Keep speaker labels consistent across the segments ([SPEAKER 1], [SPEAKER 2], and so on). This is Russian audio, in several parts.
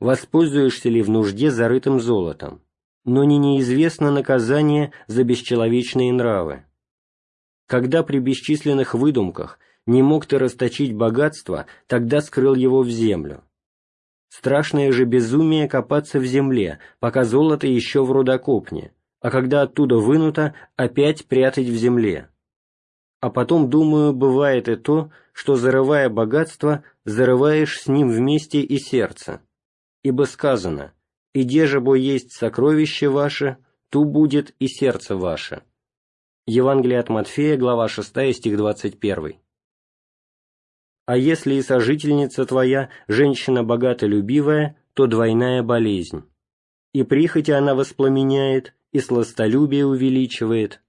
[SPEAKER 1] воспользуешься ли в нужде зарытым золотом, но не неизвестно наказание за бесчеловечные нравы. Когда при бесчисленных выдумках не мог ты расточить богатство, тогда скрыл его в землю. Страшное же безумие копаться в земле, пока золото еще в рудокопне, а когда оттуда вынуто, опять прятать в земле. А потом, думаю, бывает и то, что, зарывая богатство, зарываешь с ним вместе и сердце. Ибо сказано, «Иде же бо есть сокровище ваше, ту будет и сердце ваше». Евангелие от Матфея, глава 6, стих 21. А если и сожительница твоя, женщина богатолюбивая, то двойная болезнь. И прихоти она воспламеняет, и сластолюбие увеличивает,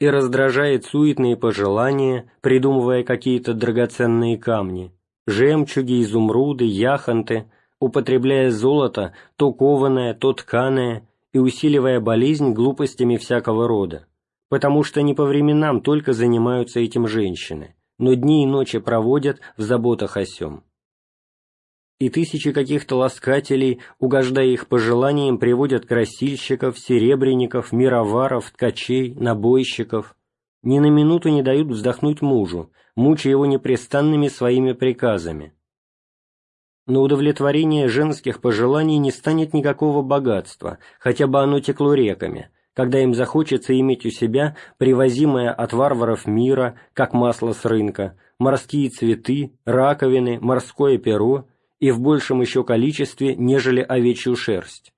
[SPEAKER 1] и раздражает суетные пожелания, придумывая какие-то драгоценные камни, жемчуги, изумруды, яхонты, употребляя золото, то кованое, то тканое, и усиливая болезнь глупостями всякого рода, потому что не по временам только занимаются этим женщины, но дни и ночи проводят в заботах о сем и тысячи каких-то ласкателей, угождая их пожеланиям, приводят красильщиков, серебряников, мироваров, ткачей, набойщиков. Ни на минуту не дают вздохнуть мужу, мучая его непрестанными своими приказами. На удовлетворение женских пожеланий не станет никакого богатства, хотя бы оно текло реками, когда им захочется иметь у себя привозимое от варваров мира, как масло с рынка, морские цветы, раковины, морское перо, и в большем еще количестве, нежели овечью шерсть.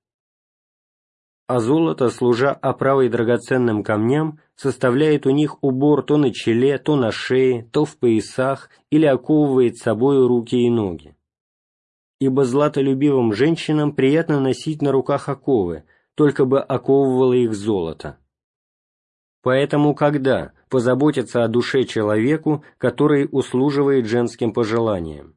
[SPEAKER 1] А золото, служа оправой драгоценным камням, составляет у них убор то на челе, то на шее, то в поясах или оковывает собою руки и ноги. Ибо златолюбивым женщинам приятно носить на руках оковы, только бы оковывало их золото. Поэтому когда позаботиться о душе человеку, который услуживает женским пожеланиям?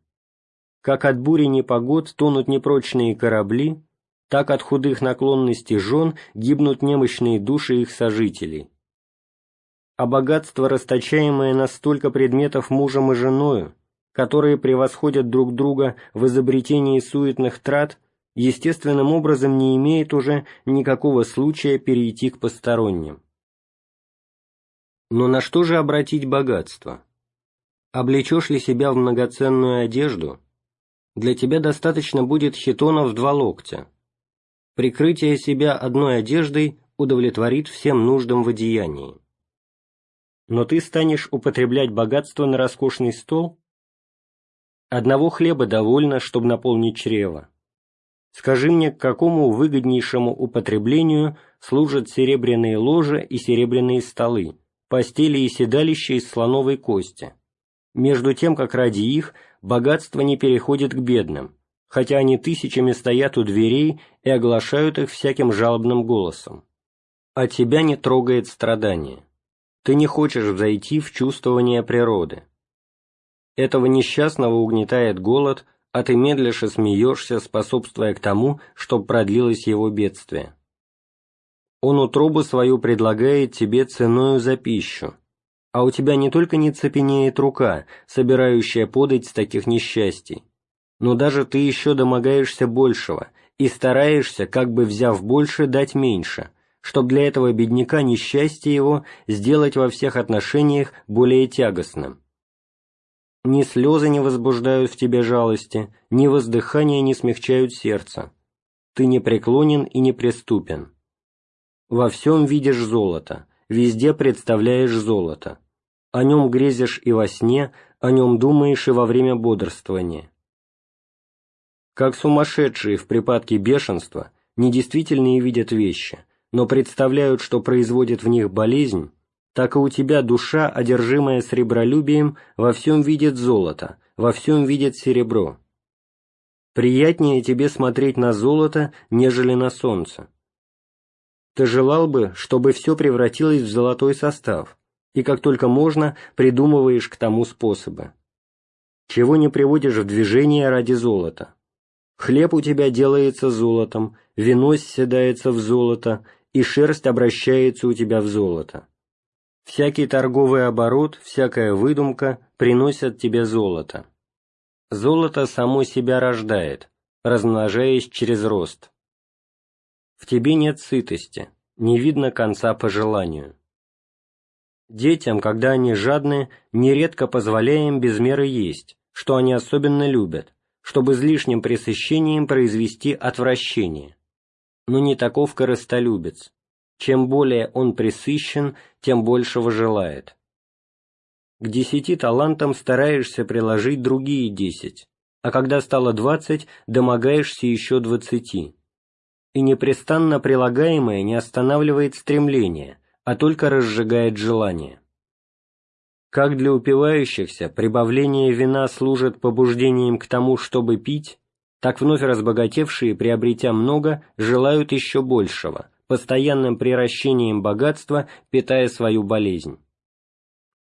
[SPEAKER 1] Как от бури непогод тонут непрочные корабли, так от худых наклонностей жен гибнут немощные души их сожителей. А богатство, расточаемое на столько предметов мужем и женою, которые превосходят друг друга в изобретении суетных трат, естественным образом не имеет уже никакого случая перейти к посторонним. Но на что же обратить богатство? Облечешь ли себя в многоценную одежду – для тебя достаточно будет хитона в два локтя. Прикрытие себя одной одеждой удовлетворит всем нуждам в одеянии. Но ты станешь употреблять богатство на роскошный стол? Одного хлеба довольно, чтобы наполнить чрево. Скажи мне, к какому выгоднейшему употреблению служат серебряные ложа и серебряные столы, постели и седалища из слоновой кости, между тем, как ради их богатство не переходит к бедным, хотя они тысячами стоят у дверей и оглашают их всяким жалобным голосом. А тебя не трогает страдание. Ты не хочешь взойти в чувствование природы. Этого несчастного угнетает голод, а ты медлишь и смеешься, способствуя к тому, чтобы продлилось его бедствие. Он утробу свою предлагает тебе ценою за пищу, а у тебя не только не цепенеет рука, собирающая подать с таких несчастий, но даже ты еще домогаешься большего и стараешься, как бы взяв больше, дать меньше, чтобы для этого бедняка несчастье его сделать во всех отношениях более тягостным. Ни слезы не возбуждают в тебе жалости, ни воздыхания не смягчают сердце. Ты не преклонен и неприступен. Во всем видишь золото, везде представляешь золото о нем грезишь и во сне, о нем думаешь и во время бодрствования. Как сумасшедшие в припадке бешенства недействительные видят вещи, но представляют, что производит в них болезнь, так и у тебя душа, одержимая сребролюбием, во всем видит золото, во всем видит серебро. Приятнее тебе смотреть на золото, нежели на солнце. Ты желал бы, чтобы все превратилось в золотой состав, и как только можно, придумываешь к тому способы. Чего не приводишь в движение ради золота? Хлеб у тебя делается золотом, вино седается в золото, и шерсть обращается у тебя в золото. Всякий торговый оборот, всякая выдумка приносят тебе золото. Золото само себя рождает, размножаясь через рост. В тебе нет сытости, не видно конца по желанию. Детям, когда они жадны, нередко позволяем без меры есть, что они особенно любят, чтобы излишним пресыщением произвести отвращение. Но не таков корыстолюбец. Чем более он пресыщен, тем большего желает. К десяти талантам стараешься приложить другие десять, а когда стало двадцать, домогаешься еще двадцати. И непрестанно прилагаемое не останавливает стремление, а только разжигает желание. Как для упивающихся прибавление вина служит побуждением к тому, чтобы пить, так вновь разбогатевшие, приобретя много, желают еще большего, постоянным приращением богатства, питая свою болезнь.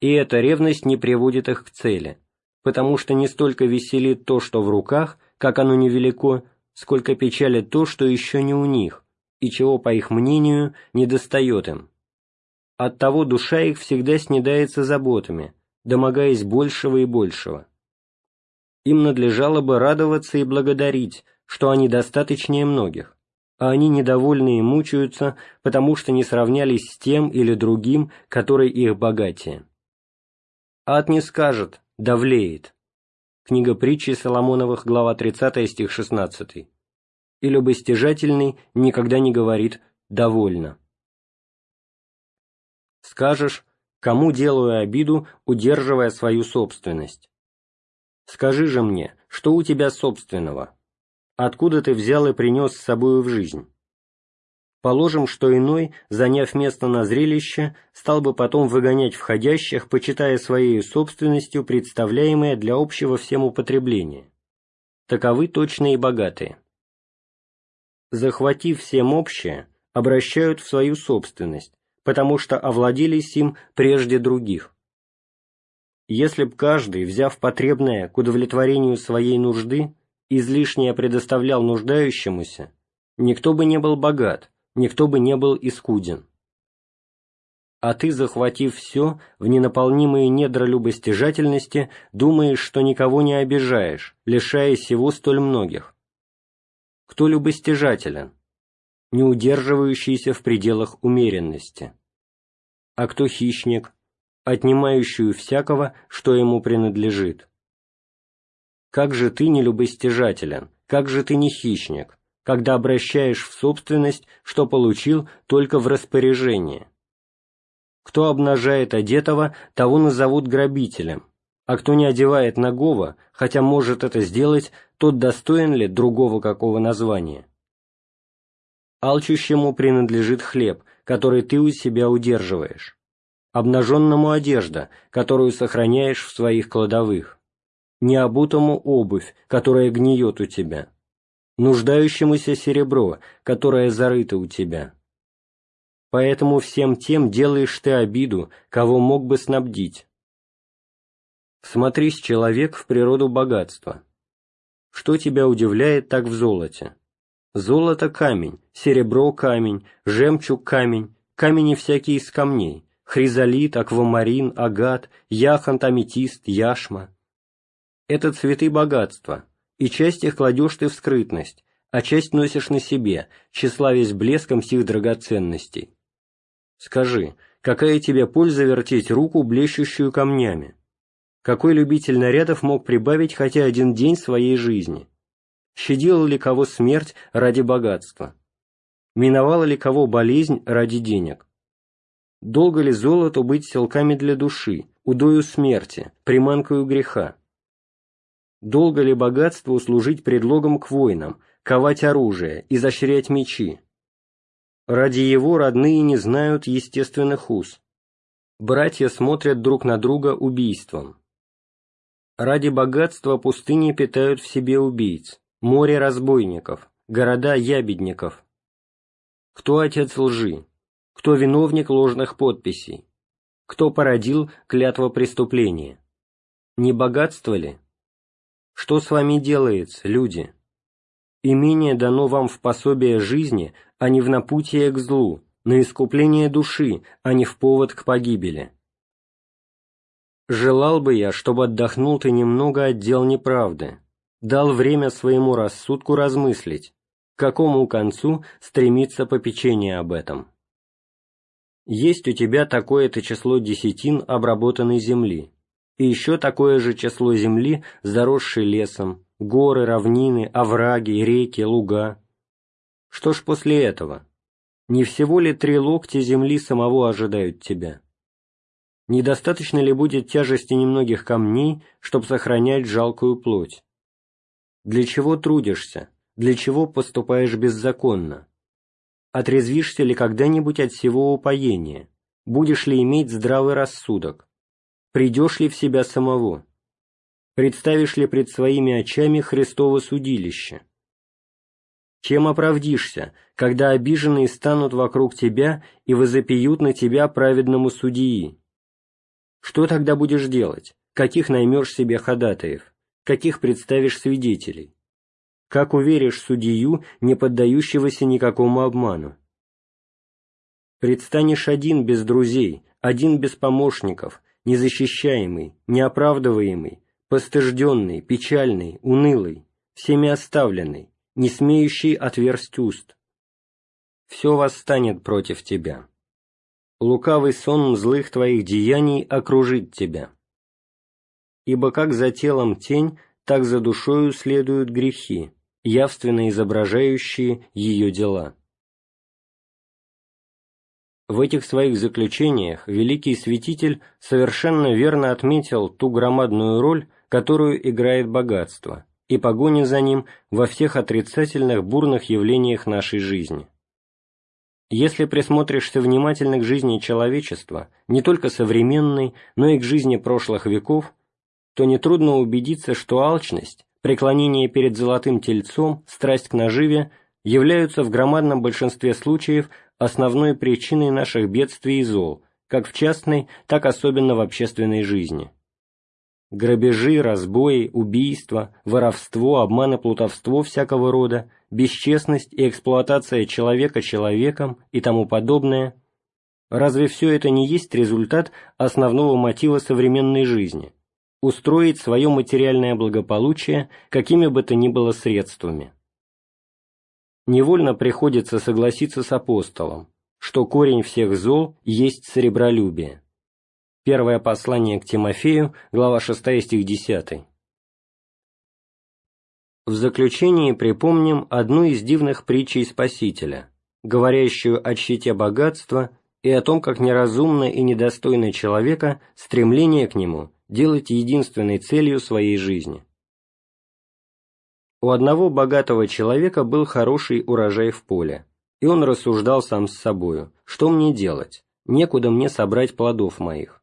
[SPEAKER 1] И эта ревность не приводит их к цели, потому что не столько веселит то, что в руках, как оно невелико, сколько печалит то, что еще не у них, и чего, по их мнению, недостает им. Оттого душа их всегда снедается заботами, домогаясь большего и большего. Им надлежало бы радоваться и благодарить, что они достаточнее многих, а они недовольны и мучаются, потому что не сравнялись с тем или другим, который их богатее. Ад не скажет, давлеет. Книга притчи Соломоновых, глава 30, стих 16. И любостяжательный никогда не говорит «довольно». Скажешь, кому делаю обиду, удерживая свою собственность. Скажи же мне, что у тебя собственного? Откуда ты взял и принес с собою в жизнь? Положим, что иной, заняв место на зрелище, стал бы потом выгонять входящих, почитая своей собственностью представляемое для общего всем употребления. Таковы точные и богатые. Захватив всем общее, обращают в свою собственность, потому что овладелись им прежде других. Если б каждый, взяв потребное к удовлетворению своей нужды, излишнее предоставлял нуждающемуся, никто бы не был богат, никто бы не был искуден. А ты, захватив все, в ненаполнимые недра любостяжательности, думаешь, что никого не обижаешь, лишая всего столь многих. Кто любостяжателен? Не удерживающийся в пределах умеренности а кто хищник, отнимающую всякого, что ему принадлежит. Как же ты не любостяжателен, как же ты не хищник, когда обращаешь в собственность, что получил только в распоряжение? Кто обнажает одетого, того назовут грабителем, а кто не одевает нагого, хотя может это сделать, тот достоин ли другого какого названия? Алчущему принадлежит хлеб, который ты у себя удерживаешь, обнаженному одежда, которую сохраняешь в своих кладовых, необутому обувь, которая гниет у тебя, нуждающемуся серебро, которое зарыто у тебя. Поэтому всем тем делаешь ты обиду, кого мог бы снабдить. Смотрись, человек, в природу богатства. Что тебя удивляет так в золоте? Золото – камень, серебро – камень, жемчуг – камень, камени всякие из камней, хризолит, аквамарин, агат, яхонт, аметист, яшма. Это цветы богатства, и часть их кладешь ты в скрытность, а часть носишь на себе, тщеславясь блеском сих драгоценностей. Скажи, какая тебе польза вертеть руку, блещущую камнями? Какой любитель нарядов мог прибавить хотя один день своей жизни? Щадила ли кого смерть ради богатства? Миновала ли кого болезнь ради денег? Долго ли золоту быть селками для души, удою смерти, приманкою греха? Долго ли богатству служить предлогом к войнам, ковать оружие, изощрять мечи? Ради его родные не знают естественных уз. Братья смотрят друг на друга убийством. Ради богатства пустыни питают в себе убийц, море разбойников, города ябедников. Кто отец лжи? Кто виновник ложных подписей? Кто породил клятво преступления? Не богатство ли? Что с вами делается, люди? Имение дано вам в пособие жизни, а не в напутие к злу, на искупление души, а не в повод к погибели. Желал бы я, чтобы отдохнул ты немного от дел неправды, дал время своему рассудку размыслить, к какому концу стремится попечение об этом. Есть у тебя такое-то число десятин обработанной земли, и еще такое же число земли, заросшей лесом, горы, равнины, овраги, реки, луга. Что ж после этого? Не всего ли три локтя земли самого ожидают тебя? Недостаточно ли будет тяжести немногих камней, чтобы сохранять жалкую плоть? Для чего трудишься? Для чего поступаешь беззаконно? Отрезвишься ли когда-нибудь от всего упоения? Будешь ли иметь здравый рассудок? Придешь ли в себя самого? Представишь ли пред своими очами Христово судилище? Чем оправдишься, когда обиженные станут вокруг тебя и возопьют на тебя праведному судьи? Что тогда будешь делать? Каких наймешь себе ходатаев? каких представишь свидетелей? Как уверишь судью, не поддающегося никакому обману? Предстанешь один без друзей, один без помощников, незащищаемый, неоправдываемый, постыжденный, печальный, унылый, всеми оставленный, не смеющий отверсть уст. Все восстанет против тебя. Лукавый сон злых твоих деяний окружит тебя ибо как за телом тень, так за душою следуют грехи, явственно изображающие ее дела. В этих своих заключениях великий святитель совершенно верно отметил ту громадную роль, которую играет богатство, и погоня за ним во всех отрицательных бурных явлениях нашей жизни. Если присмотришься внимательно к жизни человечества, не только современной, но и к жизни прошлых веков, то нетрудно убедиться, что алчность, преклонение перед золотым тельцом, страсть к наживе являются в громадном большинстве случаев основной причиной наших бедствий и зол, как в частной, так особенно в общественной жизни. Грабежи, разбои, убийства, воровство, обман и плутовство всякого рода, бесчестность и эксплуатация человека человеком и тому подобное – Разве все это не есть результат основного мотива современной жизни, устроить свое материальное благополучие какими бы то ни было средствами. Невольно приходится согласиться с апостолом, что корень всех зол есть сребролюбие. Первое послание к Тимофею, глава 6 стих 10. В заключении припомним одну из дивных притчей Спасителя, говорящую о щите богатства и о том, как неразумно и недостойно человека стремление к нему делать единственной целью своей жизни. У одного богатого человека был хороший урожай в поле, и он рассуждал сам с собою, что мне делать, некуда мне собрать плодов моих.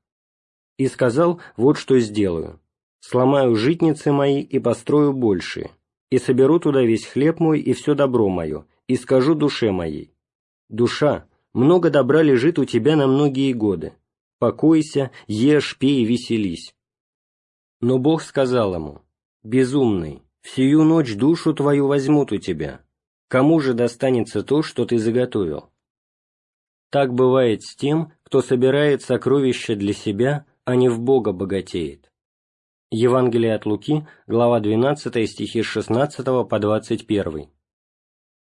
[SPEAKER 1] И сказал, вот что сделаю, сломаю житницы мои и построю большие, и соберу туда весь хлеб мой и все добро мое, и скажу душе моей, «Душа, много добра лежит у тебя на многие годы, покойся, ешь, пей веселись, но Бог сказал ему, «Безумный, всю ночь душу твою возьмут у тебя. Кому же достанется то, что ты заготовил?» Так бывает с тем, кто собирает сокровища для себя, а не в Бога богатеет. Евангелие от Луки, глава 12, стихи с 16 по 21.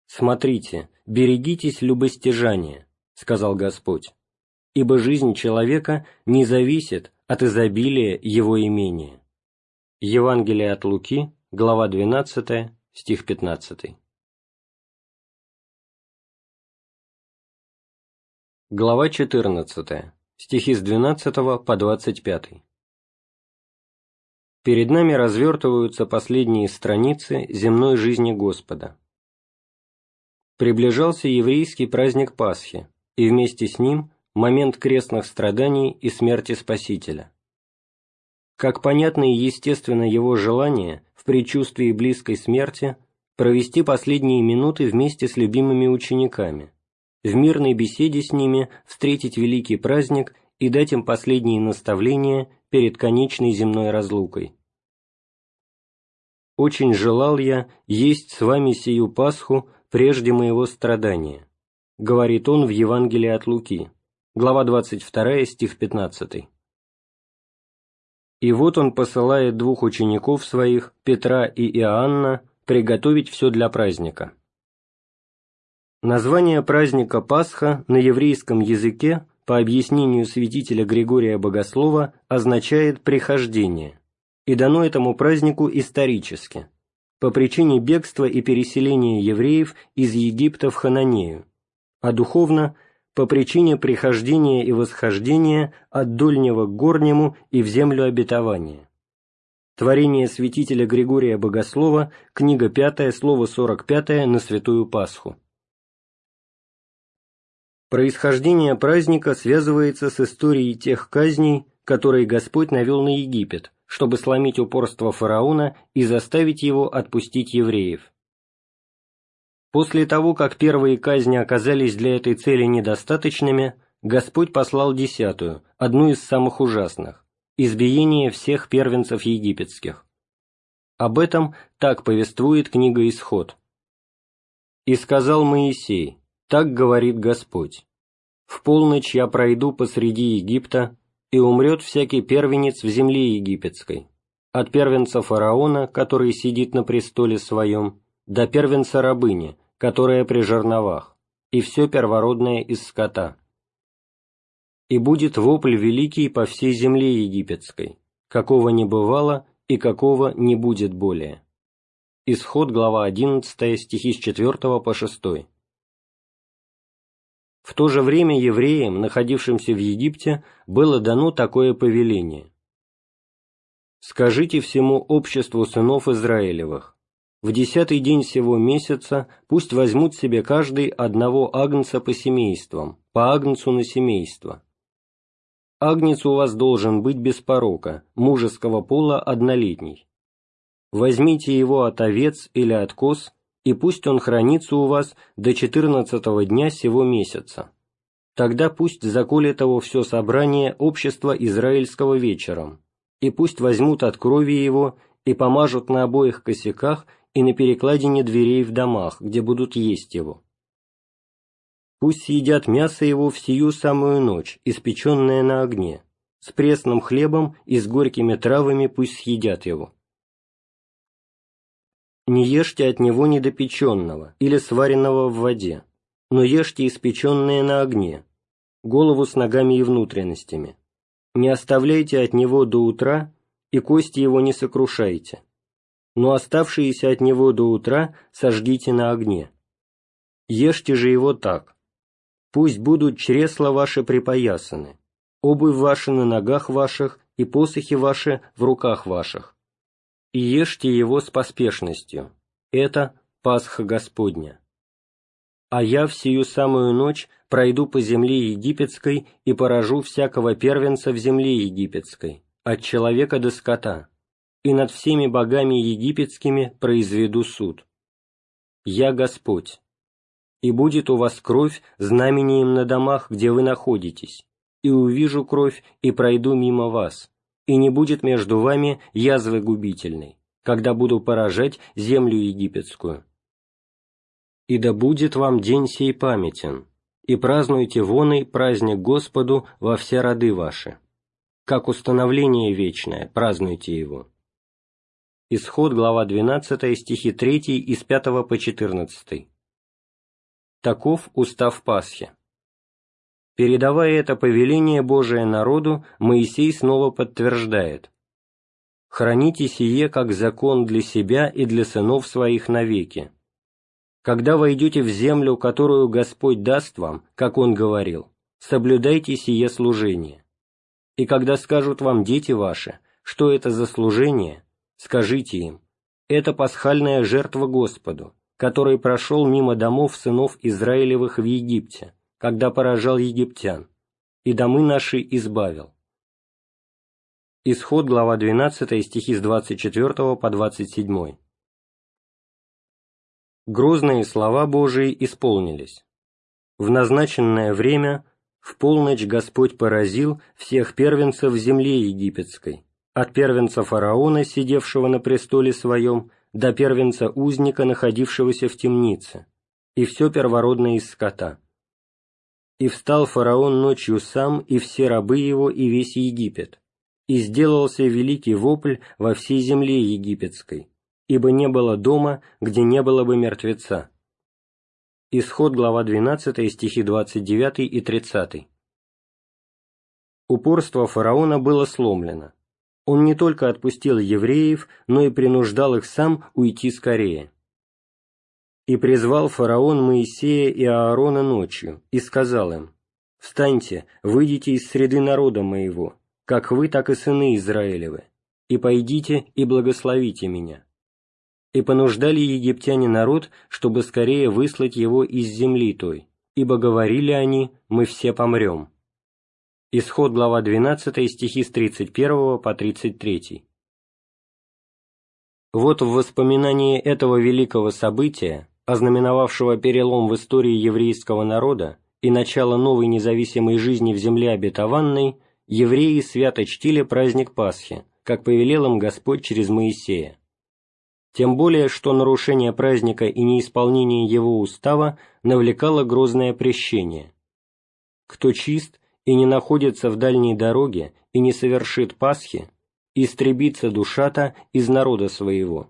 [SPEAKER 1] «Смотрите, берегитесь любостяжания», — сказал Господь, «ибо жизнь человека не зависит от изобилия его имения. Евангелие от Луки, глава 12, стих 15. Глава 14, стихи с 12 по 25. Перед нами развертываются последние страницы земной жизни Господа. Приближался еврейский праздник Пасхи, и вместе с ним момент крестных страданий и смерти Спасителя. Как понятно и естественно его желание в предчувствии близкой смерти провести последние минуты вместе с любимыми учениками, в мирной беседе с ними встретить великий праздник и дать им последние наставления перед конечной земной разлукой. «Очень желал я есть с вами сию Пасху прежде моего страдания», говорит он в Евангелии от Луки, глава 22, стих 15. И вот он посылает двух учеников своих, Петра и Иоанна, приготовить все для праздника. Название праздника Пасха на еврейском языке, по объяснению святителя Григория Богослова, означает «прихождение», и дано этому празднику исторически, по причине бегства и переселения евреев из Египта в Хананею, а духовно – по причине прихождения и восхождения от дольнего к горнему и в землю обетования. Творение святителя Григория Богослова, книга 5, слово 45 на Святую Пасху. Происхождение праздника связывается с историей тех казней, которые Господь навел на Египет, чтобы сломить упорство фараона и заставить его отпустить евреев. После того, как первые казни оказались для этой цели недостаточными, Господь послал десятую, одну из самых ужасных – избиение всех первенцев египетских. Об этом так повествует книга «Исход». «И сказал Моисей, так говорит Господь, в полночь я пройду посреди Египта, и умрет всякий первенец в земле египетской, от первенца фараона, который сидит на престоле своем, до первенца рабыни, которая при жерновах, и все первородное из скота. И будет вопль великий по всей земле египетской, какого не бывало и какого не будет более. Исход, глава 11, стихи с 4 по 6. В то же время евреям, находившимся в Египте, было дано такое повеление. «Скажите всему обществу сынов Израилевых, в десятый день сего месяца пусть возьмут себе каждый одного агнца по семействам, по агнцу на семейство. Агнец у вас должен быть без порока, мужеского пола однолетний. Возьмите его от овец или от коз, и пусть он хранится у вас до четырнадцатого дня сего месяца. Тогда пусть заколет его все собрание общества израильского вечером, и пусть возьмут от крови его и помажут на обоих косяках и на перекладине дверей в домах, где будут есть его. Пусть съедят мясо его в сию самую ночь, испеченное на огне, с пресным хлебом и с горькими травами пусть съедят его. Не ешьте от него недопеченного или сваренного в воде, но ешьте испеченное на огне, голову с ногами и внутренностями. Не оставляйте от него до утра, и кости его не сокрушайте но оставшиеся от него до утра сожгите на огне. Ешьте же его так. Пусть будут чресла ваши припоясаны, обувь ваша на ногах ваших и посохи ваши в руках ваших. И ешьте его с поспешностью. Это Пасха Господня. А я в самую ночь пройду по земле египетской и поражу всякого первенца в земле египетской, от человека до скота, и над всеми богами египетскими произведу суд. Я Господь. И будет у вас кровь знамением на домах, где вы находитесь, и увижу кровь, и пройду мимо вас, и не будет между вами язвы губительной, когда буду поражать землю египетскую. И да будет вам день сей памятен, и празднуйте воной праздник Господу во все роды ваши. Как установление вечное, празднуйте его. Исход, глава 12, стихи 3 из 5 по 14. Таков устав Пасхи. Передавая это повеление Божие народу, Моисей снова подтверждает «Храните сие как закон для себя и для сынов своих навеки. Когда войдете в землю, которую Господь даст вам, как Он говорил, соблюдайте сие служение. И когда скажут вам дети ваши, что это за служение, Скажите им, это пасхальная жертва Господу, который прошел мимо домов сынов Израилевых в Египте, когда поражал египтян, и домы наши избавил. Исход, глава 12, стихи с 24 по 27. грозные слова Божии исполнились. В назначенное время в полночь Господь поразил всех первенцев земли египетской, от первенца фараона, сидевшего на престоле своем, до первенца узника, находившегося в темнице, и все первородное из скота. И встал фараон ночью сам, и все рабы его, и весь Египет, и сделался великий вопль во всей земле египетской, ибо не было дома, где не было бы мертвеца. Исход, глава 12, стихи 29 и 30. Упорство фараона было сломлено. Он не только отпустил евреев, но и принуждал их сам уйти скорее. «И призвал фараон Моисея и Аарона ночью, и сказал им, «Встаньте, выйдите из среды народа моего, как вы, так и сыны Израилевы, и пойдите и благословите меня». И понуждали египтяне народ, чтобы скорее выслать его из земли той, ибо говорили они, мы все помрем. Исход, глава 12, стихи с 31 по 33. Вот в воспоминании этого великого события, ознаменовавшего перелом в истории еврейского народа и начало новой независимой жизни в земле обетованной, евреи свято чтили праздник Пасхи, как повелел им Господь через Моисея. Тем более, что нарушение праздника и неисполнение его устава навлекало грозное прещение. Кто чист, и не находится в дальней дороге и не совершит Пасхи, истребится душата из народа своего».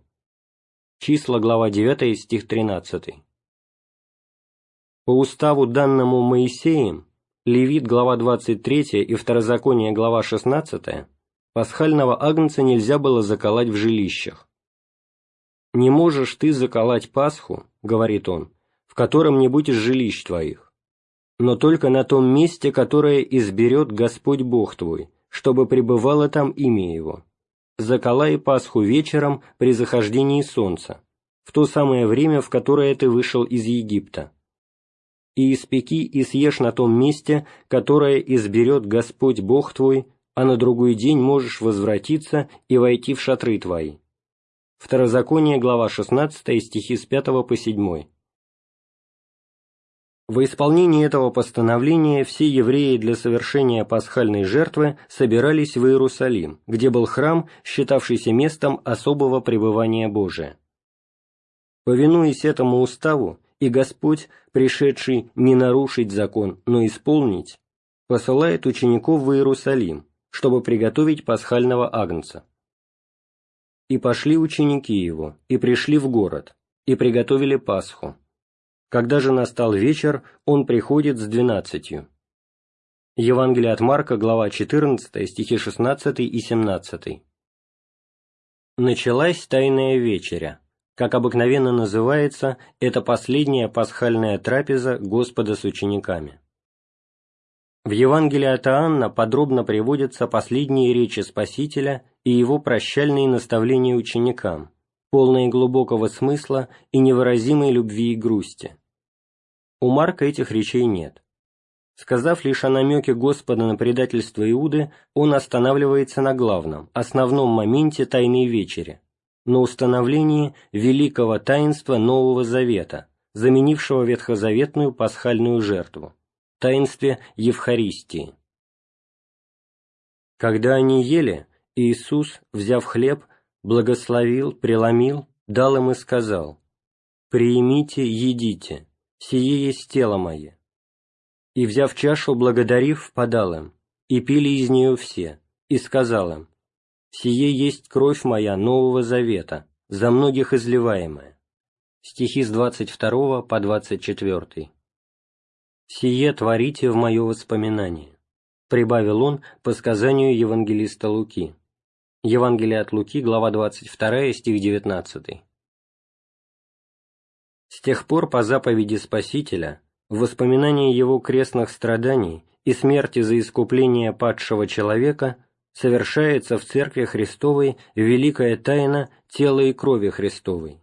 [SPEAKER 1] Числа, глава 9, стих 13. По уставу данному Моисеем, Левит, глава 23 и Второзаконие, глава 16, пасхального агнца нельзя было заколоть в жилищах. «Не можешь ты заколоть Пасху, — говорит он, — в котором-нибудь из жилищ твоих, но только на том месте, которое изберет Господь Бог твой, чтобы пребывало там имя Его. Заколай Пасху вечером при захождении солнца, в то самое время, в которое ты вышел из Египта. И испеки и съешь на том месте, которое изберет Господь Бог твой, а на другой день можешь возвратиться и войти в шатры твои. Второзаконие, глава 16, стихи с 5 по 7. Во исполнении этого постановления все евреи для совершения пасхальной жертвы собирались в Иерусалим, где был храм, считавшийся местом особого пребывания Божия. Повинуясь этому уставу, и Господь, пришедший не нарушить закон, но исполнить, посылает учеников в Иерусалим, чтобы приготовить пасхального агнца. И пошли ученики его, и пришли в город, и приготовили Пасху, когда же настал вечер, он приходит с двенадцатью. Евангелие от Марка, глава 14, стихи 16 и 17. Началась Тайная Вечеря. Как обыкновенно называется, это последняя пасхальная трапеза Господа с учениками. В Евангелии от Иоанна подробно приводятся последние речи Спасителя и его прощальные наставления ученикам, полные глубокого смысла и невыразимой любви и грусти. У Марка этих речей нет. Сказав лишь о намеке Господа на предательство Иуды, он останавливается на главном, основном моменте Тайной Вечери, на установлении великого таинства Нового Завета, заменившего ветхозаветную пасхальную жертву, таинстве Евхаристии. Когда они ели, Иисус, взяв хлеб, благословил, преломил, дал им и сказал, «Приимите, едите, сие есть тело мое». И, взяв чашу, благодарив, подал им, и пили из нее все, и сказал им, «Сие есть кровь моя Нового Завета, за многих изливаемая». Стихи с 22 по 24. «Сие творите в мое воспоминание», — прибавил он по сказанию евангелиста Луки. Евангелие от Луки, глава 22, стих 19. С тех пор по заповеди Спасителя, в воспоминании его крестных страданий и смерти за искупление падшего человека совершается в Церкви Христовой великая тайна тела и крови Христовой.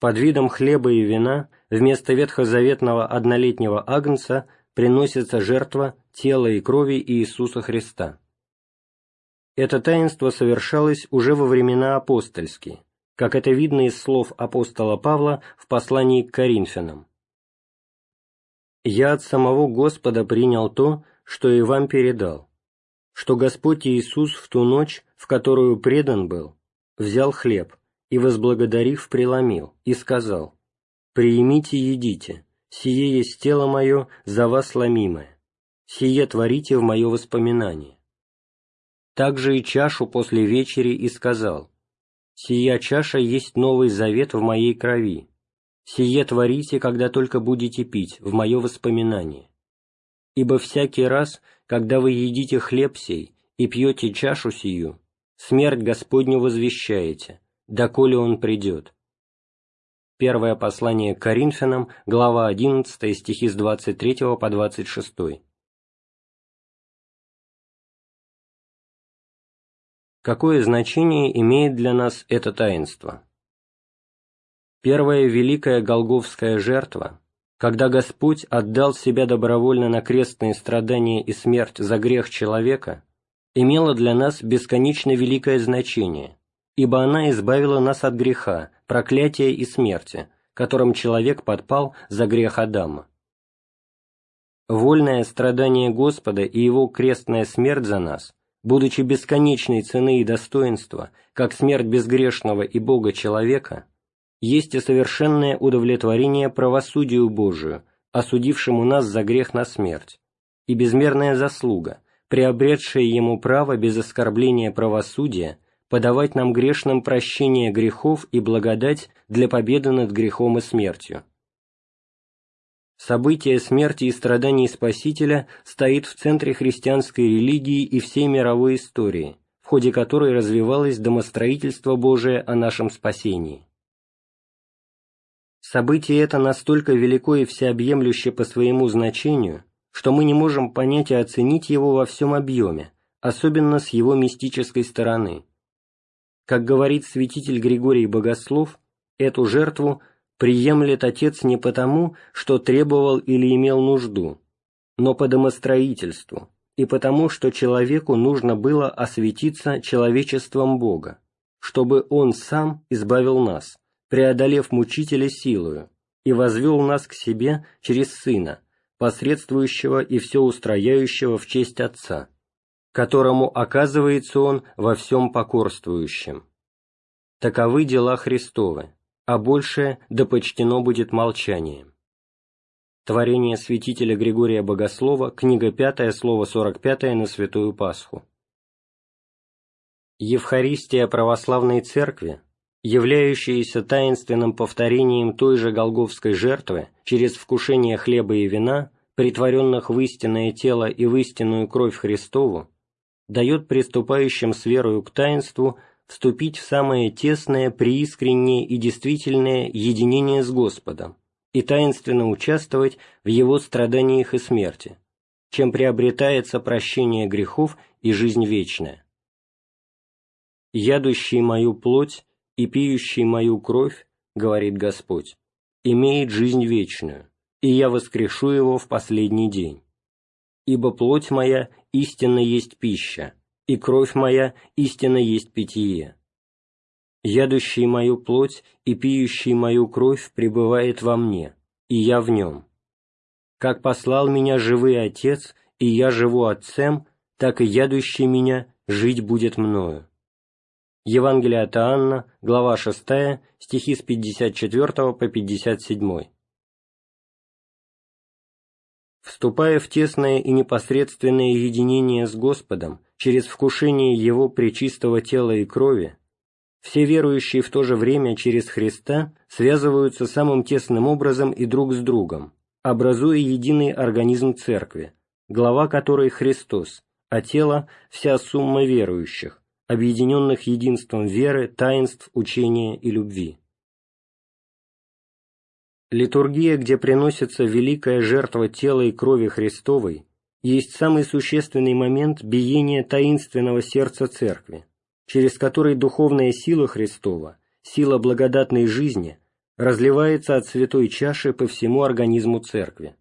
[SPEAKER 1] Под видом хлеба и вина вместо ветхозаветного однолетнего агнца приносится жертва тела и крови Иисуса Христа. Это таинство совершалось уже во времена апостольские, как это видно из слов апостола Павла в послании к Коринфянам. «Я от самого Господа принял то, что и вам передал, что Господь Иисус в ту ночь, в которую предан был, взял хлеб и, возблагодарив, преломил и сказал, «Приимите, едите, сие есть тело мое за вас ломимое, сие творите в мое воспоминание». Также и чашу после вечери и сказал, «Сия чаша есть новый завет в моей крови. Сие творите, когда только будете пить, в мое воспоминание. Ибо всякий раз, когда вы едите хлеб сей и пьете чашу сию, смерть Господню возвещаете, доколе он придет». Первое послание к Коринфянам, глава 11, стихи с 23 по 26. Какое значение имеет для нас это таинство? Первая великая голговская жертва, когда Господь отдал себя добровольно на крестные страдания и смерть за грех человека, имела для нас бесконечно великое значение, ибо она избавила нас от греха, проклятия и смерти, которым человек подпал за грех Адама. Вольное страдание Господа и Его крестная смерть за нас будучи бесконечной цены и достоинства, как смерть безгрешного и Бога человека, есть и совершенное удовлетворение правосудию Божию, осудившему нас за грех на смерть, и безмерная заслуга, приобретшая ему право без оскорбления правосудия подавать нам грешным прощение грехов и благодать для победы над грехом и смертью. Событие смерти и страданий Спасителя стоит в центре христианской религии и всей мировой истории, в ходе которой развивалось домостроительство Божие о нашем спасении. Событие это настолько велико и всеобъемлюще по своему значению, что мы не можем понять и оценить его во всем объеме, особенно с его мистической стороны. Как говорит святитель Григорий Богослов, эту жертву приемлет отец не потому, что требовал или имел нужду, но по домостроительству, и потому, что человеку нужно было осветиться человечеством Бога, чтобы Он сам избавил нас, преодолев мучителя силою, и возвел нас к себе через Сына, посредствующего и все устрояющего в честь Отца, которому оказывается Он во всем покорствующем. Таковы дела Христовы а большее да почтено будет молчанием. Творение святителя Григория Богослова, книга 5, слово 45 на Святую Пасху. Евхаристия православной церкви, являющаяся таинственным повторением той же голговской жертвы через вкушение хлеба и вина, притворенных в истинное тело и в истинную кровь Христову, дает приступающим с верою к таинству вступить в самое тесное, преискреннее и действительное единение с Господом и таинственно участвовать в Его страданиях и смерти, чем приобретается прощение грехов и жизнь вечная. «Ядущий мою плоть и пьющий мою кровь, — говорит Господь, — имеет жизнь вечную, и я воскрешу его в последний день. Ибо плоть моя истинно есть пища, и кровь моя истинно есть питье. Ядущий мою плоть и пьющий мою кровь пребывает во мне, и я в нем. Как послал меня живый Отец, и я живу Отцем, так и ядущий меня жить будет мною. Евангелие от Иоанна, глава 6, стихи с 54 по 57. Вступая в тесное и непосредственное единение с Господом через вкушение Его пречистого тела и крови, все верующие в то же время через Христа связываются самым тесным образом и друг с другом, образуя единый организм Церкви, глава которой Христос, а тело – вся сумма верующих, объединенных единством веры, таинств, учения и любви. Литургия, где приносится великая жертва тела и крови Христовой, есть самый существенный момент биения таинственного сердца Церкви, через который духовная сила Христова, сила благодатной жизни, разливается от святой чаши по всему организму Церкви.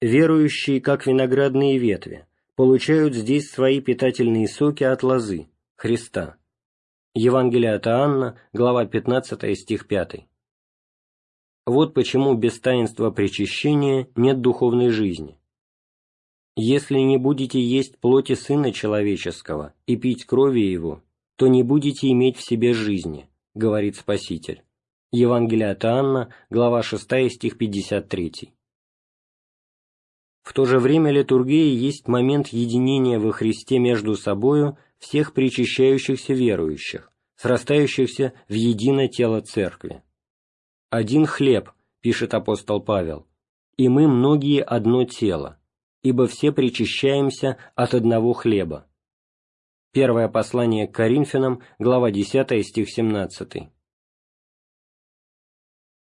[SPEAKER 1] Верующие, как виноградные ветви, получают здесь свои питательные соки от лозы, Христа, Евангелие от Иоанна, глава 15, стих 5. Вот почему без таинства причащения нет духовной жизни. «Если не будете есть плоти Сына Человеческого и пить крови Его, то не будете иметь в себе жизни», — говорит Спаситель. Евангелие от Иоанна, глава 6, стих 53. В то же время литургия есть момент единения во Христе между собою всех причащающихся верующих, срастающихся в единое тело Церкви. «Один хлеб», — пишет апостол Павел, — «и мы многие одно тело, ибо все причащаемся от одного хлеба». Первое послание к Коринфянам, глава 10, стих 17.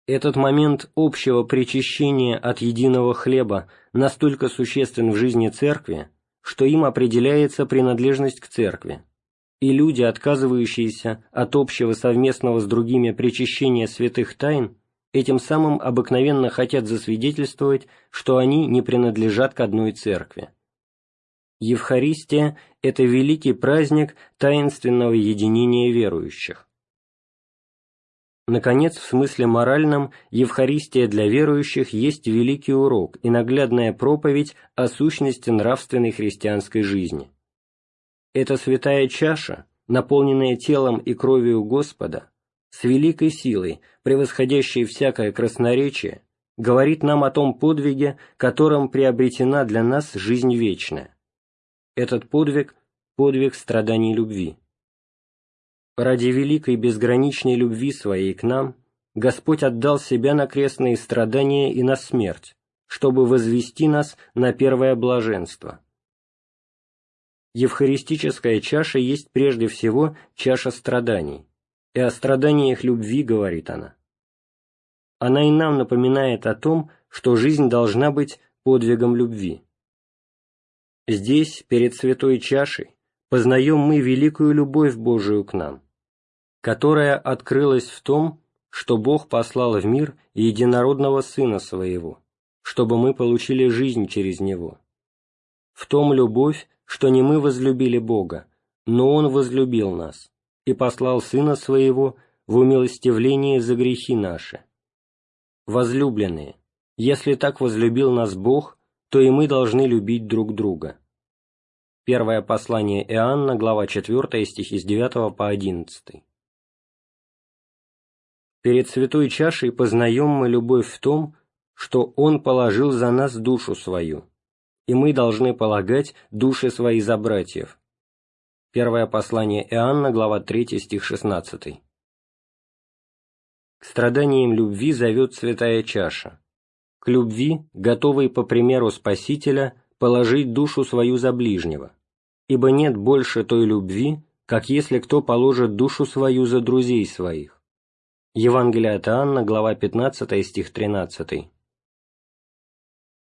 [SPEAKER 1] Этот момент общего причащения от единого хлеба настолько существен в жизни Церкви, что им определяется принадлежность к Церкви, и люди, отказывающиеся от общего совместного с другими причащения святых тайн, этим самым обыкновенно хотят засвидетельствовать, что они не принадлежат к одной Церкви. Евхаристия – это великий праздник таинственного единения верующих. Наконец, в смысле моральном, Евхаристия для верующих есть великий урок и наглядная проповедь о сущности нравственной христианской жизни. Эта святая чаша, наполненная телом и кровью Господа, с великой силой, превосходящей всякое красноречие, говорит нам о том подвиге, которым приобретена для нас жизнь вечная. Этот подвиг – подвиг страданий любви. Ради великой безграничной любви своей к нам Господь отдал себя на крестные страдания и на смерть, чтобы возвести нас на первое блаженство. Евхаристическая чаша есть прежде всего чаша страданий, и о страданиях любви говорит она. Она и нам напоминает о том, что жизнь должна быть подвигом любви. Здесь, перед святой чашей, познаем мы великую любовь Божию к нам – которая открылась в том, что Бог послал в мир единородного Сына Своего, чтобы мы получили жизнь через Него. В том любовь, что не мы возлюбили Бога, но Он возлюбил нас и послал Сына Своего в умилостивление за грехи наши. Возлюбленные, если так возлюбил нас Бог, то и мы должны любить друг друга. Первое послание Иоанна, глава 4, стихи с 9 по 11. Перед святой чашей познаем мы любовь в том, что Он положил за нас душу свою, и мы должны полагать души свои за братьев. Первое послание Иоанна, глава 3, стих 16. К страданиям любви зовет святая чаша. К любви, готовой по примеру Спасителя, положить душу свою за ближнего, ибо нет больше той любви, как если кто положит душу свою за друзей своих. Евангелие от Иоанна, глава 15, стих 13.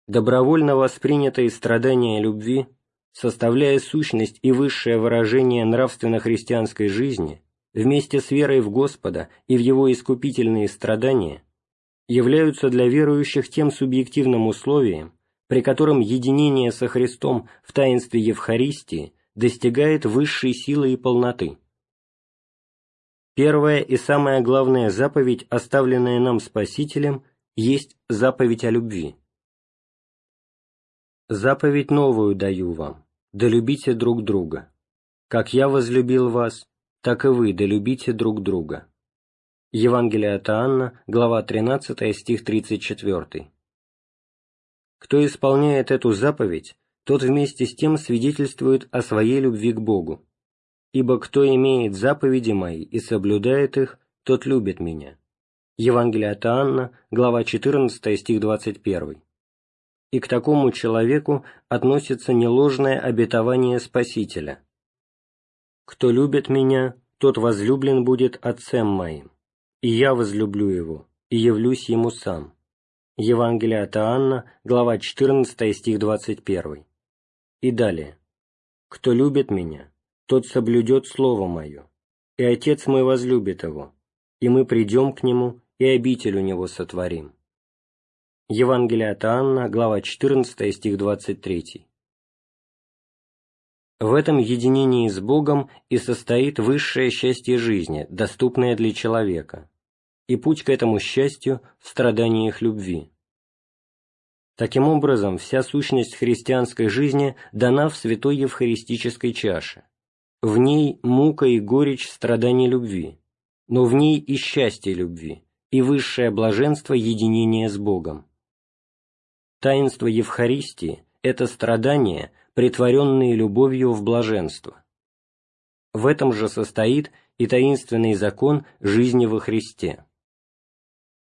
[SPEAKER 1] Добровольно воспринятые страдания любви, составляя сущность и высшее выражение нравственно-христианской жизни, вместе с верой в Господа и в Его искупительные страдания, являются для верующих тем субъективным условием, при котором единение со Христом в таинстве Евхаристии достигает высшей силы и полноты. Первая и самая главная заповедь, оставленная нам Спасителем, есть заповедь о любви. «Заповедь новую даю вам, да любите друг друга. Как я возлюбил вас, так и вы да любите друг друга». Евангелие от Иоанна, глава 13, стих 34. Кто исполняет эту заповедь, тот вместе с тем свидетельствует о своей любви к Богу ибо кто имеет заповеди мои и соблюдает их, тот любит меня». Евангелие от Анна, глава 14, стих 21. И к такому человеку относится неложное обетование Спасителя. «Кто любит меня, тот возлюблен будет Отцем моим, и я возлюблю его, и явлюсь ему сам». Евангелие от Анна, глава 14, стих 21. И далее. «Кто любит меня, тот соблюдет Слово Мое, и Отец мой возлюбит его, и мы придем к нему и обитель у него сотворим». Евангелие от Анна, глава 14, стих 23. В этом единении с Богом и состоит высшее счастье жизни, доступное для человека, и путь к этому счастью в страданиях любви. Таким образом, вся сущность христианской жизни дана в святой евхаристической чаше. В ней мука и горечь страданий любви, но в ней и счастье любви, и высшее блаженство единения с Богом. Таинство Евхаристии – это страдания, притворенные любовью в блаженство. В этом же состоит и таинственный закон жизни во Христе.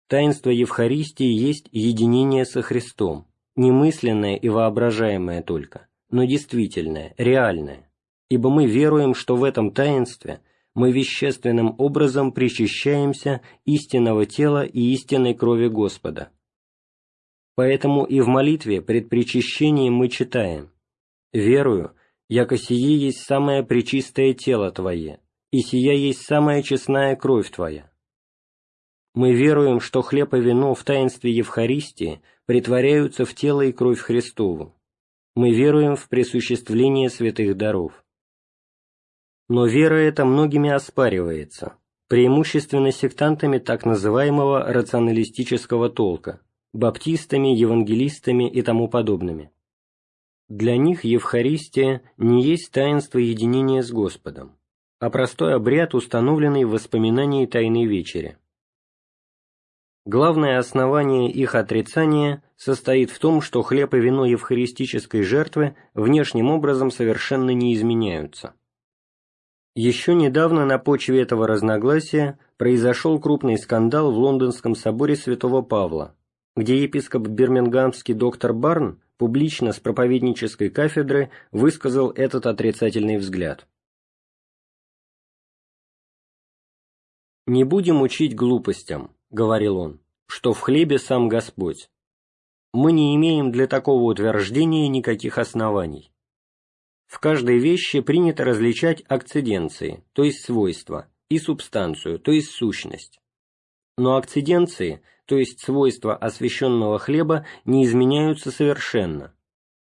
[SPEAKER 1] Таинство Евхаристии есть единение со Христом, немысленное и воображаемое только, но действительное, реальное, ибо мы веруем, что в этом таинстве мы вещественным образом причащаемся истинного тела и истинной крови Господа. Поэтому и в молитве пред причащением мы читаем «Верую, яко сие есть самое пречистое тело Твое, и сия есть самая честная кровь Твоя» Мы веруем, что хлеб и вино в таинстве Евхаристии притворяются в тело и кровь Христову. Мы веруем в присуществление святых даров. Но вера эта многими оспаривается, преимущественно сектантами так называемого рационалистического толка, баптистами, евангелистами и тому подобными. Для них Евхаристия не есть таинство единения с Господом, а простой обряд, установленный в воспоминании Тайной Вечери. Главное основание их отрицания состоит в том, что хлеб и вино евхаристической жертвы внешним образом совершенно не изменяются. Еще недавно на почве этого разногласия произошел крупный скандал в Лондонском соборе святого Павла, где епископ бирмингамский доктор Барн публично с проповеднической кафедры высказал этот отрицательный взгляд. «Не будем учить глупостям, говорил он, что в хлебе сам Господь. Мы не имеем для такого утверждения никаких оснований. В каждой вещи принято различать акциденции, то есть свойства, и субстанцию, то есть сущность. Но акциденции, то есть свойства освященного хлеба, не изменяются совершенно.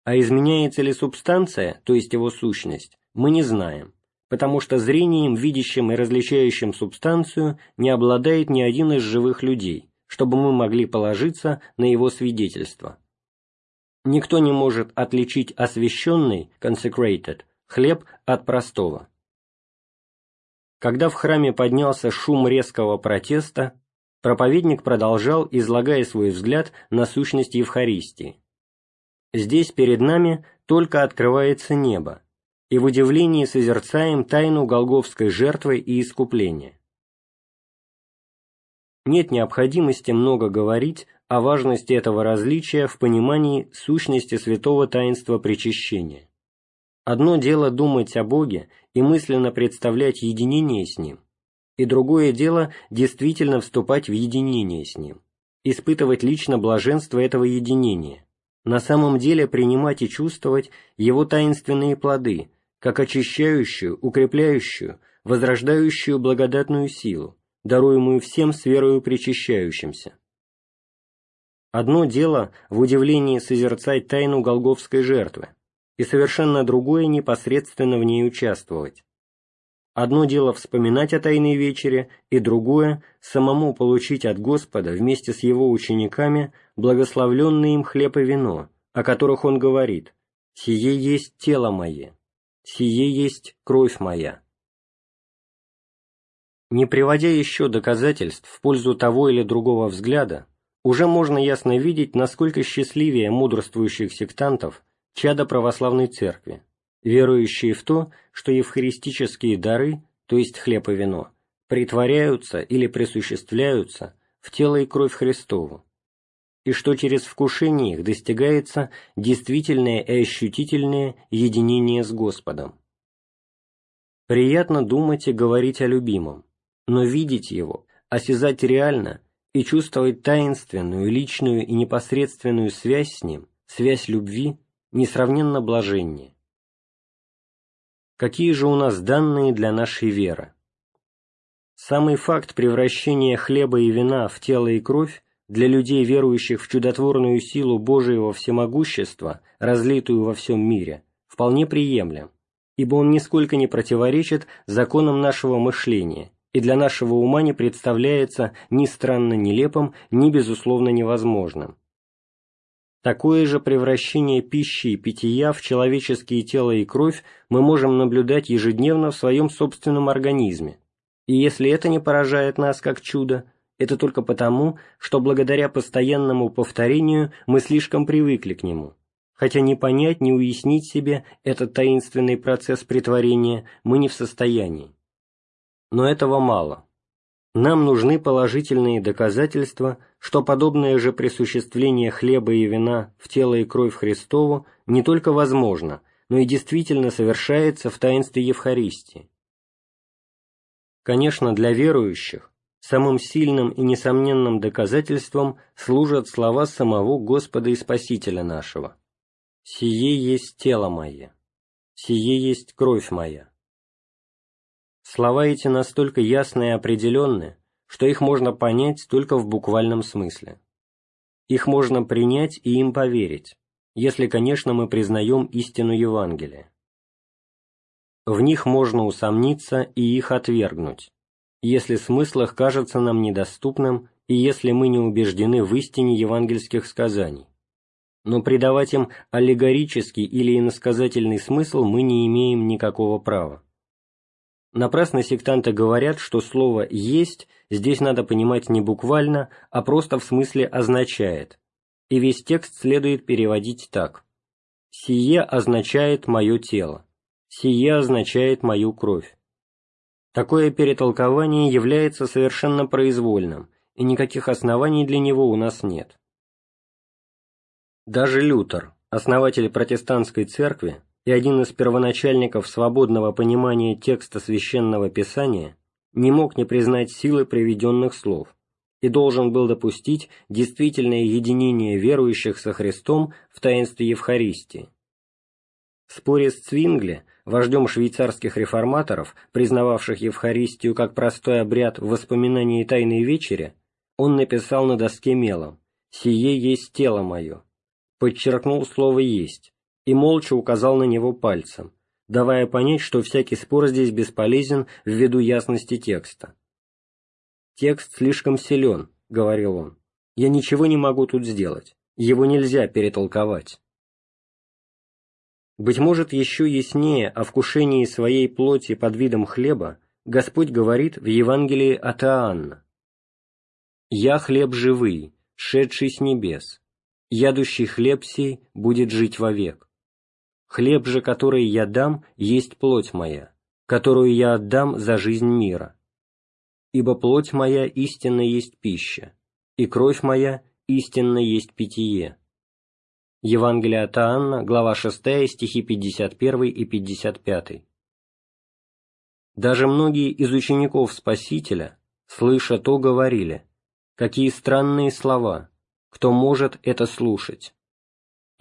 [SPEAKER 1] А изменяется ли субстанция, то есть его сущность, мы не знаем потому что зрением, видящим и различающим субстанцию, не обладает ни один из живых людей, чтобы мы могли положиться на его свидетельство. Никто не может отличить освященный, consecrated, хлеб от простого. Когда в храме поднялся шум резкого протеста, проповедник продолжал, излагая свой взгляд на сущность Евхаристии. Здесь перед нами только открывается небо, и в удивлении созерцаем тайну голговской жертвы и искупления. Нет необходимости много говорить о важности этого различия в понимании сущности святого таинства причащения. Одно дело думать о Боге и мысленно представлять единение с Ним, и другое дело действительно вступать в единение с Ним, испытывать лично блаженство этого единения, на самом деле принимать и чувствовать Его таинственные плоды – как очищающую, укрепляющую, возрождающую благодатную силу, даруемую всем с верою причащающимся. Одно дело в удивлении созерцать тайну голговской жертвы, и совершенно другое непосредственно в ней участвовать. Одно дело вспоминать о Тайной Вечере, и другое – самому получить от Господа вместе с Его учениками благословленные им хлеб и вино, о которых Он говорит «Сие есть тело Мое» сие есть кровь моя». Не приводя еще доказательств в пользу того или другого взгляда, уже можно ясно видеть, насколько счастливее мудрствующих сектантов чада православной церкви, верующие в то, что евхаристические дары, то есть хлеб и вино, притворяются или присуществляются в тело и кровь Христову, и что через вкушение их достигается действительное и ощутительное единение с Господом. Приятно думать и говорить о любимом, но видеть его, осязать реально и чувствовать таинственную, личную и непосредственную связь с ним, связь любви, несравненно блаженнее. Какие же у нас данные для нашей веры? Самый факт превращения хлеба и вина в тело и кровь для людей, верующих в чудотворную силу Божьего всемогущества, разлитую во всем мире, вполне приемлем, ибо он нисколько не противоречит законам нашего мышления и для нашего ума не представляется ни странно нелепым, ни безусловно невозможным. Такое же превращение пищи и питья в человеческие тело и кровь мы можем наблюдать ежедневно в своем собственном организме, и если это не поражает нас как чудо, это только потому, что благодаря постоянному повторению мы слишком привыкли к нему, хотя не понять, не уяснить себе этот таинственный процесс притворения мы не в состоянии. Но этого мало. Нам нужны положительные доказательства, что подобное же присуществление хлеба и вина в тело и кровь Христову не только возможно, но и действительно совершается в таинстве Евхаристии. Конечно, для верующих самым сильным и несомненным доказательством служат слова самого Господа и Спасителя нашего. «Сие есть тело мое, сие есть кровь моя». Слова эти настолько ясны и определенны, что их можно понять только в буквальном смысле. Их можно принять и им поверить, если, конечно, мы признаем истину Евангелия. В них можно усомниться и их отвергнуть, если смысл их кажется нам недоступным и если мы не убеждены в истине евангельских сказаний. Но придавать им аллегорический или иносказательный смысл мы не имеем никакого права. Напрасно сектанты говорят, что слово «есть» здесь надо понимать не буквально, а просто в смысле «означает», и весь текст следует переводить так. «Сие означает мое тело», «сие означает мою кровь». Такое перетолкование является совершенно произвольным, и никаких оснований для него у нас нет. Даже Лютер, основатель протестантской церкви, и один из первоначальников свободного понимания текста священного писания не мог не признать силы приведенных слов и должен был допустить действительное единение верующих со Христом в таинстве Евхаристии. В споре с Цвингли, вождем швейцарских реформаторов, признававших Евхаристию как простой обряд в воспоминании Тайной Вечери, он написал на доске мелом «Сие есть тело мое», подчеркнул слово «есть», и молча указал на него пальцем, давая понять, что всякий спор здесь бесполезен ввиду ясности текста. «Текст слишком силен», — говорил он. «Я ничего не могу тут сделать. Его нельзя перетолковать». Быть может, еще яснее о вкушении своей плоти под видом хлеба Господь говорит в Евангелии от Иоанна. «Я хлеб живый, шедший с небес. Ядущий хлеб сей будет жить вовек. Хлеб же, который я дам, есть плоть моя, которую я отдам за жизнь мира. Ибо плоть моя истинно есть пища, и кровь моя истинно есть питье». Евангелие от Иоанна, глава 6, стихи 51 и 55. Даже многие из учеников Спасителя, слыша то, говорили, «Какие странные слова! Кто может это слушать?»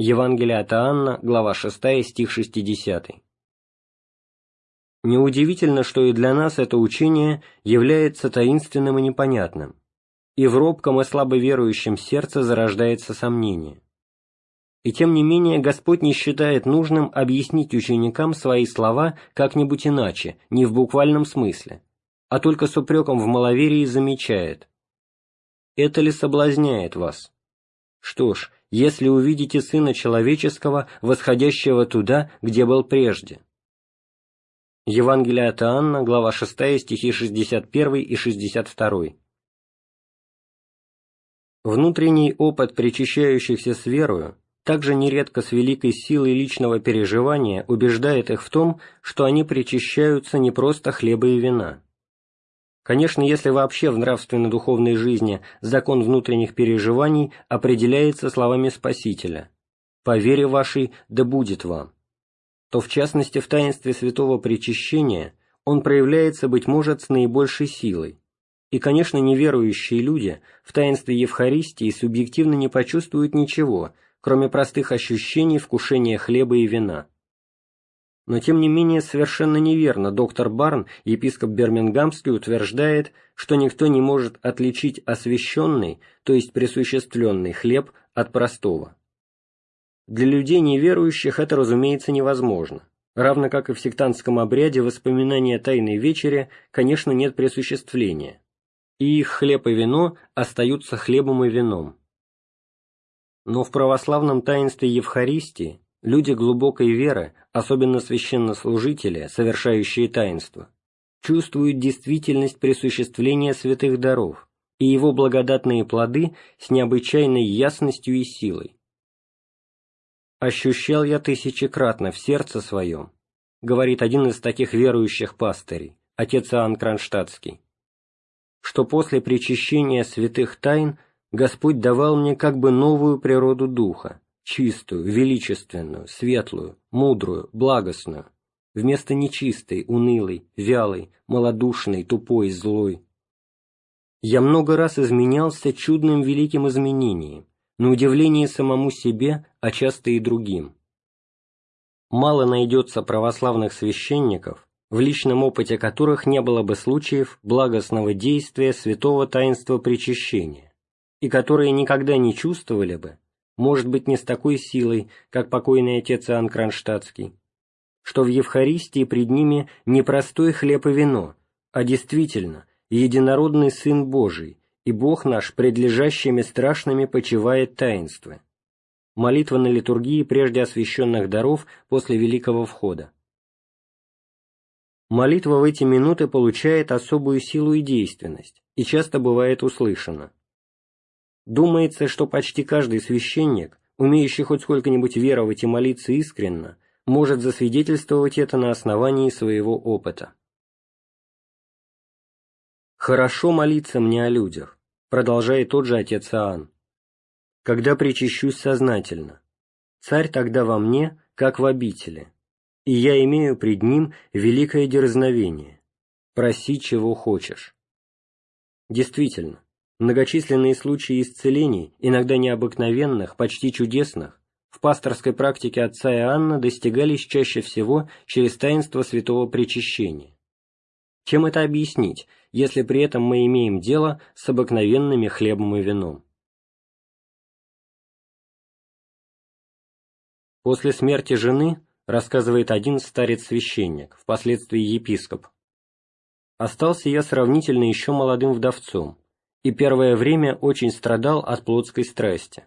[SPEAKER 1] Евангелие от Иоанна, глава 6, стих 60. Неудивительно, что и для нас это учение является таинственным и непонятным, и в робком и слабо верующем сердце зарождается сомнение. И тем не менее Господь не считает нужным объяснить ученикам свои слова как-нибудь иначе, не в буквальном смысле, а только с упреком в маловерии замечает. «Это ли соблазняет вас? Что ж, если увидите Сына Человеческого, восходящего туда, где был прежде». Евангелие от Иоанна, глава 6, стихи 61 и 62. Внутренний опыт причащающихся с верою также нередко с великой силой личного переживания убеждает их в том, что они причащаются не просто хлеба и вина. Конечно, если вообще в нравственно-духовной жизни закон внутренних переживаний определяется словами Спасителя «По вере вашей да будет вам», то в частности в таинстве святого причащения он проявляется, быть может, с наибольшей силой. И, конечно, неверующие люди в таинстве Евхаристии субъективно не почувствуют ничего, кроме простых ощущений вкушения хлеба и вина. Но тем не менее совершенно неверно доктор Барн, епископ Бирмингамский, утверждает, что никто не может отличить освященный, то есть присуществленный хлеб от простого. Для людей неверующих это, разумеется, невозможно. равно как и в сектантском обряде воспоминания Тайной Вечере, конечно, нет присуществления, и их хлеб и вино остаются хлебом и вином. Но в православном таинстве Евхаристии люди глубокой веры, особенно священнослужители, совершающие таинство, чувствуют действительность присуществления святых даров и его благодатные плоды с необычайной ясностью и силой. «Ощущал я тысячекратно в сердце своем», говорит один из таких верующих пастырей, отец Иоанн Кронштадтский, что после причащения святых тайн Господь давал мне как бы новую природу духа, чистую, величественную, светлую, мудрую, благостную, вместо нечистой, унылой, вялой, малодушной, тупой, злой. Я много раз изменялся чудным великим изменением, на удивление самому себе, а часто и другим. Мало найдется православных священников, в личном опыте которых не было бы случаев благостного действия святого таинства причащения, и которые никогда не чувствовали бы, может быть, не с такой силой, как покойный отец Иоанн Кронштадтский, что в Евхаристии пред ними не простой хлеб и вино, а действительно единородный Сын Божий, и Бог наш пред лежащими страшными почивает таинстве. Молитва на литургии прежде освященных даров после Великого Входа. Молитва в эти минуты получает особую силу и действенность, и часто бывает услышана. Думается, что почти каждый священник, умеющий хоть сколько-нибудь веровать и молиться искренно, может засвидетельствовать это на основании своего опыта. «Хорошо молиться мне о людях», продолжает тот же отец Иоанн, «когда причащусь сознательно. Царь тогда во мне, как в обители, и я имею пред ним великое дерзновение. Проси, чего хочешь». Действительно, многочисленные случаи исцелений, иногда необыкновенных, почти чудесных, в пасторской практике отца Иоанна достигались чаще всего через таинство святого причащения. Чем это объяснить, если при этом мы имеем дело с обыкновенными хлебом и вином? После смерти жены, рассказывает один старец-священник, впоследствии епископ, остался я сравнительно еще молодым вдовцом, и первое время очень страдал от плотской страсти.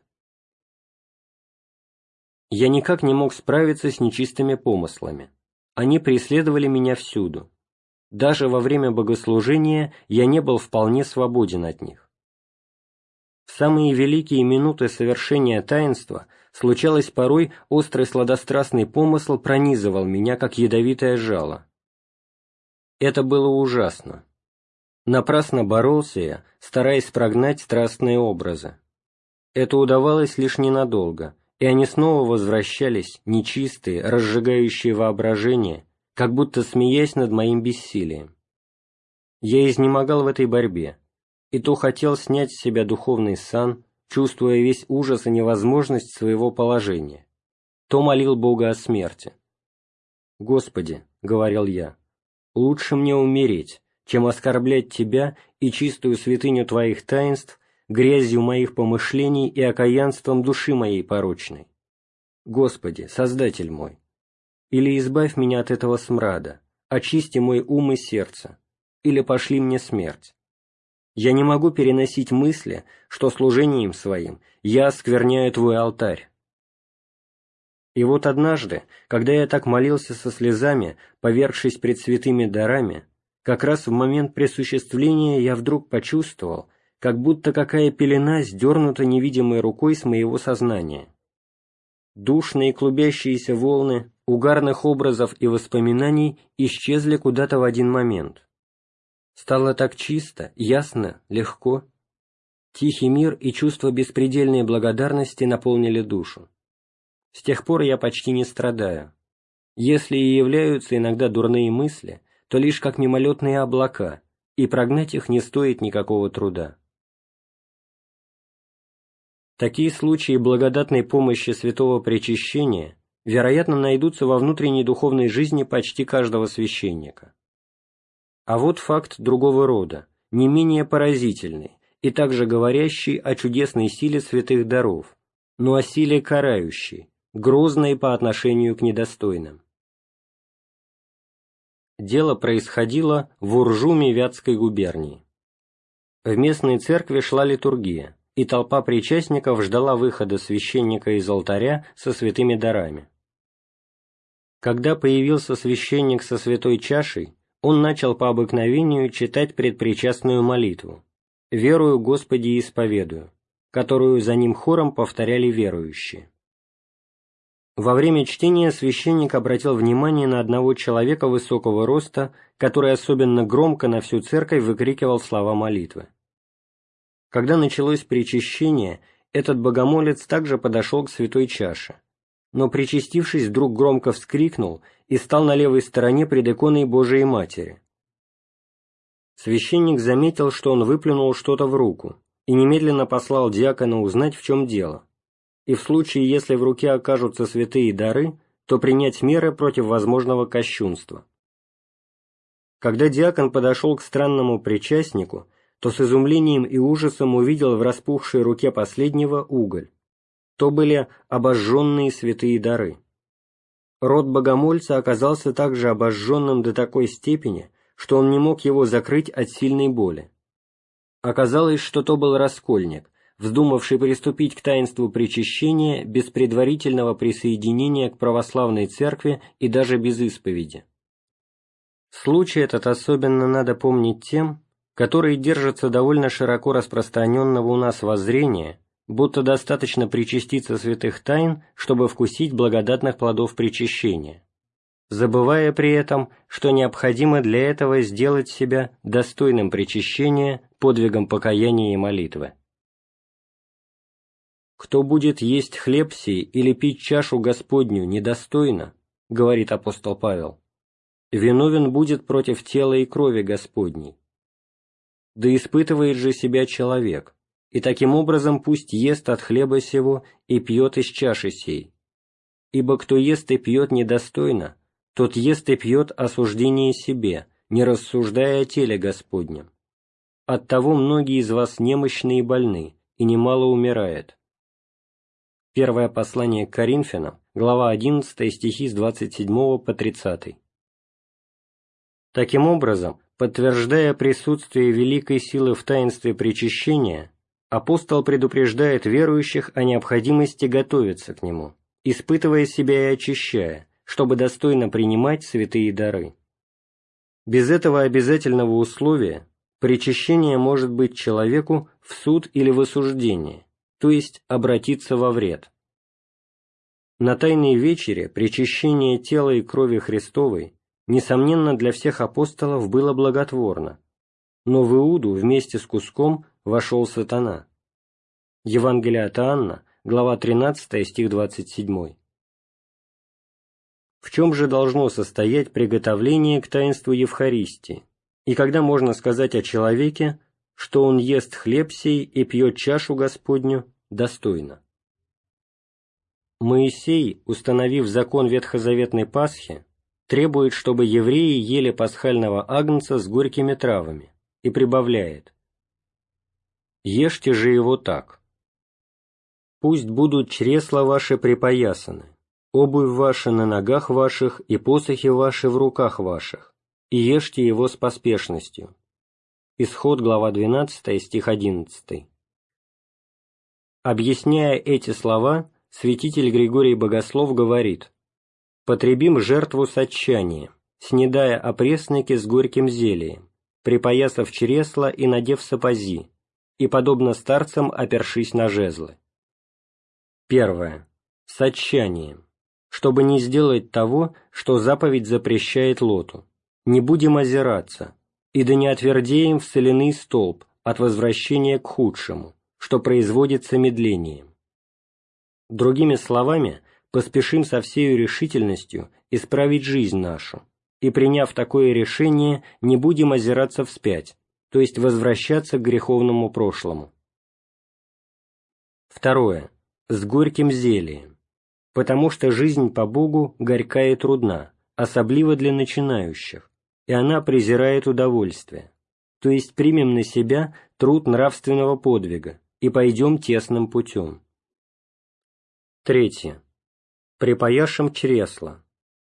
[SPEAKER 1] Я никак не мог справиться с нечистыми помыслами. Они преследовали меня всюду, даже во время богослужения я не был вполне свободен от них. В самые великие минуты совершения таинства случалось порой острый сладострастный помысл пронизывал меня, как ядовитое жало. Это было ужасно. Напрасно боролся я, стараясь прогнать страстные образы. Это удавалось лишь ненадолго, и они снова возвращались, нечистые, разжигающие воображение, как будто смеясь над моим бессилием. Я изнемогал в этой борьбе, и то хотел снять с себя духовный сан, чувствуя весь ужас и невозможность своего положения, то молил Бога о смерти. «Господи», — говорил я, — «лучше мне умереть, чем оскорблять Тебя и чистую святыню Твоих таинств грязью моих помышлений и окаянством души моей порочной. Господи, Создатель мой, или избавь меня от этого смрада, очисти мой ум и сердце, или пошли мне смерть. Я не могу переносить мысли, что служением своим я оскверняю твой алтарь. И вот однажды, когда я так молился со слезами, повергшись пред святыми дарами, как раз в момент присуществления я вдруг почувствовал, как будто какая пелена сдернута невидимой рукой с моего сознания. Душные клубящиеся волны угарных образов и воспоминаний исчезли куда-то в один момент. Стало так чисто, ясно, легко. Тихий мир и чувство беспредельной благодарности наполнили душу. С тех пор я почти не страдаю. Если и являются иногда дурные мысли, то лишь как мимолетные облака, и прогнать их не стоит никакого труда. Такие случаи благодатной помощи святого причащения вероятно, найдутся во внутренней духовной жизни почти каждого священника. А вот факт другого рода, не менее поразительный и также говорящий о чудесной силе святых даров, но о силе карающей, грозной по отношению к недостойным. Дело происходило в Уржуме Вятской губернии. В местной церкви шла литургия, и толпа причастников ждала выхода священника из алтаря со святыми дарами. Когда появился священник со святой чашей, он начал по обыкновению читать предпричастную молитву «Верую Господи исповедую», которую за ним хором повторяли верующие. Во время чтения священник обратил внимание на одного человека высокого роста, который особенно громко на всю церковь выкрикивал слова молитвы. Когда началось причащение, этот богомолец также подошел к святой чаше, но, причастившись, вдруг громко вскрикнул и стал на левой стороне пред иконой Божией Матери. Священник заметил, что он выплюнул что-то в руку, и немедленно послал диакона узнать, в чем дело и в случае, если в руке окажутся святые дары, то принять меры против возможного кощунства. Когда диакон подошел к странному причастнику, то с изумлением и ужасом увидел в распухшей руке последнего уголь. То были обожженные святые дары. Род богомольца оказался также обожженным до такой степени, что он не мог его закрыть от сильной боли. Оказалось, что то был раскольник, вздумавший приступить к таинству причащения без предварительного присоединения к православной церкви и даже без исповеди. Случай этот особенно надо помнить тем, которые держатся довольно широко распространенного у нас воззрения, будто достаточно причаститься святых тайн, чтобы вкусить благодатных плодов причащения, забывая при этом, что необходимо для этого сделать себя достойным причащения подвигом покаяния и молитвы. «Кто будет есть хлеб сей или пить чашу Господню недостойно, — говорит апостол Павел, — виновен будет против тела и крови Господней. Да испытывает же себя человек, и таким образом пусть ест от хлеба сего и пьет из чаши сей. Ибо кто ест и пьет недостойно, тот ест и пьет осуждение себе, не рассуждая о теле Господнем. Оттого многие из вас немощны и больны, и немало умирает. Первое послание к Коринфянам, глава 11, стихи с 27 по 30. Таким образом, подтверждая присутствие великой силы в таинстве причащения, апостол предупреждает верующих о необходимости готовиться к нему, испытывая себя и очищая, чтобы достойно принимать святые дары. Без этого обязательного условия причащение может быть человеку в суд или в осуждение, то есть обратиться во вред. На Тайной вечере причащение тела и крови Христовой, несомненно, для всех апостолов было благотворно, но в Иуду вместе с куском вошел сатана. Евангелие от Анна, глава 13, стих 27. В чем же должно состоять приготовление к таинству Евхаристии, и когда можно сказать о человеке, что он ест хлеб сей и пьет чашу Господню достойно. Моисей, установив закон ветхозаветной Пасхи, требует, чтобы евреи ели пасхального агнца с горькими травами, и прибавляет «Ешьте же его так. Пусть будут чресла ваши припоясаны, обувь ваша на ногах ваших и посохи ваши в руках ваших, и ешьте его с поспешностью». Исход, глава 12, стих 11. Объясняя эти слова, святитель Григорий Богослов говорит «Потребим жертву с отчаянием, снедая опресники с горьким зельем, припоясав чресла и надев сапози, и, подобно старцам, опершись на жезлы». Первое. С отчаянием, чтобы не сделать того, что заповедь запрещает Лоту. Не будем озираться, и да не отвердеем в соляный столб от возвращения к худшему, что производится медлением. Другими словами, поспешим со всей решительностью исправить жизнь нашу, и, приняв такое решение, не будем озираться вспять, то есть возвращаться к греховному прошлому. Второе. С горьким зельем, потому что жизнь по Богу горька и трудна, особливо для начинающих, и она презирает удовольствие, то есть примем на себя труд нравственного подвига и пойдем тесным путем. Третье. Припаяшем чресла,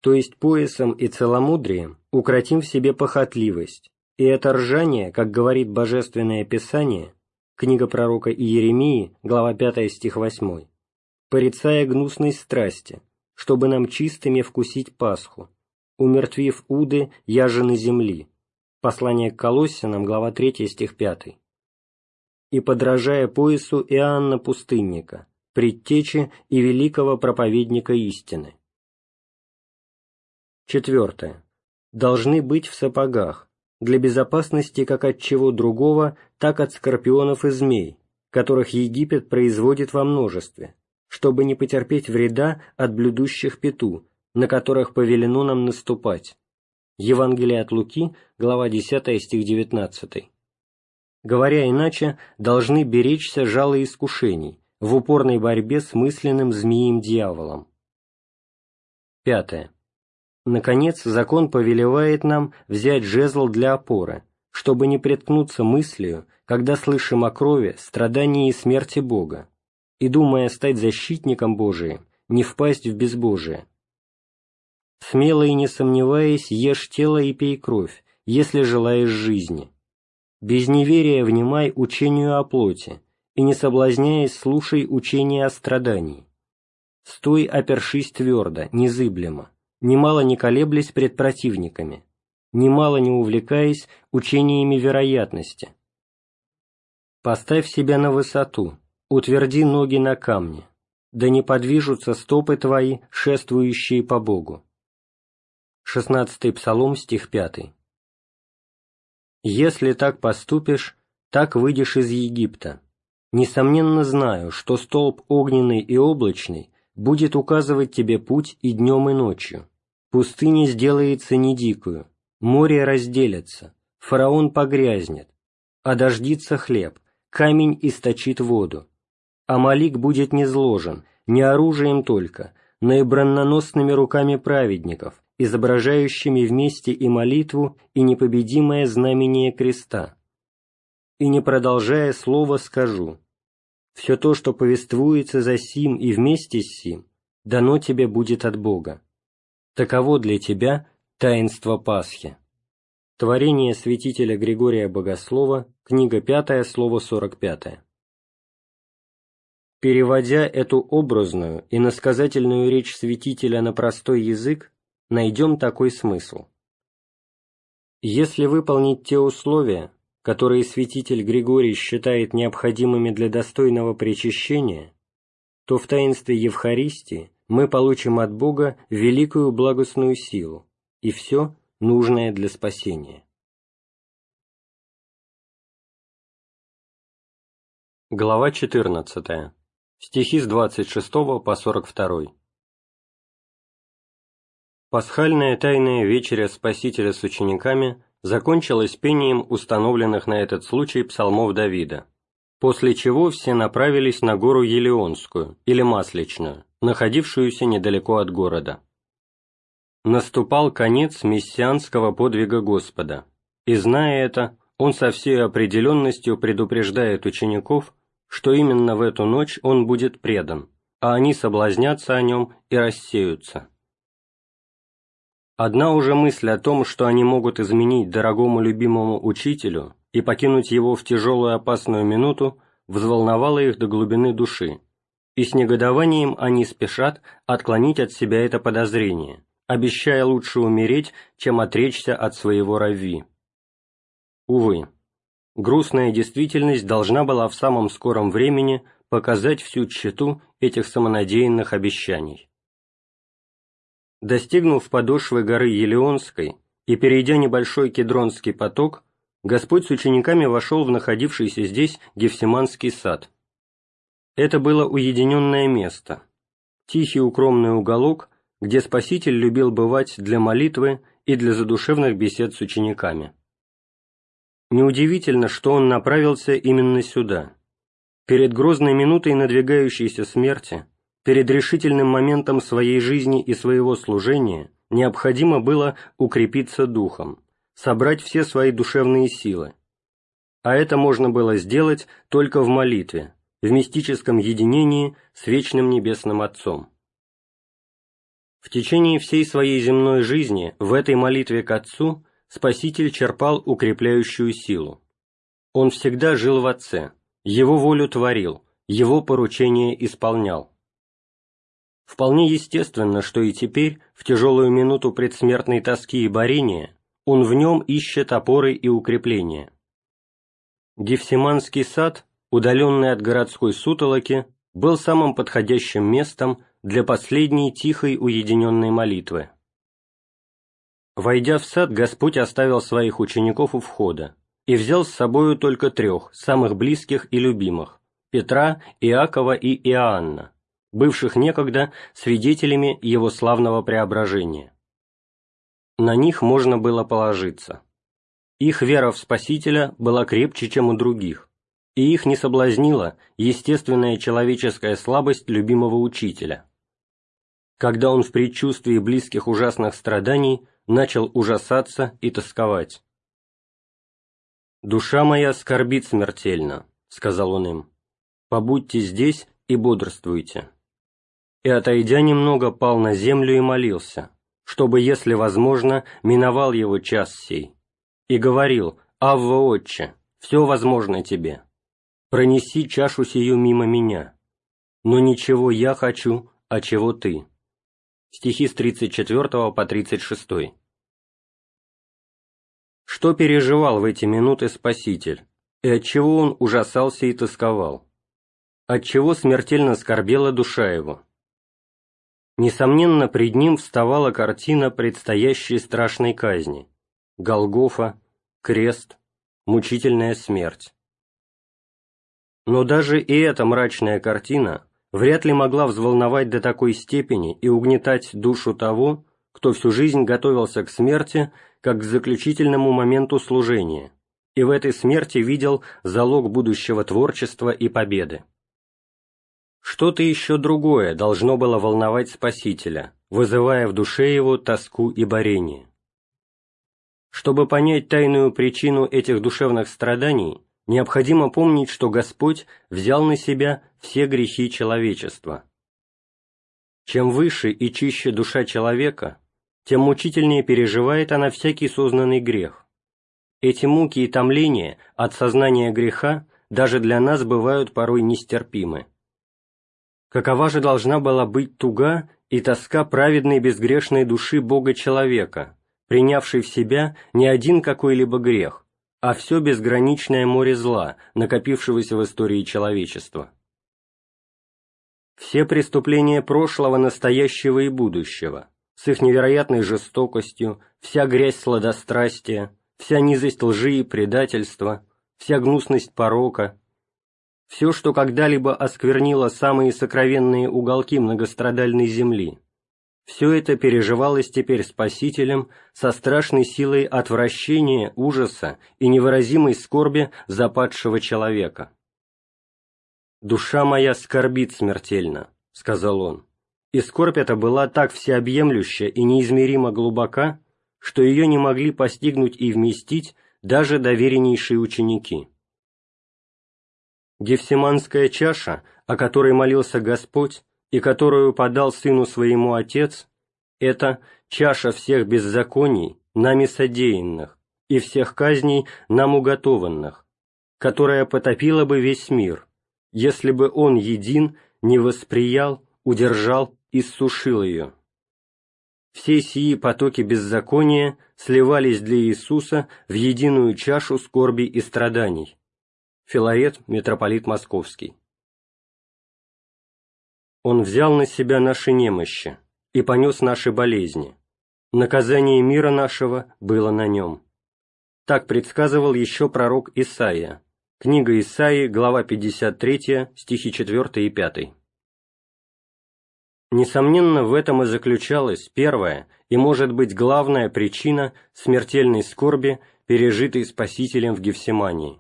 [SPEAKER 1] то есть поясом и целомудрием, укротим в себе похотливость, и это ржание, как говорит Божественное Писание, книга пророка Иеремии, глава 5 стих 8, порицая гнусной страсти, чтобы нам чистыми вкусить Пасху, умертвив уды яжены земли. Послание к Колоссянам, глава 3 стих 5. И подражая поясу Иоанна Пустынника, предтечи и великого проповедника истины. Четвертое. Должны быть в сапогах, для безопасности как от чего другого, так от скорпионов и змей, которых Египет производит во множестве, чтобы не потерпеть вреда от блюдущих пету, на которых повелено нам наступать. Евангелие от Луки, глава 10, стих 19. Говоря иначе, должны беречься жало искушений в упорной борьбе с мысленным змеем-дьяволом. Пятое. Наконец, закон повелевает нам взять жезл для опоры, чтобы не приткнуться мыслью, когда слышим о крови, страдании и смерти Бога, и, думая стать защитником Божиим, не впасть в безбожие. Смело и не сомневаясь, ешь тело и пей кровь, если желаешь жизни. Без неверия внимай учению о плоти, и не соблазняясь, слушай учение о страдании. Стой, опершись твердо, незыблемо немало не колеблясь пред противниками, немало не увлекаясь учениями вероятности. Поставь себя на высоту, утверди ноги на камне, да не подвижутся стопы твои, шествующие по Богу. 16 Псалом, стих 5. «Если так поступишь, так выйдешь из Египта. Несомненно знаю, что столб огненный и облачный будет указывать тебе путь и днем, и ночью. Пустыня сделается не дикую, море разделится, фараон погрязнет, одождится хлеб, камень источит воду. Амалик будет не зложен, не оружием только, но и бронноносными руками праведников, изображающими вместе и молитву, и непобедимое знамение креста. И не продолжая слова скажу, все то, что повествуется за сим и вместе с сим, дано тебе будет от Бога. Таково для тебя таинство Пасхи. Творение святителя Григория Богослова, книга 5, слово 45. Переводя эту образную и насказательную речь святителя на простой язык, найдем такой смысл. Если выполнить те условия, которые святитель Григорий считает необходимыми для достойного причащения, то в таинстве Евхаристии мы получим от Бога великую благостную силу и все нужное для спасения. Глава 14. Стихи с 26 по 42. Пасхальная тайная вечеря Спасителя с учениками закончилась пением установленных на этот случай псалмов Давида, после чего все направились на гору Елеонскую или Масличную, находившуюся недалеко от города. Наступал конец мессианского подвига Господа, и, зная это, он со всей определенностью предупреждает учеников, что именно в эту ночь он будет предан, а они соблазнятся о нем и рассеются. Одна уже мысль о том, что они могут изменить дорогому любимому учителю и покинуть его в тяжелую опасную минуту, взволновала их до глубины души, и с негодованием они спешат отклонить от себя это подозрение, обещая лучше умереть, чем отречься от своего рави. Увы, грустная действительность должна была в самом скором времени показать всю тщету этих самонадеянных обещаний. Достигнув подошвы горы Елеонской и перейдя небольшой кедронский поток, Господь с учениками вошел в находившийся здесь Гефсиманский сад – это было уединенное место, тихий укромный уголок, где Спаситель любил бывать для молитвы и для задушевных бесед с учениками. Неудивительно, что он направился именно сюда. Перед грозной минутой надвигающейся смерти, перед решительным моментом своей жизни и своего служения необходимо было укрепиться духом, собрать все свои душевные силы. А это можно было сделать только в молитве, в мистическом единении с вечным Небесным Отцом. В течение всей своей земной жизни в этой молитве к Отцу Спаситель черпал укрепляющую силу. Он всегда жил в Отце, Его волю творил, Его поручение исполнял. Вполне естественно, что и теперь, в тяжелую минуту предсмертной тоски и борения, он в нем ищет опоры и укрепления. Гефсиманский сад, удаленный от городской сутолоки, был самым подходящим местом для последней тихой уединенной молитвы. Войдя в сад, Господь оставил своих учеников у входа и взял с собою только трех, самых близких и любимых – Петра, Иакова и Иоанна, бывших некогда свидетелями его славного преображения. На них можно было положиться. Их вера в Спасителя была крепче, чем у других, и их не соблазнила естественная человеческая слабость любимого учителя. Когда он в предчувствии близких ужасных страданий начал ужасаться и тосковать. «Душа моя скорбит смертельно», — сказал он им, — «побудьте здесь и бодрствуйте». И, отойдя немного, пал на землю и молился, чтобы, если возможно, миновал его час сей, и говорил, «Авва, Отче, все возможно тебе, пронеси чашу сию мимо меня, но ничего я хочу, а чего ты». Стихи с 34 по 36. Что переживал в эти минуты Спаситель, и от чего он ужасался и тосковал? От чего смертельно скорбела душа его? Несомненно, пред ним вставала картина предстоящей страшной казни – Голгофа, крест, мучительная смерть. Но даже и эта мрачная картина вряд ли могла взволновать до такой степени и угнетать душу того, кто всю жизнь готовился к смерти как к заключительному моменту служения, и в этой смерти видел залог будущего творчества и победы. Что-то еще другое должно было волновать Спасителя, вызывая в душе его тоску и борение. Чтобы понять тайную причину этих душевных страданий, необходимо помнить, что Господь взял на себя все грехи человечества. Чем выше и чище душа человека, тем мучительнее переживает она всякий сознанный грех. Эти муки и томления от сознания греха даже для нас бывают порой нестерпимы. Какова же должна была быть туга и тоска праведной безгрешной души Бога-человека, принявшей в себя не один какой-либо грех, а все безграничное море зла, накопившегося в истории человечества. Все преступления прошлого, настоящего и будущего, с их невероятной жестокостью, вся грязь сладострастия, вся низость лжи и предательства, вся гнусность порока, все, что когда-либо осквернило самые сокровенные уголки многострадальной земли, все это переживалось теперь Спасителем со страшной силой отвращения, ужаса и невыразимой скорби западшего человека. «Душа моя скорбит смертельно», — сказал он, и скорбь эта была так всеобъемлюща и неизмеримо глубока, что ее не могли постигнуть и вместить даже довереннейшие ученики. Гефсиманская чаша, о которой молился Господь и которую подал Сыну Своему Отец, это чаша всех беззаконий, нами содеянных, и всех казней нам уготованных, которая потопила бы весь мир, если бы Он един не восприял, удержал и сушил ее. Все сии потоки беззакония сливались для Иисуса в единую чашу скорби и страданий, Филарет, митрополит Московский. Он взял на себя наши немощи и понес наши болезни. Наказание мира нашего было на нем. Так предсказывал еще пророк Исаия. Книга Исаии, глава 53, стихи 4 и 5. Несомненно, в этом и заключалась первая и, может быть, главная причина смертельной скорби, пережитой Спасителем в Гефсимании.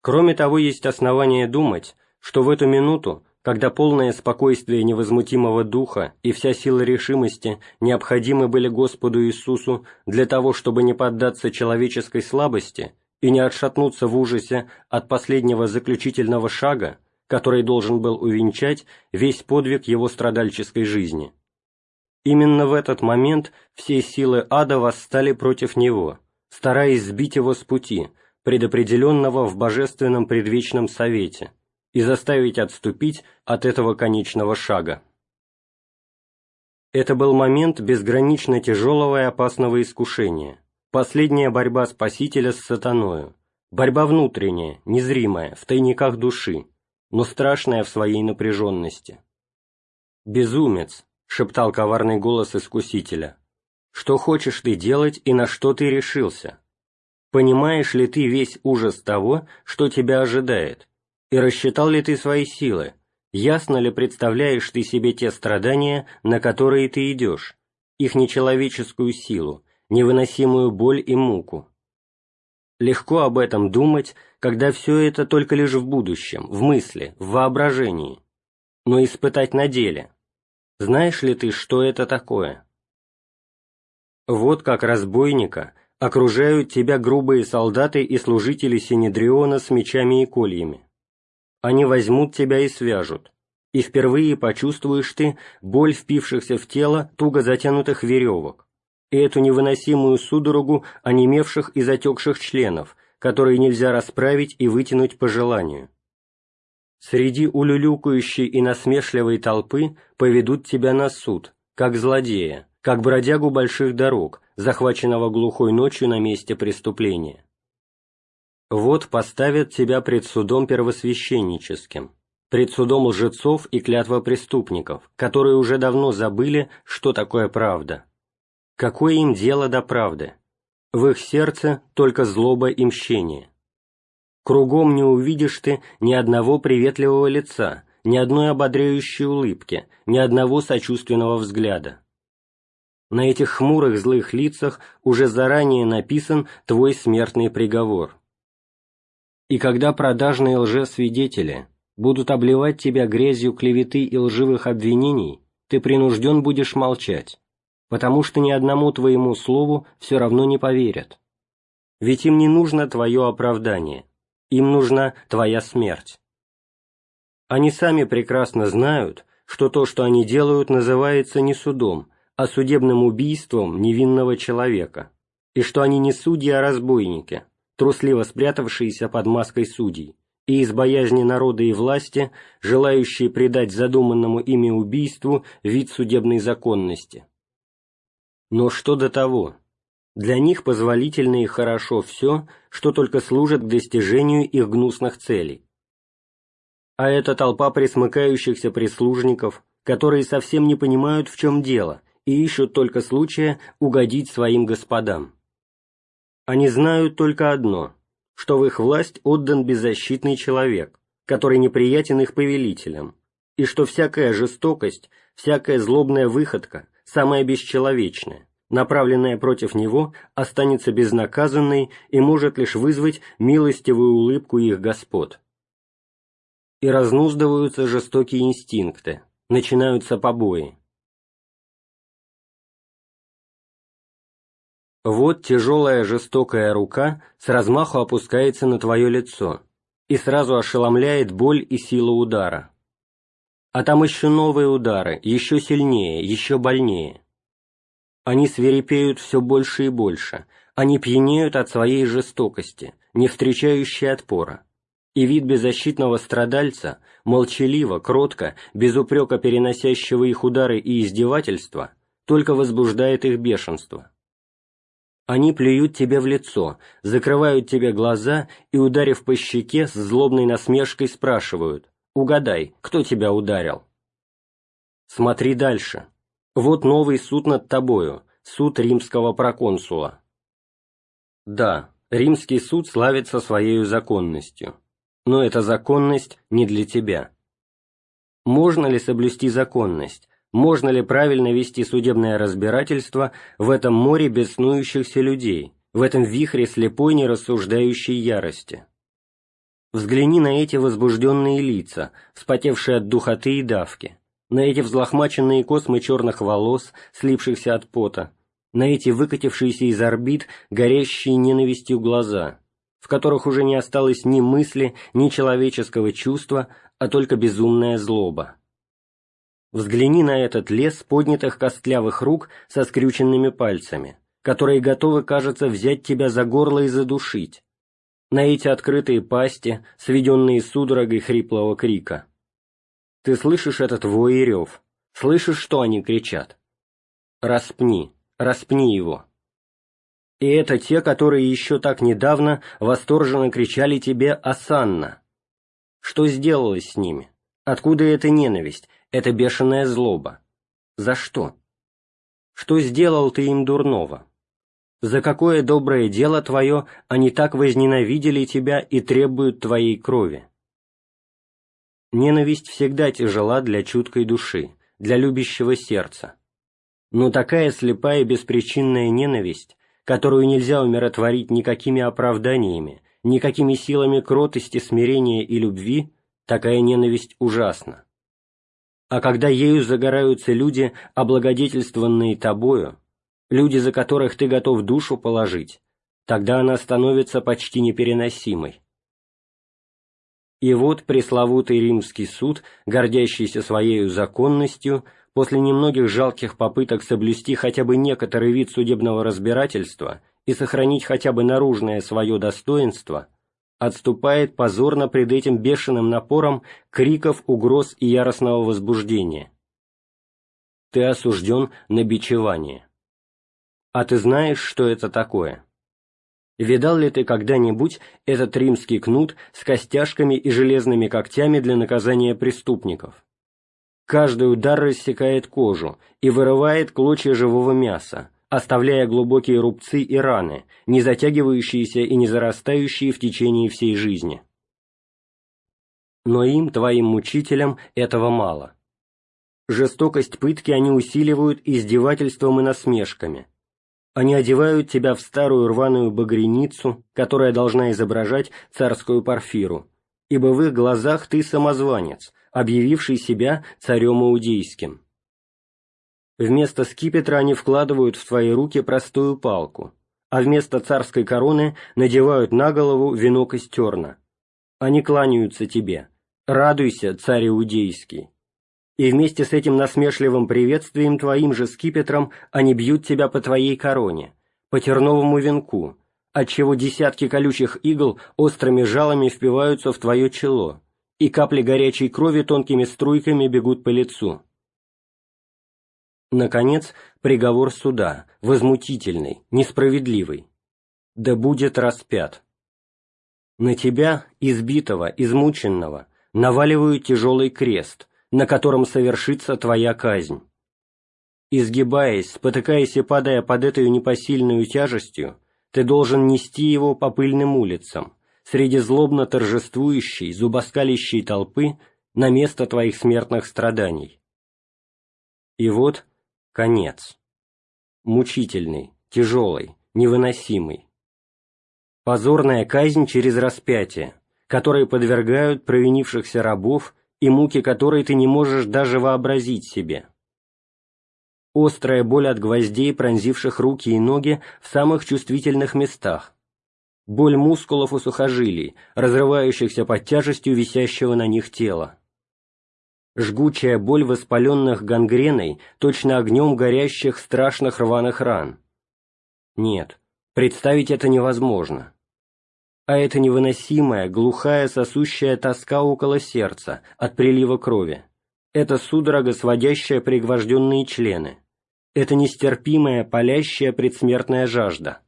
[SPEAKER 1] Кроме того, есть основания думать, что в эту минуту, когда полное спокойствие невозмутимого духа и вся сила решимости необходимы были Господу Иисусу для того, чтобы не поддаться человеческой слабости и не отшатнуться в ужасе от последнего заключительного шага, который должен был увенчать весь подвиг его страдальческой жизни, Именно в этот момент все силы ада восстали против него, стараясь сбить его с пути, предопределенного в божественном предвечном совете, и заставить отступить от этого конечного шага. Это был момент безгранично тяжелого и опасного искушения, последняя борьба Спасителя с сатаною, борьба внутренняя, незримая, в тайниках души, но страшная в своей напряженности. «Безумец!» — шептал коварный голос Искусителя. «Что хочешь ты делать и на что ты решился? Понимаешь ли ты весь ужас того, что тебя ожидает? И рассчитал ли ты свои силы? Ясно ли представляешь ты себе те страдания, на которые ты идешь, их нечеловеческую силу, невыносимую боль и муку? Легко об этом думать, когда все это только лишь в будущем, в мысли, в воображении. Но испытать на деле. Знаешь ли ты, что это такое? Вот как разбойника окружают тебя грубые солдаты и служители Синедриона с мечами и кольями они возьмут тебя и свяжут, и впервые почувствуешь ты боль впившихся в тело туго затянутых веревок, и эту невыносимую судорогу онемевших и затекших членов, которые нельзя расправить и вытянуть по желанию. Среди улюлюкающей и насмешливой толпы поведут тебя на суд, как злодея, как бродягу больших дорог, захваченного глухой ночью на месте преступления. Вот поставят тебя пред судом первосвященническим, пред судом лжецов и клятвопреступников, которые уже давно забыли, что такое правда. Какое им дело до правды? В их сердце только злоба и мщение. Кругом не увидишь ты ни одного приветливого лица, ни одной ободряющей улыбки, ни одного сочувственного взгляда. На этих хмурых злых лицах уже заранее написан твой смертный приговор. И когда продажные лжесвидетели будут обливать тебя грязью клеветы и лживых обвинений, ты принужден будешь молчать, потому что ни одному твоему слову все равно не поверят. Ведь им не нужно твое оправдание, им нужна твоя смерть. Они сами прекрасно знают, что то, что они делают, называется не судом, а судебным убийством невинного человека, и что они не судьи, а разбойники, трусливо спрятавшиеся под маской судей, и из боязни народа и власти, желающие придать задуманному ими убийству вид судебной законности. Но что до того? Для них позволительно и хорошо все, что только служит к достижению их гнусных целей. А это толпа присмыкающихся прислужников, которые совсем не понимают, в чем дело, и ищут только случая угодить своим господам. Они знают только одно, что в их власть отдан беззащитный человек, который неприятен их повелителям, и что всякая жестокость, всякая злобная выходка, самая бесчеловечная, направленная против него, останется безнаказанной и может лишь вызвать милостивую улыбку их господ. И разнуздываются жестокие инстинкты, начинаются побои, Вот тяжелая жестокая рука с размаху опускается на твое лицо и сразу ошеломляет боль и сила удара. А там еще новые удары, еще сильнее, еще больнее. Они свирепеют все больше и больше, они пьянеют от своей жестокости, не встречающей отпора. И вид беззащитного страдальца, молчаливо, кротко, без упрека переносящего их удары и издевательства, только возбуждает их бешенство. Они плюют тебе в лицо, закрывают тебе глаза и, ударив по щеке, с злобной насмешкой спрашивают «Угадай, кто тебя ударил?» Смотри дальше. Вот новый суд над тобою, суд римского проконсула. Да, римский суд славится своей законностью, но эта законность не для тебя. Можно ли соблюсти законность, можно ли правильно вести судебное разбирательство в этом море беснующихся людей, в этом вихре слепой нерассуждающей ярости. Взгляни на эти возбужденные лица, вспотевшие от духоты и давки, на эти взлохмаченные космы черных волос, слипшихся от пота, на эти выкатившиеся из орбит горящие ненавистью глаза, в которых уже не осталось ни мысли, ни человеческого чувства, а только безумная злоба. Взгляни на этот лес поднятых костлявых рук со скрюченными пальцами, которые готовы, кажется, взять тебя за горло и задушить, на эти открытые пасти, сведенные судорогой хриплого крика. Ты слышишь этот вой и рев, слышишь, что они кричат? Распни, распни его. И это те, которые еще так недавно восторженно кричали тебе «Асанна». Что сделалось с ними? Откуда эта ненависть, эта бешеная злоба? За что? Что сделал ты им дурного? За какое доброе дело твое они так возненавидели тебя и требуют твоей крови? Ненависть всегда тяжела для чуткой души, для любящего сердца. Но такая слепая беспричинная ненависть, которую нельзя умиротворить никакими оправданиями, никакими силами кротости, смирения и любви, такая ненависть ужасна. А когда ею загораются люди, облагодетельствованные тобою, люди, за которых ты готов душу положить, тогда она становится почти непереносимой. И вот пресловутый римский суд, гордящийся своей законностью, после немногих жалких попыток соблюсти хотя бы некоторый вид судебного разбирательства и сохранить хотя бы наружное свое достоинство, отступает позорно пред этим бешеным напором криков, угроз и яростного возбуждения. Ты осужден на бичевание. А ты знаешь, что это такое? Видал ли ты когда-нибудь этот римский кнут с костяшками и железными когтями для наказания преступников? Каждый удар рассекает кожу и вырывает клочья живого мяса, оставляя глубокие рубцы и раны, не затягивающиеся и не зарастающие в течение всей жизни. Но им, твоим мучителям, этого мало. Жестокость пытки они усиливают издевательством и насмешками, они одевают тебя в старую рваную багряницу, которая должна изображать царскую парфиру, ибо в их глазах ты самозванец, объявивший себя царем иудейским. Вместо скипетра они вкладывают в твои руки простую палку, а вместо царской короны надевают на голову венок из терна. Они кланяются тебе. Радуйся, царь иудейский и вместе с этим насмешливым приветствием твоим же скипетром они бьют тебя по твоей короне, по терновому венку, отчего десятки колючих игл острыми жалами впиваются в твое чело, и капли горячей крови тонкими струйками бегут по лицу. Наконец, приговор суда, возмутительный, несправедливый. Да будет распят. На тебя, избитого, измученного, наваливают тяжелый крест, на котором совершится твоя казнь. Изгибаясь, спотыкаясь и падая под этой непосильной тяжестью, ты должен нести его по пыльным улицам, среди злобно торжествующей, зубоскалящей толпы, на место твоих смертных страданий. И вот конец. Мучительный, тяжелый, невыносимый. Позорная казнь через распятие, которой подвергают провинившихся рабов и муки которой ты не можешь даже вообразить себе. Острая боль от гвоздей, пронзивших руки и ноги в самых чувствительных местах. Боль мускулов и сухожилий, разрывающихся под тяжестью висящего на них тела. Жгучая боль воспаленных гангреной, точно огнем горящих страшных рваных ран. Нет, представить это невозможно а это невыносимая, глухая, сосущая тоска около сердца от прилива крови. Это судорога, сводящая пригвожденные члены. Это нестерпимая, палящая предсмертная жажда.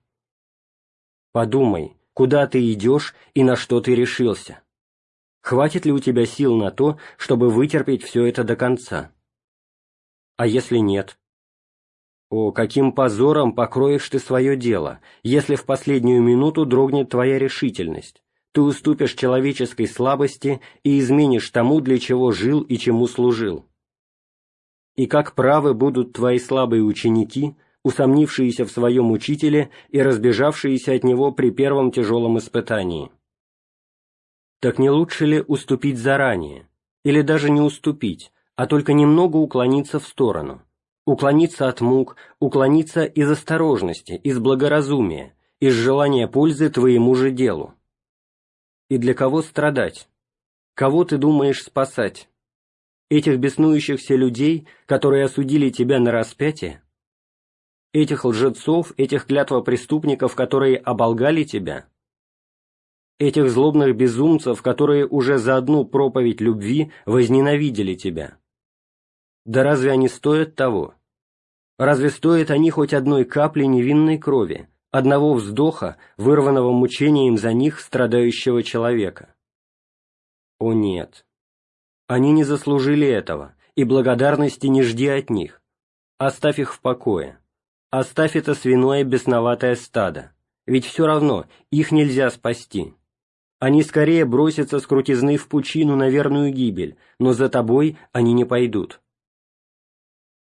[SPEAKER 1] Подумай, куда ты идешь и на что ты решился. Хватит ли у тебя сил на то, чтобы вытерпеть все это до конца? А если нет, о, каким позором покроешь ты свое дело, если в последнюю минуту дрогнет твоя решительность, ты уступишь человеческой слабости и изменишь тому, для чего жил и чему служил. И как правы будут твои слабые ученики, усомнившиеся в своем учителе и разбежавшиеся от него при первом тяжелом испытании. Так не лучше ли уступить заранее, или даже не уступить, а только немного уклониться в сторону? Уклониться от мук, уклониться из осторожности, из благоразумия, из желания пользы твоему же делу. И для кого страдать? Кого ты думаешь спасать? Этих беснующихся людей, которые осудили тебя на распятие? Этих лжецов, этих клятвопреступников, которые оболгали тебя? Этих злобных безумцев, которые уже за одну проповедь любви возненавидели тебя? Да разве они стоят того? Разве стоят они хоть одной капли невинной крови, одного вздоха, вырванного мучением за них страдающего человека? О нет! Они не заслужили этого, и благодарности не жди от них. Оставь их в покое. Оставь это свиное бесноватое стадо, ведь все равно их нельзя спасти. Они скорее бросятся с крутизны в пучину на верную гибель, но за тобой они не пойдут.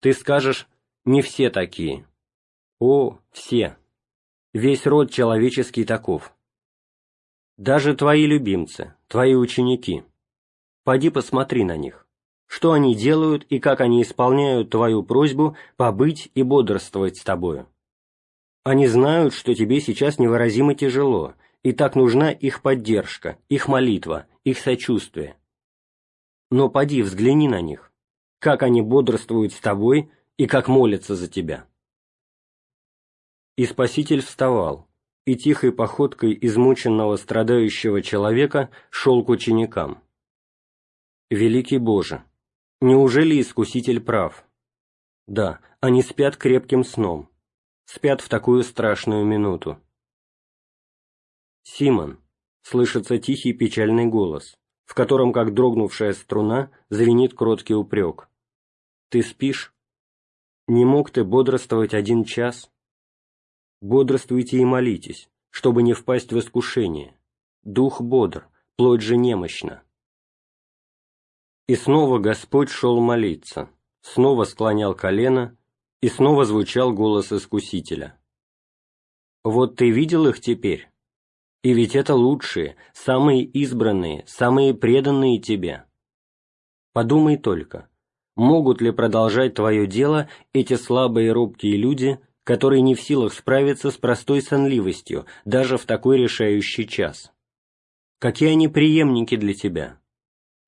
[SPEAKER 1] Ты скажешь, не все такие. О, все. Весь род человеческий таков. Даже твои любимцы, твои ученики. Пойди посмотри на них. Что они делают и как они исполняют твою просьбу побыть и бодрствовать с тобою. Они знают, что тебе сейчас невыразимо тяжело, и так нужна их поддержка, их молитва, их сочувствие. Но поди взгляни на них как они бодрствуют с тобой и как молятся за тебя. И Спаситель вставал, и тихой походкой измученного страдающего человека шел к ученикам. Великий Боже, неужели Искуситель прав? Да, они спят крепким сном, спят в такую страшную минуту. Симон, слышится тихий печальный голос, в котором, как дрогнувшая струна, звенит кроткий упрек. Ты спишь? Не мог ты бодрствовать один час? Бодрствуйте и молитесь, чтобы не впасть в искушение. Дух бодр, плоть же немощна. И снова Господь шел молиться, снова склонял колено, и снова звучал голос Искусителя. «Вот ты видел их теперь? И ведь это лучшие, самые избранные, самые преданные тебе. Подумай только, могут ли продолжать твое дело эти слабые и робкие люди, которые не в силах справиться с простой сонливостью даже в такой решающий час? Какие они преемники для тебя?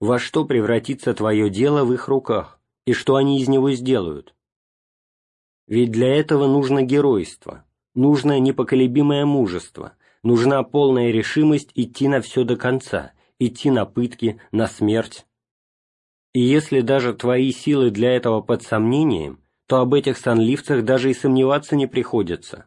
[SPEAKER 1] Во что превратится твое дело в их руках, и что они из него сделают? Ведь для этого нужно геройство, нужно непоколебимое мужество, нужна полная решимость идти на все до конца, идти на пытки, на смерть, и если даже твои силы для этого под сомнением, то об этих сонливцах даже и сомневаться не приходится.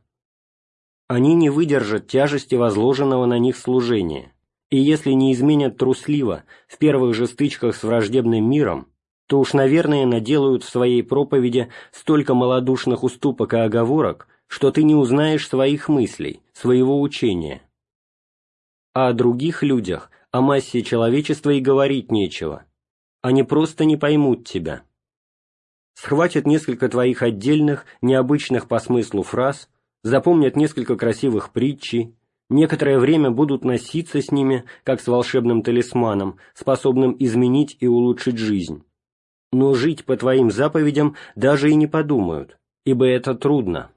[SPEAKER 1] Они не выдержат тяжести возложенного на них служения, и если не изменят трусливо в первых же стычках с враждебным миром, то уж, наверное, наделают в своей проповеди столько малодушных уступок и оговорок, что ты не узнаешь своих мыслей, своего учения. А о других людях, о массе человечества и говорить нечего – они просто не поймут тебя. Схватят несколько твоих отдельных, необычных по смыслу фраз, запомнят несколько красивых притчей, некоторое время будут носиться с ними, как с волшебным талисманом, способным изменить и улучшить жизнь. Но жить по твоим заповедям даже и не подумают, ибо это трудно.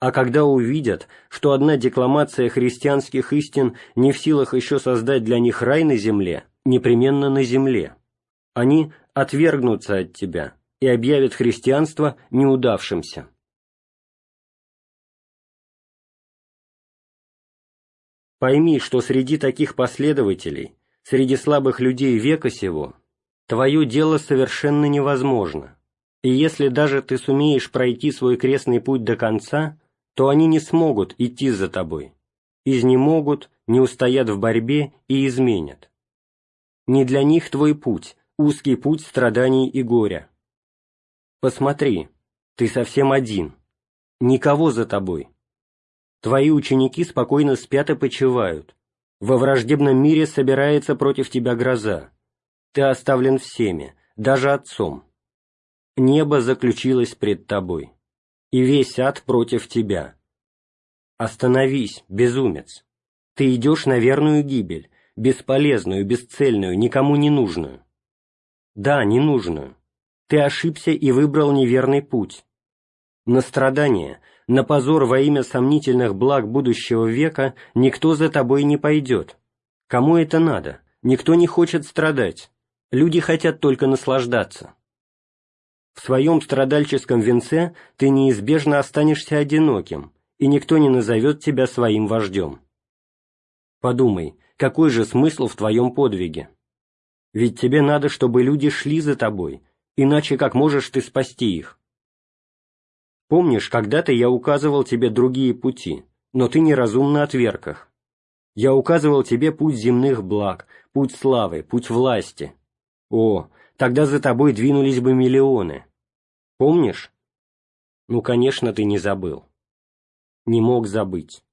[SPEAKER 1] А когда увидят, что одна декламация христианских истин не в силах еще создать для них рай на земле, непременно на земле, они отвергнутся от тебя и объявят христианство неудавшимся. Пойми, что среди таких последователей, среди слабых людей века сего, твое дело совершенно невозможно, и если даже ты сумеешь пройти свой крестный путь до конца, то они не смогут идти за тобой, изнемогут, не устоят в борьбе и изменят. Не для них твой путь, узкий путь страданий и горя. Посмотри, ты совсем один, никого за тобой. Твои ученики спокойно спят и почивают. Во враждебном мире собирается против тебя гроза. Ты оставлен всеми, даже отцом. Небо заключилось пред тобой, и весь ад против тебя. Остановись, безумец. Ты идешь на верную гибель, бесполезную, бесцельную, никому не нужную. Да, ненужную. Ты ошибся и выбрал неверный путь. На страдания, на позор во имя сомнительных благ будущего века никто за тобой не пойдет. Кому это надо? Никто не хочет страдать. Люди хотят только наслаждаться. В своем страдальческом венце ты неизбежно останешься одиноким, и никто не назовет тебя своим вождем. Подумай, какой же смысл в твоем подвиге? Ведь тебе надо, чтобы люди шли за тобой, иначе как можешь ты спасти их? Помнишь, когда-то я указывал тебе другие пути, но ты неразумно отверг их. Я указывал тебе путь земных благ, путь славы, путь власти. О, тогда за тобой двинулись бы миллионы. Помнишь? Ну, конечно, ты не забыл. Не мог забыть.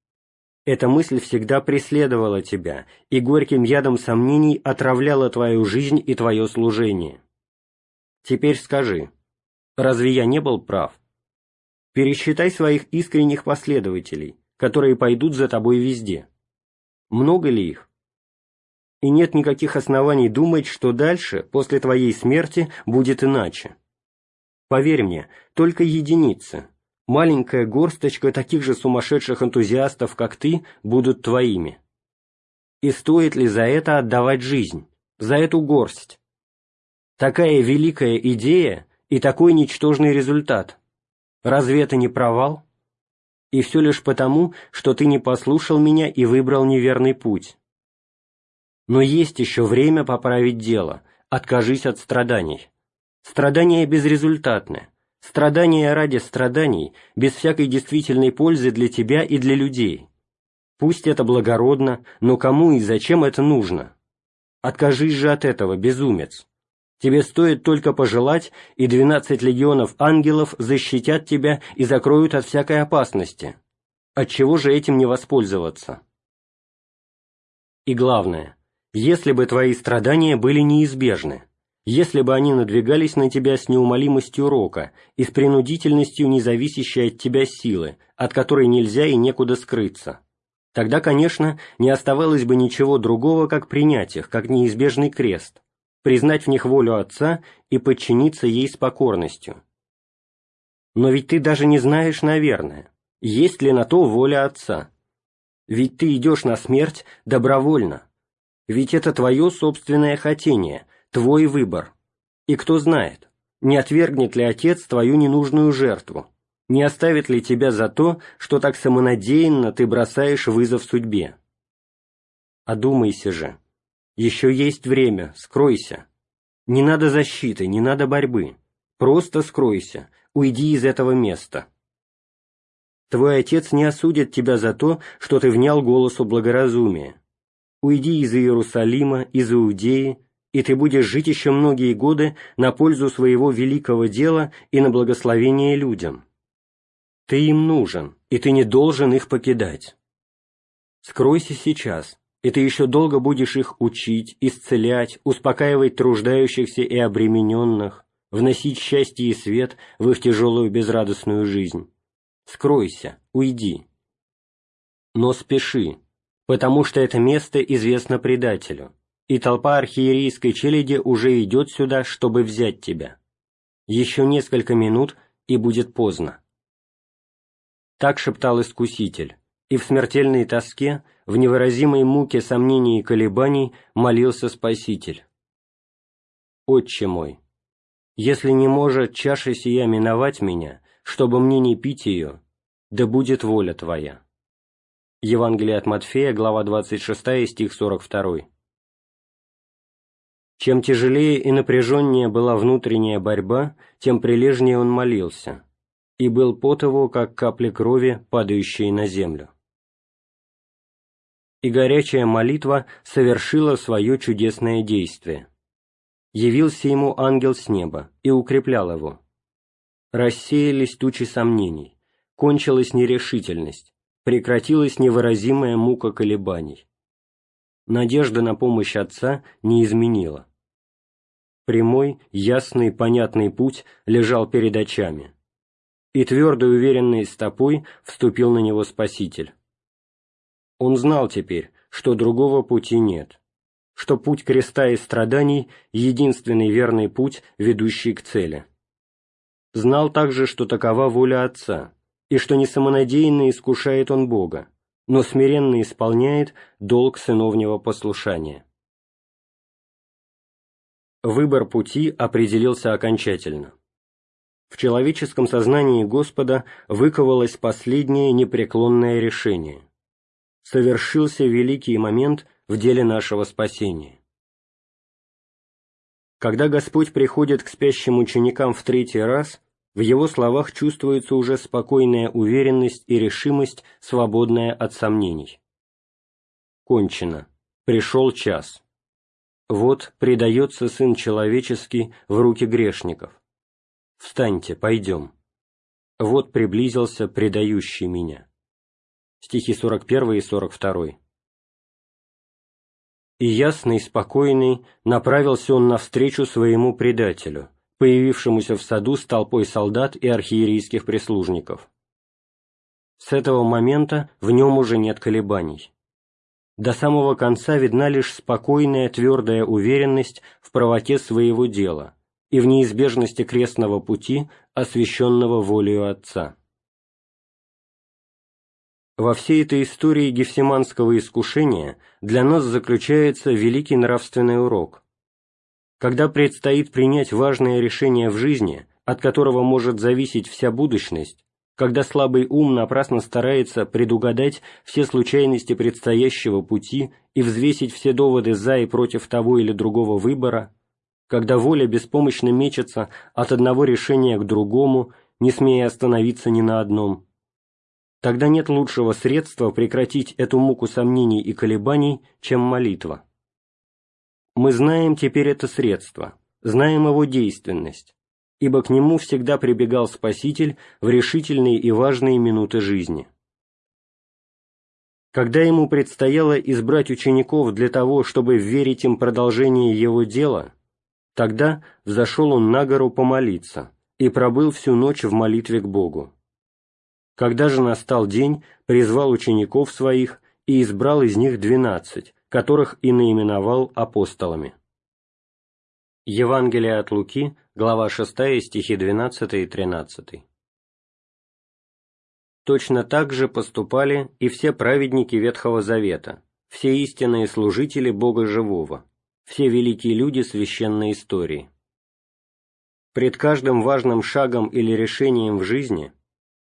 [SPEAKER 1] Эта мысль всегда преследовала тебя и горьким ядом сомнений отравляла твою жизнь и твое служение. Теперь скажи, разве я не был прав? Пересчитай своих искренних последователей, которые пойдут за тобой везде. Много ли их? И нет никаких оснований думать, что дальше, после твоей смерти, будет иначе. Поверь мне, только единицы, маленькая горсточка таких же сумасшедших энтузиастов, как ты, будут твоими. И стоит ли за это отдавать жизнь, за эту горсть? Такая великая идея и такой ничтожный результат. Разве это не провал? И все лишь потому, что ты не послушал меня и выбрал неверный путь. Но есть еще время поправить дело, откажись от страданий. Страдания безрезультатны. Страдания ради страданий, без всякой действительной пользы для тебя и для людей. Пусть это благородно, но кому и зачем это нужно? Откажись же от этого, безумец. Тебе стоит только пожелать, и двенадцать легионов ангелов защитят тебя и закроют от всякой опасности. Отчего же этим не воспользоваться? И главное, если бы твои страдания были неизбежны, если бы они надвигались на тебя с неумолимостью рока и с принудительностью независящей от тебя силы, от которой нельзя и некуда скрыться. Тогда, конечно, не оставалось бы ничего другого, как принять их, как неизбежный крест, признать в них волю Отца и подчиниться ей с покорностью. Но ведь ты даже не знаешь, наверное, есть ли на то воля Отца. Ведь ты идешь на смерть добровольно. Ведь это твое собственное хотение – твой выбор. И кто знает, не отвергнет ли Отец твою ненужную жертву, не оставит ли тебя за то, что так самонадеянно ты бросаешь вызов судьбе. Одумайся же. Еще есть время, скройся. Не надо защиты, не надо борьбы. Просто скройся, уйди из этого места. Твой отец не осудит тебя за то, что ты внял голосу благоразумия. Уйди из Иерусалима, из Иудеи, и ты будешь жить еще многие годы на пользу своего великого дела и на благословение людям. Ты им нужен, и ты не должен их покидать. Скройся сейчас, и ты еще долго будешь их учить, исцелять, успокаивать труждающихся и обремененных, вносить счастье и свет в их тяжелую безрадостную жизнь. Скройся, уйди. Но спеши, потому что это место известно предателю и толпа архиерейской челяди уже идет сюда, чтобы взять тебя. Еще несколько минут, и будет поздно. Так шептал Искуситель, и в смертельной тоске, в невыразимой муке сомнений и колебаний молился Спаситель. «Отче мой, если не может чаша сия миновать меня, чтобы мне не пить ее, да будет воля Твоя». Евангелие от Матфея, глава 26, стих 42. Чем тяжелее и напряженнее была внутренняя борьба, тем прилежнее он молился, и был пот его, как капли крови, падающие на землю. И горячая молитва совершила свое чудесное действие. Явился ему ангел с неба и укреплял его. Рассеялись тучи сомнений, кончилась нерешительность, прекратилась невыразимая мука колебаний надежда на помощь Отца не изменила. Прямой, ясный, понятный путь лежал перед очами, и твердой уверенной стопой вступил на него Спаситель. Он знал теперь, что другого пути нет, что путь креста и страданий — единственный верный путь, ведущий к цели. Знал также, что такова воля Отца, и что не самонадеянно искушает он Бога, но смиренно исполняет долг сыновнего послушания. Выбор пути определился окончательно. В человеческом сознании Господа выковалось последнее непреклонное решение. Совершился великий момент в деле нашего спасения. Когда Господь приходит к спящим ученикам в третий раз, в его словах чувствуется уже спокойная уверенность и решимость, свободная от сомнений. Кончено. Пришел час. Вот предается Сын Человеческий в руки грешников. Встаньте, пойдем. Вот приблизился предающий меня. Стихи 41 и 42 и ясный, спокойный, направился он навстречу своему предателю, появившемуся в саду с толпой солдат и архиерейских прислужников. С этого момента в нем уже нет колебаний. До самого конца видна лишь спокойная твердая уверенность в правоте своего дела и в неизбежности крестного пути, освященного волею Отца. Во всей этой истории гефсиманского искушения для нас заключается великий нравственный урок. Когда предстоит принять важное решение в жизни, от которого может зависеть вся будущность, когда слабый ум напрасно старается предугадать все случайности предстоящего пути и взвесить все доводы за и против того или другого выбора, когда воля беспомощно мечется от одного решения к другому, не смея остановиться ни на одном, Тогда нет лучшего средства прекратить эту муку сомнений и колебаний, чем молитва. Мы знаем теперь это средство, знаем его действенность, ибо к нему всегда прибегал Спаситель в решительные и важные минуты жизни. Когда ему предстояло избрать учеников для того, чтобы верить им продолжение его дела, тогда взошел он на гору помолиться и пробыл всю ночь в молитве к Богу. Когда же настал день, призвал учеников своих и избрал из них двенадцать, которых и наименовал апостолами. Евангелие от Луки, глава 6, стихи 12 и 13. Точно так же поступали и все праведники Ветхого Завета, все истинные служители Бога Живого, все великие люди священной истории. Пред каждым важным шагом или решением в жизни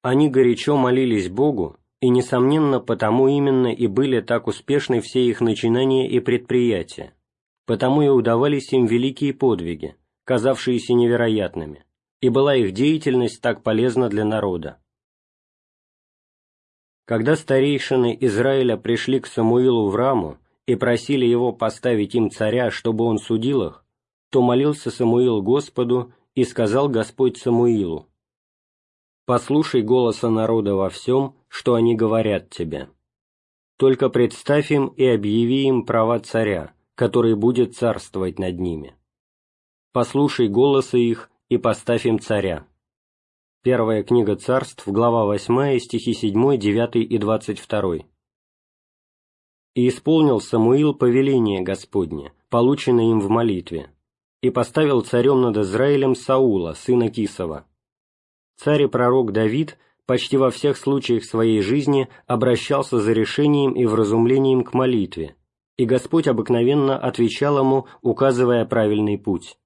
[SPEAKER 1] они горячо молились Богу, и, несомненно, потому именно и были так успешны все их начинания и предприятия, потому и удавались им великие подвиги, казавшиеся невероятными, и была их деятельность так полезна для народа. Когда старейшины Израиля пришли к Самуилу в Раму и просили его поставить им царя, чтобы он судил их, то молился Самуил Господу, и сказал Господь Самуилу, послушай голоса народа во всем, что они говорят тебе. Только представь им и объяви им права царя, который будет царствовать над ними. Послушай голоса их и поставь им царя. Первая книга царств, глава 8, стихи 7, 9 и 22. «И исполнил Самуил повеление Господне, полученное им в молитве, и поставил царем над Израилем Саула, сына Кисова, царь и пророк Давид почти во всех случаях своей жизни обращался за решением и вразумлением к молитве, и Господь обыкновенно отвечал ему, указывая правильный путь.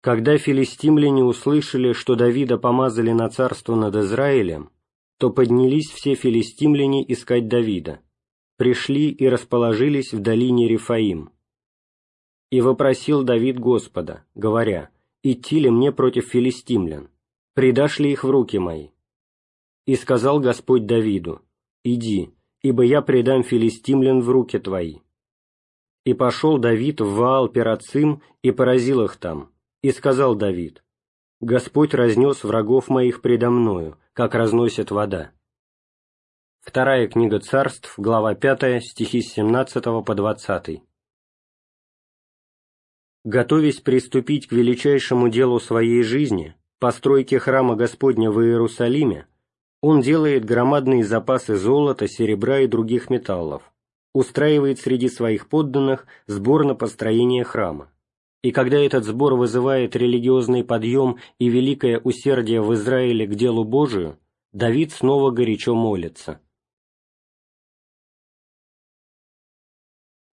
[SPEAKER 1] Когда филистимляне услышали, что Давида помазали на царство над Израилем, то поднялись все филистимляне искать Давида, пришли и расположились в долине Рифаим. И вопросил Давид Господа, говоря, идти ли мне против филистимлян, предашь ли их в руки мои? И сказал Господь Давиду, иди, ибо я предам филистимлян в руки твои. И пошел Давид в Ваал Перацим и поразил их там, и сказал Давид, Господь разнес врагов моих предо мною, как разносит вода. Вторая книга царств, глава 5, стихи с 17 по 20 готовясь приступить к величайшему делу своей жизни, постройке храма Господня в Иерусалиме, он делает громадные запасы золота, серебра и других металлов, устраивает среди своих подданных сбор на построение храма. И когда этот сбор вызывает религиозный подъем и великое усердие в Израиле к делу Божию, Давид снова горячо молится –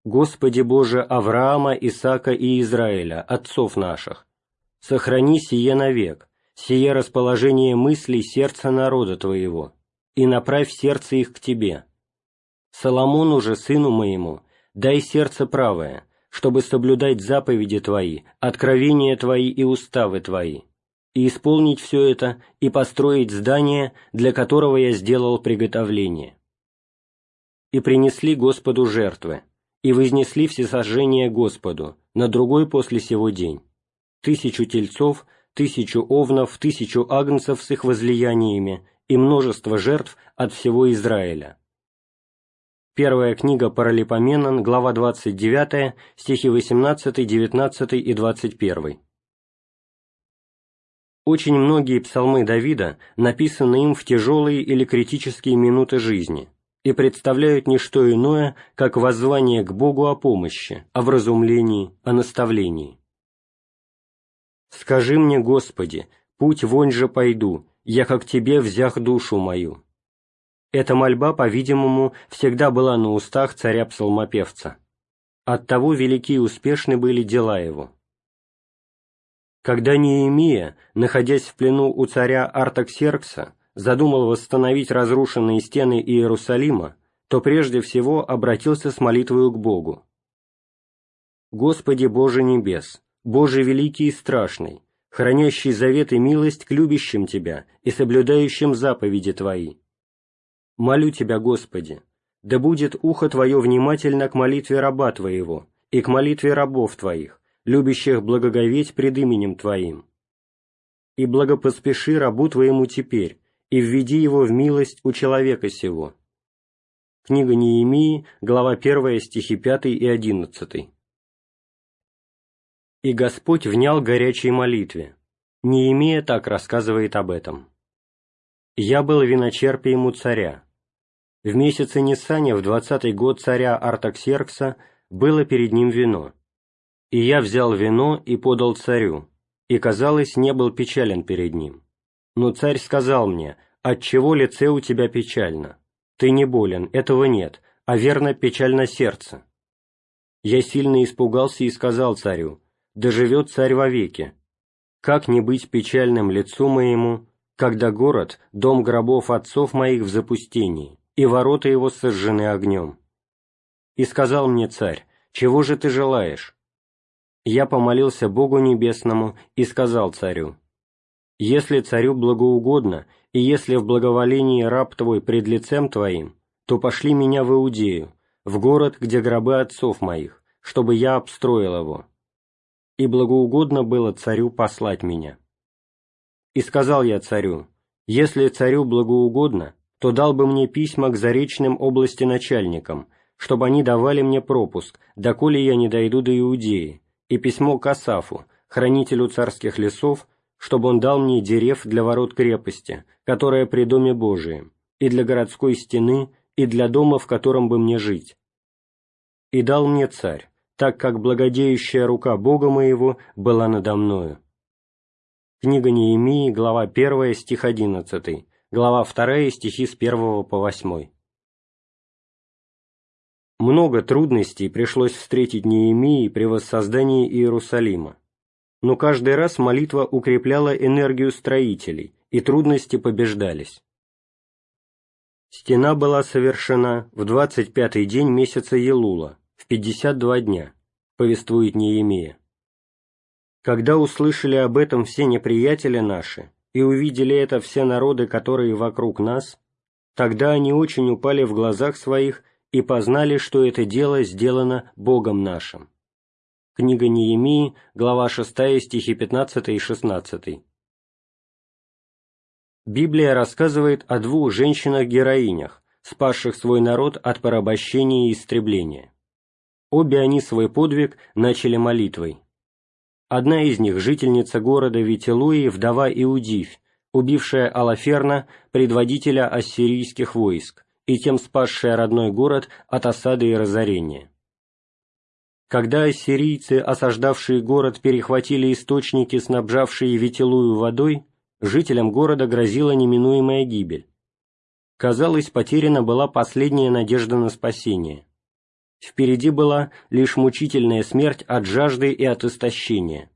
[SPEAKER 1] Господи Боже Авраама, Исаака и Израиля, отцов наших, сохрани сие навек, сие расположение мыслей сердца народа Твоего, и направь сердце их к Тебе. Соломону же, сыну моему, дай сердце правое, чтобы соблюдать заповеди Твои, откровения Твои и уставы Твои, и исполнить все это, и построить здание, для которого я сделал приготовление. И принесли Господу жертвы, и вознесли всесожжение Господу на другой после сего день, тысячу тельцов, тысячу овнов, тысячу агнцев с их возлияниями и множество жертв от всего Израиля. Первая книга Паралипоменон, глава 29, стихи 18, 19 и 21. Очень многие псалмы Давида написаны им в тяжелые или критические минуты жизни и представляют не что иное, как воззвание к Богу о помощи, о вразумлении, о наставлении. «Скажи мне, Господи, путь вонь же пойду, я как Тебе взях душу мою». Эта мольба, по-видимому, всегда была на устах царя-псалмопевца. Оттого велики и успешны были дела его. Когда Неемия, находясь в плену у царя Артаксеркса, задумал восстановить разрушенные стены Иерусалима, то прежде всего обратился с молитвою к Богу. «Господи Боже небес, Боже великий и страшный, хранящий завет и милость к любящим Тебя и соблюдающим заповеди Твои. Молю Тебя, Господи, да будет ухо Твое внимательно к молитве раба Твоего и к молитве рабов Твоих, любящих благоговеть пред именем Твоим. И благопоспеши рабу Твоему теперь, и введи его в милость у человека сего». Книга Неемии, глава 1, стихи 5 и 11. «И Господь внял горячей молитве». Неемия так рассказывает об этом. «Я был виночерпием у царя. В месяце Нисаня в двадцатый год царя Артаксеркса было перед ним вино. И я взял вино и подал царю, и, казалось, не был печален перед ним. Но царь сказал мне, «Отчего лице у тебя печально? Ты не болен, этого нет, а верно печально сердце». Я сильно испугался и сказал царю, «Да живет царь вовеки. Как не быть печальным лицу моему, когда город, дом гробов отцов моих в запустении, и ворота его сожжены огнем?» И сказал мне царь, «Чего же ты желаешь?» я помолился Богу Небесному и сказал царю, «Если царю благоугодно, и если в благоволении раб твой пред лицем твоим, то пошли меня в Иудею, в город, где гробы отцов моих, чтобы я обстроил его». И благоугодно было царю послать меня. И сказал я царю, «Если царю благоугодно, то дал бы мне письма к заречным области начальникам, чтобы они давали мне пропуск, доколе я не дойду до Иудеи, и письмо к Асафу, хранителю царских лесов, чтобы он дал мне дерев для ворот крепости, которая при Доме Божием, и для городской стены, и для дома, в котором бы мне жить. И дал мне царь, так как благодеющая рука Бога моего была надо мною. Книга Неемии, глава 1, стих 11, глава 2, стихи с 1 по 8. Много трудностей пришлось встретить Неемии при воссоздании Иерусалима, но каждый раз молитва укрепляла энергию строителей, и трудности побеждались. Стена была совершена в 25-й день месяца Елула, в 52 дня, повествует Неемия. Когда услышали об этом все неприятели наши, и увидели это все народы, которые вокруг нас, тогда они очень упали в глазах своих и познали, что это дело сделано Богом нашим». Книга Неемии, глава 6, стихи 15 и 16. Библия рассказывает о двух женщинах-героинях, спасших свой народ от порабощения и истребления. Обе они свой подвиг начали молитвой. Одна из них – жительница города Вителуи, вдова Иудивь, убившая Алаферна, предводителя ассирийских войск, и тем спасшая родной город от осады и разорения. Когда ассирийцы, осаждавшие город, перехватили источники, снабжавшие Вителую водой, жителям города грозила неминуемая гибель. Казалось, потеряна была последняя надежда на спасение. Впереди была лишь мучительная смерть от жажды и от истощения.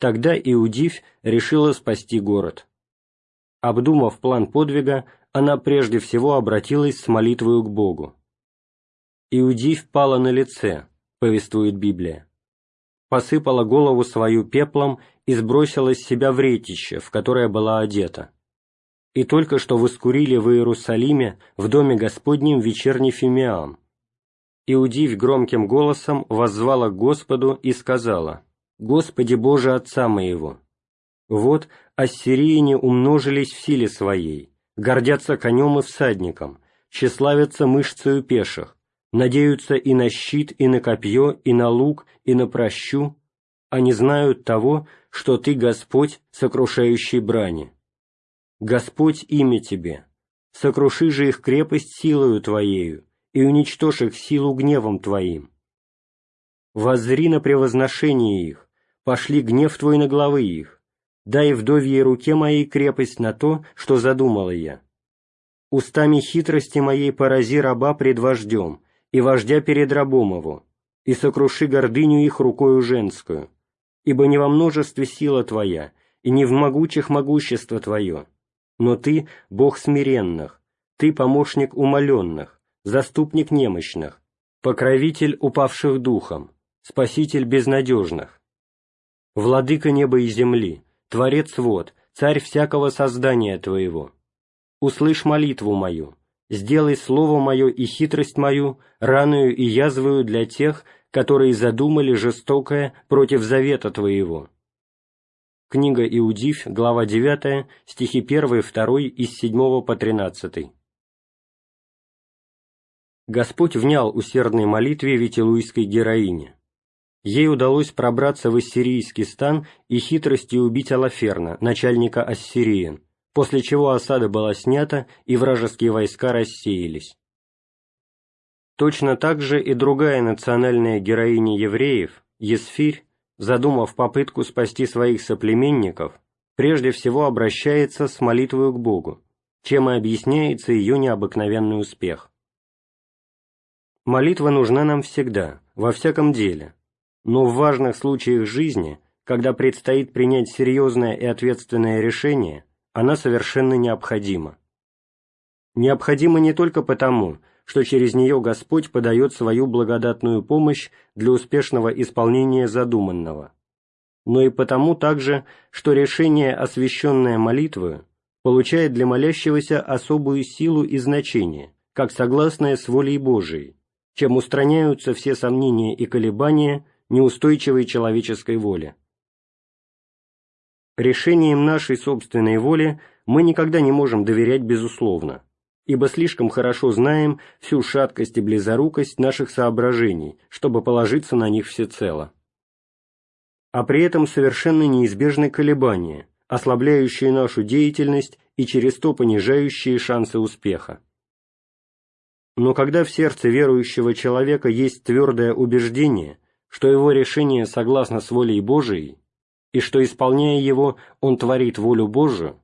[SPEAKER 1] Тогда Иудивь решила спасти город. Обдумав план подвига, она прежде всего обратилась с молитвою к Богу. Иудивь пала на лице, повествует Библия. Посыпала голову свою пеплом и сбросила с себя вретище, в которое была одета. И только что воскурили в Иерусалиме в доме Господнем вечерний фимиам. Иудивь громким голосом воззвала к Господу и сказала, «Господи Боже Отца моего! Вот ассирияне умножились в силе своей, гордятся конем и всадником, тщеславятся мышцею пеших, надеются и на щит, и на копье, и на лук, и на прощу, они знают того, что Ты, Господь, сокрушающий брани. Господь имя Тебе, сокруши же их крепость силою Твоею, и уничтожь их силу гневом Твоим. Воззри на превозношение их, пошли гнев Твой на главы их, дай вдовьей руке моей крепость на то, что задумала я. Устами хитрости моей порази раба пред вождем, и вождя перед рабом его, и сокруши гордыню их рукою женскую, ибо не во множестве сила твоя, и не в могучих могущество твое, но ты — Бог смиренных, ты — помощник умоленных, заступник немощных, покровитель упавших духом, спаситель безнадежных. Владыка неба и земли, Творец вод, Царь всякого создания Твоего, услышь молитву мою, сделай слово мое и хитрость мою раную и язвою для тех, которые задумали жестокое против завета Твоего». Книга Иудив, глава 9, стихи 1, 2 из 7 по 13. Господь внял усердной молитве ветилуйской героине. Ей удалось пробраться в ассирийский стан и хитростью убить Алаферна, начальника ассириен, после чего осада была снята и вражеские войска рассеялись. Точно так же и другая национальная героиня евреев, Есфирь, задумав попытку спасти своих соплеменников, прежде всего обращается с молитвой к Богу, чем и объясняется ее необыкновенный успех. Молитва нужна нам всегда, во всяком деле, но в важных случаях жизни, когда предстоит принять серьезное и ответственное решение, она совершенно необходима. Необходима не только потому, что через нее Господь подает свою благодатную помощь для успешного исполнения задуманного, но и потому также, что решение, освященное молитвою, получает для молящегося особую силу и значение, как согласное с волей Божией, чем устраняются все сомнения и колебания неустойчивой человеческой воли. Решением нашей собственной воли мы никогда не можем доверять безусловно, ибо слишком хорошо знаем всю шаткость и близорукость наших соображений, чтобы положиться на них всецело. А при этом совершенно неизбежны колебания, ослабляющие нашу деятельность и через то понижающие шансы успеха. Но когда в сердце верующего человека есть твердое убеждение, что его решение согласно с волей Божией, и что, исполняя его, он творит волю Божию,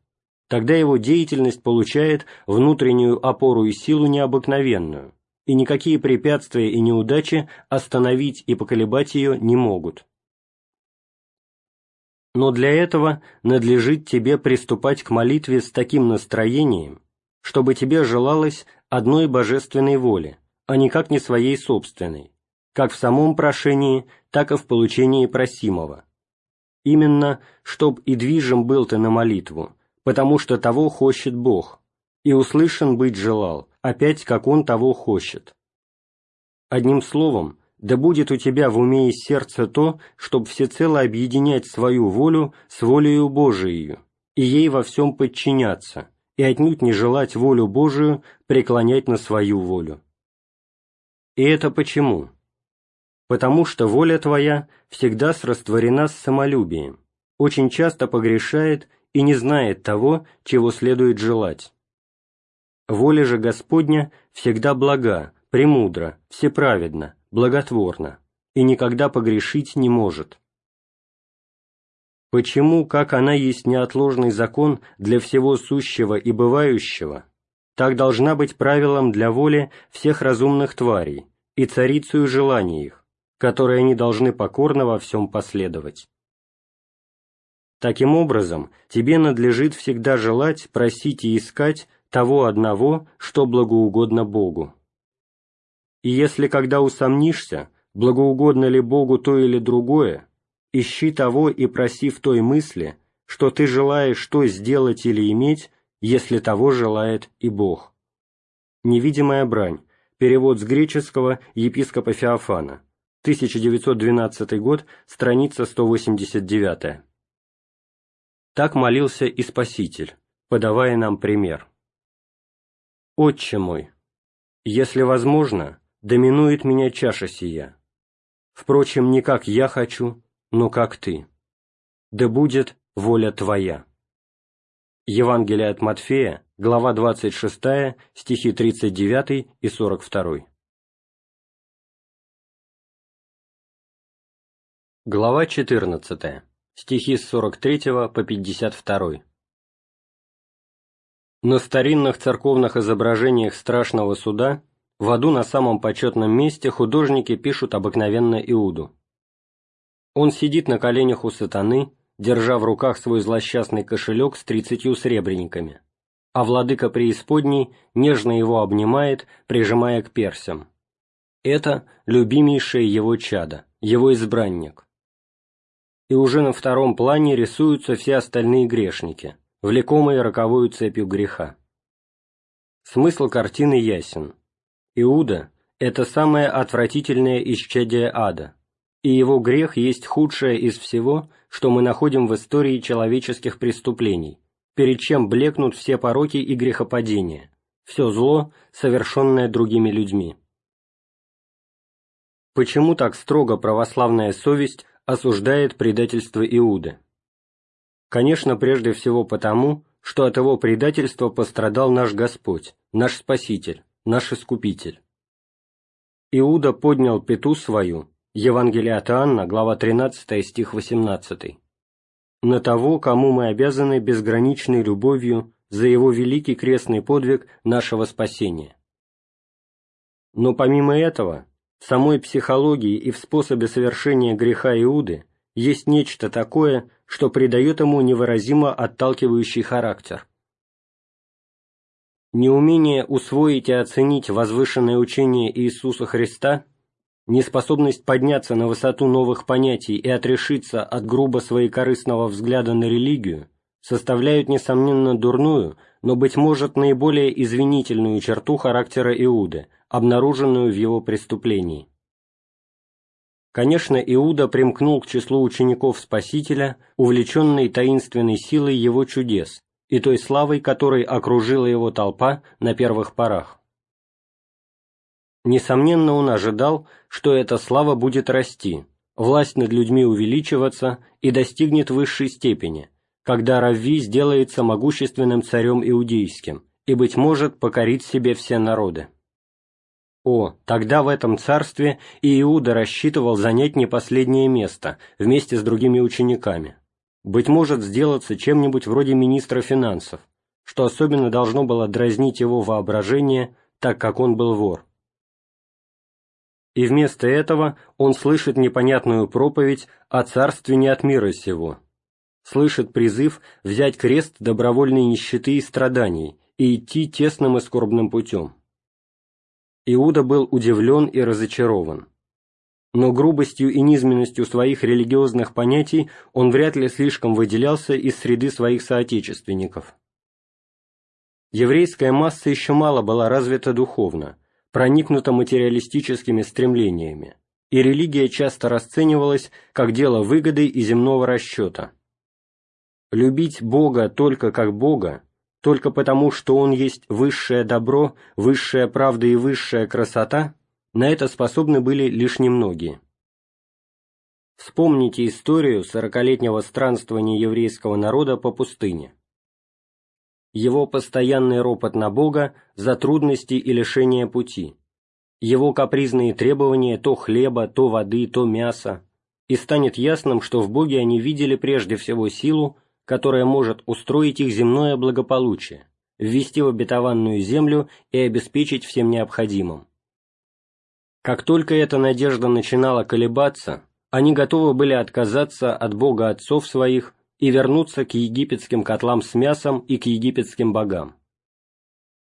[SPEAKER 1] тогда его деятельность получает внутреннюю опору и силу необыкновенную, и никакие препятствия и неудачи остановить и поколебать ее не могут. Но для этого надлежит тебе приступать к молитве с таким настроением, чтобы тебе желалось одной божественной воли, а никак не своей собственной, как в самом прошении, так и в получении просимого. Именно, чтоб и движим был ты на молитву, потому что того хочет Бог, и услышан быть желал, опять как Он того хочет. Одним словом, да будет у тебя в уме и сердце то, чтобы всецело объединять свою волю с волею Божией, и ей во всем подчиняться, и отнюдь не желать волю Божию преклонять на свою волю. И это почему? Потому что воля твоя всегда срастворена с самолюбием, очень часто погрешает и не знает того, чего следует желать. Воля же Господня всегда блага, премудра, всеправедна, благотворна, и никогда погрешить не может. Почему, как она есть неотложный закон для всего сущего и бывающего, так должна быть правилом для воли всех разумных тварей, и царицею желаний их, которой они должны покорно во всем последовать. Таким образом, тебе надлежит всегда желать, просить и искать того одного, что благоугодно Богу. И если когда усомнишься, благоугодно ли Богу то или другое, ищи того и проси в той мысли, что ты желаешь что сделать или иметь, если того желает и Бог. Невидимая брань. Перевод с греческого епископа Феофана. 1912 год, страница 189. Так молился и Спаситель, подавая нам пример. «Отче мой, если возможно, доминует меня чаша сия. Впрочем, не как я хочу, но как ты. Да будет воля твоя». Евангелие от Матфея, глава 26, стихи 39 и 42. Глава 14, стихи с 43 по 52. На старинных церковных изображениях страшного суда в аду на самом почетном месте художники пишут обыкновенно Иуду. Он сидит на коленях у сатаны, держа в руках свой злосчастный кошелек с тридцатью сребрениками, а владыка преисподней нежно его обнимает, прижимая к персям. Это любимейшее его чадо, его избранник. И уже на втором плане рисуются все остальные грешники – влекомые роковую цепью греха. Смысл картины ясен. Иуда – это самое отвратительное исчадие ада, и его грех есть худшее из всего, что мы находим в истории человеческих преступлений, перед чем блекнут все пороки и грехопадения, все зло, совершенное другими людьми. Почему так строго православная совесть осуждает предательство Иуды? Конечно, прежде всего потому, что от его предательства пострадал наш Господь, наш Спаситель, наш Искупитель. Иуда поднял пету свою, Евангелие от Иоанна, глава 13, стих 18, на того, кому мы обязаны безграничной любовью за его великий крестный подвиг нашего спасения. Но помимо этого, в самой психологии и в способе совершения греха Иуды есть нечто такое, что придает ему невыразимо отталкивающий характер. Неумение усвоить и оценить возвышенное учение Иисуса Христа, неспособность подняться на высоту новых понятий и отрешиться от грубо своекорыстного взгляда на религию составляют, несомненно, дурную, но, быть может, наиболее извинительную черту характера Иуды, обнаруженную в его преступлении. Конечно, Иуда примкнул к числу учеников Спасителя, увлеченный таинственной силой его чудес и той славой, которой окружила его толпа на первых порах. Несомненно, он ожидал, что эта слава будет расти, власть над людьми увеличиваться и достигнет высшей степени, когда Равви сделается могущественным царем иудейским и, быть может, покорит себе все народы. О, тогда в этом царстве и Иуда рассчитывал занять не последнее место вместе с другими учениками. Быть может, сделаться чем-нибудь вроде министра финансов, что особенно должно было дразнить его воображение, так как он был вор. И вместо этого он слышит непонятную проповедь о царстве не от мира сего, слышит призыв взять крест добровольной нищеты и страданий и идти тесным и скорбным путем. Иуда был удивлен и разочарован. Но грубостью и низменностью своих религиозных понятий он вряд ли слишком выделялся из среды своих соотечественников. Еврейская масса еще мало была развита духовно, проникнута материалистическими стремлениями, и религия часто расценивалась как дело выгоды и земного расчета. Любить Бога только как Бога только потому, что он есть высшее добро, высшая правда и высшая красота, на это способны были лишь немногие. Вспомните историю сорокалетнего странствования еврейского народа по пустыне. Его постоянный ропот на Бога за трудности и лишения пути, его капризные требования то хлеба, то воды, то мяса, и станет ясным, что в Боге они видели прежде всего силу, которая может устроить их земное благополучие, ввести в обетованную землю и обеспечить всем необходимым. Как только эта надежда начинала колебаться, они готовы были отказаться от Бога отцов своих и вернуться к египетским котлам с мясом и к египетским богам.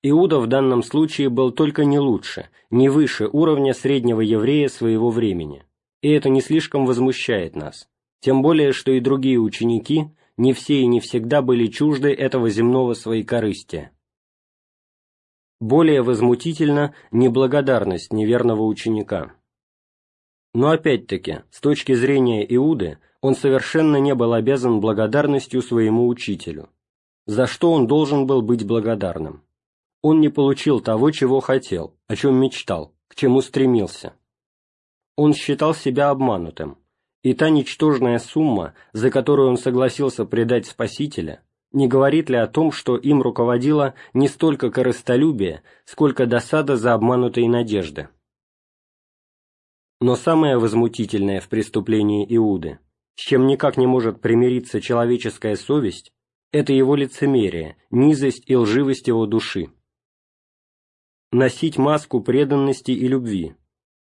[SPEAKER 1] Иуда в данном случае был только не лучше, не выше уровня среднего еврея своего времени, и это не слишком возмущает нас, тем более, что и другие ученики не все и не всегда были чужды этого земного своей корысти. Более возмутительна неблагодарность неверного ученика. Но опять-таки, с точки зрения Иуды, он совершенно не был обязан благодарностью своему учителю. За что он должен был быть благодарным? Он не получил того, чего хотел, о чем мечтал, к чему стремился. Он считал себя обманутым, и та ничтожная сумма, за которую он согласился предать Спасителя, не говорит ли о том, что им руководило не столько корыстолюбие, сколько досада за обманутые надежды? Но самое возмутительное в преступлении Иуды, с чем никак не может примириться человеческая совесть, это его лицемерие, низость и лживость его души. Носить маску преданности и любви,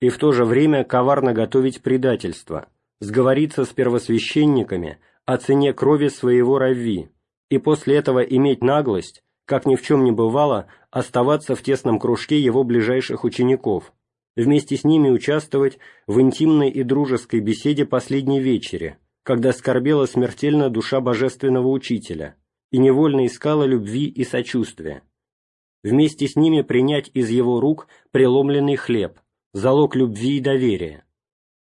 [SPEAKER 1] и в то же время коварно готовить предательство, сговориться с первосвященниками о цене крови своего равви, и после этого иметь наглость, как ни в чем не бывало, оставаться в тесном кружке его ближайших учеников, вместе с ними участвовать в интимной и дружеской беседе последней вечери, когда скорбела смертельно душа божественного учителя и невольно искала любви и сочувствия. Вместе с ними принять из его рук преломленный хлеб, залог любви и доверия,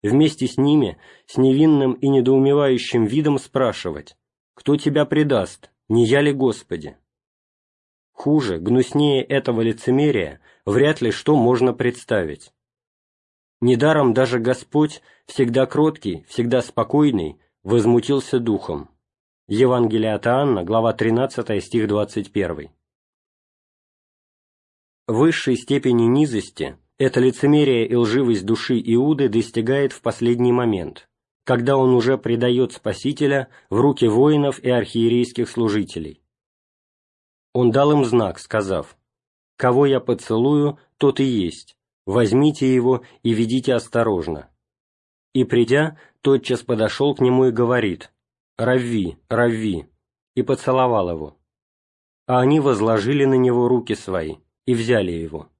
[SPEAKER 1] вместе с ними с невинным и недоумевающим видом спрашивать, кто тебя предаст, не я ли Господи? Хуже, гнуснее этого лицемерия вряд ли что можно представить. Недаром даже Господь, всегда кроткий, всегда спокойный, возмутился духом. Евангелие от Иоанна, глава 13, стих 21 высшей степени низости это лицемерие и лживость души Иуды достигает в последний момент, когда он уже предает Спасителя в руки воинов и архиерейских служителей. Он дал им знак, сказав, «Кого я поцелую, тот и есть, возьмите его и ведите осторожно». И, придя, тотчас подошел к нему и говорит, «Равви, равви», и поцеловал его. А они возложили на него руки свои, и взяли его.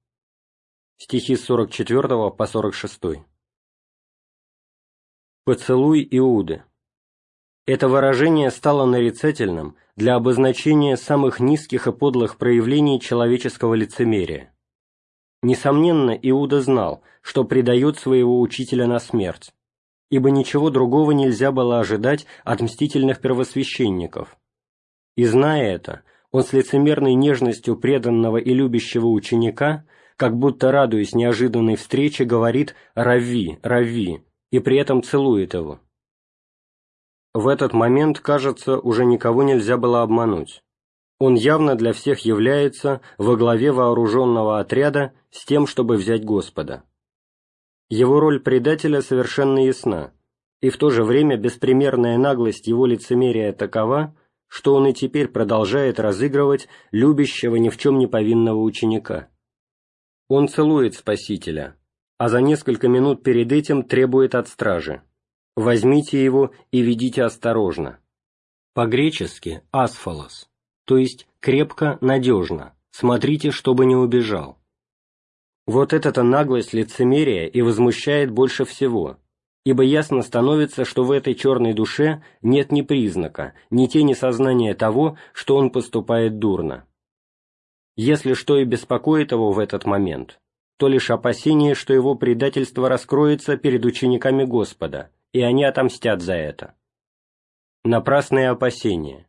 [SPEAKER 1] Стихи с 44 по 46. Поцелуй Иуды. Это выражение стало нарицательным для обозначения самых низких и подлых проявлений человеческого лицемерия. Несомненно, Иуда знал, что предает своего учителя на смерть, ибо ничего другого нельзя было ожидать от мстительных первосвященников. И зная это, он с лицемерной нежностью преданного и любящего ученика, как будто радуясь неожиданной встрече, говорит «Рави, рави», и при этом целует его. В этот момент, кажется, уже никого нельзя было обмануть. Он явно для всех является во главе вооруженного отряда с тем, чтобы взять Господа. Его роль предателя совершенно ясна, и в то же время беспримерная наглость его лицемерия такова, что он и теперь продолжает разыгрывать любящего ни в чем не повинного ученика. Он целует Спасителя, а за несколько минут перед этим требует от стражи «возьмите его и ведите осторожно». По-гречески «асфалос», то есть «крепко, надежно», смотрите, чтобы не убежал. Вот эта наглость лицемерия и возмущает больше всего, ибо ясно становится, что в этой черной душе нет ни признака, ни тени сознания того, что он поступает дурно. Если что и беспокоит его в этот момент, то лишь опасение, что его предательство раскроется перед учениками Господа, и они отомстят за это. Напрасные опасения.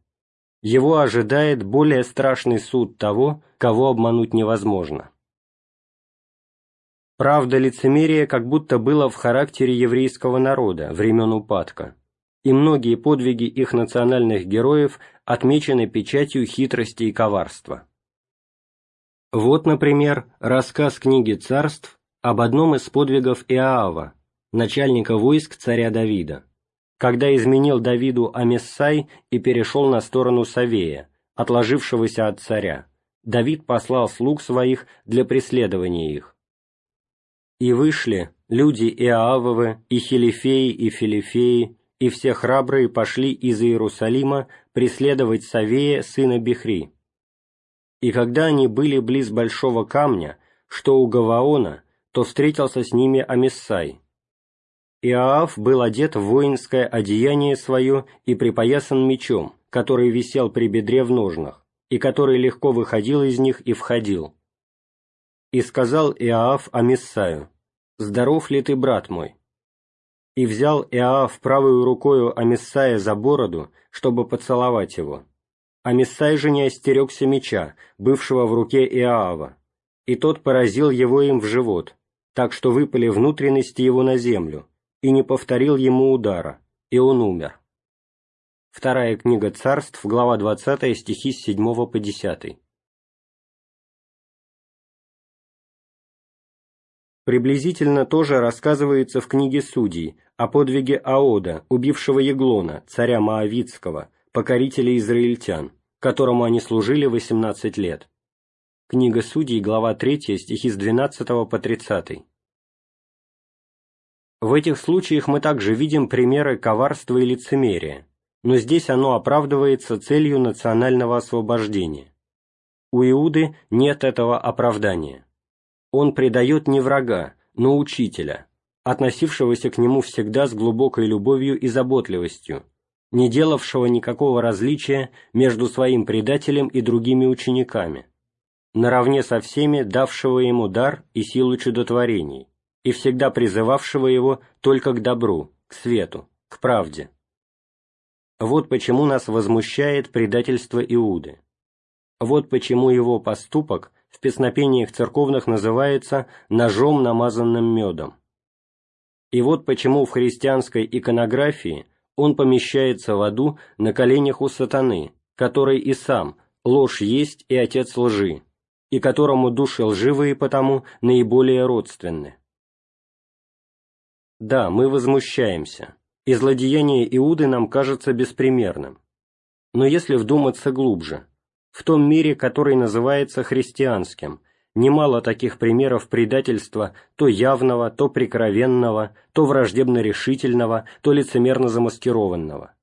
[SPEAKER 1] Его ожидает более страшный суд того, кого обмануть невозможно. Правда, лицемерие как будто было в характере еврейского народа времен упадка, и многие подвиги их национальных героев отмечены печатью хитрости и коварства. Вот, например, рассказ книги царств об одном из подвигов Иоава, начальника войск царя Давида, когда изменил Давиду Амессай и перешел на сторону Савея, отложившегося от царя. Давид послал слуг своих для преследования их И вышли люди Иоавовы, и Хилифеи, и Филифеи, и все храбрые пошли из Иерусалима преследовать Савея, сына Бехри. И когда они были близ большого камня, что у Гаваона, то встретился с ними Амиссай. Иоав был одет в воинское одеяние свое и припоясан мечом, который висел при бедре в ножнах, и который легко выходил из них и входил. И сказал Иоав Амиссаю, «Здоров ли ты, брат мой?» И взял Иоав правую рукою Амиссая за бороду, чтобы поцеловать его. Амиссай же не остерегся меча, бывшего в руке Иоава, и тот поразил его им в живот, так что выпали внутренности его на землю, и не повторил ему удара, и он умер. Вторая книга царств, глава 20, стихи с 7 по 10. Приблизительно тоже рассказывается в книге Судей о подвиге Аода, убившего Еглона, царя Моавицкого, покорителя израильтян, которому они служили 18 лет. Книга Судей, глава 3, стихи с 12 по 30. В этих случаях мы также видим примеры коварства и лицемерия, но здесь оно оправдывается целью национального освобождения. У Иуды нет этого оправдания. Он предает не врага, но учителя, относившегося к нему всегда с глубокой любовью и заботливостью, не делавшего никакого различия между своим предателем и другими учениками, наравне со всеми давшего ему дар и силу чудотворений, и всегда призывавшего его только к добру, к свету, к правде. Вот почему нас возмущает предательство Иуды. Вот почему его поступок в песнопениях церковных называется «ножом, намазанным медом». И вот почему в христианской иконографии он помещается в аду на коленях у сатаны, который и сам ложь есть и отец лжи, и которому души лживые потому наиболее родственны. Да, мы возмущаемся, и злодеяние Иуды нам кажется беспримерным. Но если вдуматься глубже – в том мире, который называется христианским, немало таких примеров предательства то явного, то прикровенного, то враждебно-решительного, то лицемерно замаскированного.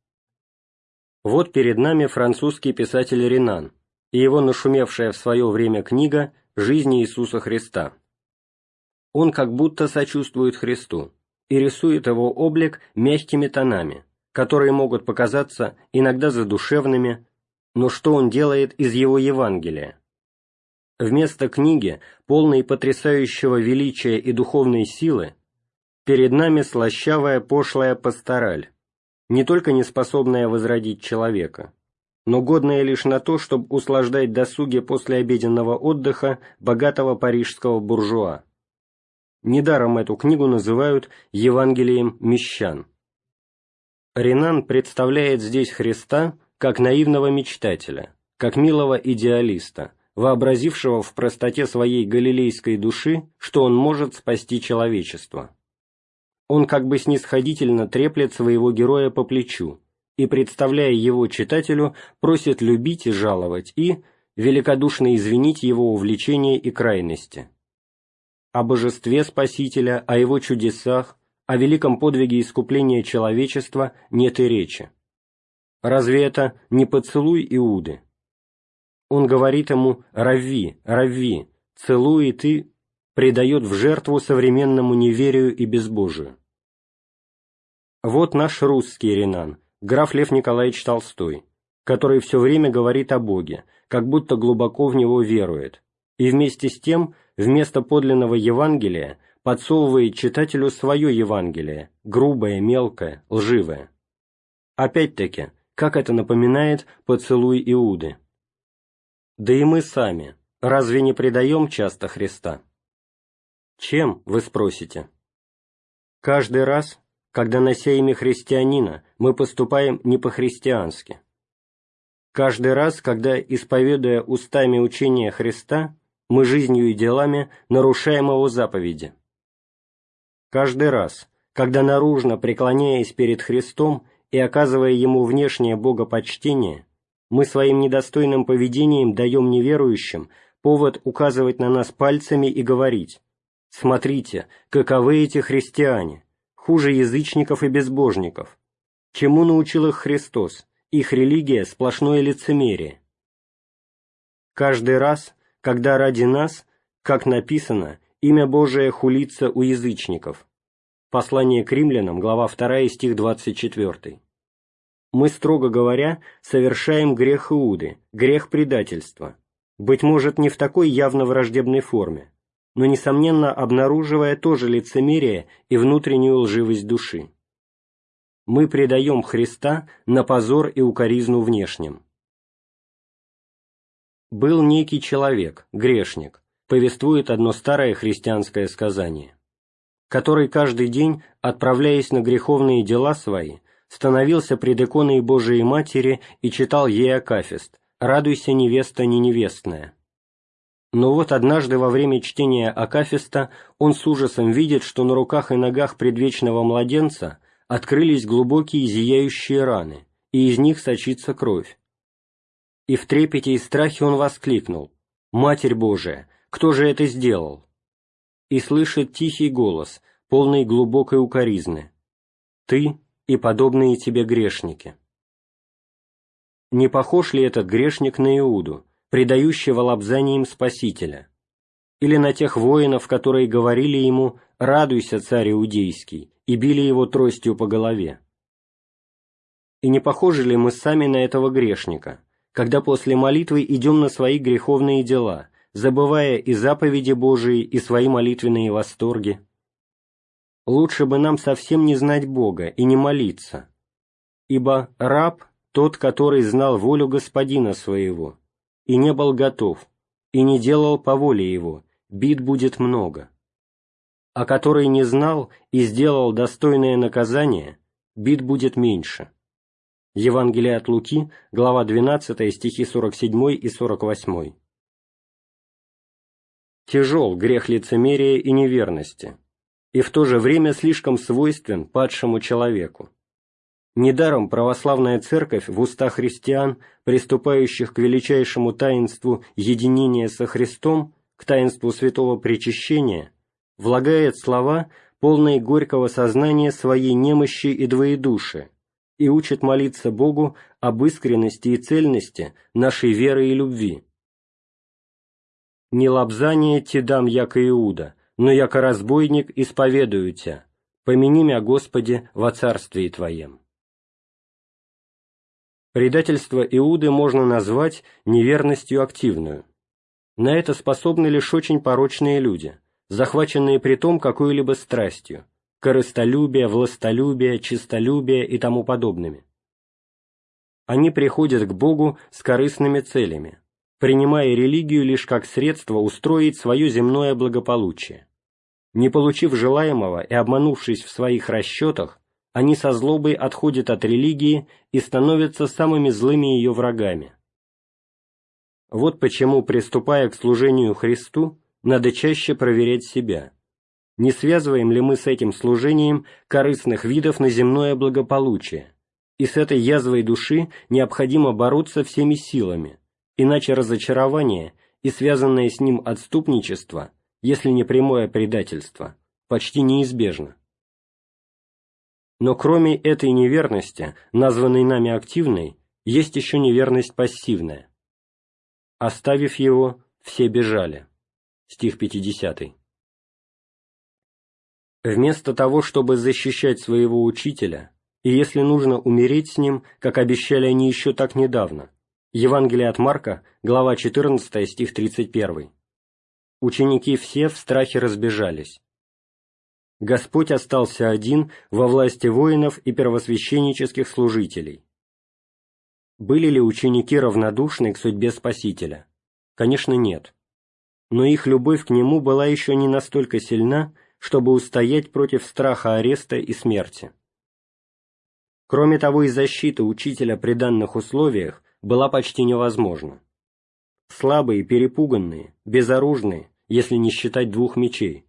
[SPEAKER 1] Вот перед нами французский писатель Ренан и его нашумевшая в свое время книга «Жизнь Иисуса Христа». Он как будто сочувствует Христу и рисует его облик мягкими тонами, которые могут показаться иногда задушевными, но что он делает из его Евангелия? Вместо книги, полной потрясающего величия и духовной силы, перед нами слащавая пошлая пастораль, не только не способная возродить человека, но годная лишь на то, чтобы услаждать досуги после обеденного отдыха богатого парижского буржуа. Недаром эту книгу называют «Евангелием мещан». Ренан представляет здесь Христа как наивного мечтателя, как милого идеалиста, вообразившего в простоте своей галилейской души, что он может спасти человечество. Он как бы снисходительно треплет своего героя по плечу и, представляя его читателю, просит любить и жаловать и великодушно извинить его увлечения и крайности. О божестве Спасителя, о его чудесах, о великом подвиге искупления человечества нет и речи. Разве это не поцелуй Иуды? Он говорит ему «Рави, рави, целуй и ты», предает в жертву современному неверию и безбожию. Вот наш русский Ренан, граф Лев Николаевич Толстой, который все время говорит о Боге, как будто глубоко в него верует, и вместе с тем, вместо подлинного Евангелия, подсовывает читателю свое Евангелие, грубое, мелкое, лживое. Опять-таки, как это напоминает поцелуй Иуды. Да и мы сами, разве не предаем часто Христа? Чем, вы спросите? Каждый раз, когда на имя христианина мы поступаем не по-христиански. Каждый раз, когда, исповедуя устами учения Христа, мы жизнью и делами нарушаем Его заповеди. Каждый раз, когда наружно преклоняясь перед Христом и оказывая ему внешнее богопочтение, мы своим недостойным поведением даем неверующим повод указывать на нас пальцами и говорить Смотрите, каковы эти христиане, хуже язычников и безбожников. Чему научил их Христос? Их религия – сплошное лицемерие. Каждый раз, когда ради нас, как написано, имя Божие хулится у язычников. Послание к римлянам, глава 2, стих 24. Мы, строго говоря, совершаем грех Иуды, грех предательства. Быть может, не в такой явно враждебной форме, но, несомненно, обнаруживая тоже лицемерие и внутреннюю лживость души. Мы предаем Христа на позор и укоризну внешним. Был некий человек, грешник, повествует одно старое христианское сказание, который каждый день, отправляясь на греховные дела свои, становился пред иконой Божией Матери и читал ей Акафист «Радуйся, невеста не невестная». Но вот однажды во время чтения Акафиста он с ужасом видит, что на руках и ногах предвечного младенца открылись глубокие зияющие раны, и из них сочится кровь. И в трепете и страхе он воскликнул «Матерь Божия, кто же это сделал? И слышит тихий голос, полный глубокой укоризны. Ты и подобные тебе грешники. Не похож ли этот грешник на Иуду, предающего лапзанием Спасителя? Или на тех воинов, которые говорили ему «Радуйся, царь Иудейский», и били его тростью по голове? И не похожи ли мы сами на этого грешника, когда после молитвы идем на свои греховные дела, забывая и заповеди Божии, и свои молитвенные восторги. Лучше бы нам совсем не знать Бога и не молиться, ибо раб – тот, который знал волю господина своего, и не был готов, и не делал по воле его, бит будет много. А который не знал и сделал достойное наказание, бит будет меньше. Евангелие от Луки, глава 12, стихи 47 и 48 тяжел грех лицемерия и неверности, и в то же время слишком свойствен падшему человеку. Недаром православная церковь в устах христиан, приступающих к величайшему таинству единения со Христом, к таинству святого причащения, влагает слова, полные горького сознания своей немощи и двоедушия, и учит молиться Богу об искренности и цельности нашей веры и любви, не лобзание ти дам, яко Иуда, но яко разбойник исповедую тя, помяни мя, Господи, во царствии Твоем». Предательство Иуды можно назвать неверностью активную. На это способны лишь очень порочные люди, захваченные при том какой-либо страстью, корыстолюбие, властолюбие, чистолюбие и тому подобными. Они приходят к Богу с корыстными целями, принимая религию лишь как средство устроить свое земное благополучие. Не получив желаемого и обманувшись в своих расчетах, они со злобой отходят от религии и становятся самыми злыми ее врагами. Вот почему, приступая к служению Христу, надо чаще проверять себя. Не связываем ли мы с этим служением корыстных видов на земное благополучие? И с этой язвой души необходимо бороться всеми силами, иначе разочарование и связанное с ним отступничество, если не прямое предательство, почти неизбежно. Но кроме этой неверности, названной нами активной, есть еще неверность пассивная. Оставив его, все бежали. Стих 50. Вместо того, чтобы защищать своего учителя, и если нужно умереть с ним, как обещали они еще так недавно, Евангелие от Марка, глава 14, стих 31. Ученики все в страхе разбежались. Господь остался один во власти воинов и первосвященнических служителей. Были ли ученики равнодушны к судьбе Спасителя? Конечно, нет. Но их любовь к Нему была еще не настолько сильна, чтобы устоять против страха ареста и смерти. Кроме того, и защита учителя при данных условиях была почти невозможна. Слабые, перепуганные, безоружные, если не считать двух мечей.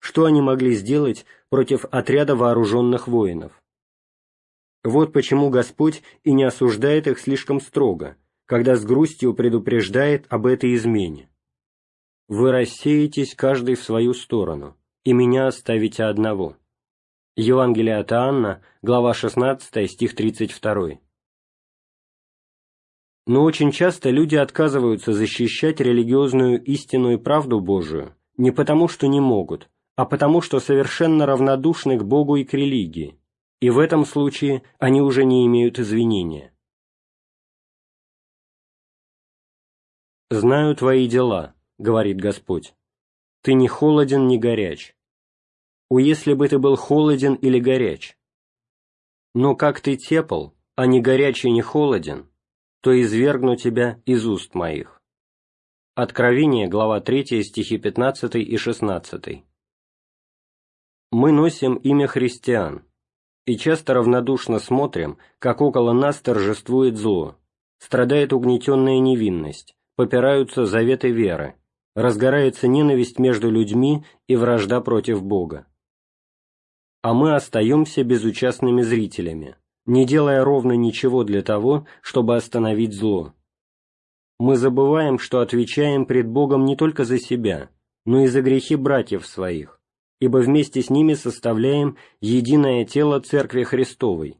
[SPEAKER 1] Что они могли сделать против отряда вооруженных воинов? Вот почему Господь и не осуждает их слишком строго, когда с грустью предупреждает об этой измене. Вы рассеетесь каждый в свою сторону, и меня оставите одного». Евангелие от Иоанна, глава 16, стих 32. Но очень часто люди отказываются защищать религиозную истину и правду Божию не потому, что не могут, а потому, что совершенно равнодушны к Богу и к религии, и в этом случае они уже не имеют извинения. «Знаю твои дела», — говорит Господь, — «ты не холоден, не горяч. У если бы ты был холоден или горяч. Но как ты тепл, а не горячий, не холоден, то извергну тебя из уст моих». Откровение, глава 3, стихи 15 и 16. Мы носим имя христиан, и часто равнодушно смотрим, как около нас торжествует зло, страдает угнетенная невинность, попираются заветы веры, разгорается ненависть между людьми и вражда против Бога. А мы остаемся безучастными зрителями, не делая ровно ничего для того, чтобы остановить зло. Мы забываем, что отвечаем пред Богом не только за себя, но и за грехи братьев своих, ибо вместе с ними составляем единое тело Церкви Христовой,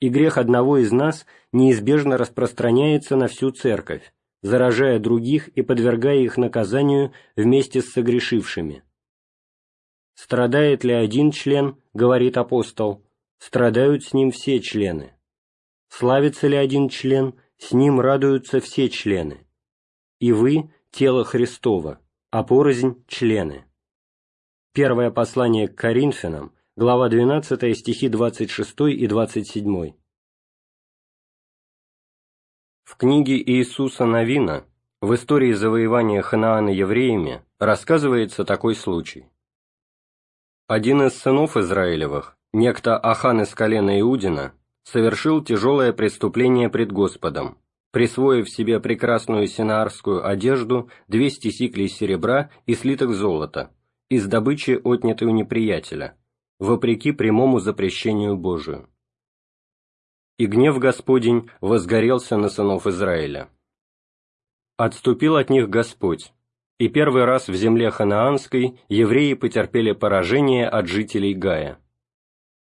[SPEAKER 1] и грех одного из нас неизбежно распространяется на всю Церковь, заражая других и подвергая их наказанию вместе с согрешившими. «Страдает ли один член, — говорит апостол, — страдают с ним все члены. Славится ли один член, с ним радуются все члены. И вы — тело Христова, а порознь — члены». Первое послание к Коринфянам, глава 12, стихи 26 и 27. В книге Иисуса Новина в истории завоевания Ханаана евреями рассказывается такой случай. Один из сынов Израилевых, некто Ахан из колена Иудина, совершил тяжелое преступление пред Господом, присвоив себе прекрасную синаарскую одежду, 200 сиклей серебра и слиток золота, из добычи, отнятой у неприятеля, вопреки прямому запрещению Божию и гнев Господень возгорелся на сынов Израиля. Отступил от них Господь, и первый раз в земле ханаанской евреи потерпели поражение от жителей Гая.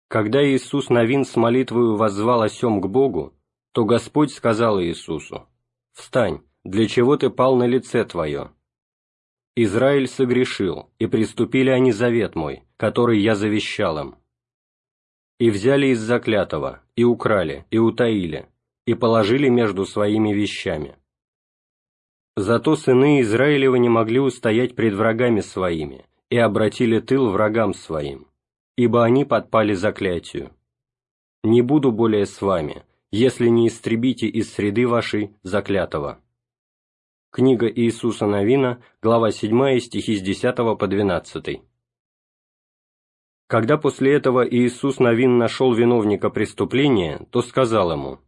[SPEAKER 1] Когда Иисус Новин с молитвою воззвал осем к Богу, то Господь сказал Иисусу, «Встань, для чего ты пал на лице твое?» Израиль согрешил, и приступили они завет мой, который я завещал им и взяли из заклятого, и украли, и утаили, и положили между своими вещами. Зато сыны Израилева не могли устоять пред врагами своими, и обратили тыл врагам своим, ибо они подпали заклятию. Не буду более с вами, если не истребите из среды вашей заклятого. Книга Иисуса Новина, глава 7, стихи с 10 по 12. Когда после этого Иисус Новин нашел виновника преступления, то сказал ему,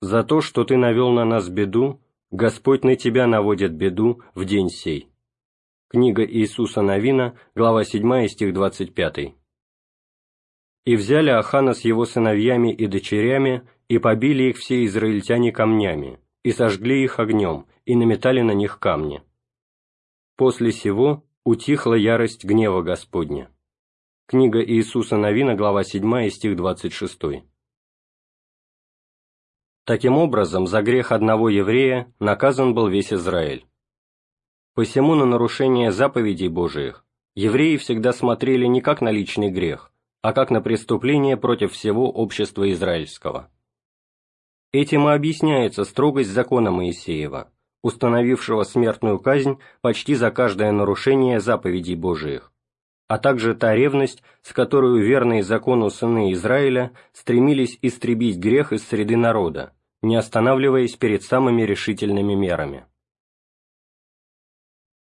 [SPEAKER 1] «За то, что ты навел на нас беду, Господь на тебя наводит беду в день сей». Книга Иисуса Новина, глава 7, стих 25. «И взяли Ахана с его сыновьями и дочерями, и побили их все израильтяне камнями, и сожгли их огнем, и наметали на них камни. После сего утихла ярость гнева Господня». Книга Иисуса Новина, глава 7, стих 26. Таким образом, за грех одного еврея наказан был весь Израиль. Посему на нарушение заповедей Божиих евреи всегда смотрели не как на личный грех, а как на преступление против всего общества израильского. Этим и объясняется строгость закона Моисеева, установившего смертную казнь почти за каждое нарушение заповедей Божиих а также та ревность, с которой верные закону сыны Израиля стремились истребить грех из среды народа, не останавливаясь перед самыми решительными мерами.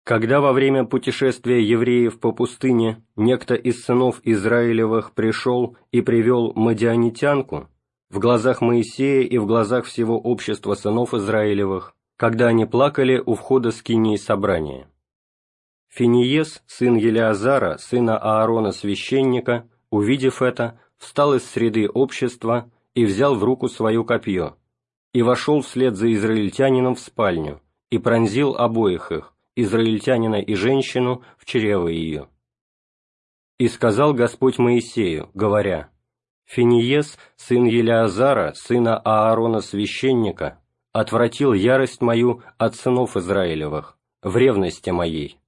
[SPEAKER 1] Когда во время путешествия евреев по пустыне некто из сынов Израилевых пришел и привел мадианитянку, в глазах Моисея и в глазах всего общества сынов Израилевых, когда они плакали у входа скинии собрания. Финиес, сын Елиазара, сына Аарона священника, увидев это, встал из среды общества и взял в руку свое копье, и вошел вслед за израильтянином в спальню, и пронзил обоих их, израильтянина и женщину, в чрево ее. И сказал Господь Моисею, говоря, «Финиес, сын Елеазара, сына Аарона священника, отвратил ярость мою от сынов Израилевых, в ревности моей».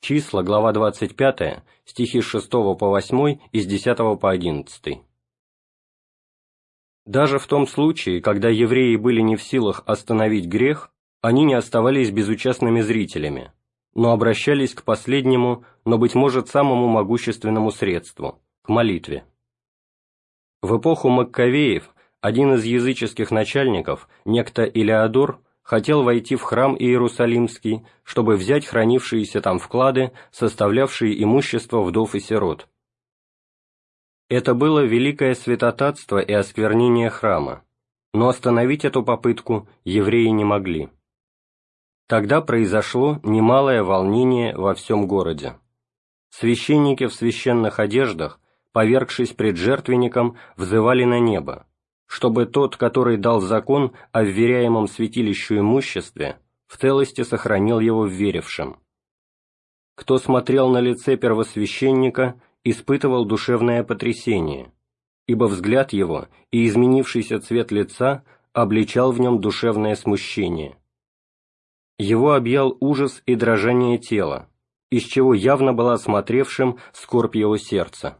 [SPEAKER 1] Числа, глава 25, стихи с 6 по 8 и с 10 по 11. Даже в том случае, когда евреи были не в силах остановить грех, они не оставались безучастными зрителями, но обращались к последнему, но, быть может, самому могущественному средству – к молитве. В эпоху Маккавеев один из языческих начальников, некто Илеодор, хотел войти в храм Иерусалимский, чтобы взять хранившиеся там вклады, составлявшие имущество вдов и сирот. Это было великое святотатство и осквернение храма, но остановить эту попытку евреи не могли. Тогда произошло немалое волнение во всем городе. Священники в священных одеждах, повергшись пред жертвенником, взывали на небо, чтобы тот, который дал закон о вверяемом святилищу имуществе, в целости сохранил его верившим. Кто смотрел на лице первосвященника, испытывал душевное потрясение, ибо взгляд его и изменившийся цвет лица обличал в нем душевное смущение. Его объял ужас и дрожание тела, из чего явно была смотревшим скорбь его сердца.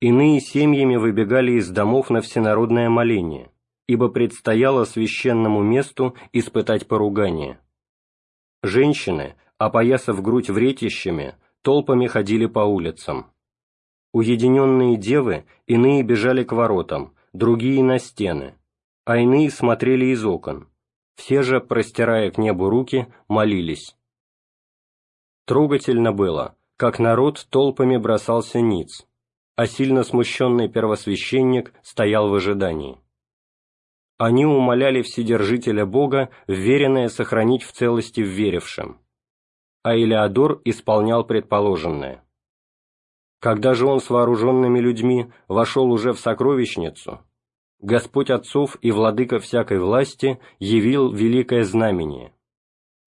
[SPEAKER 1] Иные семьями выбегали из домов на всенародное моление, ибо предстояло священному месту испытать поругание. Женщины, опоясав грудь вретищами, толпами ходили по улицам. Уединенные девы иные бежали к воротам, другие на стены, а иные смотрели из окон. Все же, простирая к небу руки, молились. Трогательно было, как народ толпами бросался ниц, а сильно смущенный первосвященник стоял в ожидании. Они умоляли Вседержителя Бога, веренное сохранить в целости верившим а Илеодор исполнял предположенное. Когда же он с вооруженными людьми вошел уже в сокровищницу, Господь отцов и владыка всякой власти явил великое знамение.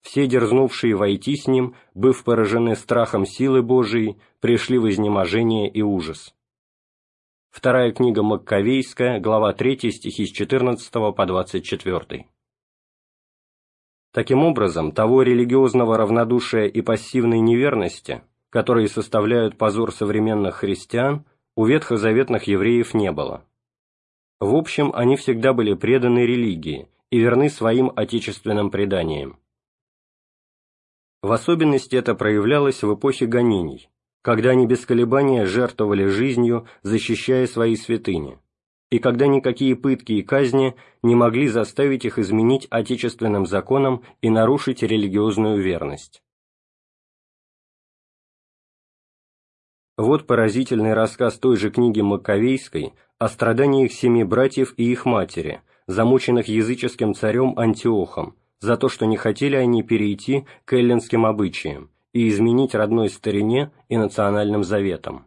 [SPEAKER 1] Все дерзнувшие войти с ним, быв поражены страхом силы Божией, пришли в изнеможение и ужас. Вторая книга Маккавейская, глава 3, стихи с 14 по 24. Таким образом, того религиозного равнодушия и пассивной неверности, которые составляют позор современных христиан, у ветхозаветных евреев не было. В общем, они всегда были преданы религии и верны своим отечественным преданиям. В особенности это проявлялось в эпохе гонений, когда они без колебания жертвовали жизнью, защищая свои святыни и когда никакие пытки и казни не могли заставить их изменить отечественным законам и нарушить религиозную верность. Вот поразительный рассказ той же книги Маковейской о страданиях семи братьев и их матери, замученных языческим царем Антиохом, за то, что не хотели они перейти к эллинским обычаям и изменить родной старине и национальным заветам.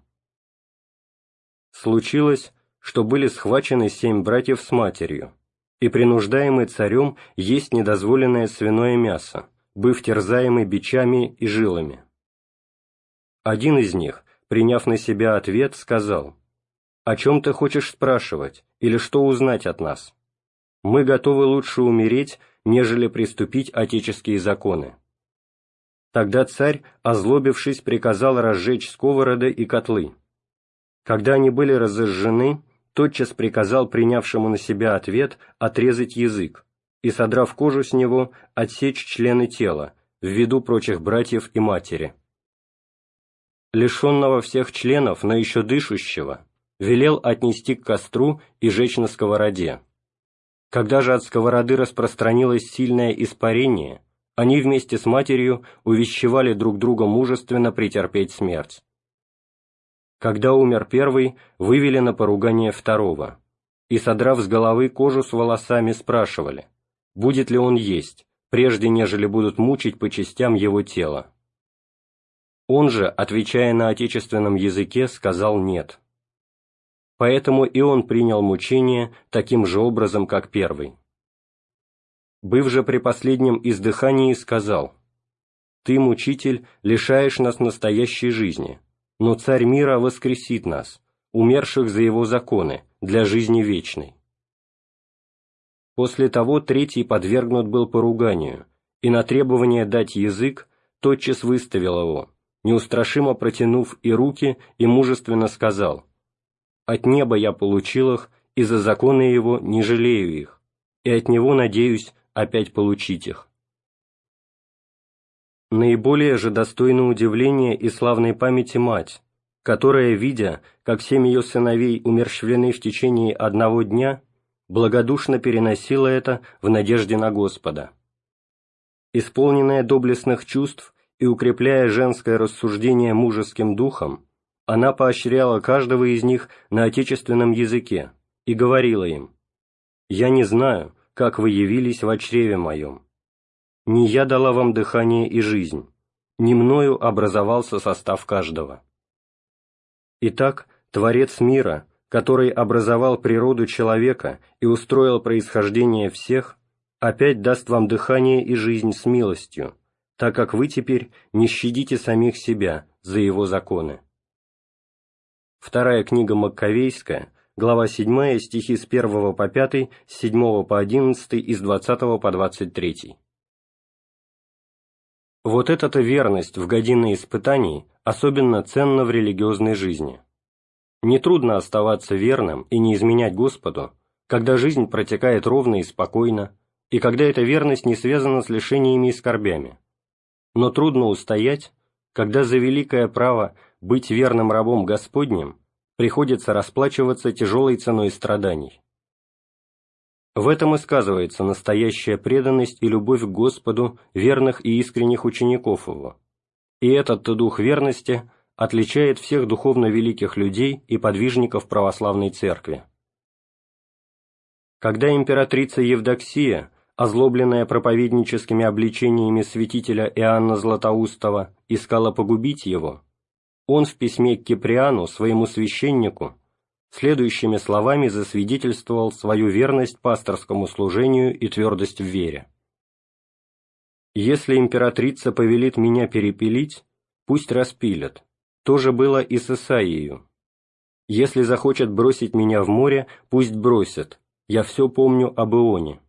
[SPEAKER 1] Случилось, что были схвачены семь братьев с матерью, и принуждаемый царем есть недозволенное свиное мясо, быв терзаемый бичами и жилами. Один из них, приняв на себя ответ, сказал, «О чем ты хочешь спрашивать, или что узнать от нас? Мы готовы лучше умереть, нежели приступить отеческие законы». Тогда царь, озлобившись, приказал разжечь сковороды и котлы. Когда они были разожжены, тотчас приказал принявшему на себя ответ отрезать язык и, содрав кожу с него, отсечь члены тела, в виду прочих братьев и матери. Лишенного всех членов, но еще дышущего, велел отнести к костру и жечь на сковороде. Когда же от сковороды распространилось сильное испарение, они вместе с матерью увещевали друг друга мужественно претерпеть смерть. Когда умер первый, вывели на поругание второго, и, содрав с головы кожу с волосами, спрашивали, будет ли он есть, прежде нежели будут мучить по частям его тела. Он же, отвечая на отечественном языке, сказал «нет». Поэтому и он принял мучение таким же образом, как первый. Быв же при последнем издыхании, сказал Ты, мучитель, лишаешь нас настоящей жизни, но Царь мира воскресит нас, умерших за его законы, для жизни вечной. После того третий подвергнут был поруганию, и на требование дать язык тотчас выставил его, неустрашимо протянув и руки, и мужественно сказал, «От неба я получил их, и за законы его не жалею их, и от него надеюсь опять получить их». Наиболее же достойна удивления и славной памяти мать, которая, видя, как семь ее сыновей умерщвлены в течение одного дня, благодушно переносила это в надежде на Господа. Исполненная доблестных чувств и укрепляя женское рассуждение мужеским духом, она поощряла каждого из них на отечественном языке и говорила им, «Я не знаю, как вы явились в чреве моем. Не я дала вам дыхание и жизнь, не мною образовался состав каждого». Итак, Творец мира, который образовал природу человека и устроил происхождение всех, опять даст вам дыхание и жизнь с милостью, так как вы теперь не щадите самих себя за его законы. Вторая книга Маккавейская, глава 7, стихи с 1 по 5, с 7 по 11 и с 20 по 23. Вот эта-то верность в годины испытаний особенно ценна в религиозной жизни. Нетрудно оставаться верным и не изменять Господу, когда жизнь протекает ровно и спокойно, и когда эта верность не связана с лишениями и скорбями. Но трудно устоять, когда за великое право быть верным рабом Господним приходится расплачиваться тяжелой ценой страданий. В этом и сказывается настоящая преданность и любовь к Господу верных и искренних учеников Его, и этот-то дух верности отличает всех духовно великих людей и подвижников православной церкви. Когда императрица Евдоксия, озлобленная проповедническими обличениями святителя Иоанна Златоустова, искала погубить его, он в письме к Киприану, своему священнику, следующими словами засвидетельствовал свою верность пасторскому служению и твердость в вере. Если императрица повелит меня перепилить, пусть распилят. То же было и с Исаией. Если захочет бросить меня в море, пусть бросят. Я все помню об Ионе.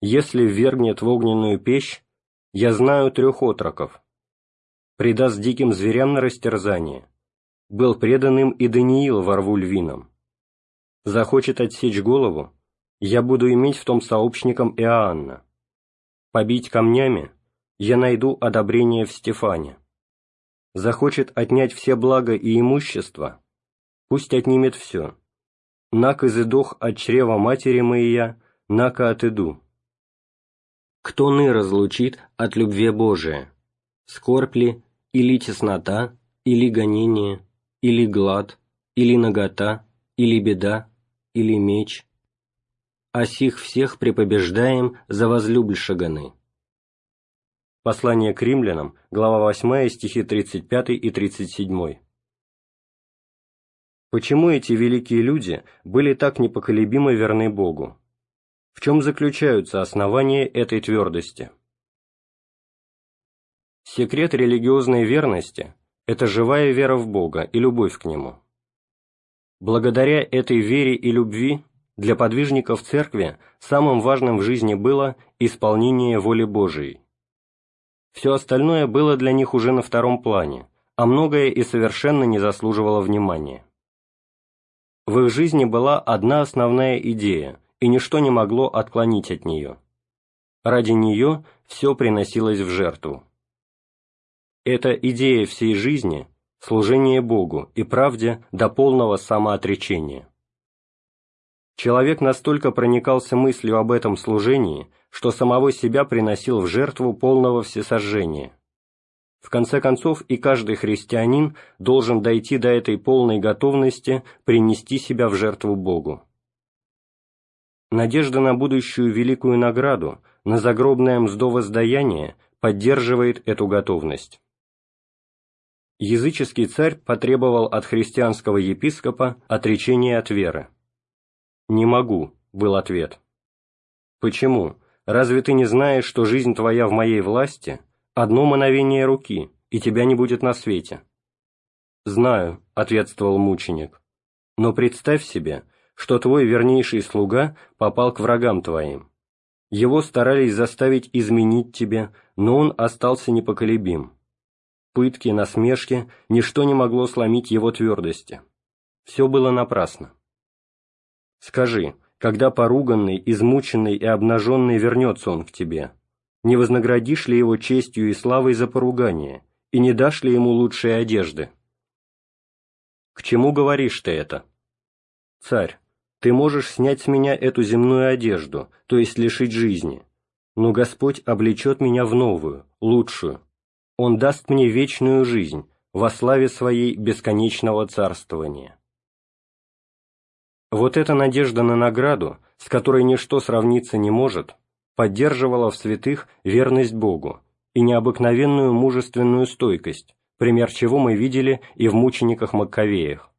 [SPEAKER 1] Если ввергнет в огненную печь, я знаю трех отроков. Предаст диким зверям на растерзание. Был преданным и Даниил во рву львином. Захочет отсечь голову, я буду иметь в том сообщником Иоанна побить камнями, я найду одобрение в Стефане. Захочет отнять все блага и имущество, пусть отнимет все. Нак изыдох от чрева матери моя, нака отыду. Кто ны разлучит от любви Божия? Скорбь ли, или теснота, или гонение, или глад, или нагота, или беда, или меч? а сих всех препобеждаем за возлюбльшаганы». Послание к римлянам, глава 8, стихи 35 и 37. Почему эти великие люди были так непоколебимо верны Богу? В чем заключаются основания этой твердости? Секрет религиозной верности – это живая вера в Бога и любовь к Нему. Благодаря этой вере и любви для подвижников церкви самым важным в жизни было исполнение воли Божией. Все остальное было для них уже на втором плане, а многое и совершенно не заслуживало внимания. В их жизни была одна основная идея, и ничто не могло отклонить от нее. Ради нее все приносилось в жертву. Эта идея всей жизни – служение Богу и правде до полного самоотречения. Человек настолько проникался мыслью об этом служении, что самого себя приносил в жертву полного всесожжения. В конце концов, и каждый христианин должен дойти до этой полной готовности принести себя в жертву Богу. Надежда на будущую великую награду, на загробное мздовоздаяние поддерживает эту готовность. Языческий царь потребовал от христианского епископа отречения от веры. «Не могу», — был ответ. «Почему? Разве ты не знаешь, что жизнь твоя в моей власти, Одно мановение руки, и тебя не будет на свете». «Знаю», — ответствовал мученик, — «но представь себе, что твой вернейший слуга попал к врагам твоим. Его старались заставить изменить тебе, но он остался непоколебим. Пытки, насмешки, ничто не могло сломить его твердости. Все было напрасно. Скажи, когда поруганный, измученный и обнаженный вернется он к тебе, не вознаградишь ли его честью и славой за поругание, и не дашь ли ему лучшие одежды? К чему говоришь ты это? Царь, ты можешь снять с меня эту земную одежду, то есть лишить жизни, но Господь облечет меня в новую, лучшую. Он даст мне вечную жизнь во славе своей бесконечного царствования. Вот эта надежда на награду, с которой ничто сравниться не может, поддерживала в святых верность Богу и необыкновенную мужественную стойкость, пример чего мы видели и в мучениках Маккавеях.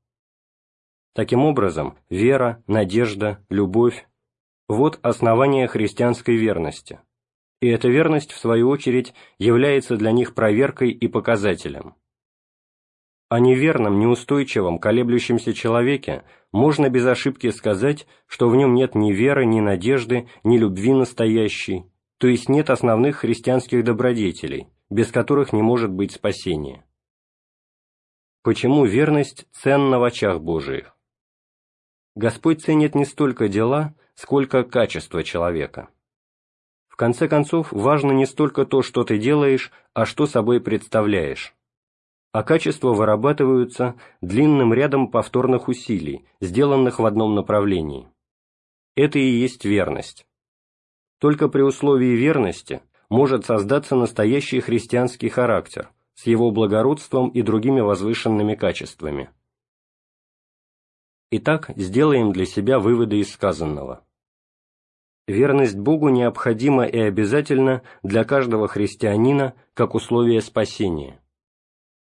[SPEAKER 1] Таким образом, вера, надежда, любовь – вот основание христианской верности, и эта верность, в свою очередь, является для них проверкой и показателем. О неверном, неустойчивом, колеблющемся человеке можно без ошибки сказать, что в нем нет ни веры, ни надежды, ни любви настоящей, то есть нет основных христианских добродетелей, без которых не может быть спасения. Почему верность ценна в очах Божиих? Господь ценит не столько дела, сколько качество человека. В конце концов, важно не столько то, что ты делаешь, а что собой представляешь а качества вырабатываются длинным рядом повторных усилий, сделанных в одном направлении. Это и есть верность. Только при условии верности может создаться настоящий христианский характер с его благородством и другими возвышенными качествами. Итак, сделаем для себя выводы из сказанного. Верность Богу необходима и обязательна для каждого христианина как условие спасения.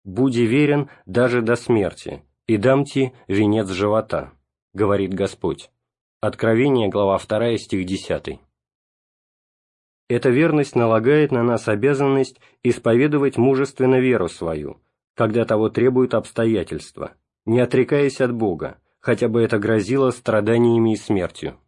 [SPEAKER 1] «Буди верен даже до смерти, и дам ти венец живота», — говорит Господь. Откровение, глава 2, стих 10. Эта верность налагает на нас обязанность исповедовать мужественно веру свою, когда того требуют обстоятельства, не отрекаясь от Бога, хотя бы это грозило страданиями и смертью.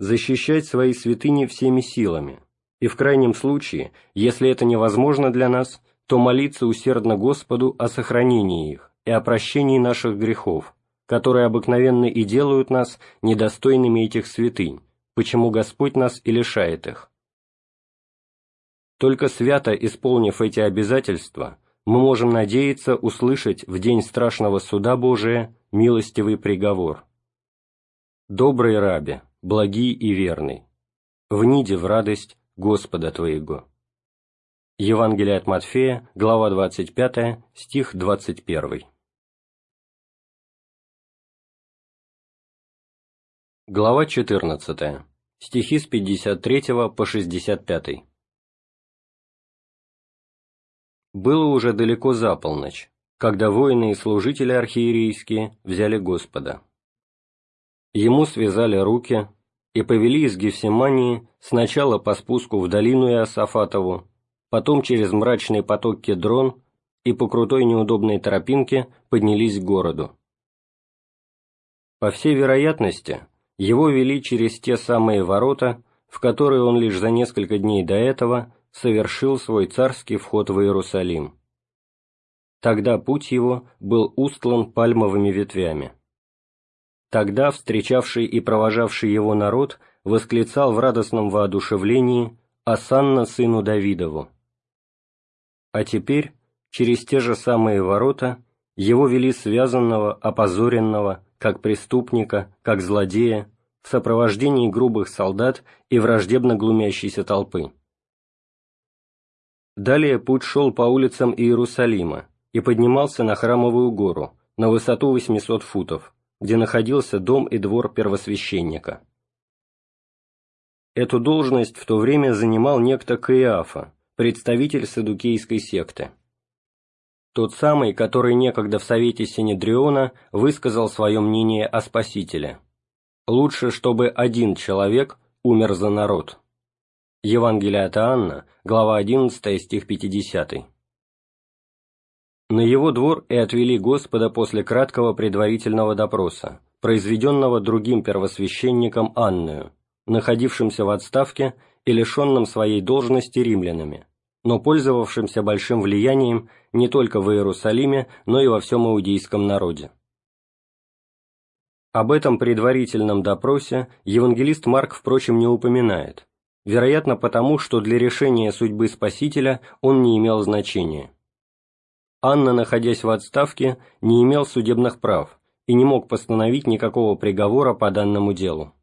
[SPEAKER 1] Защищать свои святыни всеми силами, и в крайнем случае, если это невозможно для нас, то молиться усердно Господу о сохранении их и о прощении наших грехов, которые обыкновенно и делают нас недостойными этих святынь, почему Господь нас и лишает их. Только свято исполнив эти обязательства, мы можем надеяться услышать в день страшного суда Божия милостивый приговор. «Добрый рабе, благий и верный, вниди в радость Господа Твоего». Евангелие от Матфея, глава 25, стих 21. Глава 14. Стихи с 53 по 65. Было уже далеко за полночь, когда воины и служители архиерейские взяли Господа. Ему связали руки и повели из Гефсимании сначала по спуску в долину Иосафатову, потом через мрачный поток Кедрон и по крутой неудобной тропинке поднялись к городу. По всей вероятности, его вели через те самые ворота, в которые он лишь за несколько дней до этого совершил свой царский вход в Иерусалим. Тогда путь его был устлан пальмовыми ветвями. Тогда встречавший и провожавший его народ восклицал в радостном воодушевлении «Асанна сыну Давидову». А теперь, через те же самые ворота, его вели связанного, опозоренного, как преступника, как злодея, в сопровождении грубых солдат и враждебно глумящейся толпы. Далее путь шел по улицам Иерусалима и поднимался на Храмовую гору, на высоту 800 футов, где находился дом и двор первосвященника. Эту должность в то время занимал некто Каиафа, представитель садукейской секты. Тот самый, который некогда в Совете Синедриона высказал свое мнение о Спасителе. Лучше, чтобы один человек умер за народ. Евангелие от Иоанна, глава 11, стих 50. На его двор и отвели Господа после краткого предварительного допроса, произведенного другим первосвященником Анною, находившимся в отставке и лишенным своей должности римлянами, но пользовавшимся большим влиянием не только в Иерусалиме, но и во всем иудейском народе. Об этом предварительном допросе евангелист Марк, впрочем, не упоминает, вероятно потому, что для решения судьбы Спасителя он не имел значения. Анна, находясь в отставке, не имел судебных прав и не мог постановить никакого приговора по данному делу.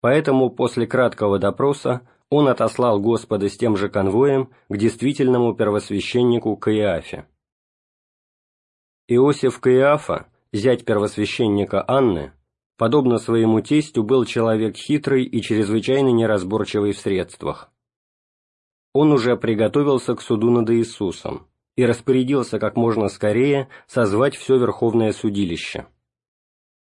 [SPEAKER 1] Поэтому после краткого допроса он отослал Господа с тем же конвоем к действительному первосвященнику Каиафе. Иосиф Каиафа, зять первосвященника Анны, подобно своему тестю, был человек хитрый и чрезвычайно неразборчивый в средствах. Он уже приготовился к суду над Иисусом и распорядился как можно скорее созвать все Верховное судилище.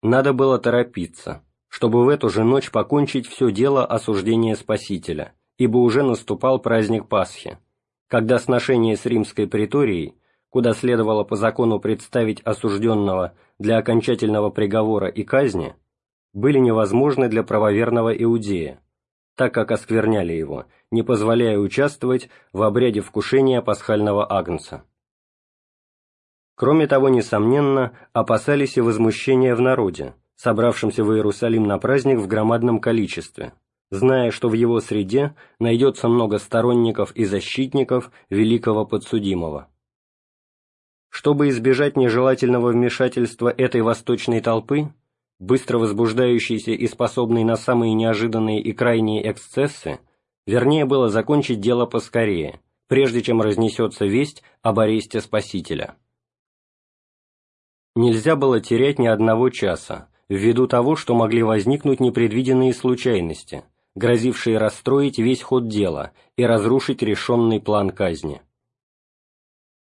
[SPEAKER 1] Надо было торопиться, чтобы в эту же ночь покончить все дело осуждения Спасителя, ибо уже наступал праздник Пасхи, когда сношение с римской приторией, куда следовало по закону представить осужденного для окончательного приговора и казни, были невозможны для правоверного иудея, так как оскверняли его, не позволяя участвовать в обряде вкушения пасхального агнца. Кроме того, несомненно, опасались и возмущения в народе, собравшемся в Иерусалим на праздник в громадном количестве, зная, что в его среде найдется много сторонников и защитников великого подсудимого. Чтобы избежать нежелательного вмешательства этой восточной толпы, быстро возбуждающейся и способной на самые неожиданные и крайние эксцессы, вернее было закончить дело поскорее, прежде чем разнесется весть об аресте Спасителя. Нельзя было терять ни одного часа, ввиду того, что могли возникнуть непредвиденные случайности, грозившие расстроить весь ход дела и разрушить решенный план казни.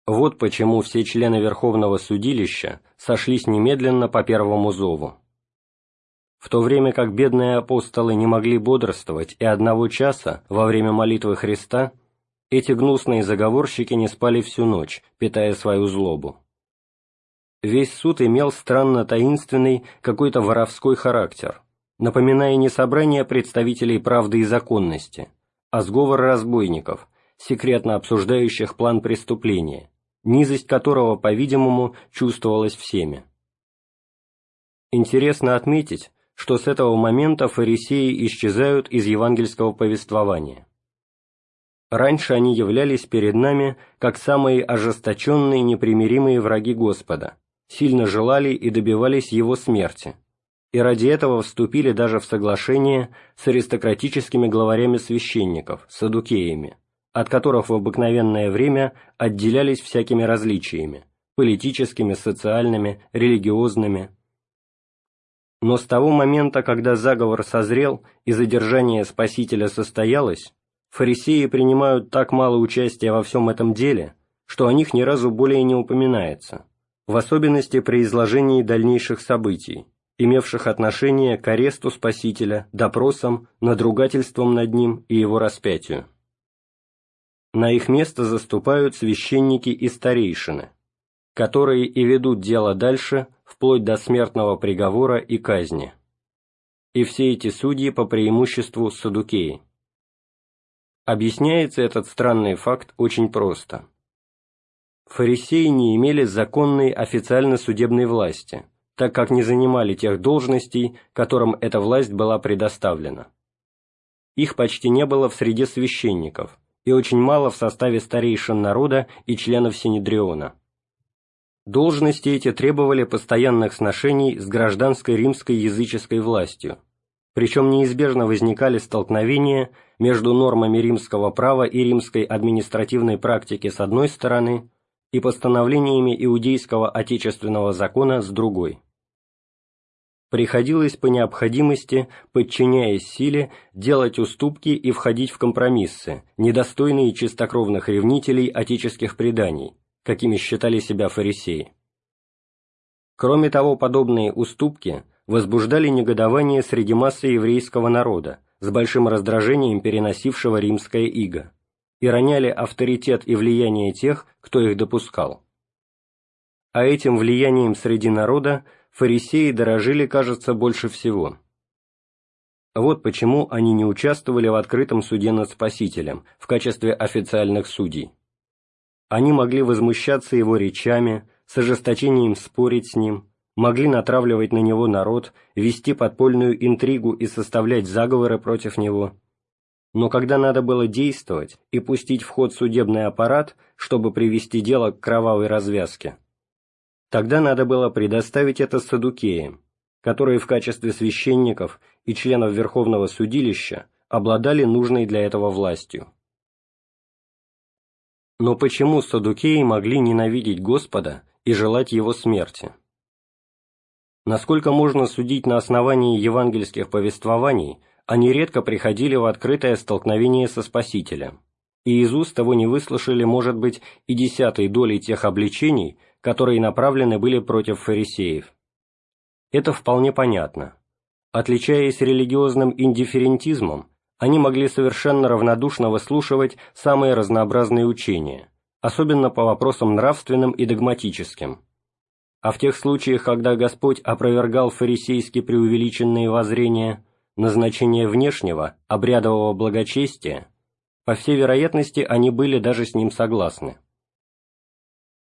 [SPEAKER 1] Вот почему все члены Верховного судилища сошлись немедленно по первому зову. В то время как бедные апостолы не могли бодрствовать и одного часа во время молитвы Христа, эти гнусные заговорщики не спали всю ночь, питая свою злобу. Весь суд имел странно таинственный, какой-то воровской характер, напоминая не собрание представителей правды и законности, а сговор разбойников, секретно обсуждающих план преступления, низость которого, по-видимому, чувствовалась всеми. Интересно отметить, что с этого момента фарисеи исчезают из евангельского повествования. Раньше они являлись перед нами как самые ожесточенные непримиримые враги Господа, сильно желали и добивались его смерти, и ради этого вступили даже в соглашение с аристократическими главарями священников, садукеями, от которых в обыкновенное время отделялись всякими различиями – политическими, социальными, религиозными. Но с того момента, когда заговор созрел и задержание Спасителя состоялось, фарисеи принимают так мало участия во всем этом деле, что о них ни разу более не упоминается – в особенности при изложении дальнейших событий, имевших отношение к аресту Спасителя, допросам, надругательством над ним и его распятию. На их место заступают священники и старейшины, которые и ведут дело дальше, вплоть до смертного приговора и казни. И все эти судьи по преимуществу садукеи. Объясняется этот странный факт очень просто – Фарисеи не имели законной официально судебной власти, так как не занимали тех должностей, которым эта власть была предоставлена. Их почти не было в среде священников и очень мало в составе старейшин народа и членов Синедриона. Должности эти требовали постоянных сношений с гражданской римской языческой властью, причем неизбежно возникали столкновения между нормами римского права и римской административной практики с одной стороны и постановлениями иудейского отечественного закона с другой. Приходилось по необходимости, подчиняясь силе, делать уступки и входить в компромиссы, недостойные чистокровных ревнителей отеческих преданий, какими считали себя фарисеи. Кроме того, подобные уступки возбуждали негодование среди массы еврейского народа, с большим раздражением переносившего римское иго, и роняли авторитет и влияние тех, кто их допускал. А этим влиянием среди народа фарисеи дорожили, кажется, больше всего. Вот почему они не участвовали в открытом суде над Спасителем в качестве официальных судей. Они могли возмущаться его речами, с ожесточением спорить с ним, могли натравливать на него народ, вести подпольную интригу и составлять заговоры против него. Но когда надо было действовать и пустить в ход судебный аппарат, чтобы привести дело к кровавой развязке, тогда надо было предоставить это садукеям, которые в качестве священников и членов Верховного судилища обладали нужной для этого властью. Но почему садукеи могли ненавидеть Господа и желать Его смерти? Насколько можно судить на основании евангельских повествований, они редко приходили в открытое столкновение со Спасителем, и из уст того не выслушали, может быть, и десятой доли тех обличений, которые направлены были против фарисеев. Это вполне понятно. Отличаясь религиозным индифферентизмом, они могли совершенно равнодушно выслушивать самые разнообразные учения, особенно по вопросам нравственным и догматическим, а в тех случаях, когда Господь опровергал фарисейски преувеличенные воззрения на значение внешнего, обрядового благочестия, по всей вероятности они были даже с ним согласны.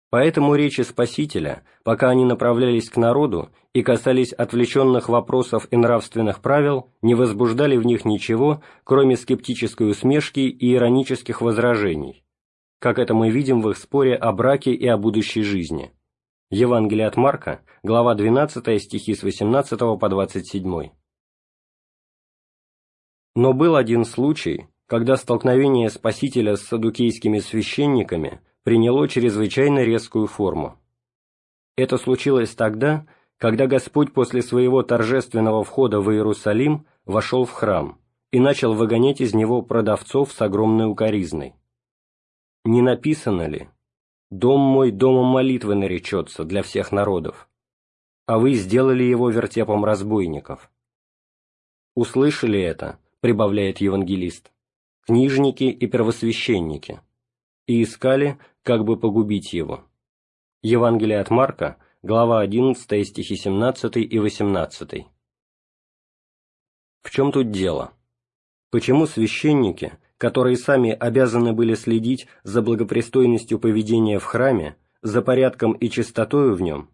[SPEAKER 1] Поэтому речи Спасителя, пока они направлялись к народу и касались отвлеченных вопросов и нравственных правил, не возбуждали в них ничего, кроме скептической усмешки и иронических возражений, как это мы видим в их споре о браке и о будущей жизни. Евангелие от Марка, глава 12, стихи с 18 по 27. Но был один случай, когда столкновение Спасителя с садукейскими священниками приняло чрезвычайно резкую форму. Это случилось тогда, когда Господь после своего торжественного входа в Иерусалим вошел в храм и начал выгонять из него продавцов с огромной укоризной. Не написано ли, Дом мой домом молитвы наречется для всех народов, а вы сделали его вертепом разбойников. Услышали это, прибавляет евангелист, книжники и первосвященники, и искали, как бы погубить его. Евангелие от Марка, глава 11, стихи 17 и 18. В чем тут дело? Почему священники – которые сами обязаны были следить за благопристойностью поведения в храме, за порядком и чистотою в нем,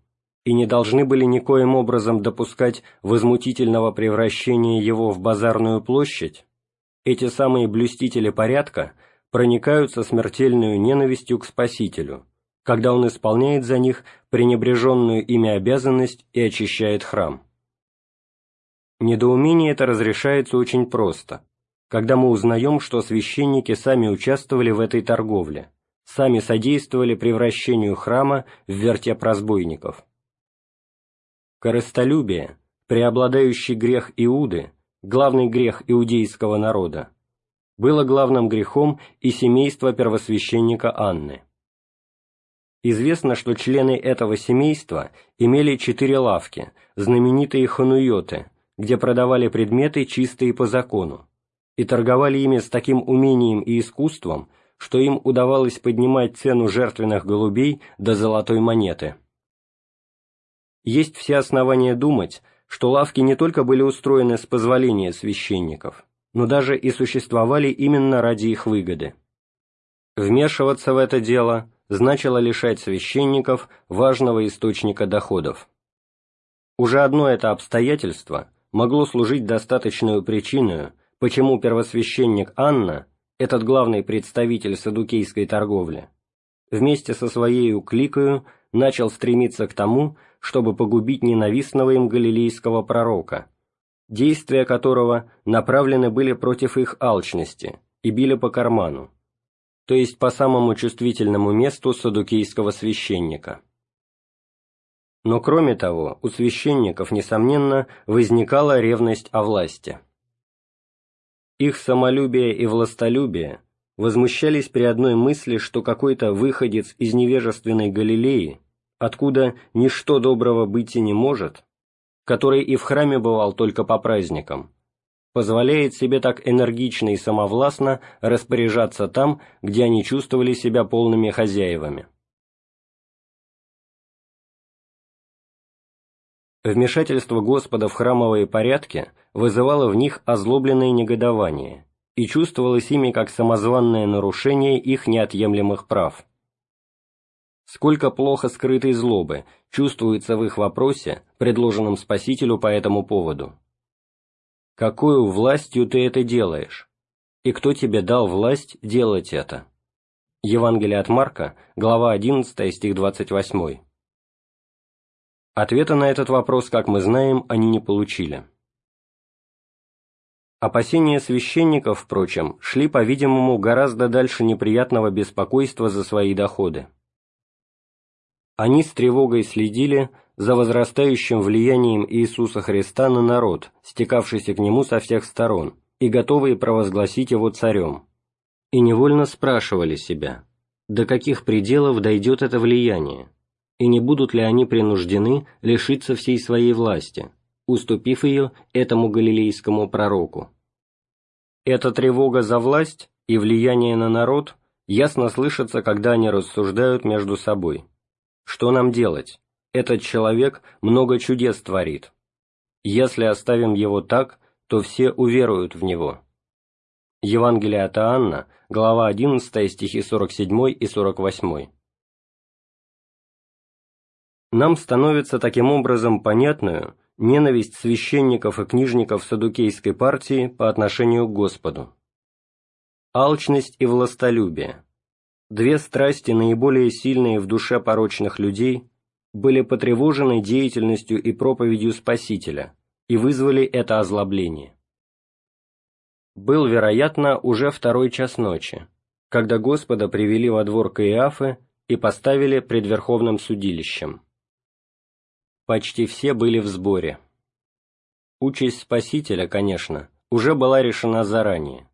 [SPEAKER 1] и не должны были никоим образом допускать возмутительного превращения его в базарную площадь, эти самые блюстители порядка проникаются смертельную ненавистью к Спасителю, когда он исполняет за них пренебреженную ими обязанность и очищает храм. Недоумение это разрешается очень просто – когда мы узнаем, что священники сами участвовали в этой торговле, сами содействовали превращению храма в вертеп разбойников. Корыстолюбие, преобладающий грех Иуды, главный грех иудейского народа, было главным грехом и семейства первосвященника Анны. Известно, что члены этого семейства имели четыре лавки, знаменитые хануйоты, где продавали предметы чистые по закону, и торговали ими с таким умением и искусством, что им удавалось поднимать цену жертвенных голубей до золотой монеты. Есть все основания думать, что лавки не только были устроены с позволения священников, но даже и существовали именно ради их выгоды. Вмешиваться в это дело значило лишать священников важного источника доходов. Уже одно это обстоятельство могло служить достаточную причиной, почему первосвященник Анна, этот главный представитель садукейской торговли, вместе со своей кликою начал стремиться к тому, чтобы погубить ненавистного им галилейского пророка, действия которого направлены были против их алчности и били по карману, то есть по самому чувствительному месту садукейского священника. Но кроме того, у священников, несомненно, возникала ревность о власти. Их самолюбие и властолюбие возмущались при одной мысли, что какой-то выходец из невежественной Галилеи, откуда ничто доброго быть и не может, который и в храме бывал только по праздникам, позволяет себе так энергично и самовластно распоряжаться там, где они чувствовали себя полными хозяевами. Вмешательство Господа в храмовые порядки вызывало в них озлобленное негодование и чувствовалось ими как самозванное нарушение их неотъемлемых прав. Сколько плохо скрытой злобы чувствуется в их вопросе, предложенном Спасителю по этому поводу. Какую властью ты это делаешь? И кто тебе дал власть делать это? Евангелие от Марка, глава 11, стих 28. Ответа на этот вопрос, как мы знаем, они не получили. Опасения священников, впрочем, шли, по-видимому, гораздо дальше неприятного беспокойства за свои доходы. Они с тревогой следили за возрастающим влиянием Иисуса Христа на народ, стекавшийся к Нему со всех сторон, и готовые провозгласить Его царем. И невольно спрашивали себя, до каких пределов дойдет это влияние, и не будут ли они принуждены лишиться всей своей власти, уступив ее этому галилейскому пророку. Эта тревога за власть и влияние на народ ясно слышится, когда они рассуждают между собой. Что нам делать? Этот человек много чудес творит. Если оставим его так, то все уверуют в него. Евангелие от Иоанна, глава 11, стихи 47 и 48. Нам становится таким образом понятную ненависть священников и книжников садукейской партии по отношению к Господу. Алчность и властолюбие, две страсти, наиболее сильные в душе порочных людей, были потревожены деятельностью и проповедью Спасителя и вызвали это озлобление. Был, вероятно, уже второй час ночи, когда Господа привели во двор Каиафы и поставили пред Верховным судилищем. Почти все были в сборе. Участь Спасителя, конечно, уже была решена заранее,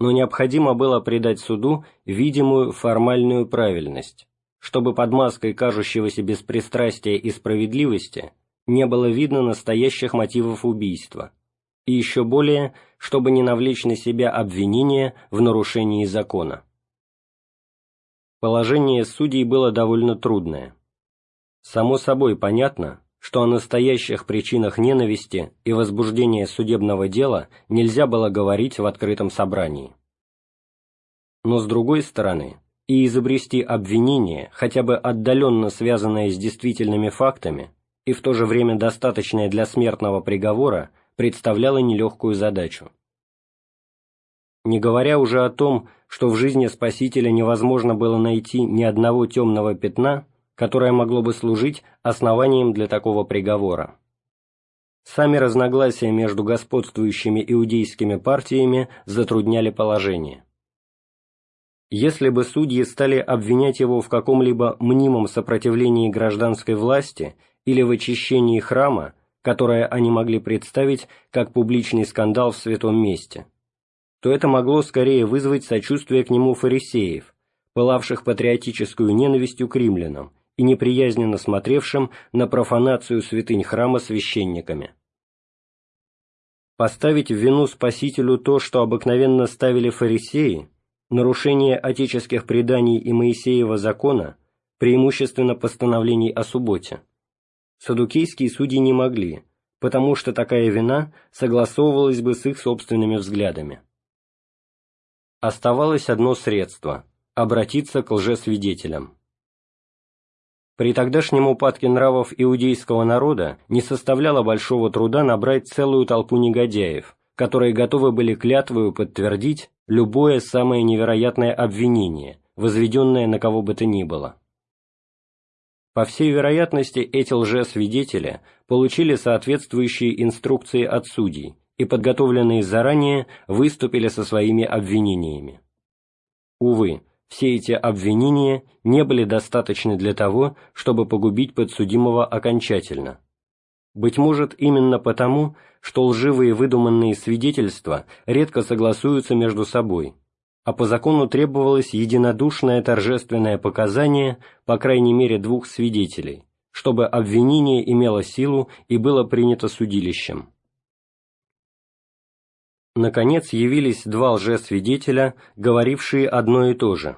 [SPEAKER 1] но необходимо было придать суду видимую формальную правильность, чтобы под маской кажущегося беспристрастия и справедливости не было видно настоящих мотивов убийства, и еще более, чтобы не навлечь на себя обвинения в нарушении закона. Положение судей было довольно трудное. Само собой понятно, что о настоящих причинах ненависти и возбуждения судебного дела нельзя было говорить в открытом собрании. Но с другой стороны, и изобрести обвинение, хотя бы отдаленно связанное с действительными фактами, и в то же время достаточное для смертного приговора, представляло нелегкую задачу. Не говоря уже о том, что в жизни Спасителя невозможно было найти ни одного темного пятна, которое могло бы служить основанием для такого приговора. Сами разногласия между господствующими иудейскими партиями затрудняли положение. Если бы судьи стали обвинять его в каком-либо мнимом сопротивлении гражданской власти или в очищении храма, которое они могли представить как публичный скандал в святом месте, то это могло скорее вызвать сочувствие к нему фарисеев, пылавших патриотическую ненавистью к римлянам и неприязненно смотревшим на профанацию святынь храма священниками. Поставить в вину Спасителю то, что обыкновенно ставили фарисеи, нарушение отеческих преданий и Моисеева закона, преимущественно постановлений о субботе. Садукейские судьи не могли, потому что такая вина согласовывалась бы с их собственными взглядами. Оставалось одно средство – обратиться к лжесвидетелям. При тогдашнем упадке нравов иудейского народа не составляло большого труда набрать целую толпу негодяев, которые готовы были клятвою подтвердить любое самое невероятное обвинение, возведенное на кого бы то ни было. По всей вероятности, эти лжесвидетели получили соответствующие инструкции от судей и, подготовленные заранее, выступили со своими обвинениями. Увы, все эти обвинения не были достаточны для того, чтобы погубить подсудимого окончательно – быть может, именно потому, что лживые выдуманные свидетельства редко согласуются между собой, а по закону требовалось единодушное торжественное показание по крайней мере двух свидетелей, чтобы обвинение имело силу и было принято судилищем. Наконец явились два лжесвидетеля, говорившие одно и то же.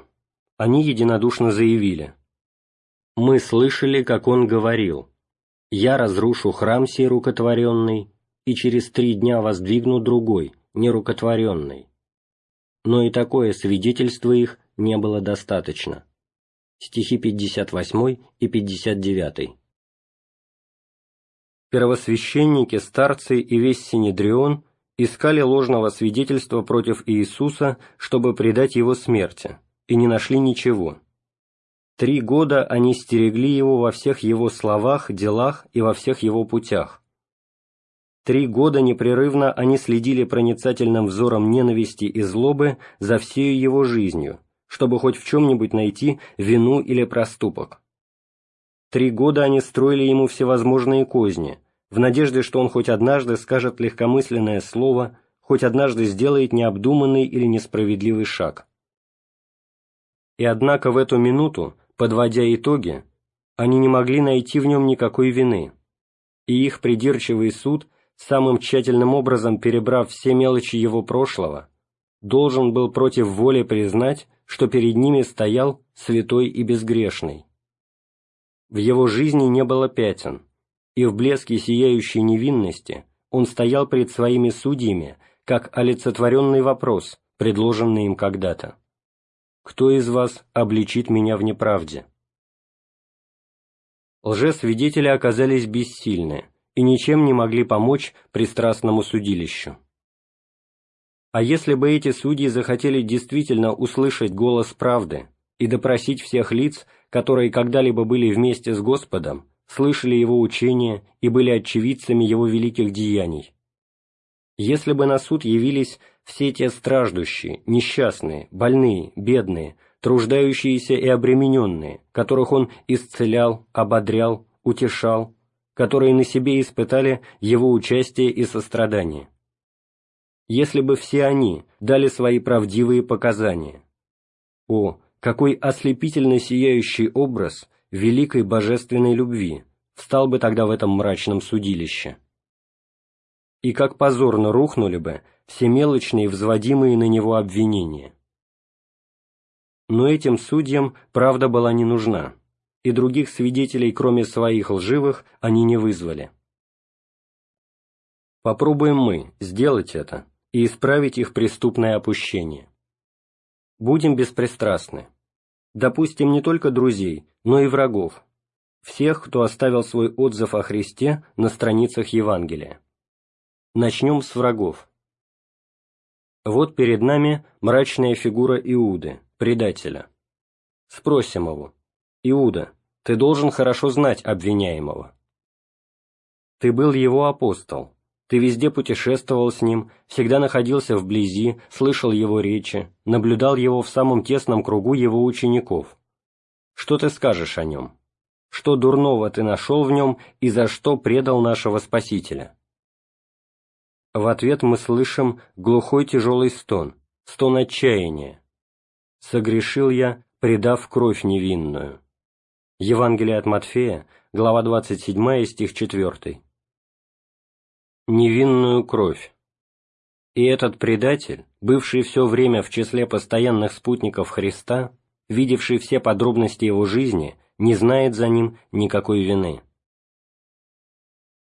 [SPEAKER 1] Они единодушно заявили. «Мы слышали, как он говорил, «Я разрушу храм сей рукотворенный, и через три дня воздвигну другой, нерукотворенный». Но и такое свидетельство их не было достаточно. Стихи 58 и 59. Первосвященники, старцы и весь Синедрион искали ложного свидетельства против Иисуса, чтобы предать его смерти, и не нашли ничего. Три года они стерегли его во всех его словах, делах и во всех его путях. Три года непрерывно они следили проницательным взором ненависти и злобы за всею его жизнью, чтобы хоть в чем-нибудь найти вину или проступок. Три года они строили ему всевозможные козни, в надежде, что он хоть однажды скажет легкомысленное слово, хоть однажды сделает необдуманный или несправедливый шаг. И однако в эту минуту, подводя итоги, они не могли найти в нем никакой вины, и их придирчивый суд, самым тщательным образом перебрав все мелочи его прошлого, должен был против воли признать, что перед ними стоял святой и безгрешный. В его жизни не было пятен, и в блеске сияющей невинности он стоял пред своими судьями, как олицетворенный вопрос, предложенный им когда-то. «Кто из вас обличит меня в неправде?» Лжесвидетели оказались бессильны и ничем не могли помочь пристрастному судилищу. А если бы эти судьи захотели действительно услышать голос правды и допросить всех лиц, которые когда-либо были вместе с Господом, слышали Его учения и были очевидцами Его великих деяний. Если бы на суд явились все те страждущие, несчастные, больные, бедные, труждающиеся и обремененные, которых Он исцелял, ободрял, утешал, которые на себе испытали Его участие и сострадание. Если бы все они дали свои правдивые показания. О, какой ослепительно сияющий образ великой божественной любви встал бы тогда в этом мрачном судилище. И как позорно рухнули бы все мелочные взводимые на него обвинения. Но этим судьям правда была не нужна, и других свидетелей, кроме своих лживых, они не вызвали. Попробуем мы сделать это и исправить их преступное опущение. Будем беспристрастны. Допустим не только друзей, но и врагов, всех, кто оставил свой отзыв о Христе на страницах Евангелия. Начнем с врагов. Вот перед нами мрачная фигура Иуды, предателя. Спросим его, «Иуда, ты должен хорошо знать обвиняемого. Ты был его апостол, ты везде путешествовал с ним, всегда находился вблизи, слышал его речи, наблюдал его в самом тесном кругу его учеников. Что ты скажешь о нем? Что дурного ты нашел в нем и за что предал нашего Спасителя? В ответ мы слышим глухой тяжелый стон, стон отчаяния. «Согрешил я, предав кровь невинную». Евангелие от Матфея, глава 27, стих 4 невинную кровь. И этот предатель, бывший все время в числе постоянных спутников Христа, видевший все подробности его жизни, не знает за ним никакой вины.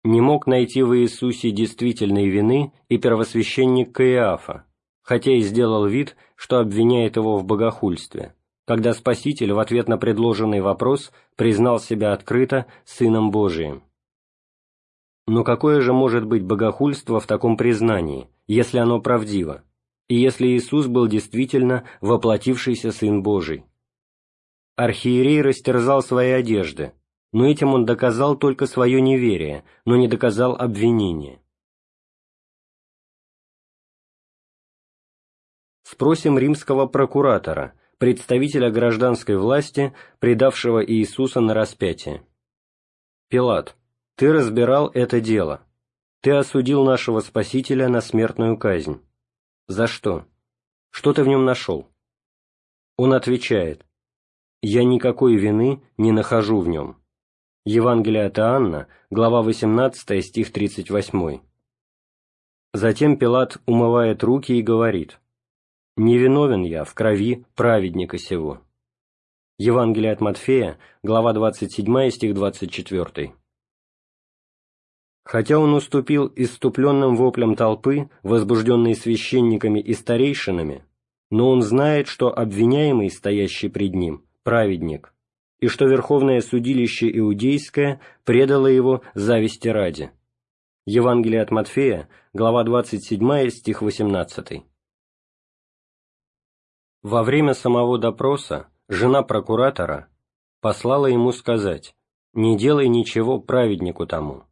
[SPEAKER 1] Не мог найти в Иисусе действительной вины и первосвященник Каиафа, хотя и сделал вид, что обвиняет его в богохульстве, когда Спаситель в ответ на предложенный вопрос признал себя открыто Сыном Божиим. Но какое же может быть богохульство в таком признании, если оно правдиво, и если Иисус был действительно воплотившийся Сын Божий? Архиерей растерзал свои одежды, но этим он доказал только свое неверие, но не доказал обвинение. Спросим римского прокуратора, представителя гражданской власти, предавшего Иисуса на распятие. Пилат, ты разбирал это дело. Ты осудил нашего Спасителя на смертную казнь. За что? Что ты в нем нашел? Он отвечает, «Я никакой вины не нахожу в нем». Евангелие от Иоанна, глава 18, стих 38. Затем Пилат умывает руки и говорит, «Не виновен я в крови праведника сего». Евангелие от Матфея, глава 27, стих 24. Хотя он уступил иступленным воплям толпы, возбужденной священниками и старейшинами, но он знает, что обвиняемый, стоящий пред ним, праведник, и что Верховное судилище Иудейское предало его зависти ради. Евангелие от Матфея, глава 27, стих 18. Во время самого допроса жена прокуратора послала ему сказать «Не делай ничего праведнику тому,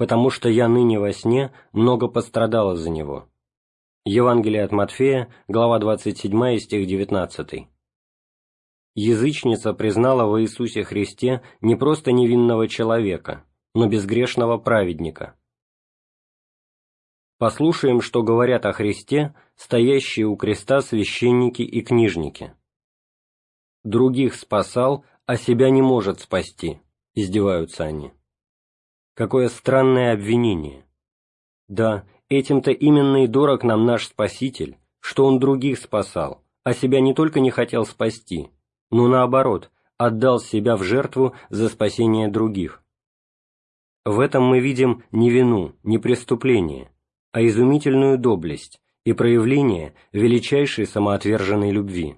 [SPEAKER 1] потому что я ныне во сне много пострадала за него». Евангелие от Матфея, глава 27, стих 19. Язычница признала во Иисусе Христе не просто невинного человека, но безгрешного праведника. Послушаем, что говорят о Христе стоящие у креста священники и книжники. Других спасал, а себя не может спасти, издеваются они. Какое странное обвинение. Да, этим-то именно и дорог нам наш Спаситель, что Он других спасал, а себя не только не хотел спасти, но наоборот, отдал себя в жертву за спасение других. В этом мы видим не вину, не преступление, а изумительную доблесть и проявление величайшей самоотверженной любви.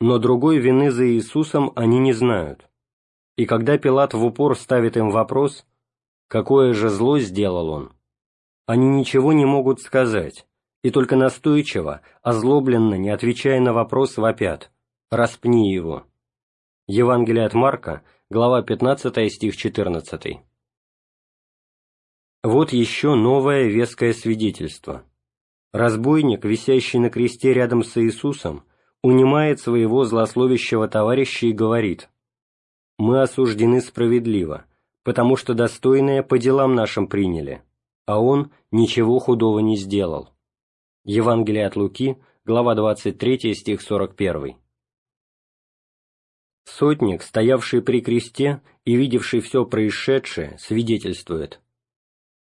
[SPEAKER 1] Но другой вины за Иисусом они не знают. И когда Пилат в упор ставит им вопрос, какое же зло сделал он, они ничего не могут сказать, и только настойчиво, озлобленно, не отвечая на вопрос, вопят «Распни его». Евангелие от Марка, глава 15, стих 14. Вот еще новое веское свидетельство. Разбойник, висящий на кресте рядом с Иисусом, унимает своего злословящего товарища и говорит «Мы осуждены справедливо, потому что достойное по делам нашим приняли, а он ничего худого не сделал». Евангелие от Луки, глава 23, стих 41. Сотник, стоявший при кресте и видевший все происшедшее, свидетельствует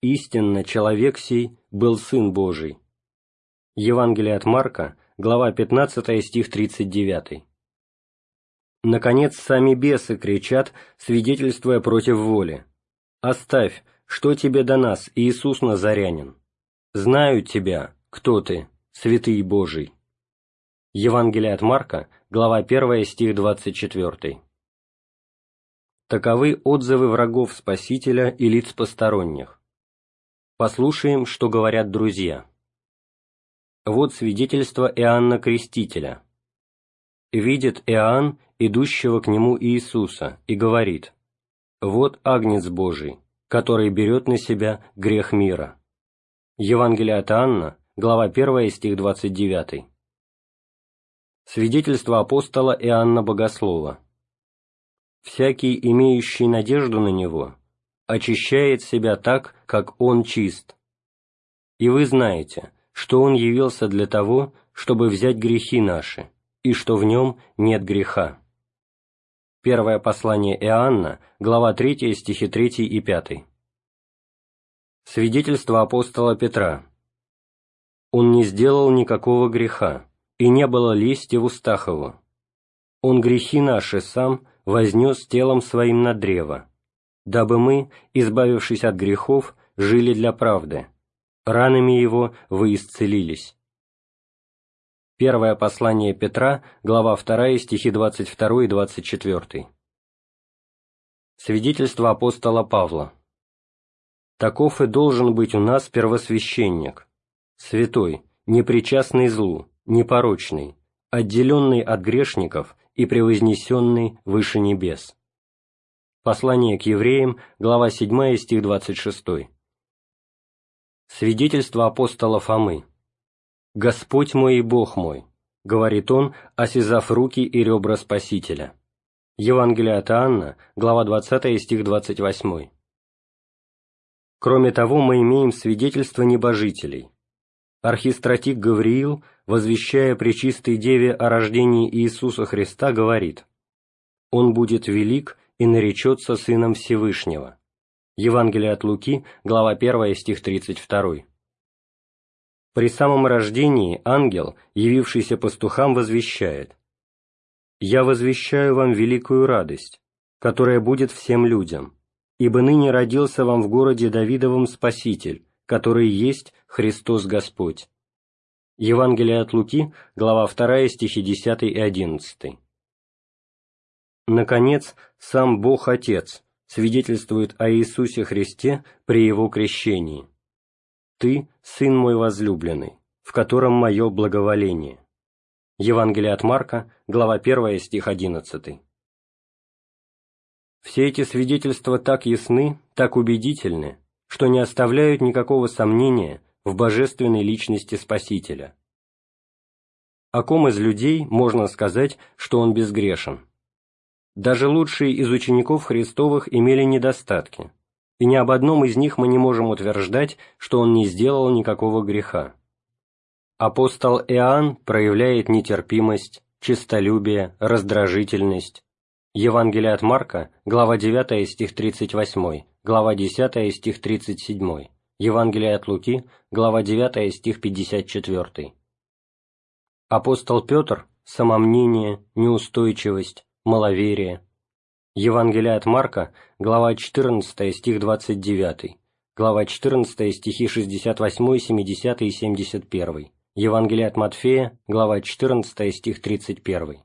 [SPEAKER 1] «Истинно человек сей был Сын Божий». Евангелие от Марка, глава 15, стих 39. Наконец, сами бесы кричат, свидетельствуя против воли. «Оставь, что тебе до нас, Иисус Назарянин? Знаю тебя, кто ты, святый Божий». Евангелие от Марка, глава 1, стих 24. Таковы отзывы врагов Спасителя и лиц посторонних. Послушаем, что говорят друзья. Вот свидетельство Иоанна Крестителя. Видит Иоанн, идущего к нему Иисуса, и говорит, «Вот Агнец Божий, который берет на себя грех мира». Евангелие от Иоанна, глава 1, стих 29. Свидетельство апостола Иоанна Богослова. «Всякий, имеющий надежду на Него, очищает себя так, как Он чист. И вы знаете, что Он явился для того, чтобы взять грехи наши, и что в Нем нет греха». Первое послание Иоанна, глава 3, стихи 3 и 5. Свидетельство апостола Петра. «Он не сделал никакого греха, и не было лести в устах его. Он грехи наши сам вознес телом своим на древо, дабы мы, избавившись от грехов, жили для правды. Ранами его вы исцелились». Первое послание Петра, глава 2, стихи 22 и 24. Свидетельство апостола Павла. «Таков и должен быть у нас первосвященник, святой, непричастный злу, непорочный, отделенный от грешников и превознесенный выше небес». Послание к евреям, глава 7, стих 26. Свидетельство апостола Фомы. «Господь мой и Бог мой», — говорит он, осязав руки и ребра Спасителя. Евангелие от Иоанна, глава 20, стих 28. Кроме того, мы имеем свидетельство небожителей. Архистратик Гавриил, возвещая Пречистой Деве о рождении Иисуса Христа, говорит «Он будет велик и наречется Сыном Всевышнего». Евангелие от Луки, глава 1, стих 32. При самом рождении ангел, явившийся пастухам, возвещает «Я возвещаю вам великую радость, которая будет всем людям, ибо ныне родился вам в городе Давидовом Спаситель, который есть Христос Господь». Евангелие от Луки, глава 2, стихи 10 и 11. Наконец, сам Бог Отец свидетельствует о Иисусе Христе при Его крещении. «Ты, Сын мой возлюбленный, в котором мое благоволение». Евангелие от Марка, глава 1, стих 11. Все эти свидетельства так ясны, так убедительны, что не оставляют никакого сомнения в божественной личности Спасителя. О ком из людей можно сказать, что он безгрешен? Даже лучшие из учеников Христовых имели недостатки, и ни об одном из них мы не можем утверждать, что он не сделал никакого греха. Апостол Иоанн проявляет нетерпимость, честолюбие, раздражительность. Евангелие от Марка, глава 9, стих 38, глава 10, стих 37, Евангелие от Луки, глава 9, стих 54. Апостол Петр – самомнение, неустойчивость, маловерие. Евангелие от Марка, глава 14, стих 29, глава 14, стихи 68, 70 и 71, Евангелие от Матфея, глава 14, стих 31.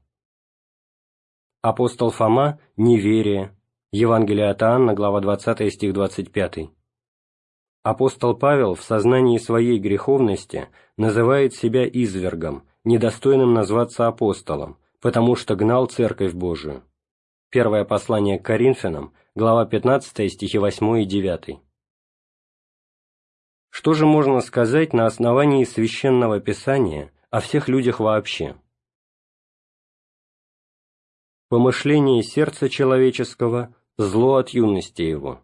[SPEAKER 1] Апостол Фома – неверие, Евангелие от Анна, глава 20, стих 25. Апостол Павел в сознании своей греховности называет себя извергом, недостойным назваться апостолом, потому что гнал Церковь Божию. Первое послание к Коринфянам, глава 15, стихи 8 и 9. Что же можно сказать на основании Священного Писания о всех людях вообще? Помышление сердца человеческого – зло от юности его.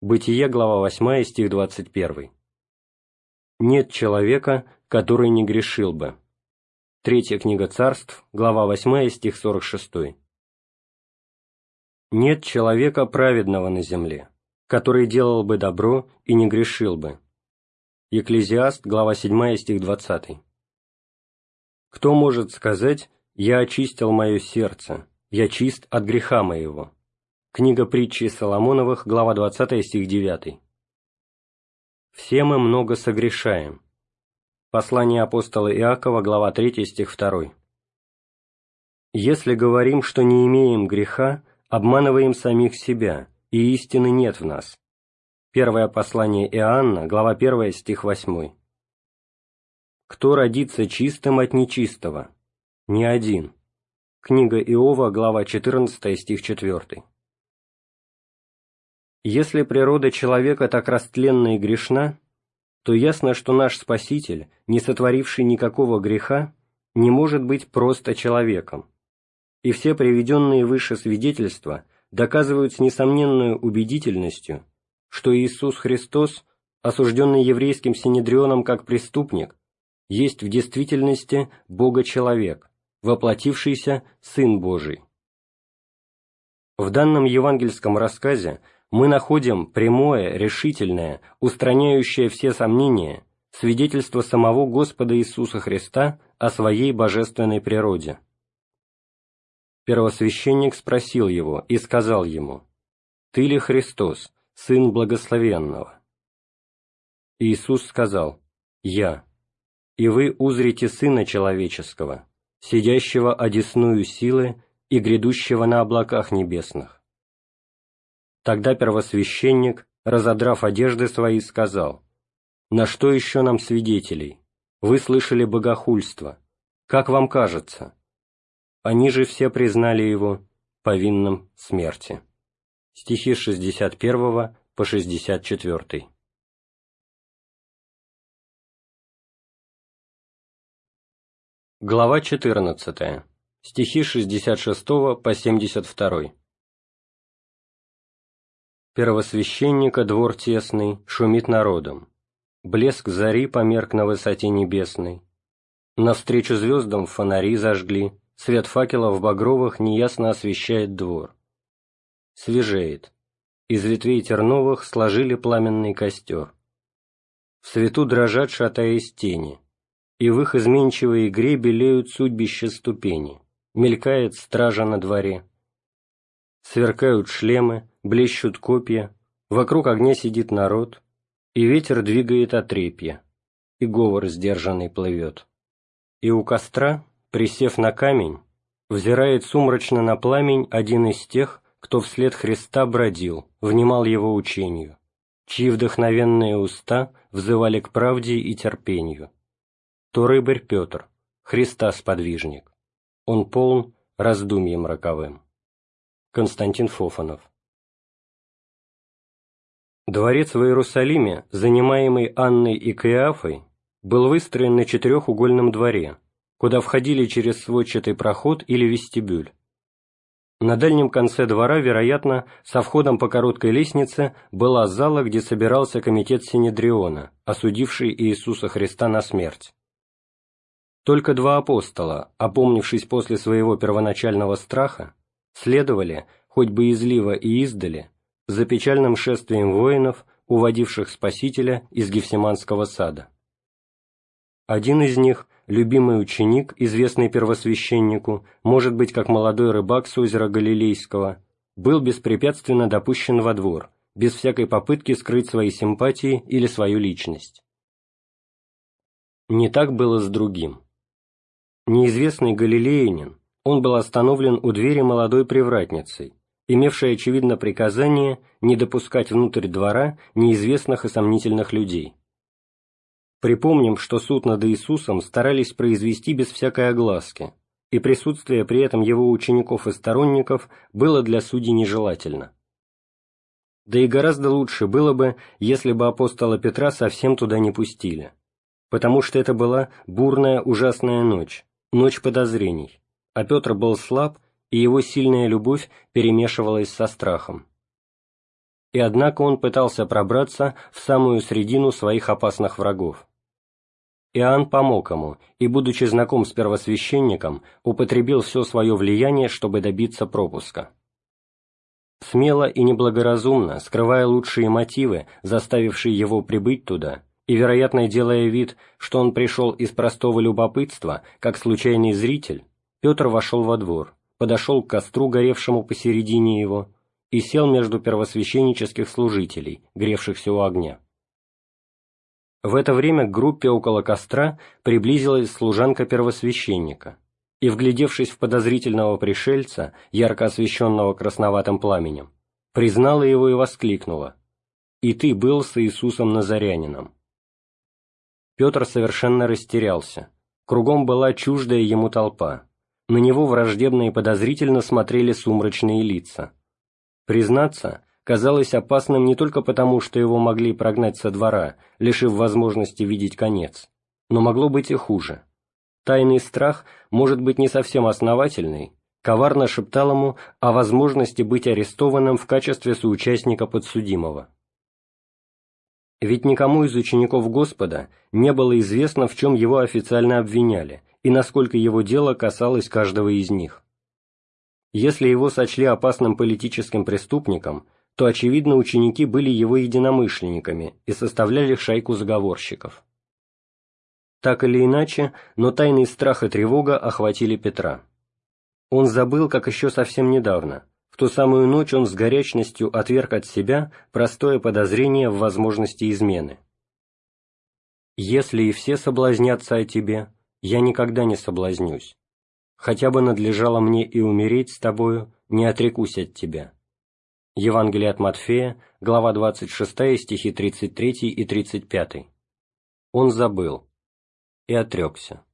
[SPEAKER 1] Бытие, глава 8, стих 21. Нет человека, который не грешил бы. Третья книга царств, глава 8, стих 46. Нет человека праведного на земле, который делал бы добро и не грешил бы. Екклезиаст, глава 7, стих 20. Кто может сказать «Я очистил мое сердце, я чист от греха моего»? Книга притчи Соломоновых, глава 20, стих 9. Все мы много согрешаем, Послание апостола Иакова, глава 3, стих 2. «Если говорим, что не имеем греха, обманываем самих себя, и истины нет в нас». Первое послание Иоанна, глава 1, стих 8. «Кто родится чистым от нечистого? Ни один». Книга Иова, глава 14, стих 4. Если природа человека так растленна и грешна, то ясно, что наш Спаситель, не сотворивший никакого греха, не может быть просто человеком. И все приведенные выше свидетельства доказывают с несомненной убедительностью, что Иисус Христос, осужденный еврейским синедрионом как преступник, есть в действительности Бога-человек, воплотившийся Сын Божий. В данном евангельском рассказе мы находим прямое, решительное, устраняющее все сомнения, свидетельство самого Господа Иисуса Христа о своей божественной природе. Первосвященник спросил его и сказал ему, «Ты ли Христос, Сын Благословенного?» Иисус сказал, «Я, и вы узрите Сына Человеческого, сидящего одесную силы и грядущего на облаках небесных». Тогда первосвященник, разодрав одежды свои, сказал, «На что еще нам свидетелей? Вы слышали богохульство. Как вам кажется?» Они же все признали его повинным смерти. Стихи с 61 по 64. Глава 14. Стихи 66 по 72. Первосвященника двор тесный шумит народом. Блеск зари померк на высоте небесной. Навстречу звездам фонари зажгли, свет факелов багровых неясно освещает двор. Свежеет, из ветвей терновых сложили пламенный костер. В свету дрожат, шатаясь тени, и в их изменчивой игре белеют судьбища ступени, мелькает стража на дворе. Сверкают шлемы, блещут копья, вокруг огня сидит народ, и ветер двигает отрепья, и говор сдержанный плывет. И у костра, присев на камень, взирает сумрачно на пламень один из тех, кто вслед Христа бродил, внимал его учению, чьи вдохновенные уста взывали к правде и терпению. То рыбарь Петр, Христа сподвижник, он полн раздумьем роковым. Константин Фофанов Дворец в Иерусалиме, занимаемый Анной и Каиафой, был выстроен на четырехугольном дворе, куда входили через сводчатый проход или вестибюль. На дальнем конце двора, вероятно, со входом по короткой лестнице была зала, где собирался комитет Синедриона, осудивший Иисуса Христа на смерть. Только два апостола, опомнившись после своего первоначального страха, следовали, хоть бы излива и издали, за печальным шествием воинов, уводивших Спасителя из Гефсиманского сада. Один из них, любимый ученик, известный первосвященнику, может быть, как молодой рыбак с озера Галилейского, был беспрепятственно допущен во двор, без всякой попытки скрыть свои симпатии или свою личность. Не так было с другим. Неизвестный галилеянин, он был остановлен у двери молодой привратницей, имевший, очевидно, приказание не допускать внутрь двора неизвестных и сомнительных людей. Припомним, что суд над Иисусом старались произвести без всякой огласки, и присутствие при этом его учеников и сторонников было для судей нежелательно. Да и гораздо лучше было бы, если бы апостола Петра совсем туда не пустили, потому что это была бурная ужасная ночь, ночь подозрений, а Петр был слаб и его сильная любовь перемешивалась со страхом. И однако он пытался пробраться в самую средину своих опасных врагов. Иоанн помог ему и, будучи знаком с первосвященником, употребил все свое влияние, чтобы добиться пропуска. Смело и неблагоразумно, скрывая лучшие мотивы, заставившие его прибыть туда, и, вероятно, делая вид, что он пришел из простого любопытства, как случайный зритель, Петр вошел во двор подошел к костру, горевшему посередине его, и сел между первосвященнических служителей, гревшихся у огня. В это время к группе около костра приблизилась служанка первосвященника, и, вглядевшись в подозрительного пришельца, ярко освещенного красноватым пламенем, признала его и воскликнула «И ты был с Иисусом Назарянином». Петр совершенно растерялся, кругом была чуждая ему толпа, на него враждебно и подозрительно смотрели сумрачные лица. Признаться, казалось опасным не только потому, что его могли прогнать со двора, лишив возможности видеть конец, но могло быть и хуже. Тайный страх, может быть не совсем основательный, коварно шептал ему о возможности быть арестованным в качестве соучастника подсудимого. Ведь никому из учеников Господа не было известно, в чем его официально обвиняли, и насколько его дело касалось каждого из них. Если его сочли опасным политическим преступником, то, очевидно, ученики были его единомышленниками и составляли шайку заговорщиков. Так или иначе, но тайный страх и тревога охватили Петра. Он забыл, как еще совсем недавно, в ту самую ночь он с горячностью отверг от себя простое подозрение в возможности измены. «Если и все соблазнятся о тебе, я никогда не соблазнюсь. Хотя бы надлежало мне и умереть с тобою, не отрекусь от тебя». Евангелие от Матфея, глава 26, стихи 33 и 35. Он забыл и отрекся.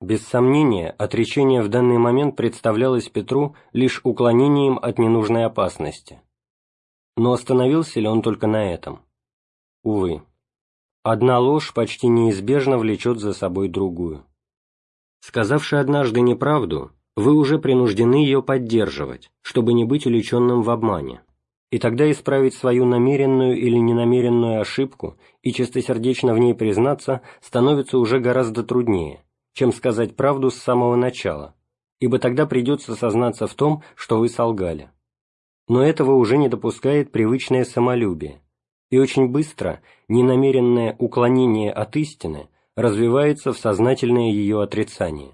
[SPEAKER 1] Без сомнения, отречение в данный момент представлялось Петру лишь уклонением от ненужной опасности. Но остановился ли он только на этом? Увы. Одна ложь почти неизбежно влечет за собой другую. Сказавши однажды неправду, вы уже принуждены ее поддерживать, чтобы не быть увлеченным в обмане, и тогда исправить свою намеренную или ненамеренную ошибку и чистосердечно в ней признаться становится уже гораздо труднее, чем сказать правду с самого начала, ибо тогда придется сознаться в том, что вы солгали. Но этого уже не допускает привычное самолюбие, и очень быстро ненамеренное уклонение от истины развивается в сознательное ее отрицание.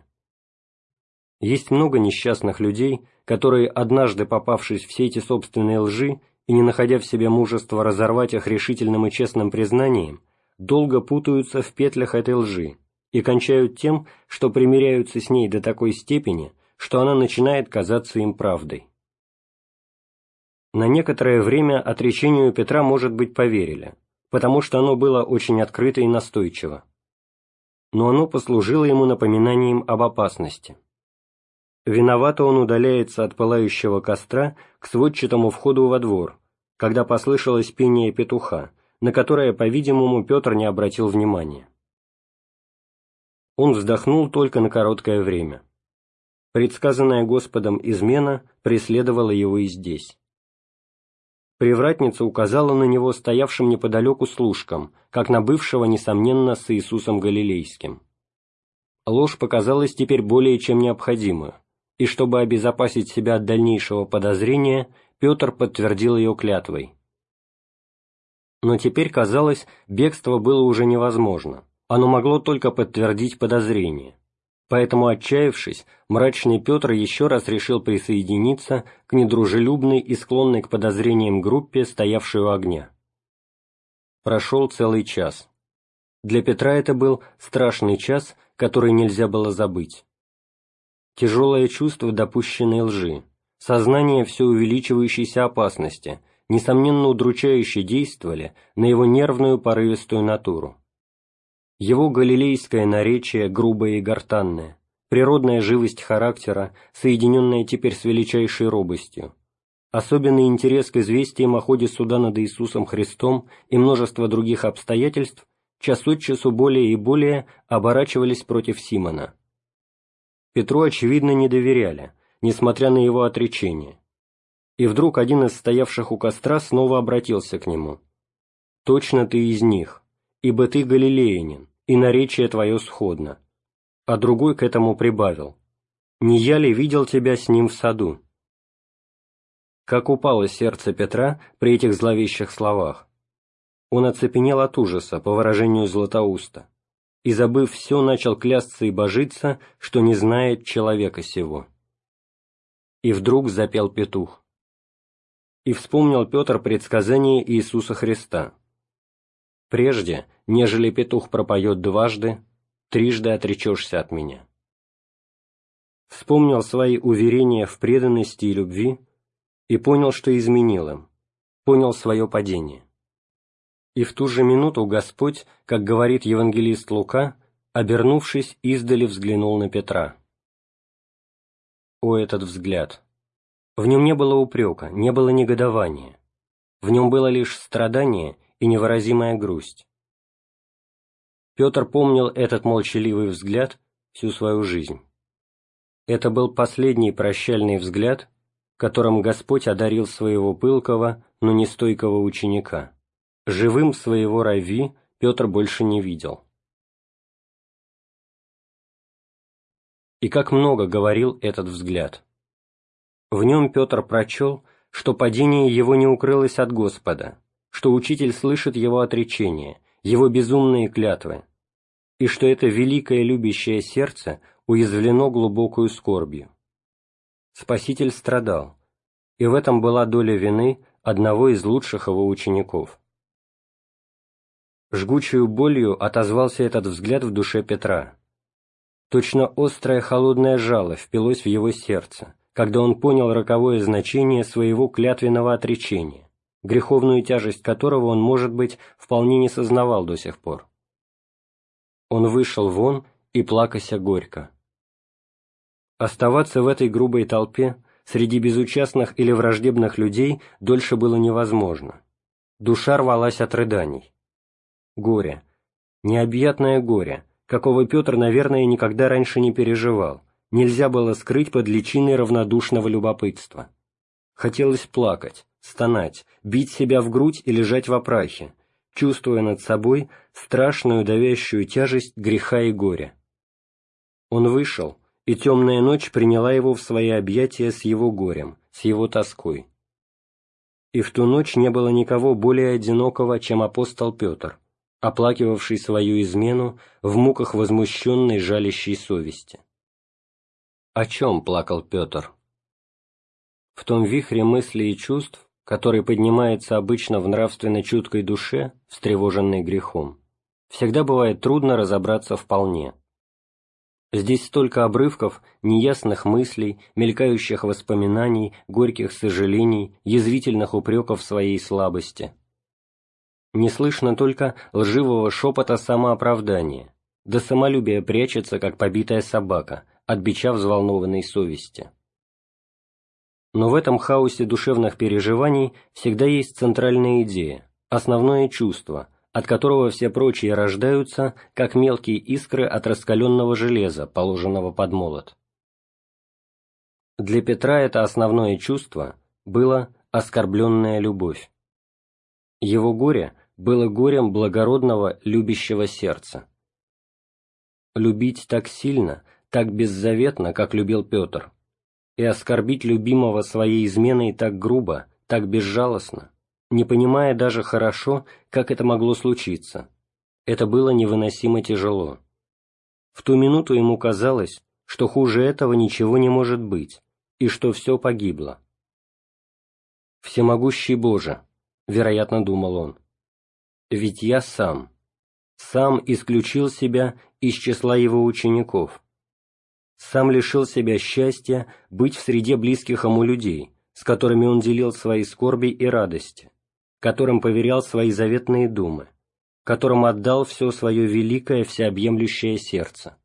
[SPEAKER 1] Есть много несчастных людей, которые, однажды попавшись в сети собственной лжи и не находя в себе мужества разорвать их решительным и честным признанием, долго путаются в петлях этой лжи и кончают тем, что примиряются с ней до такой степени, что она начинает казаться им правдой. На некоторое время отречению Петра, может быть, поверили, потому что оно было очень открыто и настойчиво. Но оно послужило ему напоминанием об опасности. Виновато он удаляется от пылающего костра к сводчатому входу во двор, когда послышалось пение петуха, на которое, по-видимому, Петр не обратил внимания. Он вздохнул только на короткое время. Предсказанная Господом измена преследовала его и здесь. Привратница указала на него стоявшим неподалеку служкам, как на бывшего, несомненно, с Иисусом Галилейским. Ложь показалась теперь более чем необходимую и чтобы обезопасить себя от дальнейшего подозрения, Петр подтвердил ее клятвой. Но теперь, казалось, бегство было уже невозможно, оно могло только подтвердить подозрение. Поэтому, отчаявшись, мрачный Петр еще раз решил присоединиться к недружелюбной и склонной к подозрениям группе, стоявшей у огня. Прошел целый час. Для Петра это был страшный час, который нельзя было забыть тяжелое чувство допущенной лжи, сознание все увеличивающейся опасности, несомненно удручающе действовали на его нервную порывистую натуру. Его галилейское наречие, грубое и гортанное, природная живость характера, соединенная теперь с величайшей робостью, особенный интерес к известиям о ходе суда над Иисусом Христом и множество других обстоятельств час от часу более и более оборачивались против Симона – Петру, очевидно, не доверяли, несмотря на его отречение. И вдруг один из стоявших у костра снова обратился к нему. «Точно ты из них, ибо ты галилеянин, и наречие твое сходно». А другой к этому прибавил. «Не я ли видел тебя с ним в саду?» Как упало сердце Петра при этих зловещих словах. Он оцепенел от ужаса, по выражению Златоуста и, забыв все, начал клясться и божиться, что не знает человека сего. И вдруг запел петух. И вспомнил Петр предсказание Иисуса Христа. «Прежде, нежели петух пропоет дважды, трижды отречешься от меня». Вспомнил свои уверения в преданности и любви и понял, что изменил им, понял свое падение. И в ту же минуту Господь, как говорит евангелист Лука, обернувшись, издали взглянул на Петра. О, этот взгляд! В нем не было упрека, не было негодования. В нем было лишь страдание и невыразимая грусть. Петр помнил этот молчаливый взгляд всю свою жизнь. Это был последний прощальный взгляд, которым Господь одарил своего пылкого, но нестойкого ученика. Живым своего Рави Петр больше не видел. И как много говорил этот взгляд. В нем Петр прочел, что падение его не укрылось от Господа, что учитель слышит его отречение, его безумные клятвы, и что это великое любящее сердце уязвлено глубокую скорбью. Спаситель страдал, и в этом была доля вины одного из лучших его учеников. Жгучую болью отозвался этот взгляд в душе Петра. Точно острое холодное жало впилось в его сердце, когда он понял роковое значение своего клятвенного отречения, греховную тяжесть которого он, может быть, вполне не сознавал до сих пор. Он вышел вон и плакася горько. Оставаться в этой грубой толпе среди безучастных или враждебных людей дольше было невозможно. Душа рвалась от рыданий горе, необъятное горе, какого Петр, наверное, никогда раньше не переживал, нельзя было скрыть под личиной равнодушного любопытства. Хотелось плакать, стонать, бить себя в грудь и лежать в опрахе, чувствуя над собой страшную давящую тяжесть греха и горя. Он вышел, и темная ночь приняла его в свои объятия с его горем, с его тоской. И в ту ночь не было никого более одинокого, чем апостол Петр, оплакивавший свою измену в муках возмущенной жалящей совести. О чем плакал Петр? В том вихре мыслей и чувств, который поднимается обычно в нравственно чуткой душе, встревоженной грехом, всегда бывает трудно разобраться вполне. Здесь столько обрывков, неясных мыслей, мелькающих воспоминаний, горьких сожалений, язвительных упреков своей слабости. Не слышно только лживого шепота самооправдания, да самолюбие прячется, как побитая собака, от бича взволнованной совести. Но в этом хаосе душевных переживаний всегда есть центральная идея, основное чувство, от которого все прочие рождаются, как мелкие искры от раскаленного железа, положенного под молот. Для Петра это основное чувство было оскорбленная любовь. Его горе было горем благородного, любящего сердца. Любить так сильно, так беззаветно, как любил Петр, и оскорбить любимого своей изменой так грубо, так безжалостно, не понимая даже хорошо, как это могло случиться. Это было невыносимо тяжело. В ту минуту ему казалось, что хуже этого ничего не может быть, и что все погибло. «Всемогущий Боже», — вероятно, думал он, — «ведь я сам, сам исключил себя из числа его учеников, сам лишил себя счастья быть в среде близких ему людей, с которыми он делил свои скорби и радости, которым поверял свои заветные думы, которым отдал все свое великое всеобъемлющее сердце.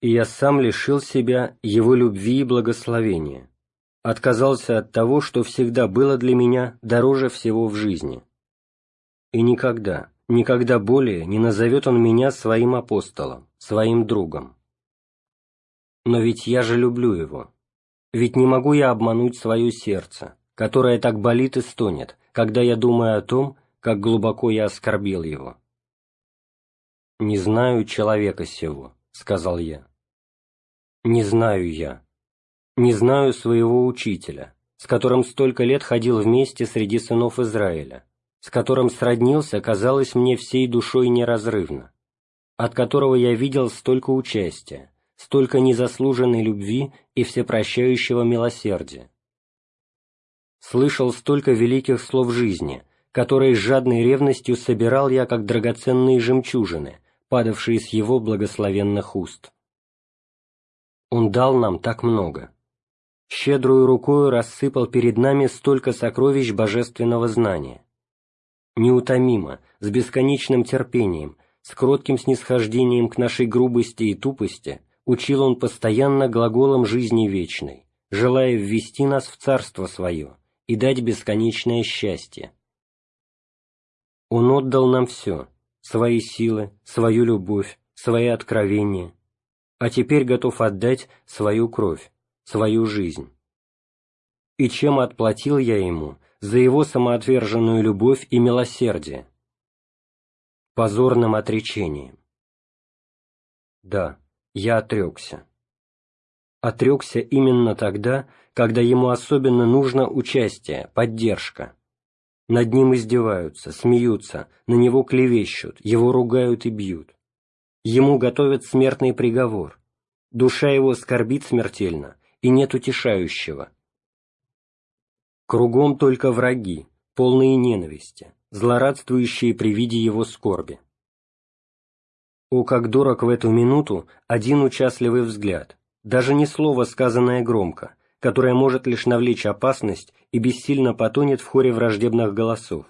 [SPEAKER 1] И я сам лишил себя его любви и благословения, отказался от того, что всегда было для меня дороже всего в жизни. И никогда, никогда более не назовет он меня своим апостолом, своим другом. Но ведь я же люблю его. Ведь не могу я обмануть свое сердце, которое так болит и стонет, когда я думаю о том, как глубоко я оскорбил его. «Не знаю человека сего», — сказал я. «Не знаю я. Не знаю своего учителя, с которым столько лет ходил вместе среди сынов Израиля, с которым сроднился, казалось мне, всей душой неразрывно, от которого я видел столько участия, столько незаслуженной любви и всепрощающего милосердия. Слышал столько великих слов жизни, которые с жадной ревностью собирал я как драгоценные жемчужины, падавшие с его благословенных уст. Он дал нам так много. Щедрую рукою рассыпал перед нами столько сокровищ божественного знания. Неутомимо, с бесконечным терпением, с кротким снисхождением к нашей грубости и тупости – учил он постоянно глаголом жизни вечной, желая ввести нас в Царство Свое и дать бесконечное счастье. Он отдал нам все, свои силы, свою любовь, свои откровения, а теперь готов отдать свою кровь, свою жизнь. И чем отплатил я ему за его самоотверженную любовь и милосердие? Позорным отречением. Да, я отрекся. Отрекся именно тогда, когда ему особенно нужно участие, поддержка. Над ним издеваются, смеются, на него клевещут, его ругают и бьют. Ему готовят смертный приговор. Душа его скорбит смертельно, и нет утешающего. Кругом только враги, полные ненависти, злорадствующие при виде его скорби. О, как дорог в эту минуту один участливый взгляд, даже не слово, сказанное громко, которое может лишь навлечь опасность и бессильно потонет в хоре враждебных голосов,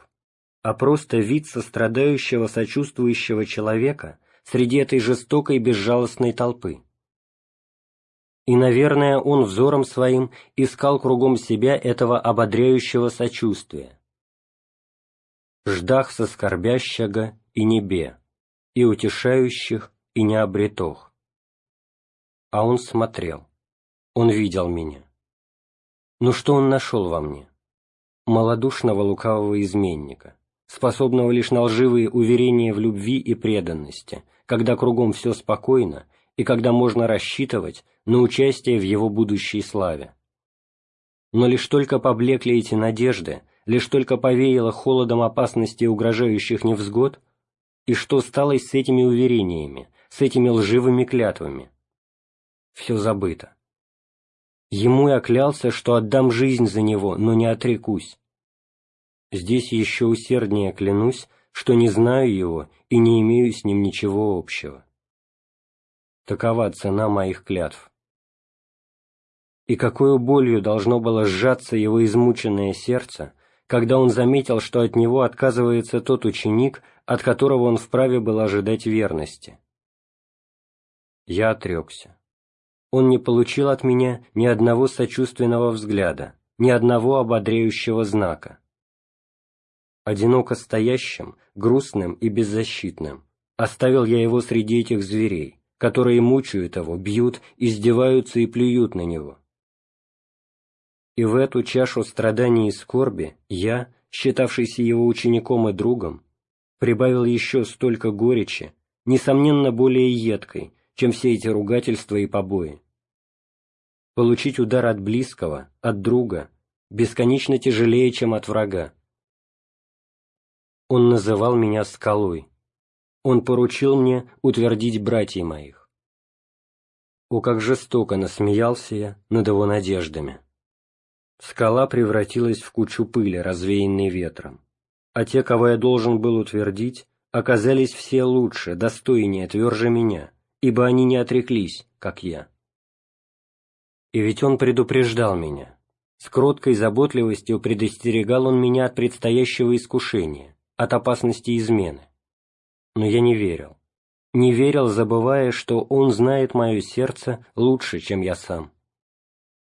[SPEAKER 1] а просто вид сострадающего, сочувствующего человека среди этой жестокой безжалостной толпы. И, наверное, он взором своим искал кругом себя этого ободряющего сочувствия. «Ждах соскорбящего и небе» и утешающих, и не обретох. А он смотрел, он видел меня. Но что он нашел во мне? Малодушного лукавого изменника, способного лишь на лживые уверения в любви и преданности, когда кругом все спокойно и когда можно рассчитывать на участие в его будущей славе. Но лишь только поблекли эти надежды, лишь только повеяло холодом опасности угрожающих невзгод, и что стало с этими уверениями, с этими лживыми клятвами? Все забыто. Ему я клялся, что отдам жизнь за него, но не отрекусь. Здесь еще усерднее клянусь, что не знаю его и не имею с ним ничего общего. Такова цена моих клятв. И какой болью должно было сжаться его измученное сердце, когда он заметил, что от него отказывается тот ученик, от которого он вправе был ожидать верности. Я отрекся. Он не получил от меня ни одного сочувственного взгляда, ни одного ободряющего знака. Одиноко стоящим, грустным и беззащитным, оставил я его среди этих зверей, которые мучают его, бьют, издеваются и плюют на него. И в эту чашу страданий и скорби я, считавшийся его учеником и другом, прибавил еще столько горечи, несомненно более едкой, чем все эти ругательства и побои. Получить удар от близкого, от друга, бесконечно тяжелее, чем от врага. Он называл меня скалой. Он поручил мне утвердить братьев моих. О, как жестоко насмеялся я над его надеждами. Скала превратилась в кучу пыли, развеянной ветром. А те, кого я должен был утвердить, оказались все лучше, достойнее, тверже меня, ибо они не отреклись, как я. И ведь он предупреждал меня. С кроткой заботливостью предостерегал он меня от предстоящего искушения, от опасности измены. Но я не верил. Не верил, забывая, что он знает мое сердце лучше, чем я сам.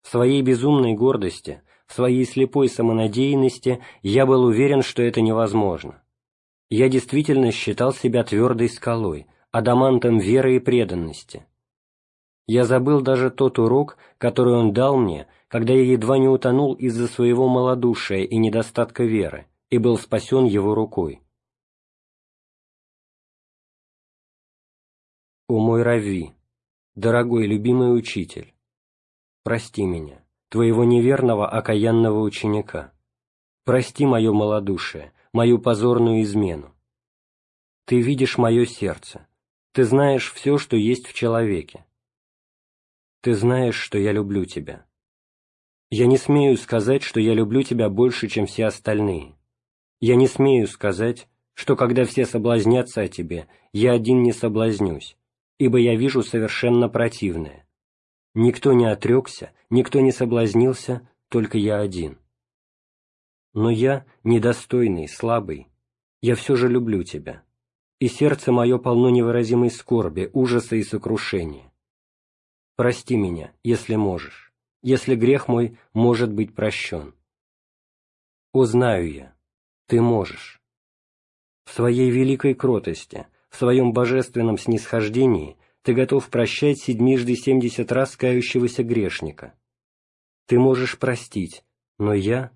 [SPEAKER 1] В своей безумной гордости, в своей слепой самонадеянности я был уверен, что это невозможно. Я действительно считал себя твердой скалой, адамантом веры и преданности. Я забыл даже тот урок, который он дал мне, когда я едва не утонул из-за своего малодушия и недостатка веры, и был спасен его рукой. О мой Рави, дорогой любимый учитель, прости меня, твоего неверного окаянного ученика. Прости мое малодушие, мою позорную измену. Ты видишь мое сердце, ты знаешь все, что есть в человеке. Ты знаешь, что я люблю тебя. Я не смею сказать, что я люблю тебя больше, чем все остальные. Я не смею сказать, что когда все соблазнятся о тебе, я один не соблазнюсь, ибо я вижу совершенно противное Никто не отрекся, никто не соблазнился, только я один. Но я, недостойный, слабый, я все же люблю тебя, и сердце мое полно невыразимой скорби, ужаса и сокрушения. Прости меня, если можешь, если грех мой может быть прощен. О, знаю я, ты можешь. В своей великой кротости, в своем божественном снисхождении ты готов прощать седьмижды семьдесят раз кающегося грешника. Ты можешь простить, но я...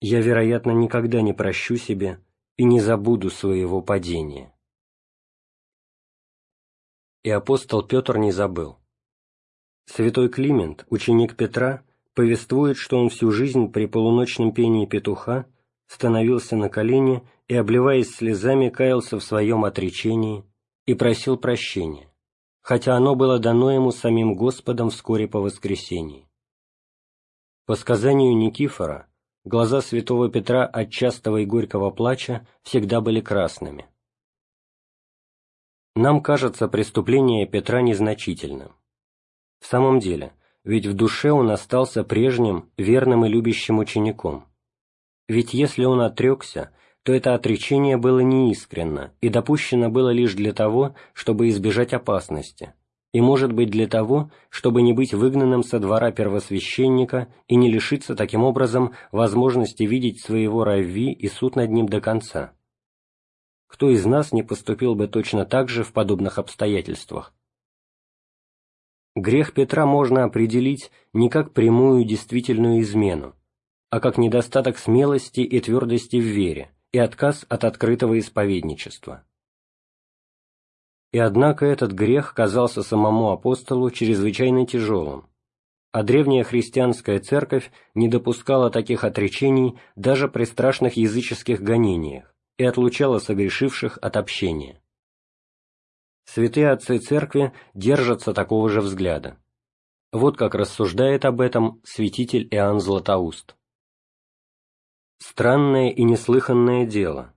[SPEAKER 1] Я, вероятно, никогда не прощу себе и не забуду своего падения. И апостол Петр не забыл. Святой Климент, ученик Петра, повествует, что он всю жизнь при полуночном пении петуха становился на колени и, обливаясь слезами, каялся в своем отречении и просил прощения, хотя оно было дано ему самим Господом вскоре по воскресении. По сказанию Никифора, глаза святого Петра от частого и горького плача всегда были красными. Нам кажется преступление Петра незначительным. В самом деле, ведь в душе он остался прежним, верным и любящим учеником. Ведь если он отрекся, то это отречение было неискренно и допущено было лишь для того, чтобы избежать опасности, и, может быть, для того, чтобы не быть выгнанным со двора первосвященника и не лишиться таким образом возможности видеть своего равви и суд над ним до конца. Кто из нас не поступил бы точно так же в подобных обстоятельствах? Грех Петра можно определить не как прямую действительную измену, а как недостаток смелости и твердости в вере, и отказ от открытого исповедничества. И однако этот грех казался самому апостолу чрезвычайно тяжелым, а древняя христианская церковь не допускала таких отречений даже при страшных языческих гонениях и отлучала согрешивших от общения. Святые отцы церкви держатся такого же взгляда. Вот как рассуждает об этом святитель Иоанн Златоуст. Странное и неслыханное дело.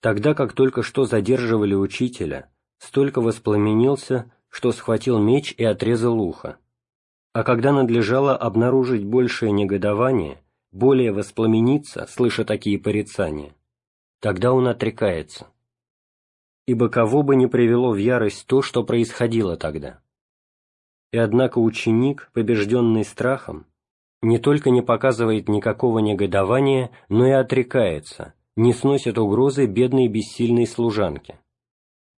[SPEAKER 1] Тогда как только что задерживали учителя, столько воспламенился, что схватил меч и отрезал ухо а когда надлежало обнаружить большее негодование, более воспламениться, слыша такие порицания, тогда он отрекается. Ибо кого бы не привело в ярость то, что происходило тогда. И однако ученик, побежденный страхом, не только не показывает никакого негодования, но и отрекается, не сносит угрозы бедной бессильной служанке.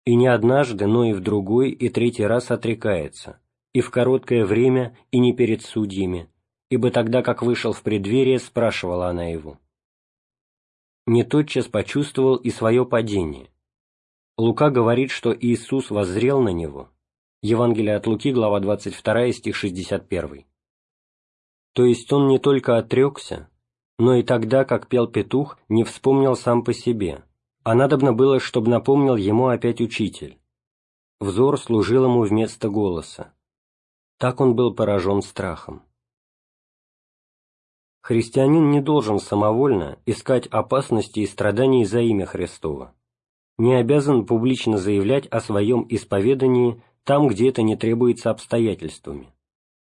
[SPEAKER 1] И не однажды, но и в другой и третий раз отрекается – и в короткое время, и не перед судьями, ибо тогда, как вышел в преддверие, спрашивала она его. Не тотчас почувствовал и свое падение. Лука говорит, что Иисус воззрел на него. Евангелие от Луки, глава 22, стих 61. То есть он не только отрекся, но и тогда, как пел петух, не вспомнил сам по себе, а надобно было, чтобы напомнил ему опять учитель. Взор служил ему вместо голоса. Так он был поражен страхом. Христианин не должен самовольно искать опасности и страданий за имя Христова, не обязан публично заявлять о своем исповедании там, где это не требуется обстоятельствами,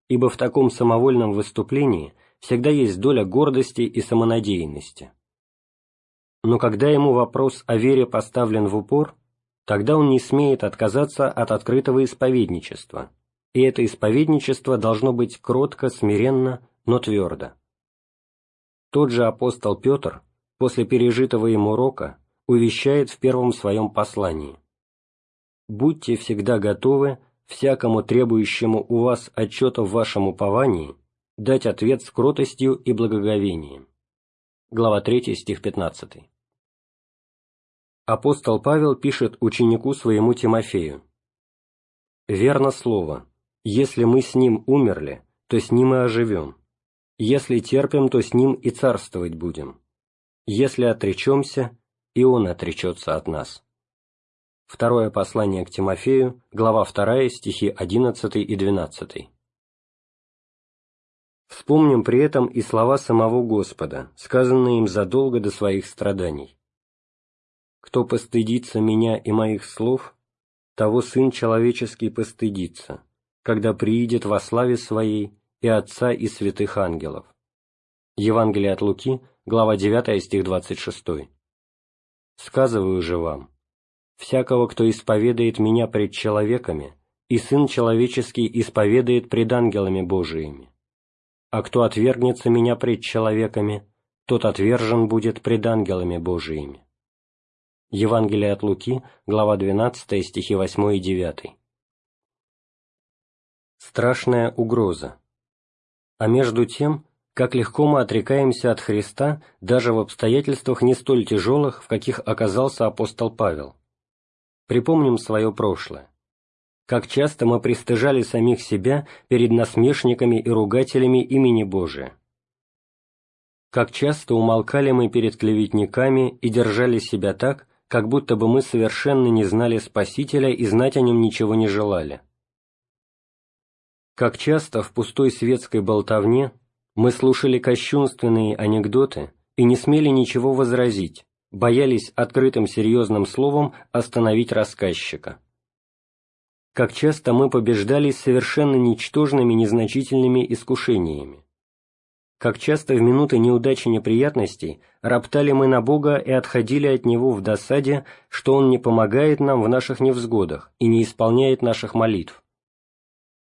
[SPEAKER 1] ибо в таком самовольном выступлении всегда есть доля гордости и самонадеянности. Но когда ему вопрос о вере поставлен в упор, тогда он не смеет отказаться от открытого исповедничества – и это исповедничество должно быть кротко, смиренно, но твердо. Тот же апостол Петр после пережитого им урока увещает в первом своем послании «Будьте всегда готовы всякому требующему у вас отчета в вашем уповании дать ответ с кротостью и благоговением». Глава 3, стих 15. Апостол Павел пишет ученику своему Тимофею «Верно слово, если мы с Ним умерли, то с Ним и оживем. Если терпим, то с Ним и царствовать будем. Если отречемся, и Он отречется от нас». Второе послание к Тимофею, глава 2, стихи 11 и 12. Вспомним при этом и слова самого Господа, сказанные им задолго до своих страданий. «Кто постыдится меня и моих слов, того Сын Человеческий постыдится, когда приидет во славе Своей и Отца и святых ангелов». Евангелие от Луки, глава 9, стих 26. «Сказываю же вам, всякого, кто исповедает Меня пред человеками, и Сын Человеческий исповедает пред ангелами Божиими. А кто отвергнется Меня пред человеками, тот отвержен будет пред ангелами Божиими». Евангелие от Луки, глава 12, стихи 8 и 9 страшная угроза. А между тем, как легко мы отрекаемся от Христа даже в обстоятельствах не столь тяжелых, в каких оказался апостол Павел. Припомним свое прошлое. Как часто мы пристыжали самих себя перед насмешниками и ругателями имени Божия. Как часто умолкали мы перед клеветниками и держали себя так, как будто бы мы совершенно не знали Спасителя и знать о нем ничего не желали. Как часто в пустой светской болтовне мы слушали кощунственные анекдоты и не смели ничего возразить, боялись открытым серьезным словом остановить рассказчика. Как часто мы побеждались совершенно ничтожными незначительными искушениями. Как часто в минуты неудачи неприятностей роптали мы на Бога и отходили от Него в досаде, что Он не помогает нам в наших невзгодах и не исполняет наших молитв.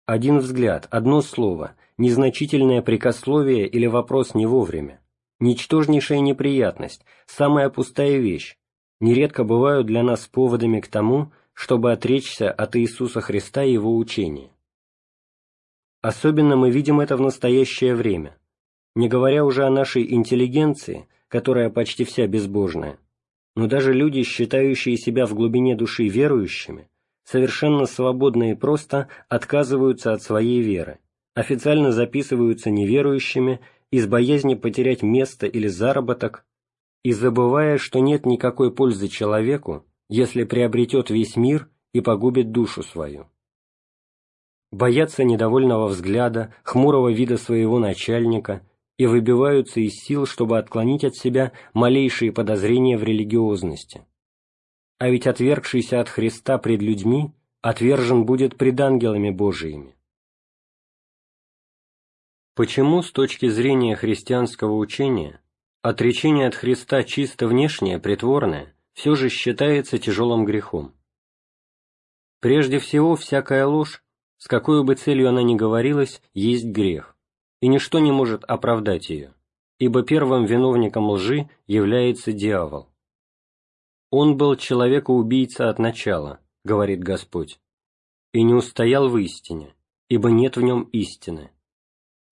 [SPEAKER 1] Один взгляд, одно слово, незначительное прикословие или вопрос не вовремя, ничтожнейшая неприятность, самая пустая вещь, нередко бывают для нас поводами к тому, чтобы отречься от Иисуса Христа и Его учения. Особенно мы видим это в настоящее время, не говоря уже о нашей интеллигенции, которая почти вся безбожная, но даже люди, считающие себя в глубине души верующими, совершенно свободно и просто отказываются от своей веры, официально записываются неверующими из боязни потерять место или заработок, и забывая, что нет никакой пользы человеку, если приобретет весь мир и погубит душу свою. Боятся недовольного взгляда, хмурого вида своего начальника и выбиваются из сил, чтобы отклонить от себя малейшие подозрения в религиозности. А ведь отвергшийся от Христа пред людьми отвержен будет пред ангелами Божиими. Почему с точки зрения христианского учения отречение от Христа чисто внешнее, притворное, все же считается тяжелым грехом? Прежде всего, всякая ложь, с какой бы целью она ни говорилась, есть грех, и ничто не может оправдать ее, ибо первым виновником лжи является дьявол. «Он был человека-убийца от начала», — говорит Господь, — «и не устоял в истине, ибо нет в нем истины,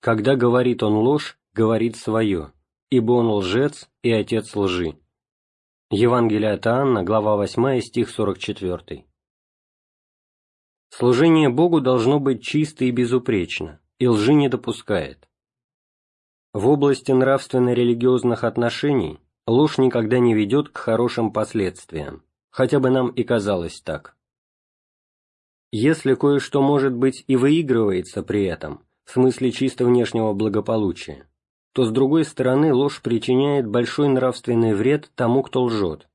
[SPEAKER 1] когда говорит он ложь, говорит свое, ибо он лжец и отец лжи. Евангелие от Анна, глава 8, стих 44. Служение Богу должно быть чисто и безупречно, и лжи не допускает. В области нравственно-религиозных отношений ложь никогда не ведет к хорошим последствиям, хотя бы нам и казалось так. Если кое-что, может быть, и выигрывается при этом, в смысле чисто внешнего благополучия, то с другой стороны ложь причиняет большой нравственный вред тому, кто лжет,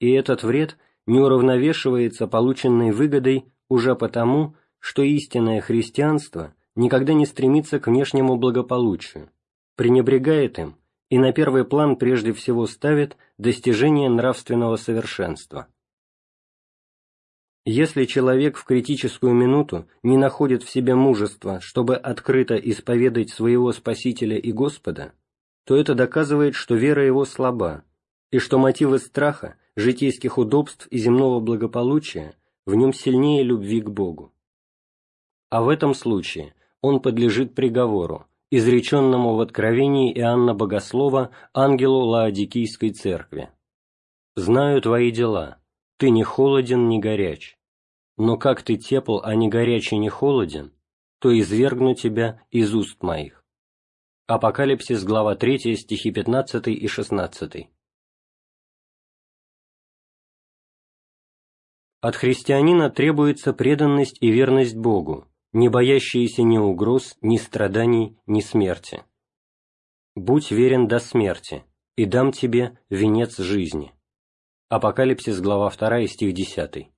[SPEAKER 1] и этот вред не уравновешивается полученной выгодой уже потому, что истинное христианство никогда не стремится к внешнему благополучию, пренебрегает им и на первый план прежде всего ставит достижение нравственного совершенства. Если человек в критическую минуту не находит в себе мужества, чтобы открыто исповедать своего Спасителя и Господа, то это доказывает, что вера его слаба, и что мотивы страха, житейских удобств и земного благополучия в нем сильнее любви к Богу. А в этом случае он подлежит приговору, изреченному в откровении Иоанна Богослова ангелу Лаодикийской церкви. «Знаю твои дела, ты не холоден, не горяч. Но как ты тепл, а не горяч и не холоден, то извергну тебя из уст моих». Апокалипсис, глава 3, стихи 15 и 16. От христианина требуется преданность и верность Богу, не боящиеся ни угроз, ни страданий, ни смерти. «Будь верен до смерти, и дам тебе венец жизни». Апокалипсис, глава 2, стих 10.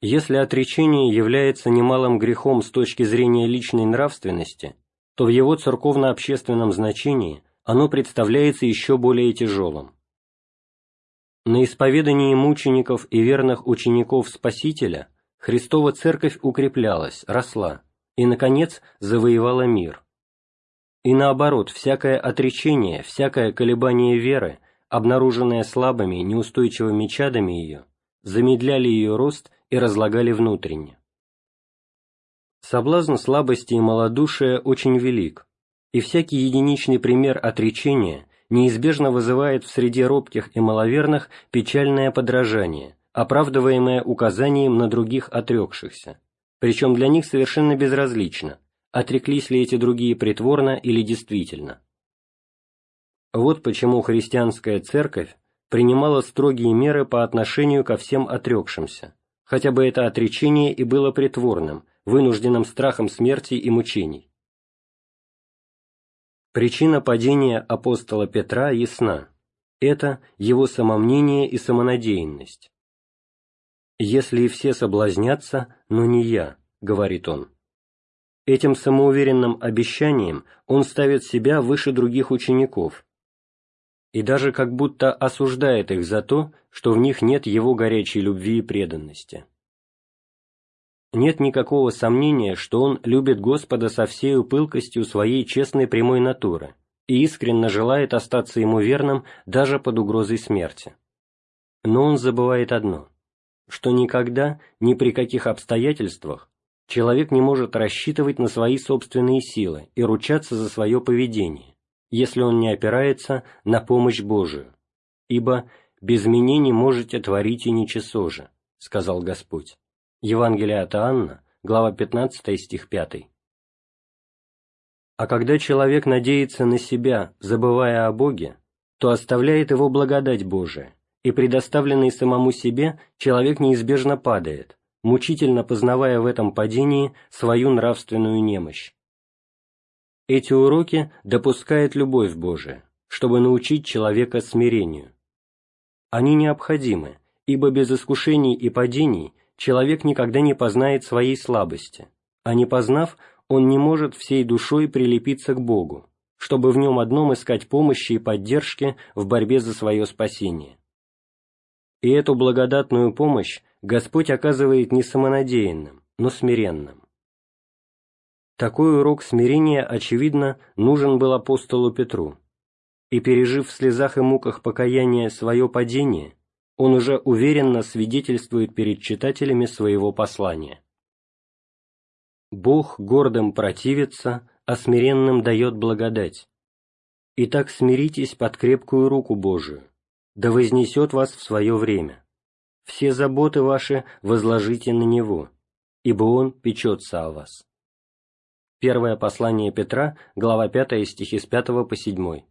[SPEAKER 1] Если отречение является немалым грехом с точки зрения личной нравственности, то в его церковно-общественном значении оно представляется еще более тяжелым. На исповедании мучеников и верных учеников Спасителя Христова Церковь укреплялась, росла и, наконец, завоевала мир. И наоборот, всякое отречение, всякое колебание веры обнаруженные слабыми, неустойчивыми чадами ее, замедляли ее рост и разлагали внутренне. Соблазн слабости и малодушия очень велик, и всякий единичный пример отречения неизбежно вызывает в среде робких и маловерных печальное подражание, оправдываемое указанием на других отрекшихся, причем для них совершенно безразлично, отреклись ли эти другие притворно или действительно. Вот почему христианская церковь принимала строгие меры по отношению ко всем отрекшимся, хотя бы это отречение и было притворным, вынужденным страхом смерти и мучений. Причина падения апостола Петра ясна. Это его самомнение и самонадеянность. «Если и все соблазнятся, но не я», — говорит он. Этим самоуверенным обещанием он ставит себя выше других учеников, и даже как будто осуждает их за то, что в них нет его горячей любви и преданности. Нет никакого сомнения, что он любит Господа со всей пылкостью своей честной прямой натуры и искренне желает остаться ему верным даже под угрозой смерти. Но он забывает одно, что никогда, ни при каких обстоятельствах, человек не может рассчитывать на свои собственные силы и ручаться за свое поведение, если он не опирается на помощь Божию. Ибо «без меня не можете творить и ничего же», — сказал Господь. Евангелие от Иоанна, глава 15, стих 5. А когда человек надеется на себя, забывая о Боге, то оставляет его благодать Божия, и предоставленный самому себе человек неизбежно падает, мучительно познавая в этом падении свою нравственную немощь. Эти уроки допускает любовь Божия, чтобы научить человека смирению. Они необходимы, ибо без искушений и падений человек никогда не познает своей слабости, а не познав, он не может всей душой прилепиться к Богу, чтобы в нем одном искать помощи и поддержки в борьбе за свое спасение. И эту благодатную помощь Господь оказывает не самонадеянным, но смиренным. Такой урок смирения, очевидно, нужен был апостолу Петру, и, пережив в слезах и муках покаяния свое падение, он уже уверенно свидетельствует перед читателями своего послания. Бог гордым противится, а смиренным дает благодать. Итак, смиритесь под крепкую руку Божию, да вознесет вас в свое время. Все заботы ваши возложите на Него, ибо Он печется о вас. Первое послание Петра, глава 5, стихи с 5 по 7.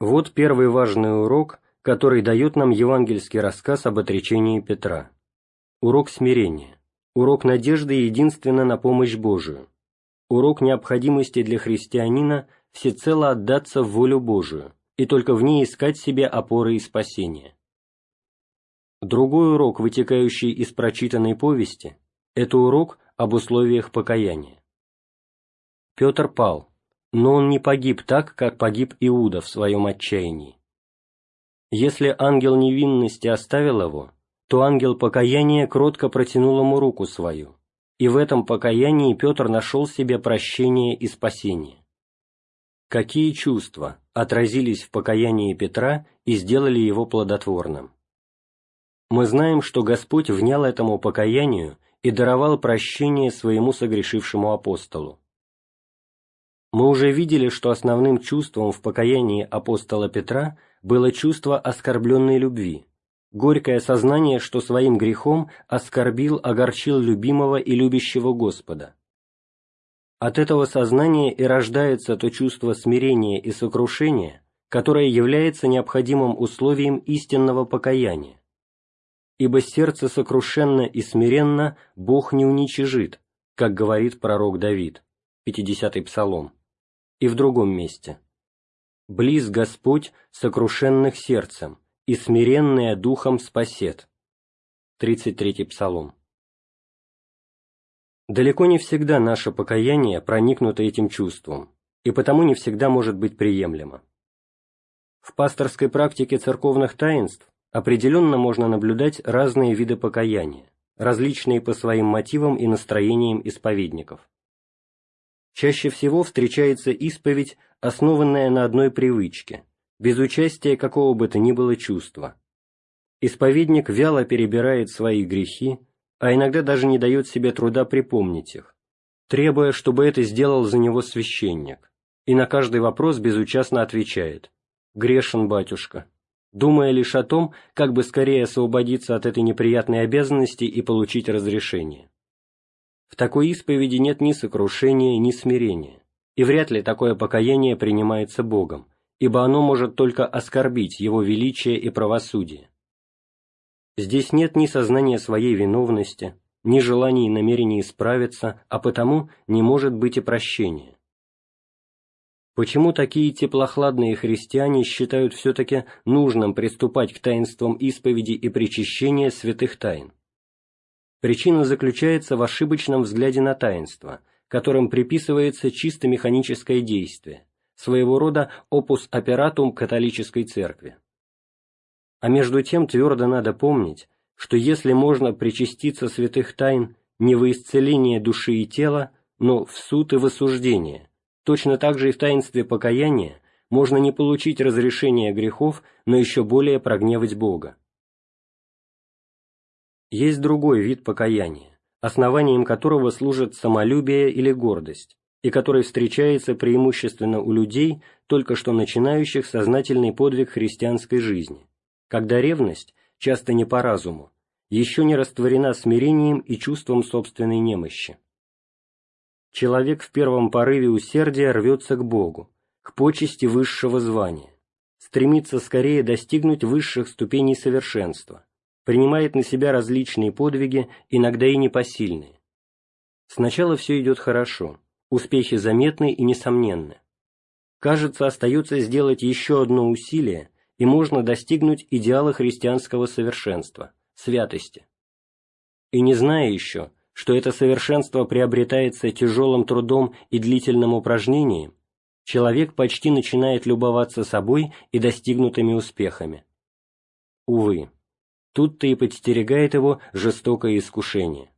[SPEAKER 1] Вот первый важный урок, который дает нам евангельский рассказ об отречении Петра. Урок смирения, урок надежды единственно на помощь Божию, урок необходимости для христианина всецело отдаться в волю Божию и только в ней искать себе опоры и спасения. Другой урок, вытекающий из прочитанной повести, это урок об условиях покаяния. Петр пал, но он не погиб так, как погиб Иуда в своем отчаянии. Если ангел невинности оставил его, то ангел покаяния кротко протянул ему руку свою, и в этом покаянии Петр нашел себе прощение и спасение. Какие чувства отразились в покаянии Петра и сделали его плодотворным? Мы знаем, что Господь внял этому покаянию и даровал прощение своему согрешившему апостолу. Мы уже видели, что основным чувством в покаянии апостола Петра было чувство оскорбленной любви, горькое сознание, что своим грехом оскорбил, огорчил любимого и любящего Господа. От этого сознания и рождается то чувство смирения и сокрушения, которое является необходимым условием истинного покаяния ибо сердце сокрушенно и смиренно Бог не уничижит, как говорит пророк Давид, 50-й Псалом, и в другом месте. «Близ Господь сокрушенных сердцем, и смиренное духом спасет», 33-й Псалом. Далеко не всегда наше покаяние проникнуто этим чувством, и потому не всегда может быть приемлемо. В пасторской практике церковных таинств определенно можно наблюдать разные виды покаяния, различные по своим мотивам и настроениям исповедников. Чаще всего встречается исповедь, основанная на одной привычке, без участия какого бы то ни было чувства. Исповедник вяло перебирает свои грехи, а иногда даже не дает себе труда припомнить их, требуя, чтобы это сделал за него священник, и на каждый вопрос безучастно отвечает «Грешен, батюшка» думая лишь о том, как бы скорее освободиться от этой неприятной обязанности и получить разрешение. В такой исповеди нет ни сокрушения, ни смирения, и вряд ли такое покаяние принимается Богом, ибо оно может только оскорбить Его величие и правосудие. Здесь нет ни сознания своей виновности, ни желания и намерений исправиться, а потому не может быть и прощения. Почему такие теплохладные христиане считают все-таки нужным приступать к таинствам исповеди и причащения святых тайн? Причина заключается в ошибочном взгляде на таинство, которым приписывается чисто механическое действие, своего рода опус оператум католической церкви. А между тем твердо надо помнить, что если можно причаститься святых тайн не во исцеление души и тела, но в суд и в осуждение, Точно так же и в таинстве покаяния можно не получить разрешения грехов, но еще более прогневать Бога. Есть другой вид покаяния, основанием которого служит самолюбие или гордость, и который встречается преимущественно у людей, только что начинающих сознательный подвиг христианской жизни, когда ревность, часто не по разуму, еще не растворена смирением и чувством собственной немощи. Человек в первом порыве усердия рвется к Богу, к почести высшего звания, стремится скорее достигнуть высших ступеней совершенства, принимает на себя различные подвиги, иногда и непосильные. Сначала все идет хорошо, успехи заметны и несомненны. Кажется, остается сделать еще одно усилие, и можно достигнуть идеала христианского совершенства, святости. И не зная еще, что это совершенство приобретается тяжелым трудом и длительным упражнением, человек почти начинает любоваться собой и достигнутыми успехами. Увы, тут-то и подстерегает его жестокое искушение.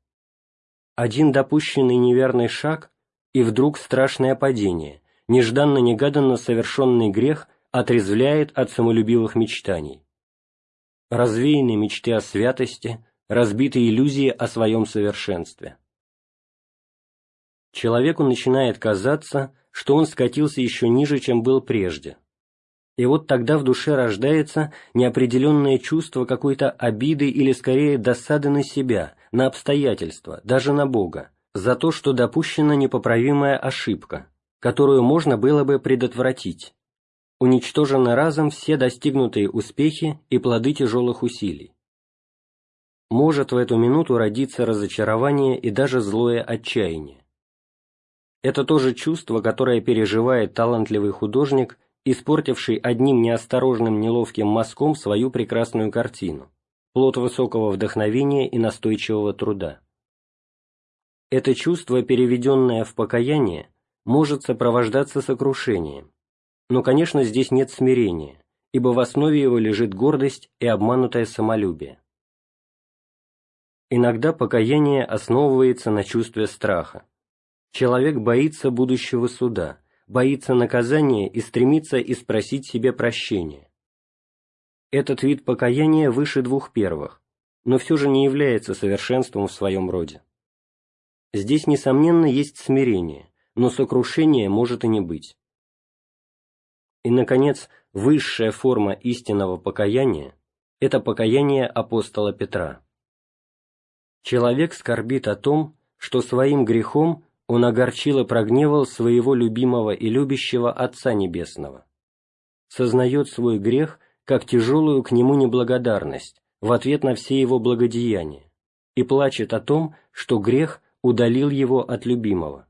[SPEAKER 1] Один допущенный неверный шаг, и вдруг страшное падение, нежданно-негаданно совершенный грех отрезвляет от самолюбивых мечтаний. Развеяны мечты о святости, разбиты иллюзии о своем совершенстве. Человеку начинает казаться, что он скатился еще ниже, чем был прежде. И вот тогда в душе рождается неопределенное чувство какой-то обиды или скорее досады на себя, на обстоятельства, даже на Бога, за то, что допущена непоправимая ошибка, которую можно было бы предотвратить. Уничтожены разом все достигнутые успехи и плоды тяжелых усилий может в эту минуту родиться разочарование и даже злое отчаяние. Это то же чувство, которое переживает талантливый художник, испортивший одним неосторожным неловким мазком свою прекрасную картину, плод высокого вдохновения и настойчивого труда. Это чувство, переведенное в покаяние, может сопровождаться сокрушением, но, конечно, здесь нет смирения, ибо в основе его лежит гордость и обманутое самолюбие. Иногда покаяние основывается на чувстве страха. Человек боится будущего суда, боится наказания и стремится испросить себе прощения. Этот вид покаяния выше двух первых, но все же не является совершенством в своем роде. Здесь, несомненно, есть смирение, но сокрушение может и не быть. И, наконец, высшая форма истинного покаяния – это покаяние апостола Петра. Человек скорбит о том, что своим грехом он огорчил и прогневал своего любимого и любящего Отца Небесного. Сознает свой грех как тяжелую к нему неблагодарность в ответ на все его благодеяния и плачет о том, что грех удалил его от любимого.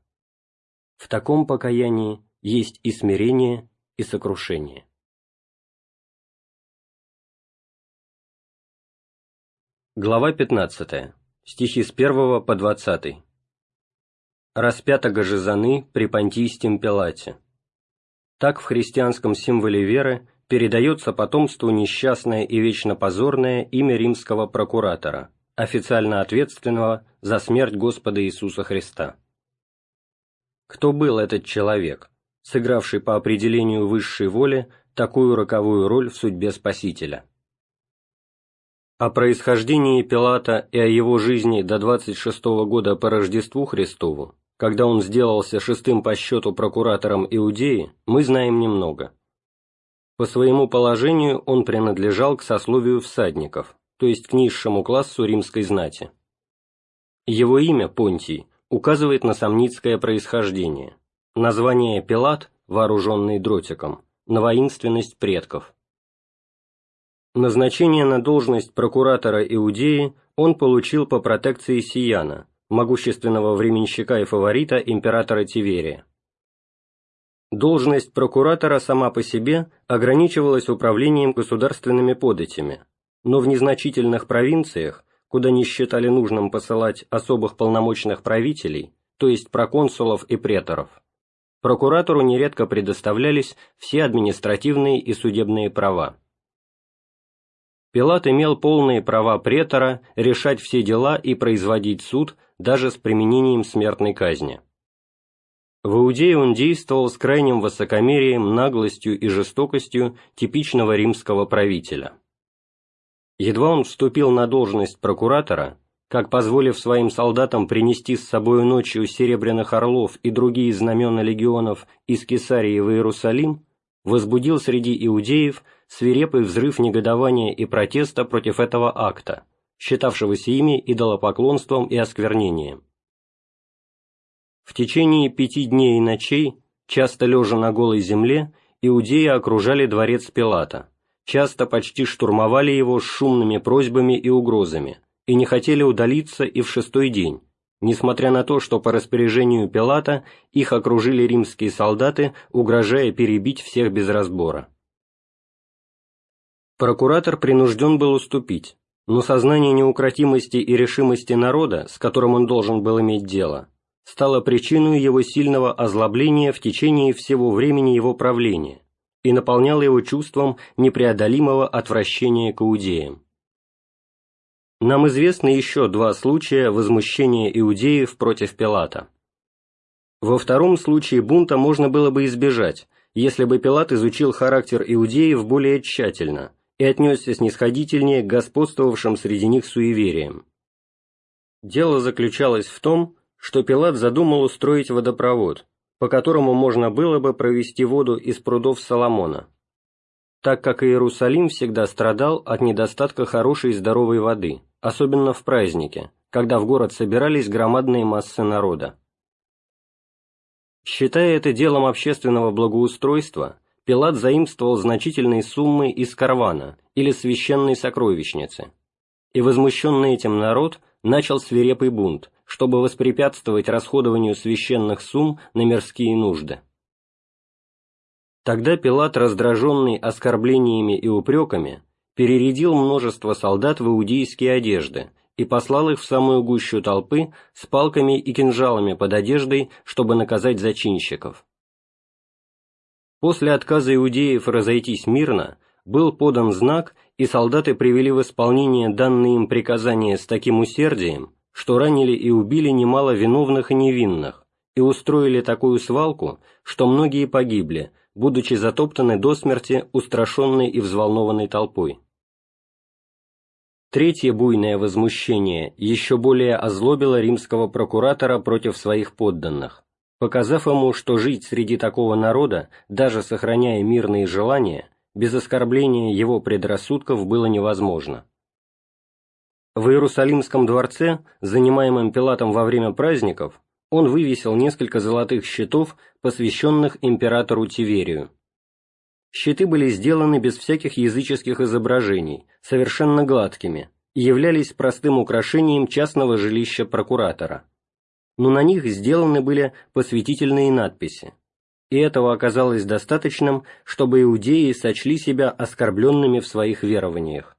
[SPEAKER 1] В таком покаянии есть и смирение, и сокрушение. Глава пятнадцатая стихи с 1 по 20. Распятого же при Понтийском Пилате. Так в христианском символе веры передается потомству несчастное и вечно позорное имя римского прокуратора, официально ответственного за смерть Господа Иисуса Христа. Кто был этот человек, сыгравший по определению высшей воли такую роковую роль в судьбе Спасителя? О происхождении Пилата и о его жизни до 26 -го года по Рождеству Христову, когда он сделался шестым по счету прокуратором Иудеи, мы знаем немного. По своему положению он принадлежал к сословию всадников, то есть к низшему классу римской знати. Его имя, Понтий, указывает на сомницкое происхождение. Название Пилат, вооруженный дротиком, на воинственность предков. Назначение на должность прокуратора Иудеи он получил по протекции Сияна, могущественного временщика и фаворита императора Тиверия. Должность прокуратора сама по себе ограничивалась управлением государственными податями, но в незначительных провинциях, куда не считали нужным посылать особых полномочных правителей, то есть проконсулов и преторов, прокуратору нередко предоставлялись все административные и судебные права. Пилат имел полные права претора решать все дела и производить суд даже с применением смертной казни. В Иудее он действовал с крайним высокомерием, наглостью и жестокостью типичного римского правителя. Едва он вступил на должность прокуратора, как, позволив своим солдатам принести с собою ночью серебряных орлов и другие знамена легионов из Кесарии в Иерусалим, возбудил среди иудеев свирепый взрыв негодования и протеста против этого акта, считавшегося ими идолопоклонством и осквернением. В течение пяти дней и ночей, часто лежа на голой земле, иудеи окружали дворец Пилата, часто почти штурмовали его с шумными просьбами и угрозами, и не хотели удалиться и в шестой день, несмотря на то, что по распоряжению Пилата их окружили римские солдаты, угрожая перебить всех без разбора. Прокуратор принужден был уступить, но сознание неукротимости и решимости народа, с которым он должен был иметь дело, стало причиной его сильного озлобления в течение всего времени его правления и наполняло его чувством непреодолимого отвращения к иудеям. Нам известны еще два случая возмущения иудеев против Пилата. Во втором случае бунта можно было бы избежать, если бы Пилат изучил характер иудеев более тщательно и отнесся снисходительнее к господствовавшим среди них суевериям. Дело заключалось в том, что Пилат задумал устроить водопровод, по которому можно было бы провести воду из прудов Соломона, так как Иерусалим всегда страдал от недостатка хорошей и здоровой воды, особенно в празднике, когда в город собирались громадные массы народа. Считая это делом общественного благоустройства, Пилат заимствовал значительные суммы из карвана или священной сокровищницы, и возмущенный этим народ начал свирепый бунт, чтобы воспрепятствовать расходованию священных сумм на мирские нужды. Тогда Пилат, раздраженный оскорблениями и упреками, перередил множество солдат в иудейские одежды и послал их в самую гущу толпы с палками и кинжалами под одеждой, чтобы наказать зачинщиков. После отказа иудеев разойтись мирно, был подан знак, и солдаты привели в исполнение данные им приказания с таким усердием, что ранили и убили немало виновных и невинных, и устроили такую свалку, что многие погибли, будучи затоптаны до смерти устрашенной и взволнованной толпой. Третье буйное возмущение еще более озлобило римского прокуратора против своих подданных, показав ему, что жить среди такого народа, даже сохраняя мирные желания, без оскорбления его предрассудков было невозможно. В Иерусалимском дворце, занимаемом Пилатом во время праздников, он вывесил несколько золотых щитов, посвященных императору Тиверию. Щиты были сделаны без всяких языческих изображений, совершенно гладкими, и являлись простым украшением частного жилища прокуратора. Но на них сделаны были посвятительные надписи, и этого оказалось достаточным, чтобы иудеи сочли себя оскорбленными в своих верованиях.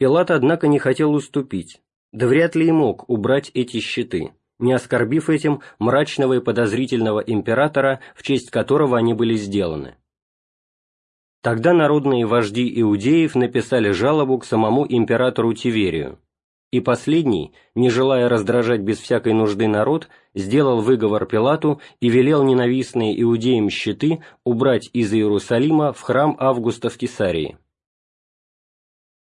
[SPEAKER 1] Пилат, однако, не хотел уступить, да вряд ли и мог убрать эти щиты, не оскорбив этим мрачного и подозрительного императора, в честь которого они были сделаны. Тогда народные вожди иудеев написали жалобу к самому императору Тиверию, и последний, не желая раздражать без всякой нужды народ, сделал выговор Пилату и велел ненавистные иудеям щиты убрать из Иерусалима в храм Августа в Кесарии.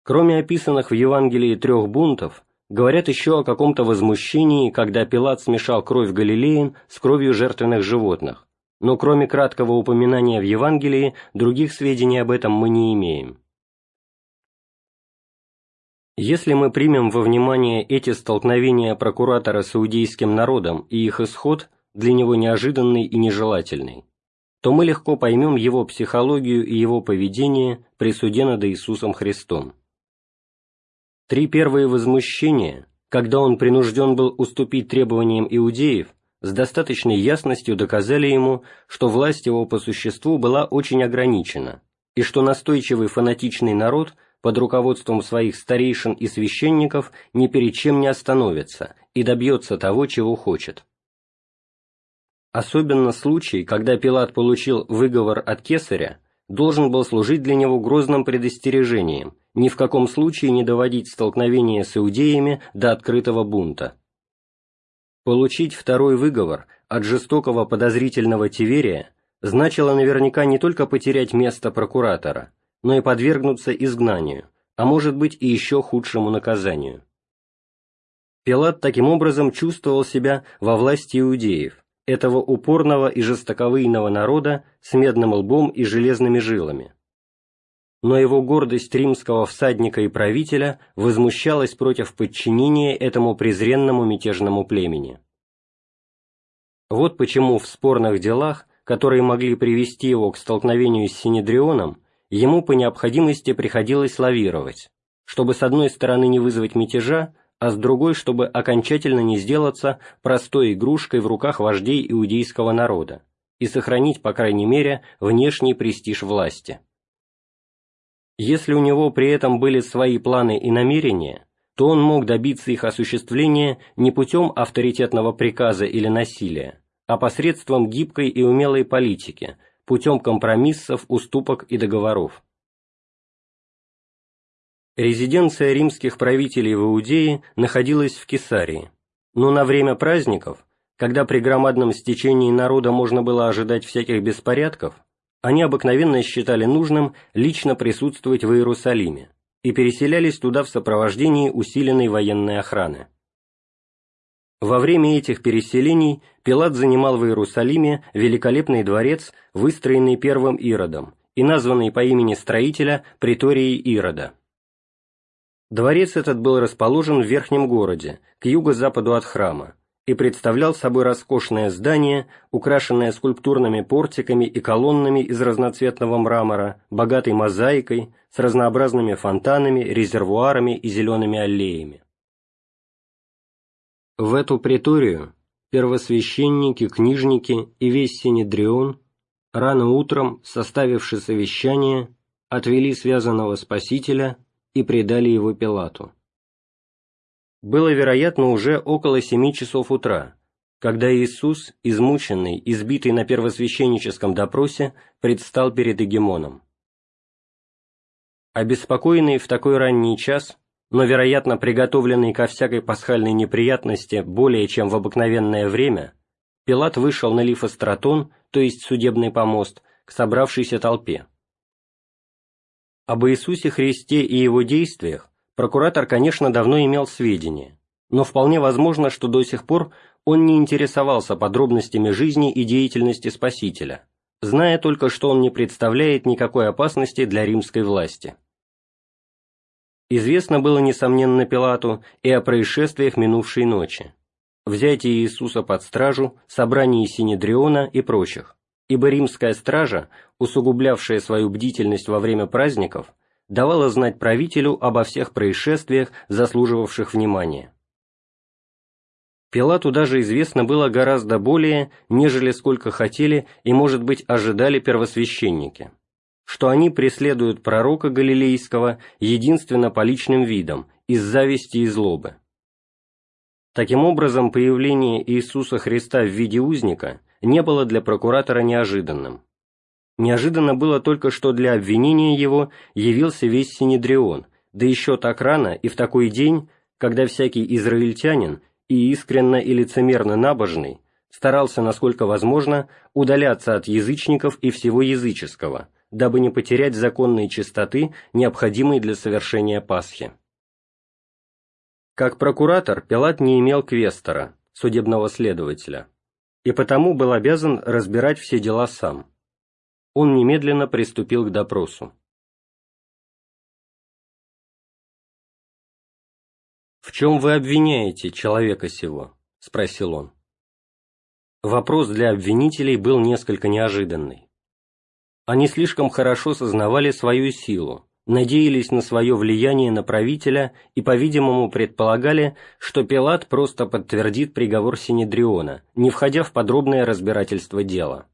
[SPEAKER 1] Кроме описанных в Евангелии трех бунтов, говорят еще о каком-то возмущении, когда Пилат смешал кровь Галилеян с кровью жертвенных животных, но кроме краткого упоминания в Евангелии, других сведений об этом мы не имеем. Если мы примем во внимание эти столкновения прокуратора с иудейским народом и их исход, для него неожиданный и нежелательный, то мы легко поймем его психологию и его поведение при суде над Иисусом Христом. Три первые возмущения, когда он принужден был уступить требованиям иудеев, с достаточной ясностью доказали ему, что власть его по существу была очень ограничена, и что настойчивый фанатичный народ под руководством своих старейшин и священников ни перед чем не остановится и добьется того, чего хочет. Особенно случай, когда Пилат получил выговор от кесаря, должен был служить для него грозным предостережением, ни в каком случае не доводить столкновение с иудеями до открытого бунта. Получить второй выговор от жестокого подозрительного Тиверия значило наверняка не только потерять место прокуратора, но и подвергнуться изгнанию, а может быть и еще худшему наказанию. Пилат таким образом чувствовал себя во власти иудеев, этого упорного и жестоковыйного народа с медным лбом и железными жилами. Но его гордость римского всадника и правителя возмущалась против подчинения этому презренному мятежному племени. Вот почему в спорных делах, которые могли привести его к столкновению с Синедрионом, ему по необходимости приходилось лавировать, чтобы с одной стороны не вызвать мятежа, а с другой, чтобы окончательно не сделаться простой игрушкой в руках вождей иудейского народа и сохранить, по крайней мере, внешний престиж власти. Если у него при этом были свои планы и намерения, то он мог добиться их осуществления не путем авторитетного приказа или насилия, а посредством гибкой и умелой политики, путем компромиссов, уступок и договоров. Резиденция римских правителей в Иудее находилась в Кесарии, но на время праздников, когда при громадном стечении народа можно было ожидать всяких беспорядков, они обыкновенно считали нужным лично присутствовать в Иерусалиме и переселялись туда в сопровождении усиленной военной охраны. Во время этих переселений Пилат занимал в Иерусалиме великолепный дворец, выстроенный первым Иродом и названный по имени строителя Приторией Ирода. Дворец этот был расположен в верхнем городе, к юго-западу от храма, и представлял собой роскошное здание, украшенное скульптурными портиками и колоннами из разноцветного мрамора, богатой мозаикой, с разнообразными фонтанами, резервуарами и зелеными аллеями. В эту приторию первосвященники, книжники и весь Синедрион рано утром, составивши совещание, отвели связанного Спасителя и предали его Пилату. Было, вероятно, уже около семи часов утра, когда Иисус, измученный, избитый на первосвященническом допросе, предстал перед Эгемоном. Обеспокоенный в такой ранний час, но, вероятно, приготовленный ко всякой пасхальной неприятности более чем в обыкновенное время, Пилат вышел на лифостратон, то есть судебный помост, к собравшейся толпе. Об Иисусе Христе и его действиях прокуратор, конечно, давно имел сведения, но вполне возможно, что до сих пор он не интересовался подробностями жизни и деятельности Спасителя, зная только, что он не представляет никакой опасности для римской власти. Известно было, несомненно, Пилату и о происшествиях минувшей ночи, взятии Иисуса под стражу, собрании Синедриона и прочих. Ибо римская стража, усугублявшая свою бдительность во время праздников, давала знать правителю обо всех происшествиях, заслуживавших внимания. Пилату даже известно было гораздо более, нежели сколько хотели и, может быть, ожидали первосвященники, что они преследуют пророка Галилейского единственно по личным видам, из зависти и злобы. Таким образом, появление Иисуса Христа в виде узника не было для прокуратора неожиданным. Неожиданно было только, что для обвинения его явился весь Синедрион, да еще так рано и в такой день, когда всякий израильтянин и искренно и лицемерно набожный старался, насколько возможно, удаляться от язычников и всего языческого, дабы не потерять законной чистоты, необходимой для совершения Пасхи. Как прокуратор Пилат не имел квестора, судебного следователя и потому был обязан разбирать все дела сам. Он немедленно приступил к допросу. «В чем вы обвиняете человека сего?» – спросил он. Вопрос для обвинителей был несколько неожиданный. Они слишком хорошо сознавали свою силу, надеялись на свое влияние на правителя и, по-видимому, предполагали, что Пилат просто подтвердит приговор Синедриона, не входя в подробное разбирательство дела.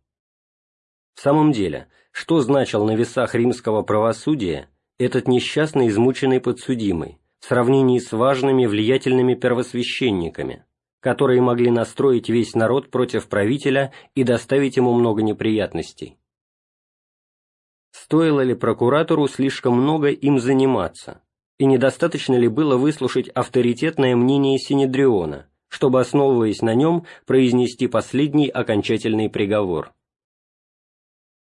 [SPEAKER 1] В самом деле, что значил на весах римского правосудия этот несчастный измученный подсудимый в сравнении с важными влиятельными первосвященниками, которые могли настроить весь народ против правителя и доставить ему много неприятностей? Стоило ли прокуратору слишком много им заниматься, и недостаточно ли было выслушать авторитетное мнение Синедриона, чтобы, основываясь на нем, произнести последний окончательный приговор.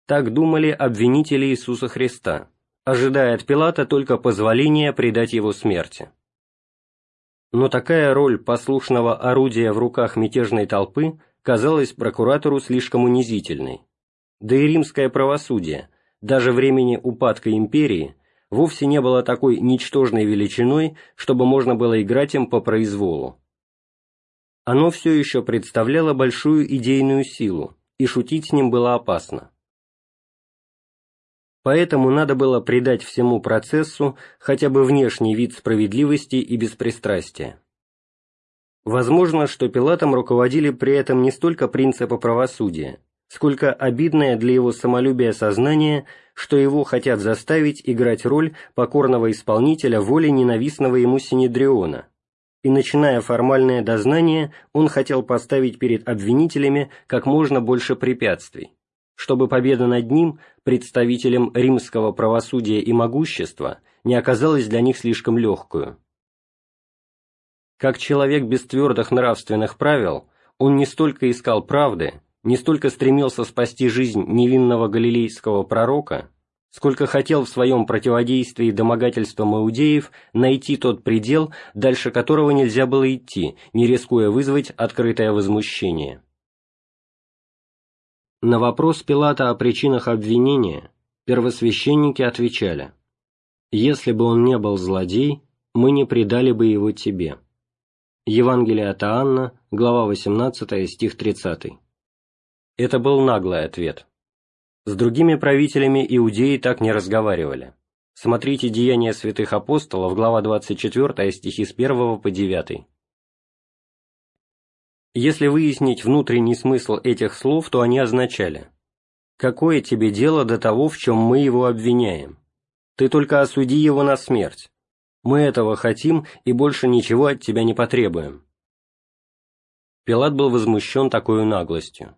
[SPEAKER 1] Так думали обвинители Иисуса Христа, ожидая от Пилата только позволения предать его смерти. Но такая роль послушного орудия в руках мятежной толпы казалась прокуратору слишком унизительной. Да и римское правосудие, даже времени упадка империи, вовсе не было такой ничтожной величиной, чтобы можно было играть им по произволу. оно все еще представляло большую идейную силу, и шутить с ним было опасно. Поэтому надо было придать всему процессу хотя бы внешний вид справедливости и беспристрастия. Возможно, что Пилатом руководили при этом не столько принципы правосудия, сколько обидное для его самолюбия сознание, что его хотят заставить играть роль покорного исполнителя воли ненавистного ему Синедриона, и, начиная формальное дознание, он хотел поставить перед обвинителями как можно больше препятствий, чтобы победа над ним, представителем римского правосудия и могущества, не оказалась для них слишком легкую. Как человек без твердых нравственных правил, он не столько искал правды, не столько стремился спасти жизнь невинного галилейского пророка, сколько хотел в своем противодействии домогательствам иудеев найти тот предел, дальше которого нельзя было идти, не рискуя вызвать открытое возмущение. На вопрос Пилата о причинах обвинения первосвященники отвечали, «Если бы он не был злодей, мы не предали бы его тебе». Евангелие от Иоанна, глава 18, стих 30. Это был наглый ответ. С другими правителями иудеи так не разговаривали. Смотрите «Деяния святых апостолов», глава 24, стихи с 1 по 9. Если выяснить внутренний смысл этих слов, то они означали «Какое тебе дело до того, в чем мы его обвиняем? Ты только осуди его на смерть. Мы этого хотим и больше ничего от тебя не потребуем». Пилат был возмущен такой наглостью.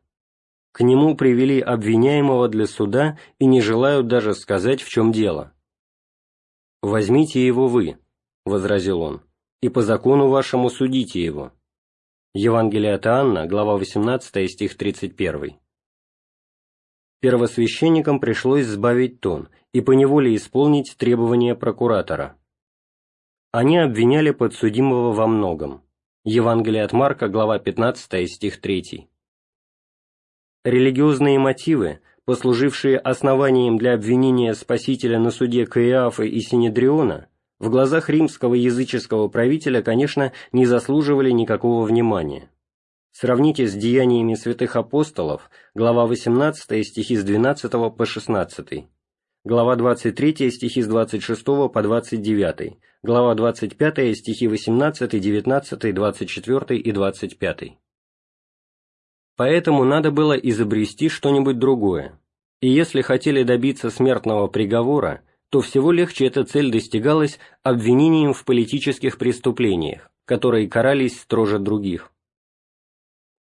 [SPEAKER 1] К нему привели обвиняемого для суда и не желают даже сказать, в чем дело. «Возьмите его вы», — возразил он, — «и по закону вашему судите его». Евангелие от Иоанна, глава 18, стих 31. Первосвященникам пришлось сбавить тон и поневоле исполнить требования прокуратора. Они обвиняли подсудимого во многом. Евангелие от Марка, глава 15, стих 3. Религиозные мотивы, послужившие основанием для обвинения Спасителя на суде Каиафа и Синедриона, в глазах римского языческого правителя, конечно, не заслуживали никакого внимания. Сравните с деяниями святых апостолов, глава 18 стихи с 12 по 16, глава 23 стихи с 26 по 29, глава 25 стихи 18, 19, 24 и 25. Поэтому надо было изобрести что-нибудь другое. И если хотели добиться смертного приговора, то всего легче эта цель достигалась обвинением в политических преступлениях, которые карались строже других.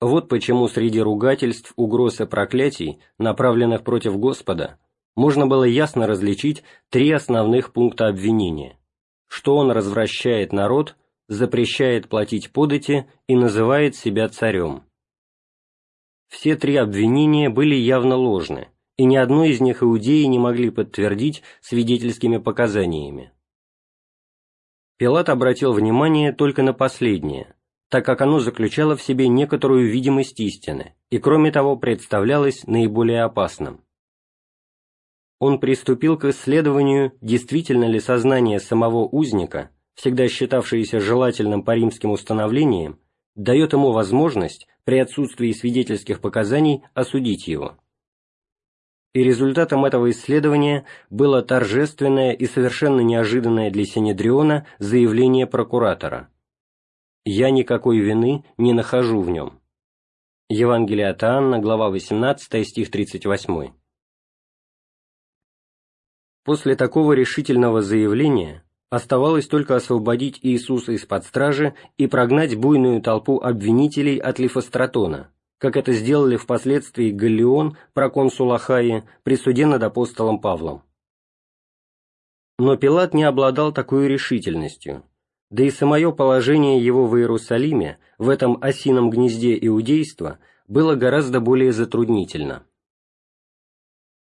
[SPEAKER 1] Вот почему среди ругательств, угроз и проклятий, направленных против Господа, можно было ясно различить три основных пункта обвинения, что он развращает народ, запрещает платить подати и называет себя царем. Все три обвинения были явно ложны, и ни одно из них иудеи не могли подтвердить свидетельскими показаниями. Пилат обратил внимание только на последнее, так как оно заключало в себе некоторую видимость истины и, кроме того, представлялось наиболее опасным. Он приступил к исследованию, действительно ли сознание самого узника, всегда считавшееся желательным по римским установлениям, дает ему возможность при отсутствии свидетельских показаний осудить его. И результатом этого исследования было торжественное и совершенно неожиданное для Синедриона заявление прокуратора. «Я никакой вины не нахожу в нем». Евангелие от Анна, глава 18, стих 38. После такого решительного заявления Оставалось только освободить Иисуса из-под стражи и прогнать буйную толпу обвинителей от Лифостратона, как это сделали впоследствии Галлион, проконсул Ахаи, при суде над апостолом Павлом. Но Пилат не обладал такой решительностью, да и самое положение его в Иерусалиме, в этом осином гнезде иудейства, было гораздо более затруднительно.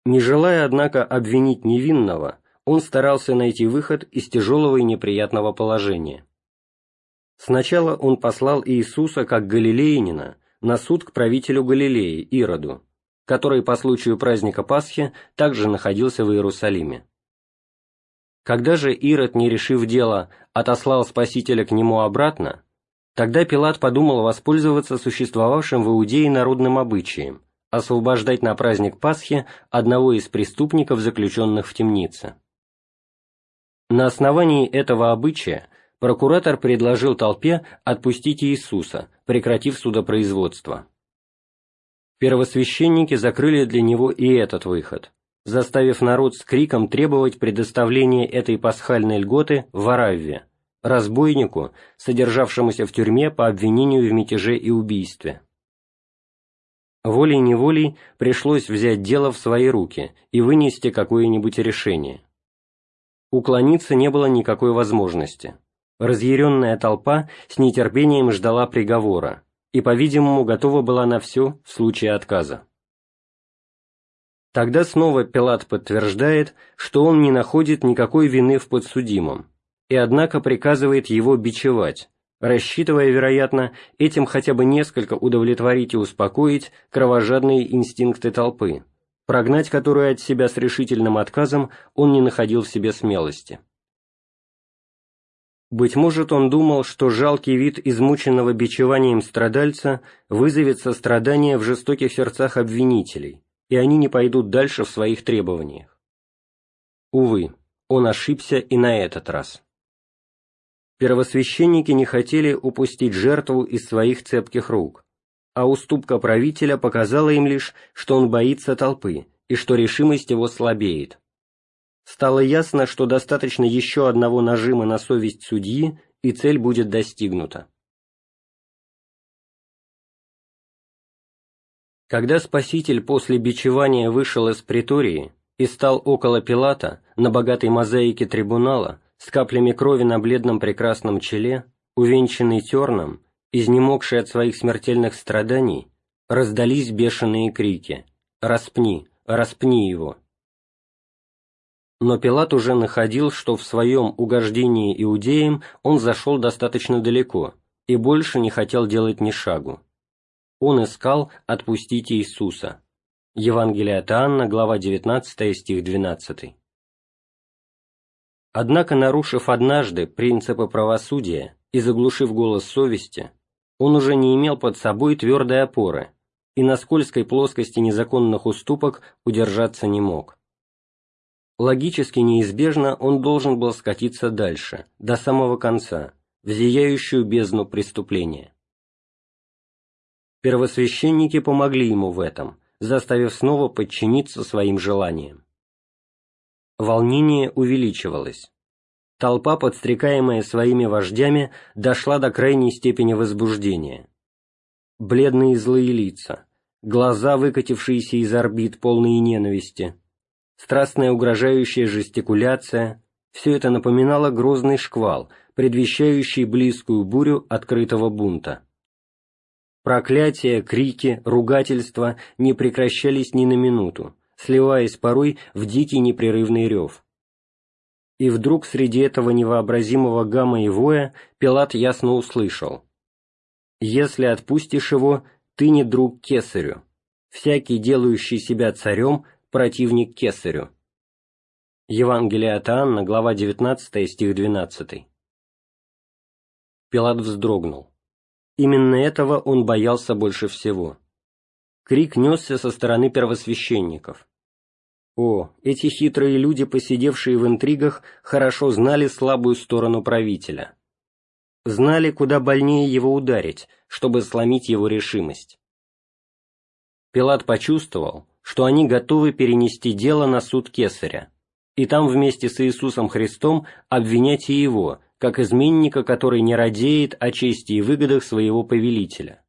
[SPEAKER 1] Не желая, однако, обвинить невинного, он старался найти выход из тяжелого и неприятного положения. Сначала он послал Иисуса как галилеянина на суд к правителю Галилеи, Ироду, который по случаю праздника Пасхи также находился в Иерусалиме. Когда же Ирод, не решив дело, отослал Спасителя к нему обратно, Тогда Пилат подумал воспользоваться существовавшим в Иудее народным обычаем, освобождать на праздник Пасхи одного из преступников, заключенных в темнице. На основании этого обычая прокуратор предложил толпе отпустить Иисуса, прекратив судопроизводство. Первосвященники закрыли для него и этот выход, заставив народ с криком требовать предоставления этой пасхальной льготы в Аравве, разбойнику, содержавшемуся в тюрьме по обвинению в мятеже и убийстве. Волей-неволей пришлось взять дело в свои руки и вынести какое-нибудь решение. Уклониться не было никакой возможности. Разъяренная толпа с нетерпением ждала приговора и, по-видимому, готова была на все в случае отказа. Тогда снова Пилат подтверждает, что он не находит никакой вины в подсудимом, и однако приказывает его бичевать, рассчитывая, вероятно, этим хотя бы несколько удовлетворить и успокоить кровожадные инстинкты толпы, прогнать которую от себя с решительным отказом он не находил в себе смелости. Быть может, он думал, что жалкий вид измученного бичеванием страдальца вызовет сострадание в жестоких сердцах обвинителей, и они не пойдут дальше в своих требованиях. Увы, он ошибся и на этот раз первосвященники не хотели упустить жертву из своих цепких рук, а уступка правителя показала им лишь, что он боится толпы и что решимость его слабеет. Стало ясно, что достаточно еще одного нажима на совесть судьи, и цель будет достигнута. Когда Спаситель после бичевания вышел из притории и стал около Пилата на богатой мозаике трибунала, с каплями крови на бледном прекрасном челе, увенчанный терном, изнемогший от своих смертельных страданий, раздались бешеные крики «Распни! Распни его!». Но Пилат уже находил, что в своем угождении иудеям он зашел достаточно далеко и больше не хотел делать ни шагу. Он искал «отпустить Иисуса». Евангелие от Иоанна, глава 19, стих 12. Однако, нарушив однажды принципы правосудия и заглушив голос совести, он уже не имел под собой твердой опоры и на скользкой плоскости незаконных уступок удержаться не мог. Логически неизбежно он должен был скатиться дальше, до самого конца, в зияющую бездну преступления. Первосвященники помогли ему в этом, заставив снова подчиниться своим желаниям. Волнение увеличивалось. Толпа, подстрекаемая своими вождями, дошла до крайней степени возбуждения. Бледные злые лица, глаза, выкатившиеся из орбит, полные ненависти, страстная угрожающая жестикуляция – все это напоминало грозный шквал, предвещающий близкую бурю открытого бунта. Проклятия, крики, ругательства не прекращались ни на минуту, сливаясь порой в дикий непрерывный рев. И вдруг среди этого невообразимого гамма и воя Пилат ясно услышал «Если отпустишь его, ты не друг кесарю, всякий, делающий себя царем, противник кесарю». Евангелие от Анна, глава 19, стих 12. Пилат вздрогнул. Именно этого он боялся больше всего. Крик несся со стороны первосвященников. О, эти хитрые люди, посидевшие в интригах, хорошо знали слабую сторону правителя. Знали, куда больнее его ударить, чтобы сломить его решимость. Пилат почувствовал, что они готовы перенести дело на суд Кесаря, и там вместе с Иисусом Христом обвинять и его, как изменника, который не радеет о чести и выгодах своего повелителя.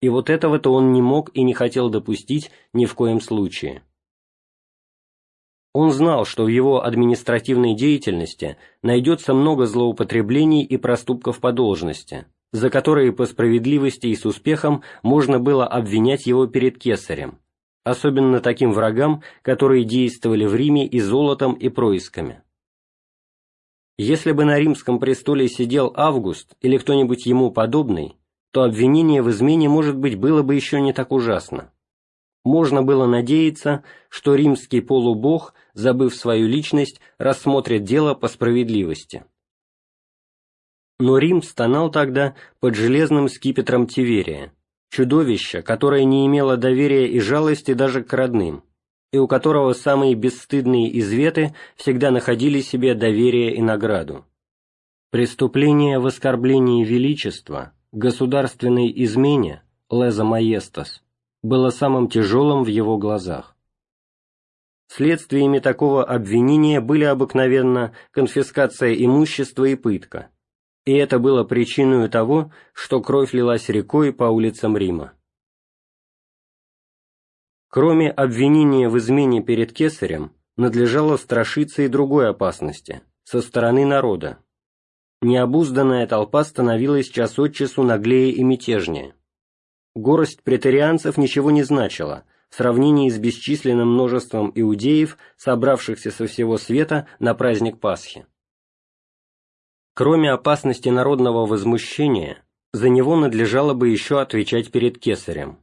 [SPEAKER 1] И вот этого-то он не мог и не хотел допустить ни в коем случае. Он знал, что в его административной деятельности найдется много злоупотреблений и проступков по должности, за которые по справедливости и с успехом можно было обвинять его перед кесарем, особенно таким врагам, которые действовали в Риме и золотом, и происками. Если бы на римском престоле сидел Август или кто-нибудь ему подобный, то обвинение в измене, может быть, было бы еще не так ужасно можно было надеяться, что римский полубог, забыв свою личность, рассмотрит дело по справедливости. Но Рим стонал тогда под железным скипетром Тиверия, чудовища, которое не имело доверия и жалости даже к родным, и у которого самые бесстыдные изветы всегда находили себе доверие и награду. Преступление в оскорблении величества, государственной измене, леза маестас, было самым тяжелым в его глазах. Следствиями такого обвинения были обыкновенно конфискация имущества и пытка, и это было причиной того, что кровь лилась рекой по улицам Рима. Кроме обвинения в измене перед кесарем, надлежало страшиться и другой опасности – со стороны народа. Необузданная толпа становилась час от часу наглее и мятежнее. Горость претарианцев ничего не значила в сравнении с бесчисленным множеством иудеев, собравшихся со всего света на праздник Пасхи. Кроме опасности народного возмущения, за него надлежало бы еще отвечать перед кесарем.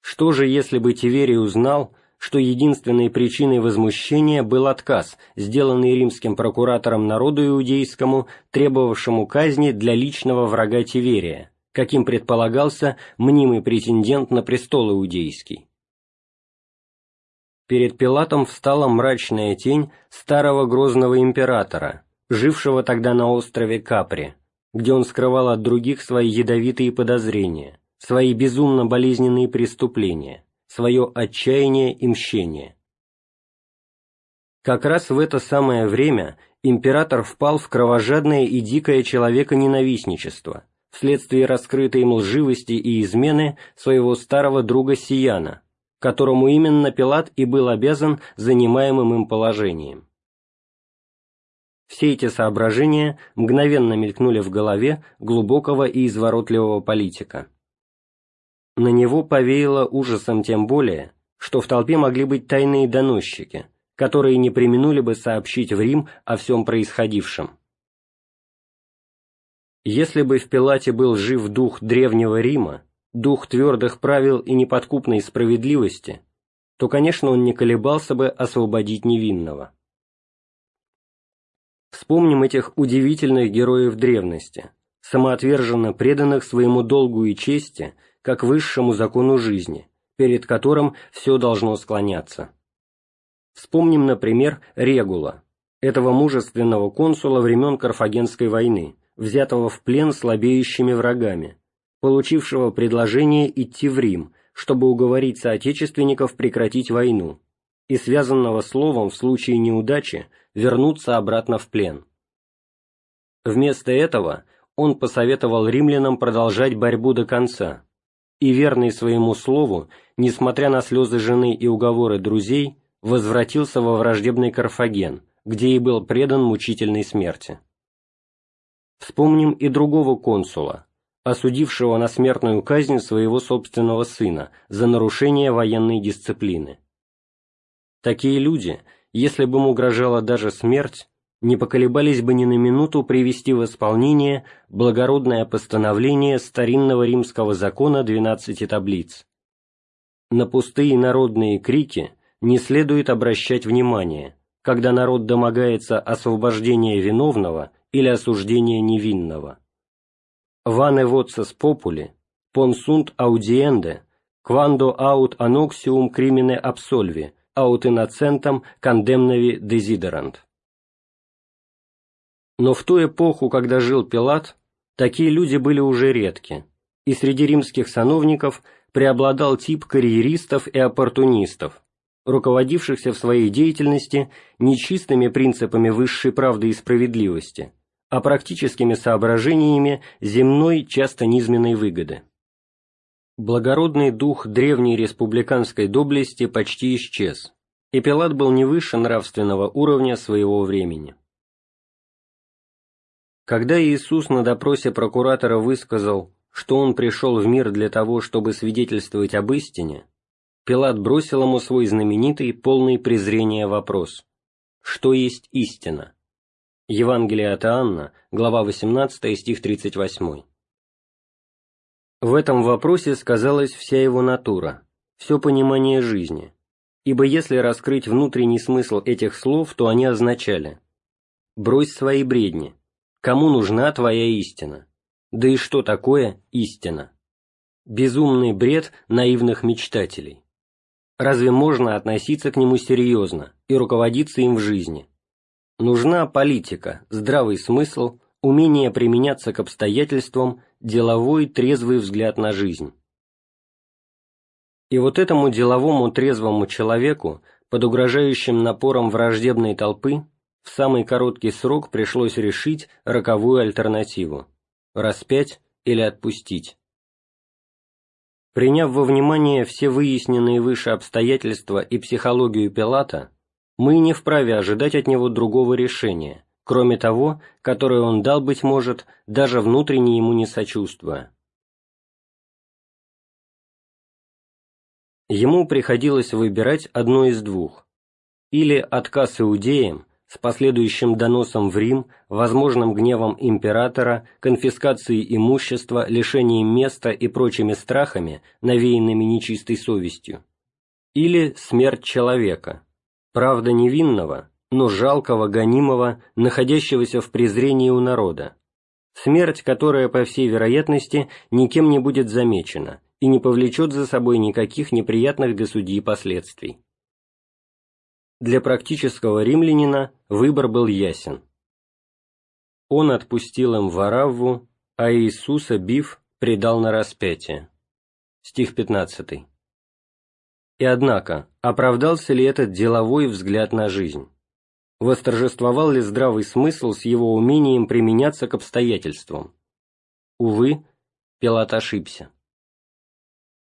[SPEAKER 1] Что же, если бы Тиверий узнал, что единственной причиной возмущения был отказ, сделанный римским прокуратором народу иудейскому, требовавшему казни для личного врага Тиверия, каким предполагался мнимый претендент на престол иудейский? Перед Пилатом встала мрачная тень старого грозного императора, жившего тогда на острове Капри, где он скрывал от других свои ядовитые подозрения, свои безумно болезненные преступления, свое отчаяние и мщение. Как раз в это самое время император впал в кровожадное и дикое человеконенавистничество вследствие раскрытой им лживости и измены своего старого друга Сияна, которому именно Пилат и был обязан занимаемым им положением. Все эти соображения мгновенно мелькнули в голове глубокого и изворотливого политика. На него повеяло ужасом тем более, что в толпе могли быть тайные доносчики, которые не применули бы сообщить в Рим о всем происходившем. Если бы в Пилате был жив дух древнего Рима, дух твердых правил и неподкупной справедливости, то, конечно, он не колебался бы освободить невинного. Вспомним этих удивительных героев древности, самоотверженно преданных своему долгу и чести, как высшему закону жизни, перед которым все должно склоняться. Вспомним, например, Регула, этого мужественного консула времен Карфагенской войны, взятого в плен слабеющими врагами, получившего предложение идти в Рим, чтобы уговорить соотечественников прекратить войну, и связанного словом в случае неудачи вернуться обратно в плен. Вместо этого он посоветовал римлянам продолжать борьбу до конца, и верный своему слову, несмотря на слезы жены и уговоры друзей, возвратился во враждебный Карфаген, где и был предан мучительной смерти. Вспомним и другого консула, осудившего на смертную казнь своего собственного сына за нарушение военной дисциплины. Такие люди, если бы им угрожала даже смерть, не поколебались бы ни на минуту привести в исполнение благородное постановление старинного римского закона двенадцати таблиц. На пустые народные крики не следует обращать внимания, когда народ домогается освобождения виновного или осуждения невинного. «Ване воцес попули, понсунт аудиенде, quando aut annoxium crimine absolvi, aut innocentem condemnavi desiderant». Но в ту эпоху, когда жил Пилат, такие люди были уже редки, и среди римских сановников преобладал тип карьеристов и оппортунистов, руководившихся в своей деятельности не чистыми принципами высшей правды и справедливости, а практическими соображениями земной, часто низменной выгоды. Благородный дух древней республиканской доблести почти исчез, и Пилат был не выше нравственного уровня своего времени. Когда Иисус на допросе прокуратора высказал, что Он пришел в мир для того, чтобы свидетельствовать об истине, Пилат бросил ему свой знаменитый, полный презрения вопрос «Что есть истина?» Евангелие от Иоанна, глава 18, стих 38. В этом вопросе сказалась вся его натура, все понимание жизни, ибо если раскрыть внутренний смысл этих слов, то они означали «брось свои бредни, Кому нужна твоя истина? Да и что такое истина? Безумный бред наивных мечтателей. Разве можно относиться к нему серьезно и руководиться им в жизни? Нужна политика, здравый смысл, умение применяться к обстоятельствам, деловой трезвый взгляд на жизнь. И вот этому деловому трезвому человеку, под угрожающим напором враждебной толпы, в самый короткий срок пришлось решить роковую альтернативу – распять или отпустить. Приняв во внимание все выясненные выше обстоятельства и психологию Пилата, мы не вправе ожидать от него другого решения, кроме того, которое он дал, быть может, даже внутренне ему не сочувствуя. Ему приходилось выбирать одно из двух – или отказ иудеям, с последующим доносом в Рим, возможным гневом императора, конфискацией имущества, лишением места и прочими страхами, навеянными нечистой совестью, или смерть человека, правда невинного, но жалкого, гонимого, находящегося в презрении у народа, смерть, которая, по всей вероятности, никем не будет замечена и не повлечет за собой никаких неприятных для судьи последствий. Для практического римлянина выбор был ясен. Он отпустил им Варавву, а Иисуса, бив, предал на распятие. Стих 15. И однако, оправдался ли этот деловой взгляд на жизнь? Восторжествовал ли здравый смысл с его умением применяться к обстоятельствам? Увы, Пилат ошибся.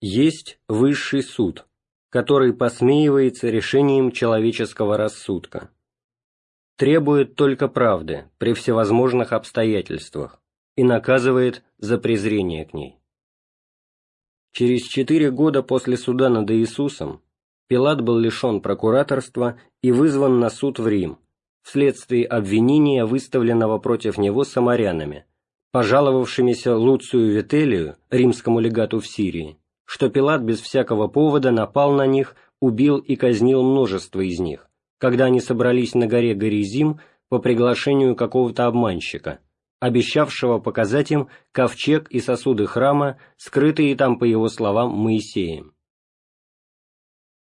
[SPEAKER 1] Есть высший суд, который посмеивается решением человеческого рассудка. Требует только правды при всевозможных обстоятельствах и наказывает за презрение к ней. Через четыре года после суда над Иисусом Пилат был лишен прокураторства и вызван на суд в Рим вследствие обвинения, выставленного против него самарянами, пожаловавшимися Луцию Вителию, римскому легату в Сирии, что Пилат без всякого повода напал на них, убил и казнил множество из них, когда они собрались на горе Горизим по приглашению какого-то обманщика, обещавшего показать им ковчег и сосуды храма, скрытые там, по его словам, Моисеем.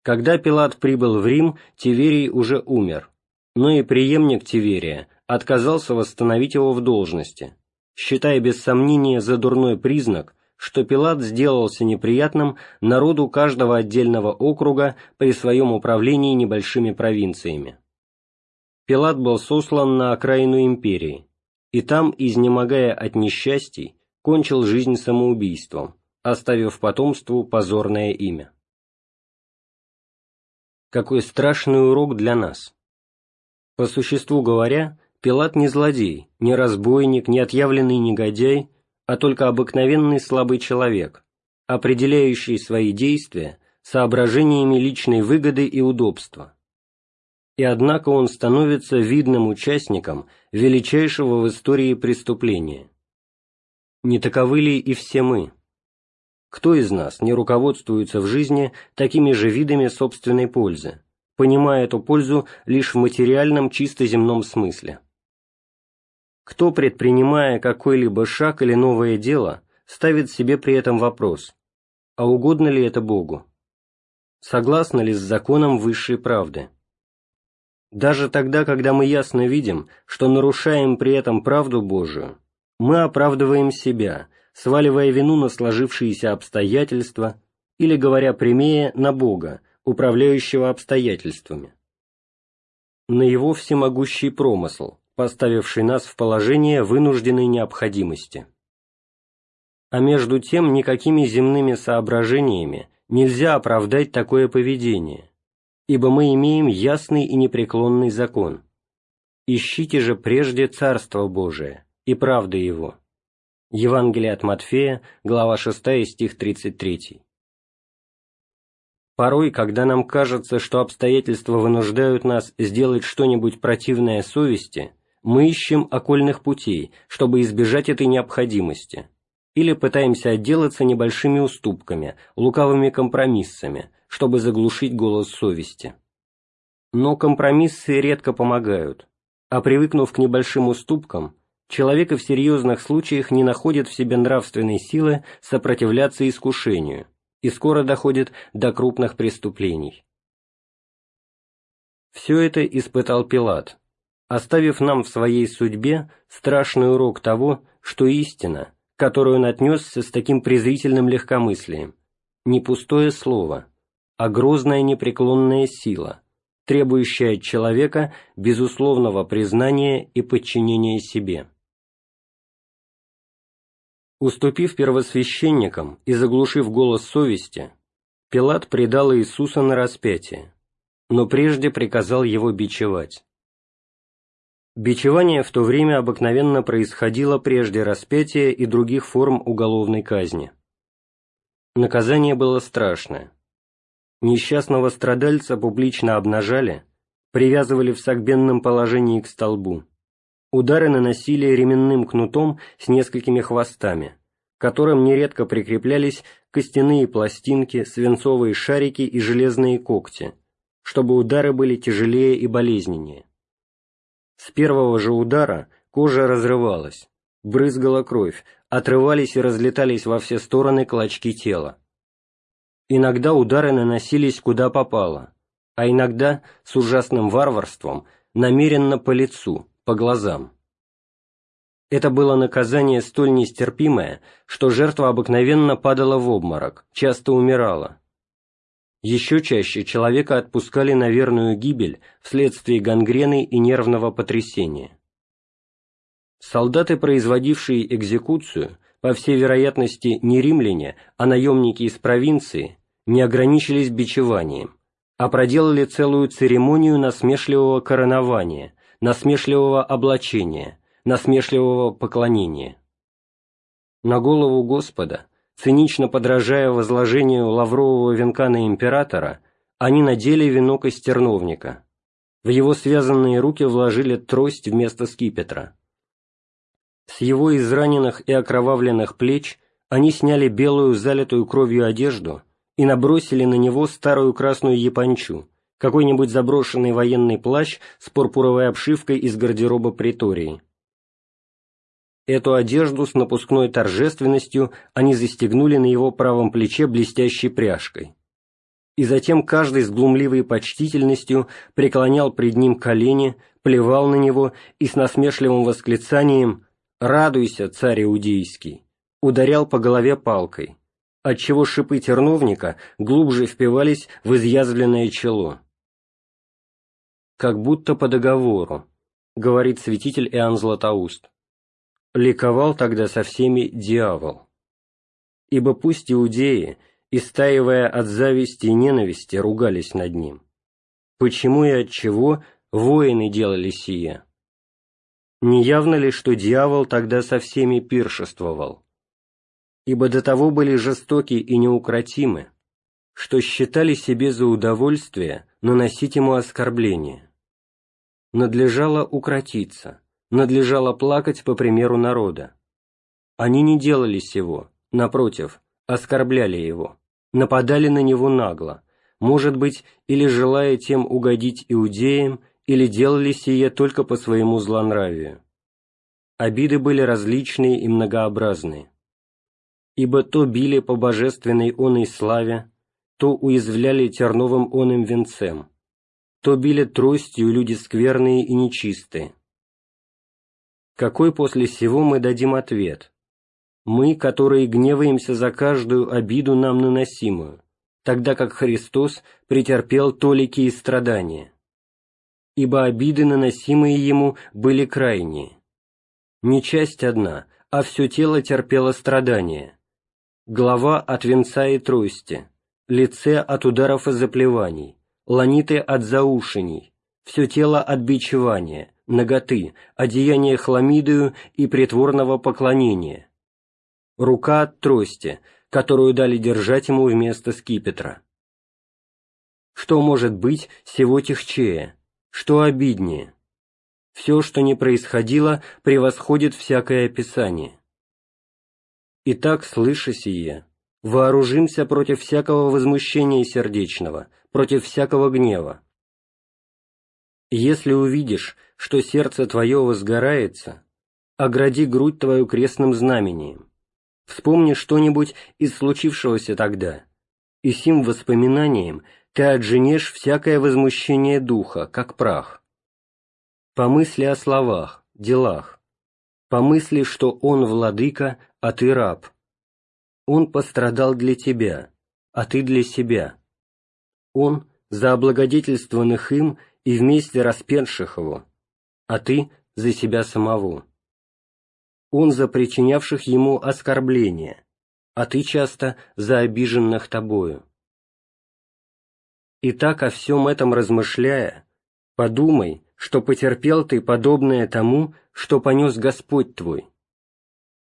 [SPEAKER 1] Когда Пилат прибыл в Рим, Тиверий уже умер, но и преемник Тиверия отказался восстановить его в должности, считая без сомнения за дурной признак, что Пилат сделался неприятным народу каждого отдельного округа при своем управлении небольшими провинциями. Пилат был сослан на окраину империи, и там, изнемогая от несчастий, кончил жизнь самоубийством, оставив потомству позорное имя. Какой страшный урок для нас! По существу говоря, Пилат не злодей, не разбойник, не отъявленный негодяй, а только обыкновенный слабый человек, определяющий свои действия соображениями личной выгоды и удобства. И однако он становится видным участником величайшего в истории преступления. Не таковы ли и все мы? Кто из нас не руководствуется в жизни такими же видами собственной пользы, понимая эту пользу лишь в материальном чисто земном смысле? Кто, предпринимая какой-либо шаг или новое дело, ставит себе при этом вопрос, а угодно ли это Богу? Согласно ли с законом высшей правды? Даже тогда, когда мы ясно видим, что нарушаем при этом правду Божию, мы оправдываем себя, сваливая вину на сложившиеся обстоятельства или, говоря прямее, на Бога, управляющего обстоятельствами, на его всемогущий промысл, поставивший нас в положение вынужденной необходимости. А между тем никакими земными соображениями нельзя оправдать такое поведение, ибо мы имеем ясный и непреклонный закон. Ищите же прежде Царство Божие и правды Его. Евангелие от Матфея, глава 6, стих 33. Порой, когда нам кажется, что обстоятельства вынуждают нас сделать что-нибудь противное совести, мы ищем окольных путей, чтобы избежать этой необходимости, или пытаемся отделаться небольшими уступками, лукавыми компромиссами, чтобы заглушить голос совести. Но компромиссы редко помогают, а привыкнув к небольшим уступкам, человек и в серьезных случаях не находит в себе нравственной силы сопротивляться искушению и скоро доходит до крупных преступлений. Все это испытал Пилат, оставив нам в своей судьбе страшный урок того, что истина, которую он отнесся с таким презрительным легкомыслием, не пустое слово, а грозная непреклонная сила, требующая от человека безусловного признания и подчинения себе. Уступив первосвященникам и заглушив голос совести, Пилат предал Иисуса на распятие, но прежде приказал его бичевать. Бичевание в то время обыкновенно происходило прежде распятия и других форм уголовной казни. Наказание было страшное. Несчастного страдальца публично обнажали, привязывали в согбенном положении к столбу. Удары наносили ременным кнутом с несколькими хвостами, к которым нередко прикреплялись костяные пластинки, свинцовые шарики и железные когти, чтобы удары были тяжелее и болезненнее. С первого же удара кожа разрывалась, брызгала кровь, отрывались и разлетались во все стороны клочки тела. Иногда удары наносились куда попало, а иногда с ужасным варварством намеренно по лицу, по глазам. Это было наказание столь нестерпимое, что жертва обыкновенно падала в обморок, часто умирала. Еще чаще человека отпускали на верную гибель вследствие гангрены и нервного потрясения. Солдаты, производившие экзекуцию, по всей вероятности не римляне, а наемники из провинции, не ограничились бичеванием, а проделали целую церемонию насмешливого коронования, насмешливого облачения, насмешливого поклонения. На голову Господа, цинично подражая возложению лаврового венка на императора, они надели венок из терновника. В его связанные руки вложили трость вместо скипетра. С его израненных и окровавленных плеч они сняли белую залитую кровью одежду и набросили на него старую красную япончу, какой-нибудь заброшенный военный плащ с пурпуровой обшивкой из гардероба притории. Эту одежду с напускной торжественностью они застегнули на его правом плече блестящей пряжкой. И затем каждый с глумливой почтительностью преклонял пред ним колени, плевал на него и с насмешливым восклицанием «Радуйся, царь иудейский!» ударял по голове палкой, отчего шипы терновника глубже впивались в изъязвленное чело. «Как будто по договору», — говорит святитель Иоанн Златоуст. Ликовал тогда со всеми дьявол. Ибо пусть иудеи, истаивая от зависти и ненависти, ругались над ним. Почему и от чего воины делали сие? Не явно ли, что дьявол тогда со всеми пиршествовал? Ибо до того были жестоки и неукротимы, что считали себе за удовольствие наносить ему оскорбление. Надлежало укротиться, надлежало плакать по примеру народа. Они не делали сего, напротив, оскорбляли его, нападали на него нагло, может быть, или желая тем угодить иудеям, или делали сие только по своему злонравию. Обиды были различные и многообразные. Ибо то били по божественной оной славе, то уязвляли терновым оным венцем, то били тростью люди скверные и нечистые. Какой после сего мы дадим ответ? Мы, которые гневаемся за каждую обиду нам наносимую, тогда как Христос претерпел толики страдания ибо обиды, наносимые ему, были крайние. Не часть одна, а все тело терпело страдания. Голова от венца и трости, лице от ударов и заплеваний, ланиты от заушений, все тело от бичевания, ноготы, одеяние хламидою и притворного поклонения. Рука от трости, которую дали держать ему вместо скипетра. Что может быть всего техчее, что обиднее? Все, что не происходило, превосходит всякое описание. Итак, слыша сие, вооружимся против всякого возмущения сердечного, против всякого гнева. Если увидишь, что сердце твое возгорается, огради грудь твою крестным знамением. Вспомни что-нибудь из случившегося тогда, и сим воспоминанием ты отженешь всякое возмущение духа, как прах. Помысли о словах, делах. Помысли, что он владыка, а ты раб. Он пострадал для тебя, а ты для себя. Он за облагодетельствованных им и вместе распенших его, а ты за себя самого. Он за причинявших ему оскорбления, а ты часто за обиженных тобою. И так о всем этом размышляя, подумай, что потерпел ты подобное тому, что понес Господь твой.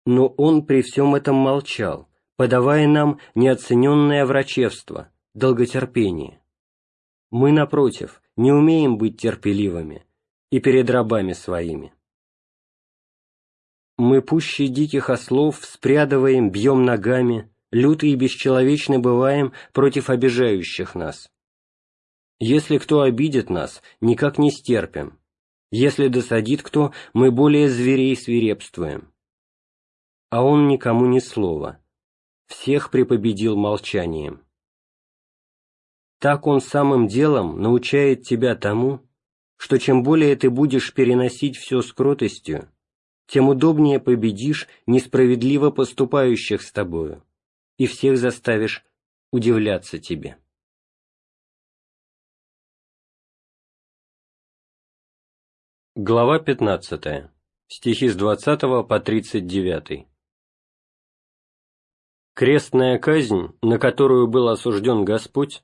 [SPEAKER 1] Но он при всем этом молчал, подавая нам неоцененное врачевство, долготерпение. Мы, напротив, не умеем быть терпеливыми и перед рабами своими. Мы пуще диких ослов спрядываем, бьем ногами, люты и бесчеловечны бываем против обижающих нас. Если кто обидит нас, никак не стерпим. Если досадит кто, мы более зверей свирепствуем. А он никому ни слова. Всех припобедил молчанием. Так он самым делом научает тебя тому, что чем более ты будешь переносить все с кротостью, тем удобнее победишь несправедливо поступающих с тобою и всех заставишь удивляться тебе. Глава 15. Стихи с 20 по 39. Крестная казнь, на которую был осужден Господь,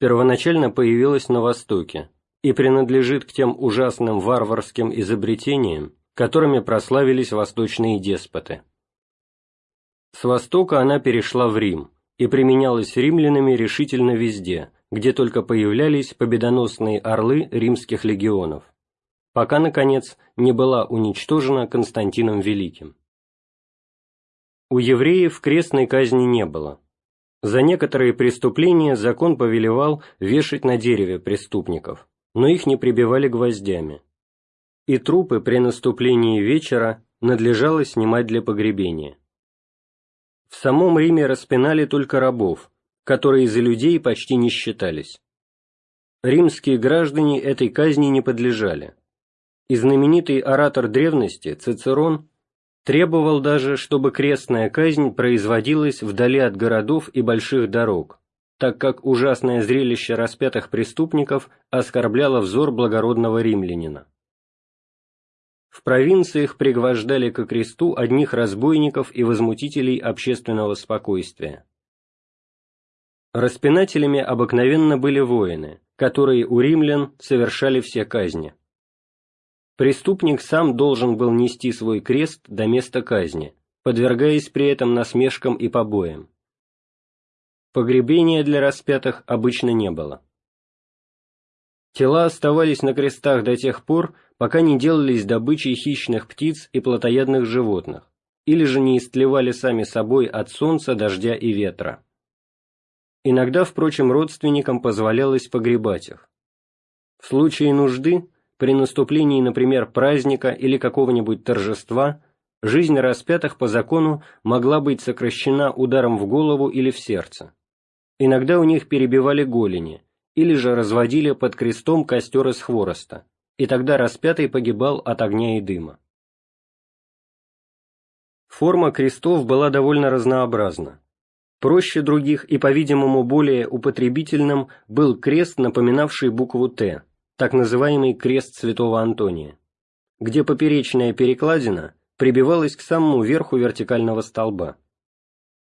[SPEAKER 1] первоначально появилась на Востоке и принадлежит к тем ужасным варварским изобретениям, которыми прославились восточные деспоты. С Востока она перешла в Рим и применялась римлянами решительно везде, где только появлялись победоносные орлы римских легионов пока, наконец, не была уничтожена Константином Великим. У евреев крестной казни не было. За некоторые преступления закон повелевал вешать на дереве преступников, но их не прибивали гвоздями. И трупы при наступлении вечера надлежало снимать для погребения. В самом Риме распинали только рабов, которые за людей почти не считались. Римские граждане этой казни не подлежали, и знаменитый оратор древности Цицерон требовал даже, чтобы крестная казнь производилась вдали от городов и больших дорог, так как ужасное зрелище распятых преступников оскорбляло взор благородного римлянина. В провинциях пригвождали ко кресту одних разбойников и возмутителей общественного спокойствия. Распинателями обыкновенно были воины, которые у римлян совершали все казни преступник сам должен был нести свой крест до места казни, подвергаясь при этом насмешкам и побоям. Погребения для распятых обычно не было. Тела оставались на крестах до тех пор, пока не делались добычей хищных птиц и плотоядных животных, или же не истлевали сами собой от солнца, дождя и ветра. Иногда, впрочем, родственникам позволялось погребать их. В случае нужды при наступлении, например, праздника или какого-нибудь торжества, жизнь распятых по закону могла быть сокращена ударом в голову или в сердце. Иногда у них перебивали голени, или же разводили под крестом костер из хвороста, и тогда распятый погибал от огня и дыма. Форма крестов была довольно разнообразна. Проще других и, по-видимому, более употребительным был крест, напоминавший букву «Т», так называемый крест святого Антония, где поперечная перекладина прибивалась к самому верху вертикального столба.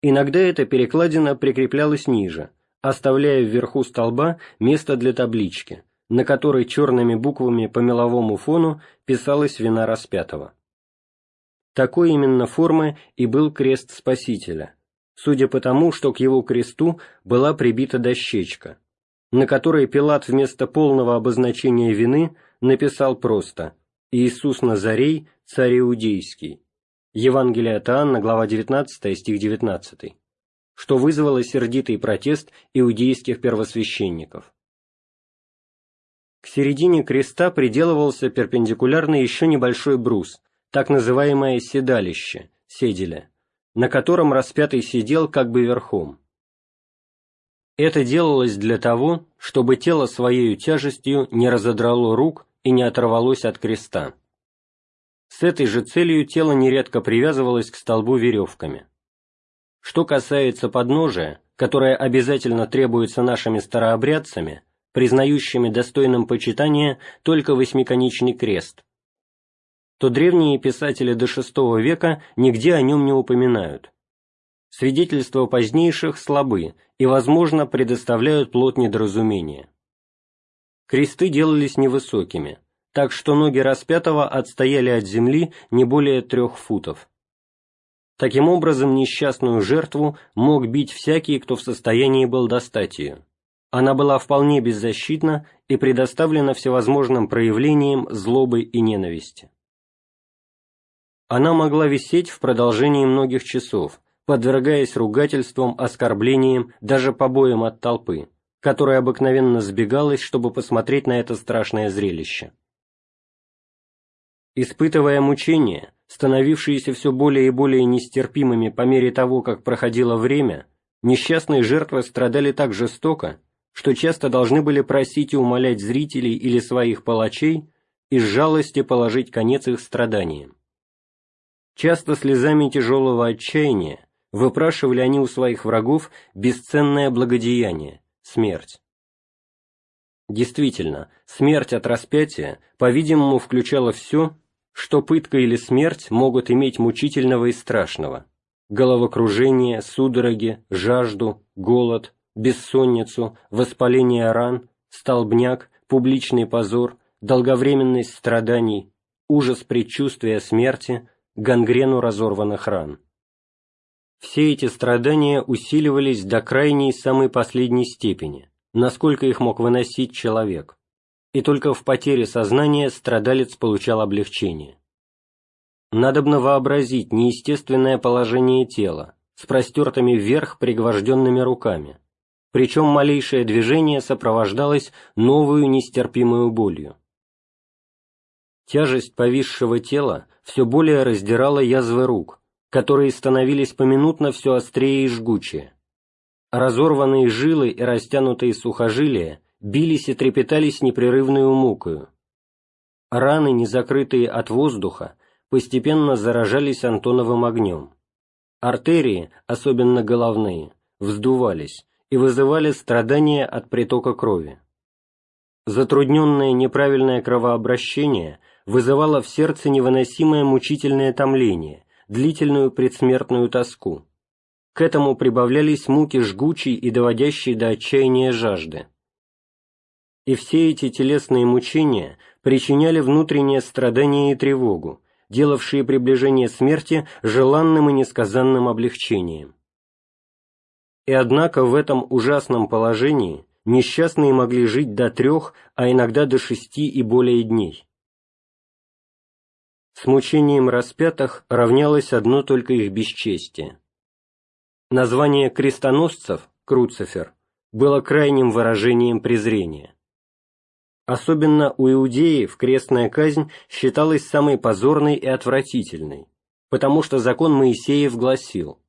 [SPEAKER 1] Иногда эта перекладина прикреплялась ниже, оставляя вверху столба место для таблички, на которой черными буквами по меловому фону писалась вина распятого. Такой именно формы и был крест Спасителя, судя по тому, что к его кресту была прибита дощечка, на которой Пилат вместо полного обозначения вины написал просто «Иисус Назарей, царь Иудейский». Евангелие от Иоанна, глава 19, стих 19, что вызвало сердитый протест иудейских первосвященников. К середине креста приделывался перпендикулярно еще небольшой брус, так называемое седалище, седеля, на котором распятый сидел как бы верхом. Это делалось для того, чтобы тело своей тяжестью не разодрало рук и не оторвалось от креста. С этой же целью тело нередко привязывалось к столбу веревками. Что касается подножия, которое обязательно требуется нашими старообрядцами, признающими достойным почитания только восьмиконечный крест, то древние писатели до VI века нигде о нем не упоминают. Свидетельства позднейших слабы и, возможно, предоставляют плод недоразумения. Кресты делались невысокими, так что ноги распятого отстояли от земли не более трех футов. Таким образом, несчастную жертву мог бить всякий, кто в состоянии был достать ее. Она была вполне беззащитна и предоставлена всевозможным проявлениям злобы и ненависти. Она могла висеть в продолжении многих часов, подвергаясь ругательствам, оскорблениям, даже побоям от толпы, которая обыкновенно сбегалась, чтобы посмотреть на это страшное зрелище. Испытывая мучения, становившиеся все более и более нестерпимыми по мере того, как проходило время, несчастные жертвы страдали так жестоко, что часто должны были просить и умолять зрителей или своих палачей из жалости положить конец их страданиям. Часто слезами тяжелого отчаяния выпрашивали они у своих врагов бесценное благодеяние – смерть. Действительно, смерть от распятия, по-видимому, включала все, что пытка или смерть могут иметь мучительного и страшного – головокружение, судороги, жажду, голод, бессонницу, воспаление ран, столбняк, публичный позор, долговременность страданий, ужас предчувствия смерти, гангрену разорванных ран. Все эти страдания усиливались до крайней самой последней степени, насколько их мог выносить человек, и только в потере сознания страдалец получал облегчение. Надобно вообразить неестественное положение тела с простертыми вверх пригвожденными руками, причем малейшее движение сопровождалось новую нестерпимую болью. Тяжесть повисшего тела все более раздирала язвы рук, которые становились поминутно все острее и жгучее. Разорванные жилы и растянутые сухожилия бились и трепетались непрерывную мукою. Раны, не закрытые от воздуха, постепенно заражались антоновым огнем. Артерии, особенно головные, вздувались, и вызывали страдания от притока крови. Затрудненное неправильное кровообращение вызывало в сердце невыносимое мучительное томление, длительную предсмертную тоску. К этому прибавлялись муки жгучей и доводящей до отчаяния жажды. И все эти телесные мучения причиняли внутреннее страдание и тревогу, делавшие приближение смерти желанным и несказанным облегчением. И однако в этом ужасном положении несчастные могли жить до трех, а иногда до шести и более дней. С мучением распятых равнялось одно только их бесчестие. Название крестоносцев, круцифер, было крайним выражением презрения. Особенно у иудеев крестная казнь считалась самой позорной и отвратительной, потому что закон Моисеев гласил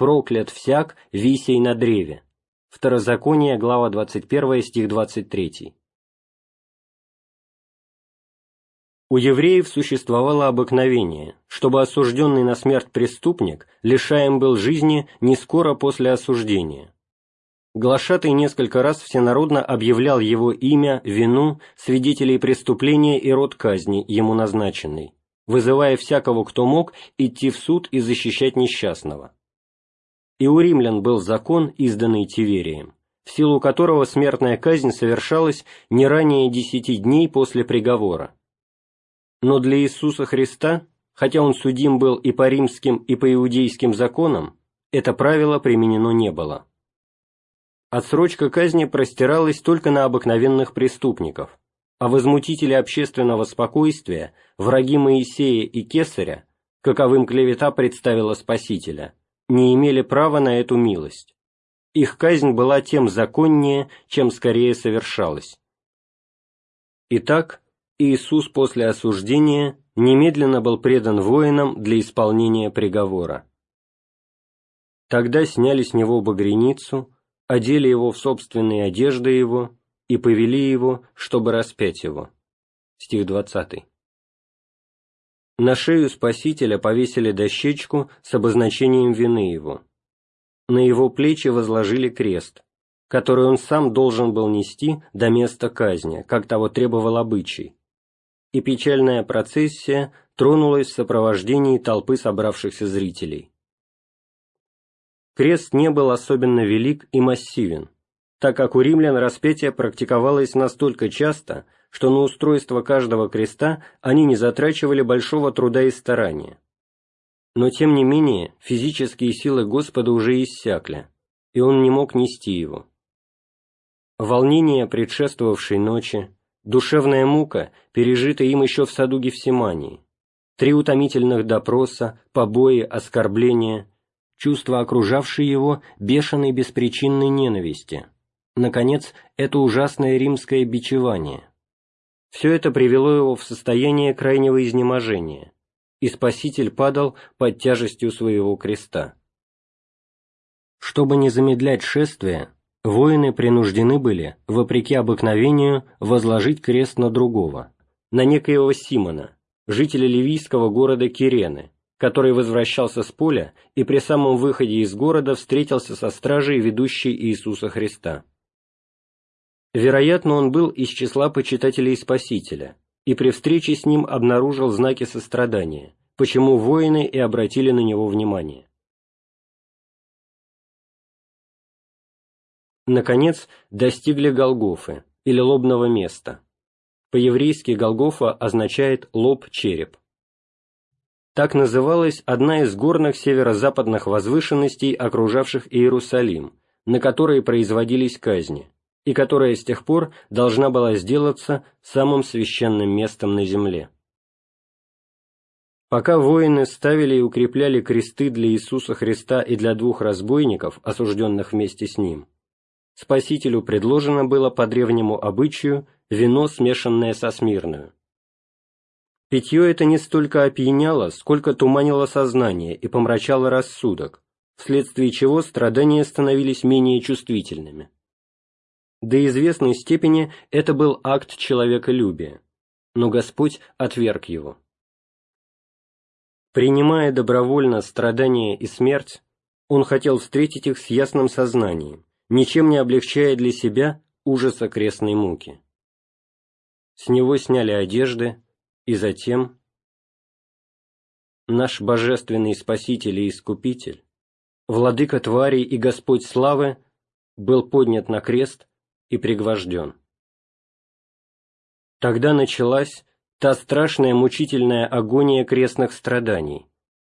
[SPEAKER 1] проклят всяк, висей на древе». Второзаконие, глава 21, стих 23. У евреев существовало обыкновение, чтобы осужденный на смерть преступник лишаем был жизни не скоро после осуждения. Глашатый несколько раз всенародно объявлял его имя, вину, свидетелей преступления и род казни, ему назначенный, вызывая всякого, кто мог, идти в суд и защищать несчастного и у римлян был закон, изданный Тиверием, в силу которого смертная казнь совершалась не ранее десяти дней после приговора. Но для Иисуса Христа, хотя он судим был и по римским, и по иудейским законам, это правило применено не было. Отсрочка казни простиралась только на обыкновенных преступников, а возмутители общественного спокойствия, враги Моисея и Кесаря, каковым клевета представила Спасителя, не имели права на эту милость. Их казнь была тем законнее, чем скорее совершалась. Итак, Иисус после осуждения немедленно был предан воинам для исполнения приговора. Тогда сняли с него багреницу, одели его в собственные одежды его и повели его, чтобы распять его. Стих 20. На шею Спасителя повесили дощечку с обозначением вины его. На его плечи возложили крест, который он сам должен был нести до места казни, как того требовал обычай. И печальная процессия тронулась в сопровождении толпы собравшихся зрителей. Крест не был особенно велик и массивен, так как у римлян распятие практиковалось настолько часто, что на устройство каждого креста они не затрачивали большого труда и старания. Но тем не менее физические силы Господа уже иссякли, и он не мог нести его. Волнение предшествовавшей ночи, душевная мука, пережитая им еще в саду Гефсимании, три утомительных допроса, побои, оскорбления – чувство окружавшей его бешеной беспричинной ненависти, наконец, это ужасное римское бичевание. Все это привело его в состояние крайнего изнеможения, и Спаситель падал под тяжестью своего креста. Чтобы не замедлять шествие, воины принуждены были, вопреки обыкновению, возложить крест на другого, на некоего Симона, жителя ливийского города Кирены, который возвращался с поля и при самом выходе из города встретился со стражей, ведущей Иисуса Христа. Вероятно, он был из числа почитателей Спасителя, и при встрече с ним обнаружил знаки сострадания, почему воины и обратили на него внимание. Наконец, достигли Голгофы, или лобного места. По-еврейски Голгофа означает «лоб-череп». Так называлась одна из горных северо-западных возвышенностей, окружавших Иерусалим, на которой производились казни, и которая с тех пор должна была сделаться самым священным местом на земле. Пока воины ставили и укрепляли кресты для Иисуса Христа и для двух разбойников, осужденных вместе с Ним, Спасителю предложено было по древнему обычаю вино, смешанное со смирную. Питье это не столько опьяняло, сколько туманило сознание и помрачало рассудок, вследствие чего страдания становились менее чувствительными. До известной степени это был акт человеколюбия, но Господь отверг его. Принимая добровольно страдания и смерть, Он хотел встретить их с ясным сознанием, ничем не облегчая для себя ужас окрестной муки. С него сняли одежды, и затем наш божественный Спаситель и Искупитель, Владыка тварей и Господь славы, был поднят на крест и пригвожден. Тогда началась та страшная мучительная агония крестных страданий,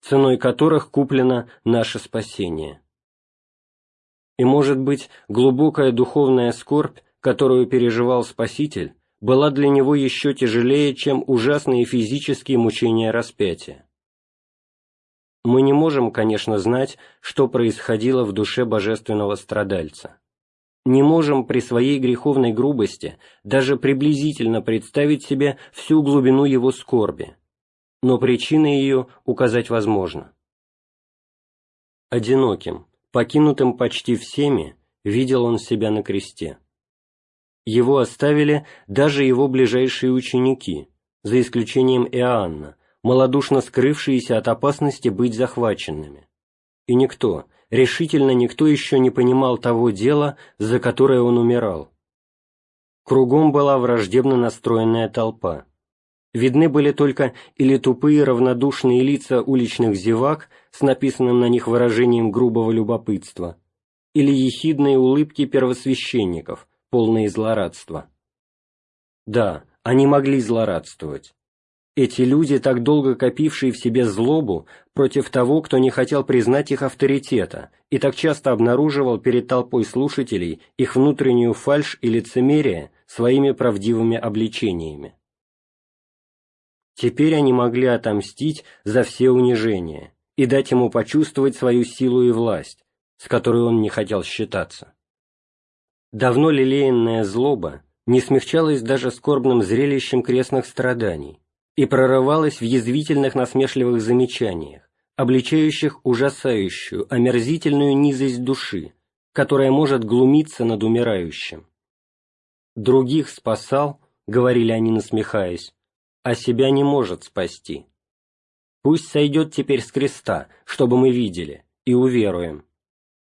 [SPEAKER 1] ценой которых куплено наше спасение. И, может быть, глубокая духовная скорбь, которую переживал Спаситель, была для него еще тяжелее, чем ужасные физические мучения распятия. Мы не можем, конечно, знать, что происходило в душе божественного страдальца. Не можем при своей греховной грубости даже приблизительно представить себе всю глубину его скорби, но причины ее указать возможно. Одиноким, покинутым почти всеми, видел он себя на кресте. Его оставили даже его ближайшие ученики, за исключением Иоанна, малодушно скрывшиеся от опасности быть захваченными. И никто, решительно никто еще не понимал того дела, за которое он умирал. Кругом была враждебно настроенная толпа. Видны были только или тупые равнодушные лица уличных зевак с написанным на них выражением грубого любопытства, или ехидные улыбки первосвященников – полные злорадства. Да, они могли злорадствовать. Эти люди, так долго копившие в себе злобу против того, кто не хотел признать их авторитета, и так часто обнаруживал перед толпой слушателей их внутреннюю фальшь и лицемерие своими правдивыми обличениями. Теперь они могли отомстить за все унижения и дать ему почувствовать свою силу и власть, с которой он не хотел считаться. Давно лелеянная злоба не смягчалась даже скорбным зрелищем крестных страданий, и прорывалась в язвительных насмешливых замечаниях, обличающих ужасающую, омерзительную низость души, которая может глумиться над умирающим. Других спасал, говорили они, насмехаясь, а себя не может спасти. Пусть сойдет теперь с креста, чтобы мы видели, и уверуем.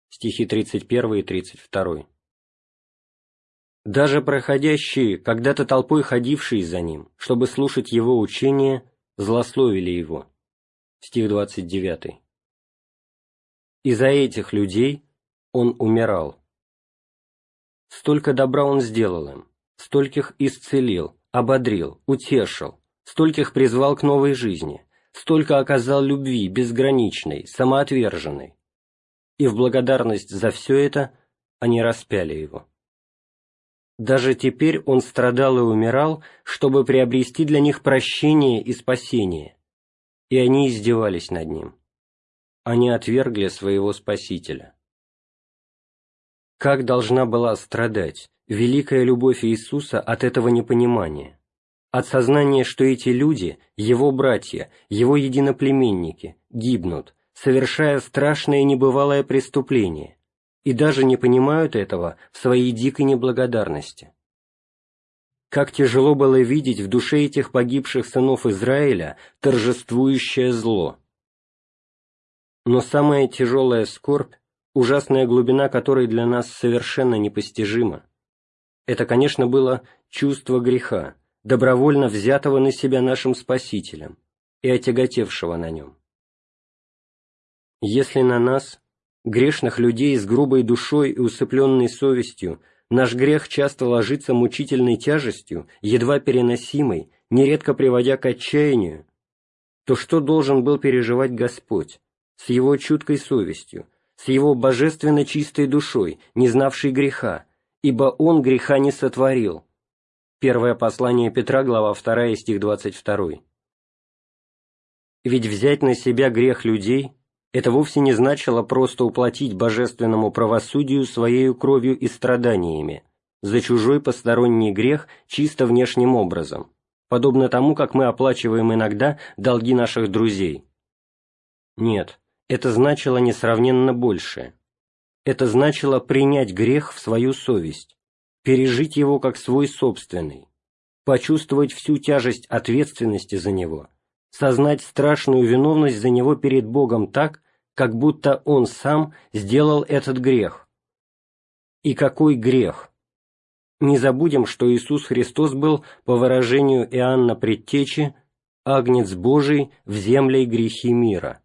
[SPEAKER 1] Стихи 31 и 32. Даже проходящие, когда-то толпой ходившие за ним, чтобы слушать его учение, злословили его. Стих 29. И за этих людей он умирал. Столько добра он сделал им, стольких исцелил, ободрил, утешил, стольких призвал к новой жизни, столько оказал любви безграничной, самоотверженной. И в благодарность за все это они распяли его. Даже теперь он страдал и умирал, чтобы приобрести для них прощение и спасение, и они издевались над ним. Они отвергли своего Спасителя. Как должна была страдать великая любовь Иисуса от этого непонимания, от сознания, что эти люди, его братья, его единоплеменники, гибнут, совершая страшное небывалое преступление, и даже не понимают этого в своей дикой неблагодарности. Как тяжело было видеть в душе этих погибших сынов Израиля торжествующее зло. Но самая тяжелая скорбь, ужасная глубина которой для нас совершенно непостижима, это, конечно, было чувство греха, добровольно взятого на себя нашим Спасителем и отяготевшего на нем. Если на нас, грешных людей с грубой душой и усыпленной совестью, наш грех часто ложится мучительной тяжестью, едва переносимой, нередко приводя к отчаянию, то что должен был переживать Господь с его чуткой совестью, с его божественно чистой душой, не знавшей греха, ибо он греха не сотворил. Первое послание Петра, глава 2, стих 22. Ведь взять на себя грех людей – это вовсе не значило просто уплатить божественному правосудию своей кровью и страданиями за чужой посторонний грех чисто внешним образом, подобно тому, как мы оплачиваем иногда долги наших друзей. Нет, это значило несравненно большее. Это значило принять грех в свою совесть, пережить его как свой собственный, почувствовать всю тяжесть ответственности за него – сознать страшную виновность за него перед Богом так, как будто он сам сделал этот грех. И какой грех? Не забудем, что Иисус Христос был, по выражению Иоанна Предтечи, «Агнец Божий в земле грехи мира».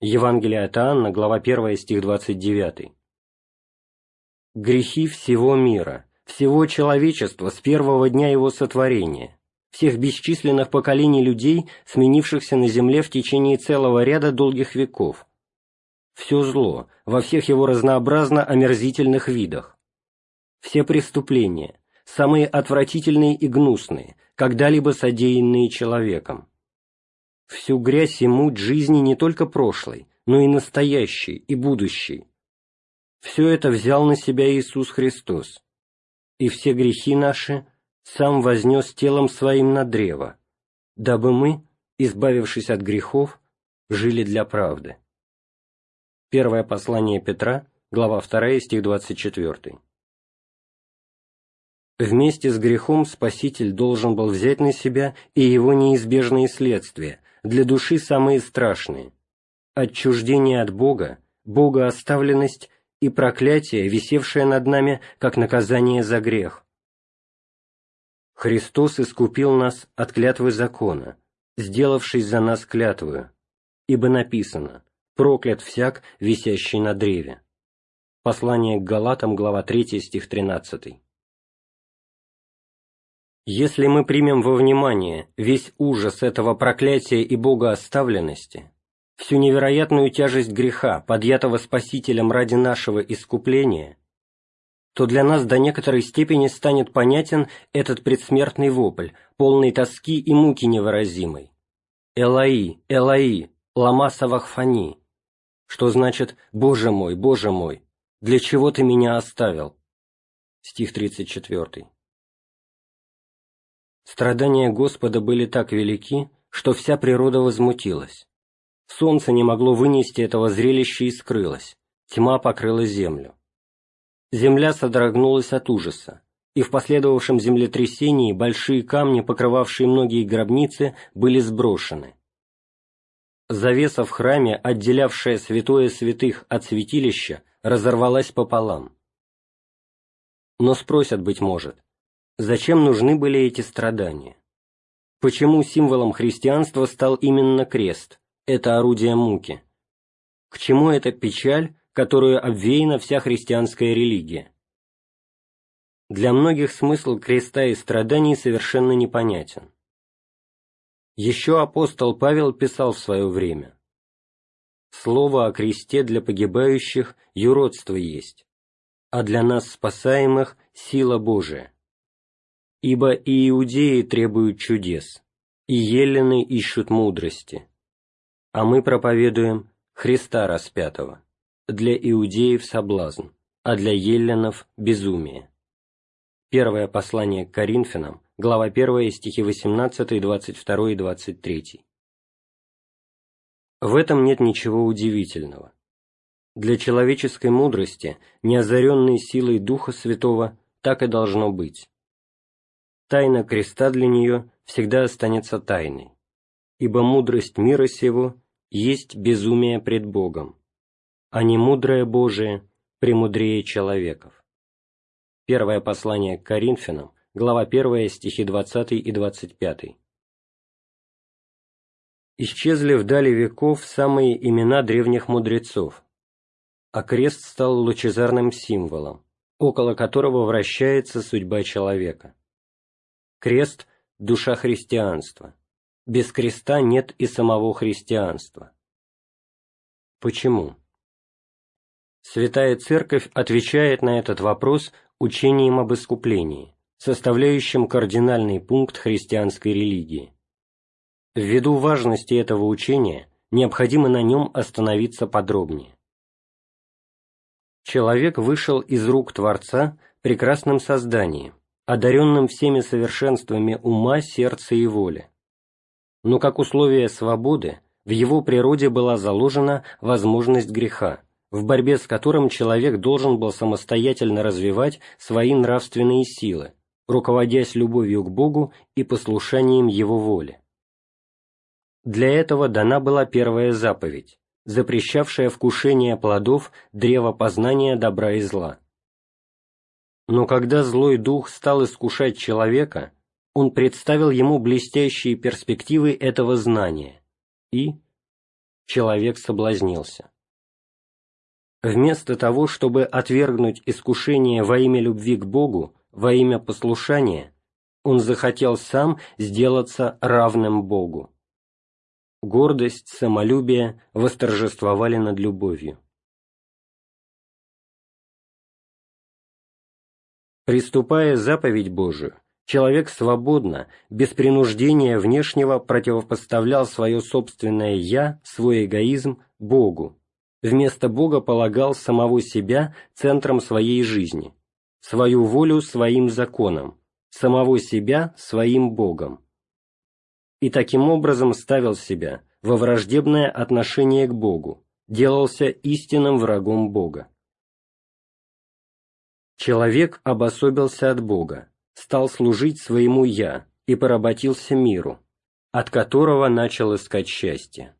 [SPEAKER 1] Евангелие от Иоанна, глава 1, стих 29. Грехи всего мира, всего человечества с первого дня его сотворения всех бесчисленных поколений людей, сменившихся на земле в течение целого ряда долгих веков. Все зло, во всех его разнообразно омерзительных видах. Все преступления, самые отвратительные и гнусные, когда-либо содеянные человеком. Всю грязь и муть жизни не только прошлой, но и настоящей, и будущей. Все это взял на себя Иисус Христос, и все грехи наши – сам вознес телом своим на древо, дабы мы, избавившись от грехов, жили для правды. Первое послание Петра, глава 2, стих 24. Вместе с грехом Спаситель должен был взять на себя и его неизбежные следствия, для души самые страшные – отчуждение от Бога, богооставленность и проклятие, висевшее над нами как наказание за грех, Христос искупил нас от клятвы закона, сделавшись за нас клятвою, ибо написано «проклят всяк, висящий на древе». Послание к Галатам, глава 3, стих 13. Если мы примем во внимание весь ужас этого проклятия и богооставленности, всю невероятную тяжесть греха, подъятого Спасителем ради нашего искупления, то для нас до некоторой степени станет понятен этот предсмертный вопль, полный тоски и муки невыразимой. «Элаи, Элаи, лама савахфани», что значит «Боже мой, Боже мой, для чего ты меня оставил?» Стих 34. Страдания Господа были так велики, что вся природа возмутилась. Солнце не могло вынести этого зрелища и скрылось, тьма покрыла землю. Земля содрогнулась от ужаса, и в последовавшем землетрясении большие камни, покрывавшие многие гробницы, были сброшены. Завеса в храме, отделявшая святое святых от святилища, разорвалась пополам. Но спросят, быть может, зачем нужны были эти страдания? Почему символом христианства стал именно крест, это орудие муки? К чему эта печаль, которую обвеяна вся христианская религия? Для многих смысл креста и страданий совершенно непонятен. Еще апостол Павел писал в свое время «Слово о кресте для погибающих юродство есть, а для нас спасаемых – сила Божия. Ибо и иудеи требуют чудес, и елены ищут мудрости, а мы проповедуем Христа распятого, для иудеев соблазн, а для еленов – безумие». Первое послание к Коринфянам, глава 1, стихи 18, 22 и 23. В этом нет ничего удивительного. Для человеческой мудрости, неозаренной силой Духа Святого, так и должно быть. Тайна креста для нее всегда останется тайной, ибо мудрость мира сего есть безумие пред Богом, а не мудрое Божие премудрее человеков. Первое послание к Коринфянам, глава 1, стихи 20 и 25. Исчезли вдали веков самые имена древних мудрецов, а крест стал лучезарным символом, около которого вращается судьба человека. Крест – душа христианства. Без креста нет и самого христианства. Почему? Святая Церковь отвечает на этот вопрос учением об искуплении составляющим кардинальный пункт христианской религии. Ввиду важности этого учения, необходимо на нем остановиться подробнее. Человек вышел из рук Творца прекрасным созданием, одаренным всеми совершенствами ума, сердца и воли. Но как условие свободы в его природе была заложена возможность греха, в борьбе с которым человек должен был самостоятельно развивать свои нравственные силы, руководясь любовью к Богу и послушанием Его воле. Для этого дана была первая заповедь, запрещавшая вкушение плодов древа познания добра и зла. Но когда злой дух стал искушать человека, он представил ему блестящие перспективы этого знания, и человек соблазнился. Вместо того, чтобы отвергнуть искушение во имя любви к Богу, во имя послушания он захотел сам сделаться равным Богу. Гордость, самолюбие восторжествовали над любовью. Приступая заповедь Божию, человек свободно, без принуждения внешнего противопоставлял свое собственное «я», свой эгоизм Богу, вместо Бога полагал самого себя центром своей жизни, свою волю своим законом, самого себя своим Богом. И таким образом ставил себя во враждебное отношение к Богу, делался истинным врагом Бога. Человек обособился от Бога, стал служить своему «я» и поработился миру, от которого начал искать счастье.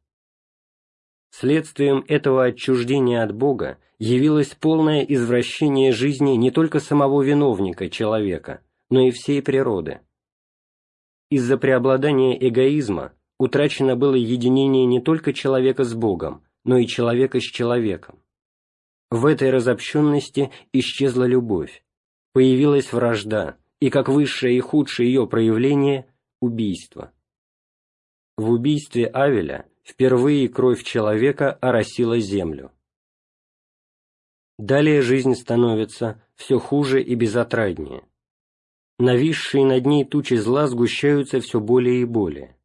[SPEAKER 1] Следствием этого отчуждения от Бога явилось полное извращение жизни не только самого виновника, человека, но и всей природы. Из-за преобладания эгоизма утрачено было единение не только человека с Богом, но и человека с человеком. В этой разобщенности исчезла любовь, появилась вражда, и как высшее и худшее ее проявление – убийство. В убийстве Авеля впервые кровь человека оросила землю. Далее жизнь становится все хуже и безотраднее. Нависшие над ней тучи зла сгущаются все более и более.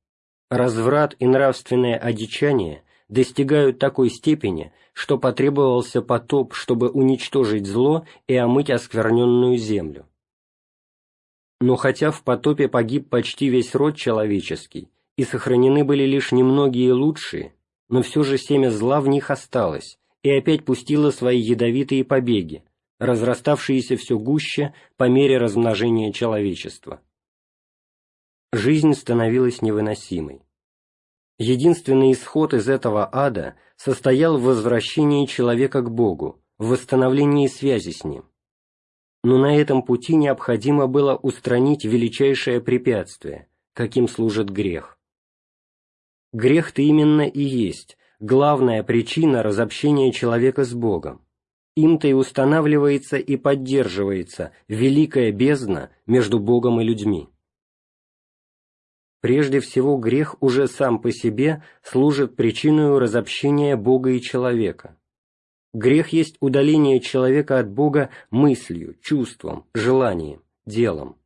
[SPEAKER 1] Разврат и нравственное одичание достигают такой степени, что потребовался потоп, чтобы уничтожить зло и омыть оскверненную землю. Но хотя в потопе погиб почти весь род человеческий, и сохранены были лишь немногие лучшие, но все же семя зла в них осталось, и опять пустило свои ядовитые побеги, разраставшиеся все гуще по мере размножения человечества. Жизнь становилась невыносимой. Единственный исход из этого ада состоял в возвращении человека к Богу, в восстановлении связи с Ним. Но на этом пути необходимо было устранить величайшее препятствие, каким служит грех. Грех-то именно и есть главная причина разобщения человека с Богом. Им-то и устанавливается и поддерживается великая бездна между Богом и людьми. Прежде всего, грех уже сам по себе служит причиной разобщения Бога и человека. Грех есть удаление человека от Бога мыслью, чувством, желанием, делом.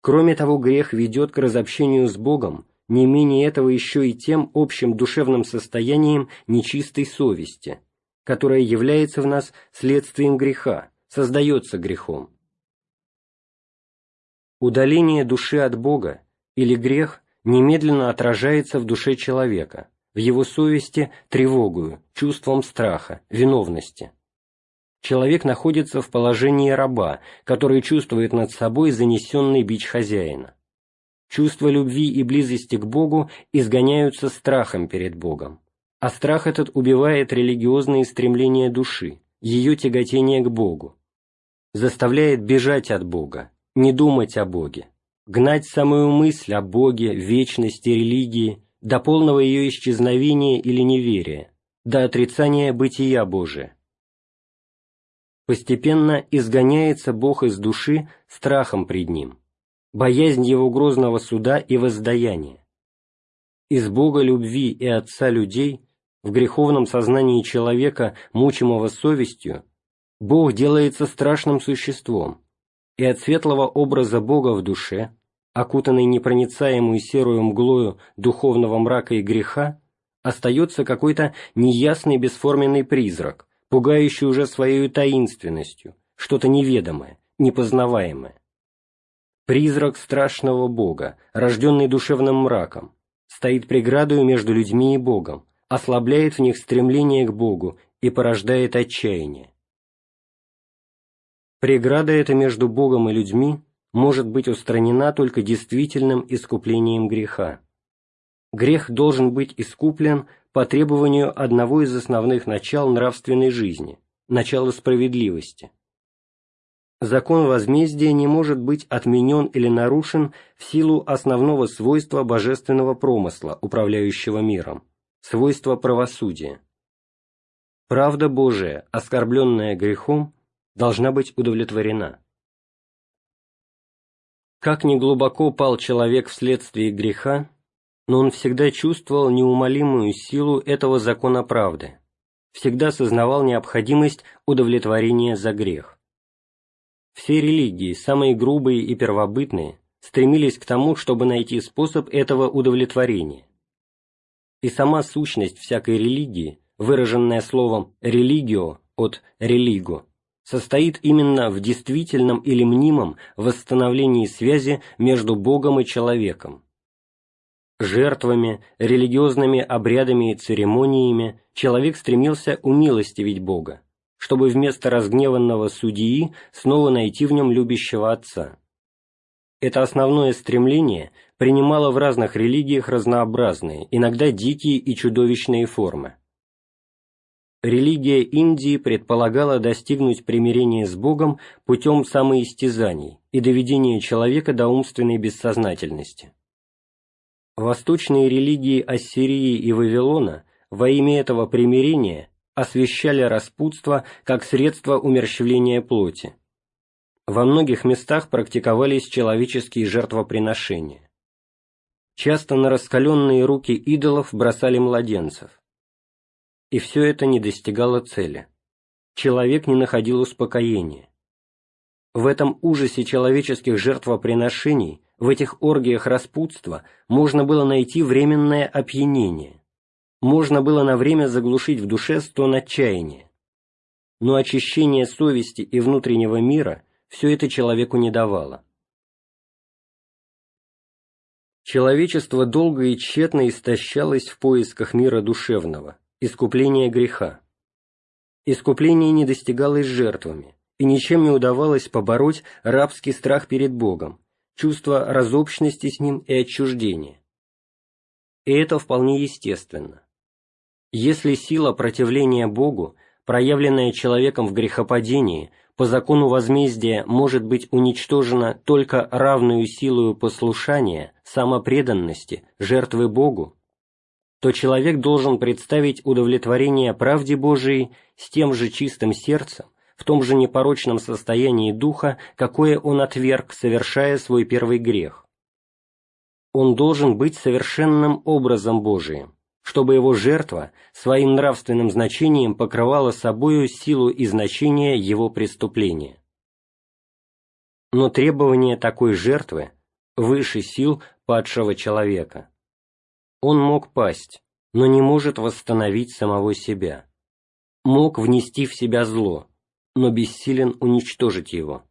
[SPEAKER 1] Кроме того, грех ведет к разобщению с Богом не менее этого еще и тем общим душевным состоянием нечистой совести, которая является в нас следствием греха, создается грехом. Удаление души от Бога или грех немедленно отражается в душе человека, в его совести тревогою, чувством страха, виновности. Человек находится в положении раба, который чувствует над собой занесенный бич хозяина чувства любви и близости к Богу изгоняются страхом перед Богом. А страх этот убивает религиозные стремления души, ее тяготение к Богу, заставляет бежать от Бога, не думать о Боге, гнать самую мысль о Боге, вечности, религии, до полного ее исчезновения или неверия, до отрицания бытия Божия. Постепенно изгоняется Бог из души страхом пред Ним боязнь его грозного суда и воздаяния. Из Бога любви и Отца людей в греховном сознании человека, мучимого совестью, Бог делается страшным существом, и от светлого образа Бога в душе, окутанной непроницаемую серую мглою духовного мрака и греха, остается какой-то неясный бесформенный призрак, пугающий уже своей таинственностью, что-то неведомое, непознаваемое. Призрак страшного Бога, рожденный душевным мраком, стоит преградою между людьми и Богом, ослабляет в них стремление к Богу и порождает отчаяние. Преграда эта между Богом и людьми может быть устранена только действительным искуплением греха. Грех должен быть искуплен по требованию одного из основных начал нравственной жизни – начала справедливости – закон возмездия не может быть отменен или нарушен в силу основного свойства божественного промысла, управляющего миром, свойства правосудия. Правда Божия, оскорбленная грехом, должна быть удовлетворена. Как ни глубоко пал человек вследствие греха, но он всегда чувствовал неумолимую силу этого закона правды, всегда сознавал необходимость удовлетворения за грех. Все религии, самые грубые и первобытные, стремились к тому, чтобы найти способ этого удовлетворения. И сама сущность всякой религии, выраженная словом «религио» от «религо», состоит именно в действительном или мнимом восстановлении связи между Богом и человеком. Жертвами, религиозными обрядами и церемониями человек стремился умилостивить Бога, чтобы вместо разгневанного судьи снова найти в нем любящего отца. Это основное стремление принимало в разных религиях разнообразные, иногда дикие и чудовищные формы. Религия Индии предполагала достигнуть примирения с Богом путем самоистязаний и доведения человека до умственной бессознательности. Восточные религии Ассирии и Вавилона во имя этого примирения освещали распутство как средство умерщвления плоти. Во многих местах практиковались человеческие жертвоприношения. Часто на раскаленные руки идолов бросали младенцев. И все это не достигало цели. Человек не находил успокоения. В этом ужасе человеческих жертвоприношений, в этих оргиях распутства можно было найти временное опьянение можно было на время заглушить в душе стон отчаяния. Но очищение совести и внутреннего мира все это человеку не давало. Человечество долго и тщетно истощалось в поисках мира душевного, искупления греха. Искупление не достигалось жертвами, и ничем не удавалось побороть рабский страх перед Богом, чувство разобщенности с Ним и отчуждения. И это вполне естественно. Если сила противления Богу, проявленная человеком в грехопадении, по закону возмездия может быть уничтожена только равную силою послушания, самопреданности, жертвы Богу, то человек должен представить удовлетворение правде Божией с тем же чистым сердцем, в том же непорочном состоянии духа, какое он отверг, совершая свой первый грех. Он должен быть совершенным образом Божиим, чтобы его жертва своим нравственным значением покрывала собою силу и значение его преступления. Но требование такой жертвы выше сил падшего человека. Он мог пасть, но не может восстановить самого себя. Мог внести в себя зло, но бессилен уничтожить его.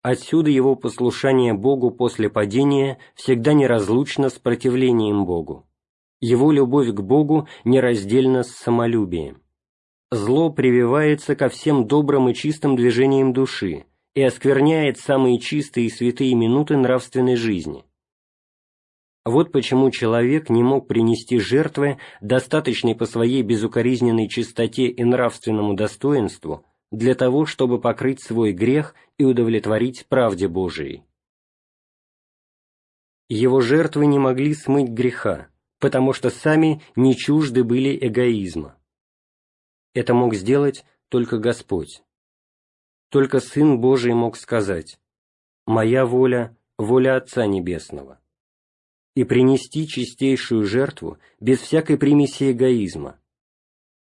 [SPEAKER 1] Отсюда его послушание Богу после падения всегда неразлучно с противлением Богу его любовь к Богу нераздельна с самолюбием. Зло прививается ко всем добрым и чистым движениям души и оскверняет самые чистые и святые минуты нравственной жизни. Вот почему человек не мог принести жертвы, достаточной по своей безукоризненной чистоте и нравственному достоинству, для того, чтобы покрыть свой грех и удовлетворить правде Божией. Его жертвы не могли смыть греха, потому что сами не чужды были эгоизма. Это мог сделать только Господь. Только Сын Божий мог сказать «Моя воля – воля Отца Небесного» и принести чистейшую жертву без всякой примеси эгоизма.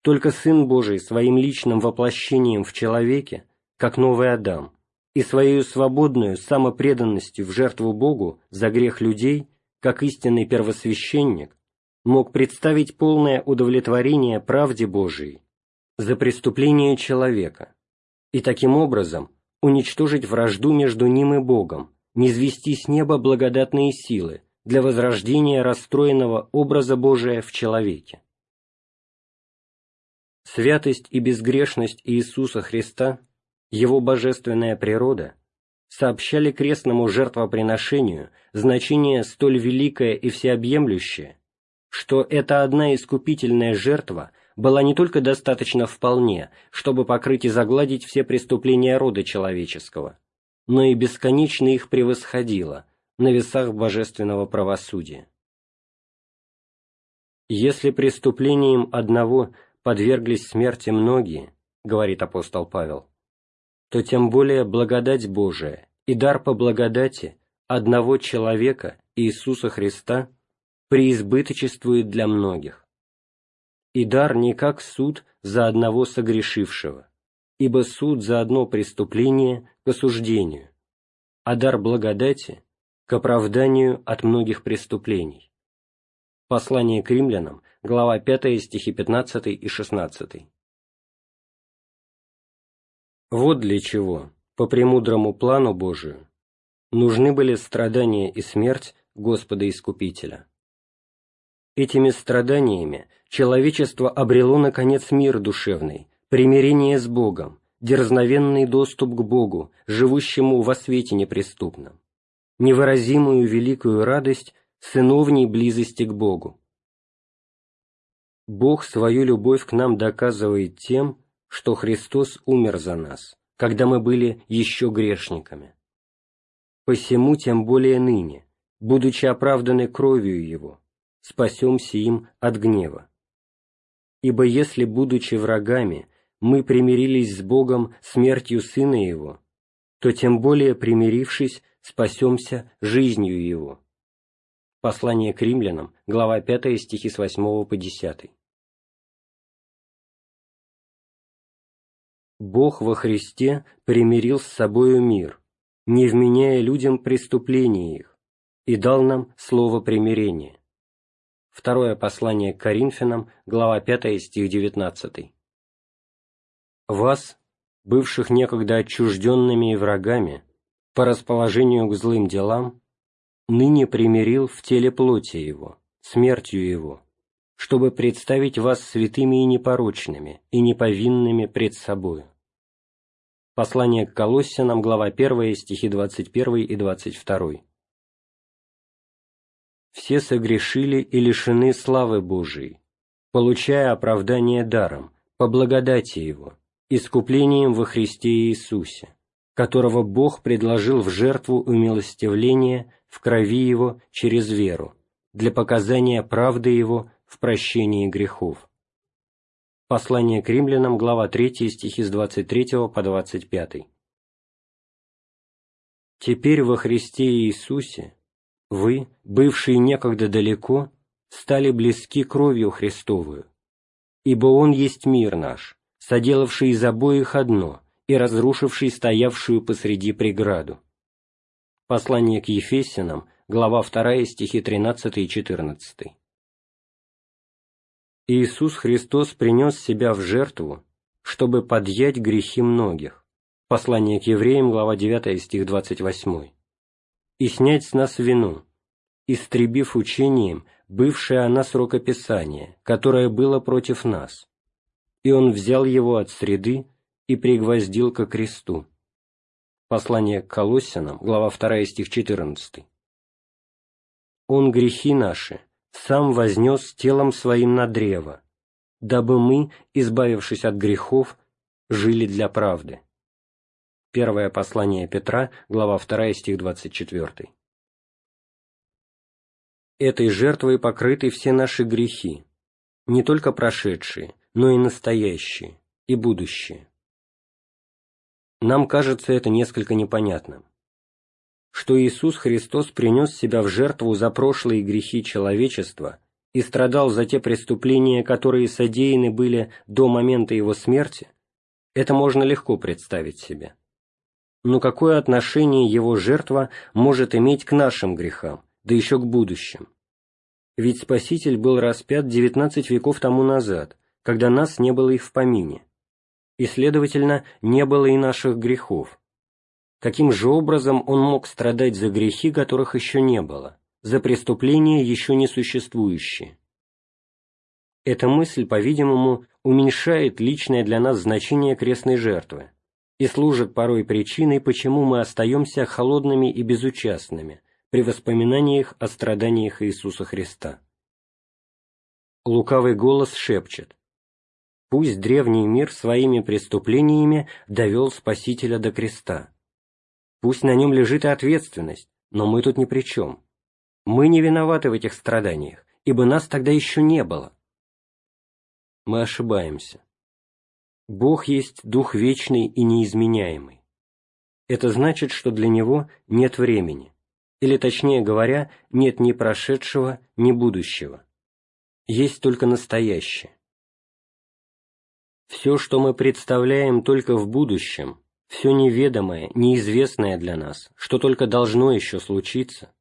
[SPEAKER 1] Только Сын Божий своим личным воплощением в человеке, как новый Адам, и своей свободную самопреданностью в жертву Богу за грех людей, как истинный первосвященник, мог представить полное удовлетворение правде Божией за преступление человека и таким образом уничтожить вражду между ним и Богом, низвести с неба благодатные силы для возрождения расстроенного образа Божия в человеке. Святость и безгрешность Иисуса Христа, Его божественная природа, сообщали крестному жертвоприношению значение столь великое и всеобъемлющее, что эта одна искупительная жертва была не только достаточно вполне, чтобы покрыть и загладить все преступления рода человеческого, но и бесконечно их превосходила на весах божественного правосудия. «Если преступлением одного подверглись смерти многие, — говорит апостол Павел, — то тем более благодать Божия и дар по благодати одного человека, Иисуса Христа, преизбыточествует для многих. И дар не как суд за одного согрешившего, ибо суд за одно преступление к осуждению, а дар благодати к оправданию от многих преступлений. Послание к римлянам, глава 5, стихи 15 и 16. Вот для чего, по премудрому плану Божию, нужны были страдания и смерть Господа Искупителя. Этими страданиями человечество обрело, наконец, мир душевный, примирение с Богом, дерзновенный доступ к Богу, живущему во свете неприступном, невыразимую великую радость сыновней близости к Богу. Бог свою любовь к нам доказывает тем, что Христос умер за нас, когда мы были еще грешниками. Посему тем более ныне, будучи оправданы кровью Его, спасемся им от гнева. Ибо если, будучи врагами, мы примирились с Богом смертью Сына Его, то тем более примирившись, спасемся жизнью Его. Послание к римлянам, глава 5, стихи с 8 по 10. Бог во Христе примирил с собою мир, не вменяя людям преступления их, и дал нам слово примирения. Второе послание к Коринфянам, глава 5, стих 19. «Вас, бывших некогда отчужденными и врагами, по расположению к злым делам, ныне примирил в теле плоти Его, смертью Его, чтобы представить вас святыми и непорочными, и неповинными пред собою». Послание к Колоссянам, глава 1, стихи 21 и 22. «Все согрешили и лишены славы Божией, получая оправдание даром, по благодати Его, искуплением во Христе Иисусе, которого Бог предложил в жертву умилостивления в крови Его через веру, для показания правды Его в прощении грехов. Послание к римлянам, глава 3, стихи с 23 по 25. «Теперь во Христе Иисусе вы, бывшие некогда далеко, стали близки кровью Христовую, ибо Он есть мир наш, соделавший из обоих одно и разрушивший стоявшую посреди преграду». Послание к Ефесянам, глава 2, стихи 13 и 14. Иисус Христос принес себя в жертву, чтобы подъять грехи многих. Послание к евреям, глава 9, стих 28. И снять с нас вину, истребив учением бывшее о нас рукописание, которое было против нас. И Он взял его от среды и пригвоздил ко кресту. Послание к Колоссянам, глава 2, стих 14. Он грехи наши сам вознес телом своим на древо, дабы мы, избавившись от грехов, жили для правды. Первое послание Петра, глава 2, стих 24. Этой жертвой покрыты все наши грехи, не только прошедшие, но и настоящие, и будущие. Нам кажется это несколько непонятным что Иисус Христос принес себя в жертву за прошлые грехи человечества и страдал за те преступления, которые содеяны были до момента Его смерти, это можно легко представить себе. Но какое отношение Его жертва может иметь к нашим грехам, да еще к будущим? Ведь Спаситель был распят 19 веков тому назад, когда нас не было и в помине, и, следовательно, не было и наших грехов, Каким же образом он мог страдать за грехи, которых еще не было, за преступления, еще не существующие? Эта мысль, по-видимому, уменьшает личное для нас значение крестной жертвы и служит порой причиной, почему мы остаемся холодными и безучастными при воспоминаниях о страданиях Иисуса Христа. Лукавый голос шепчет «Пусть древний мир своими преступлениями довел Спасителя до креста» Пусть на нем лежит и ответственность, но мы тут ни при чем. Мы не виноваты в этих страданиях, ибо нас тогда еще не было. Мы ошибаемся. Бог есть Дух вечный и неизменяемый. Это значит, что для Него нет времени, или, точнее говоря, нет ни прошедшего, ни будущего. Есть только настоящее. Все, что мы представляем только в будущем, все неведомое, неизвестное для нас, что только должно еще случиться,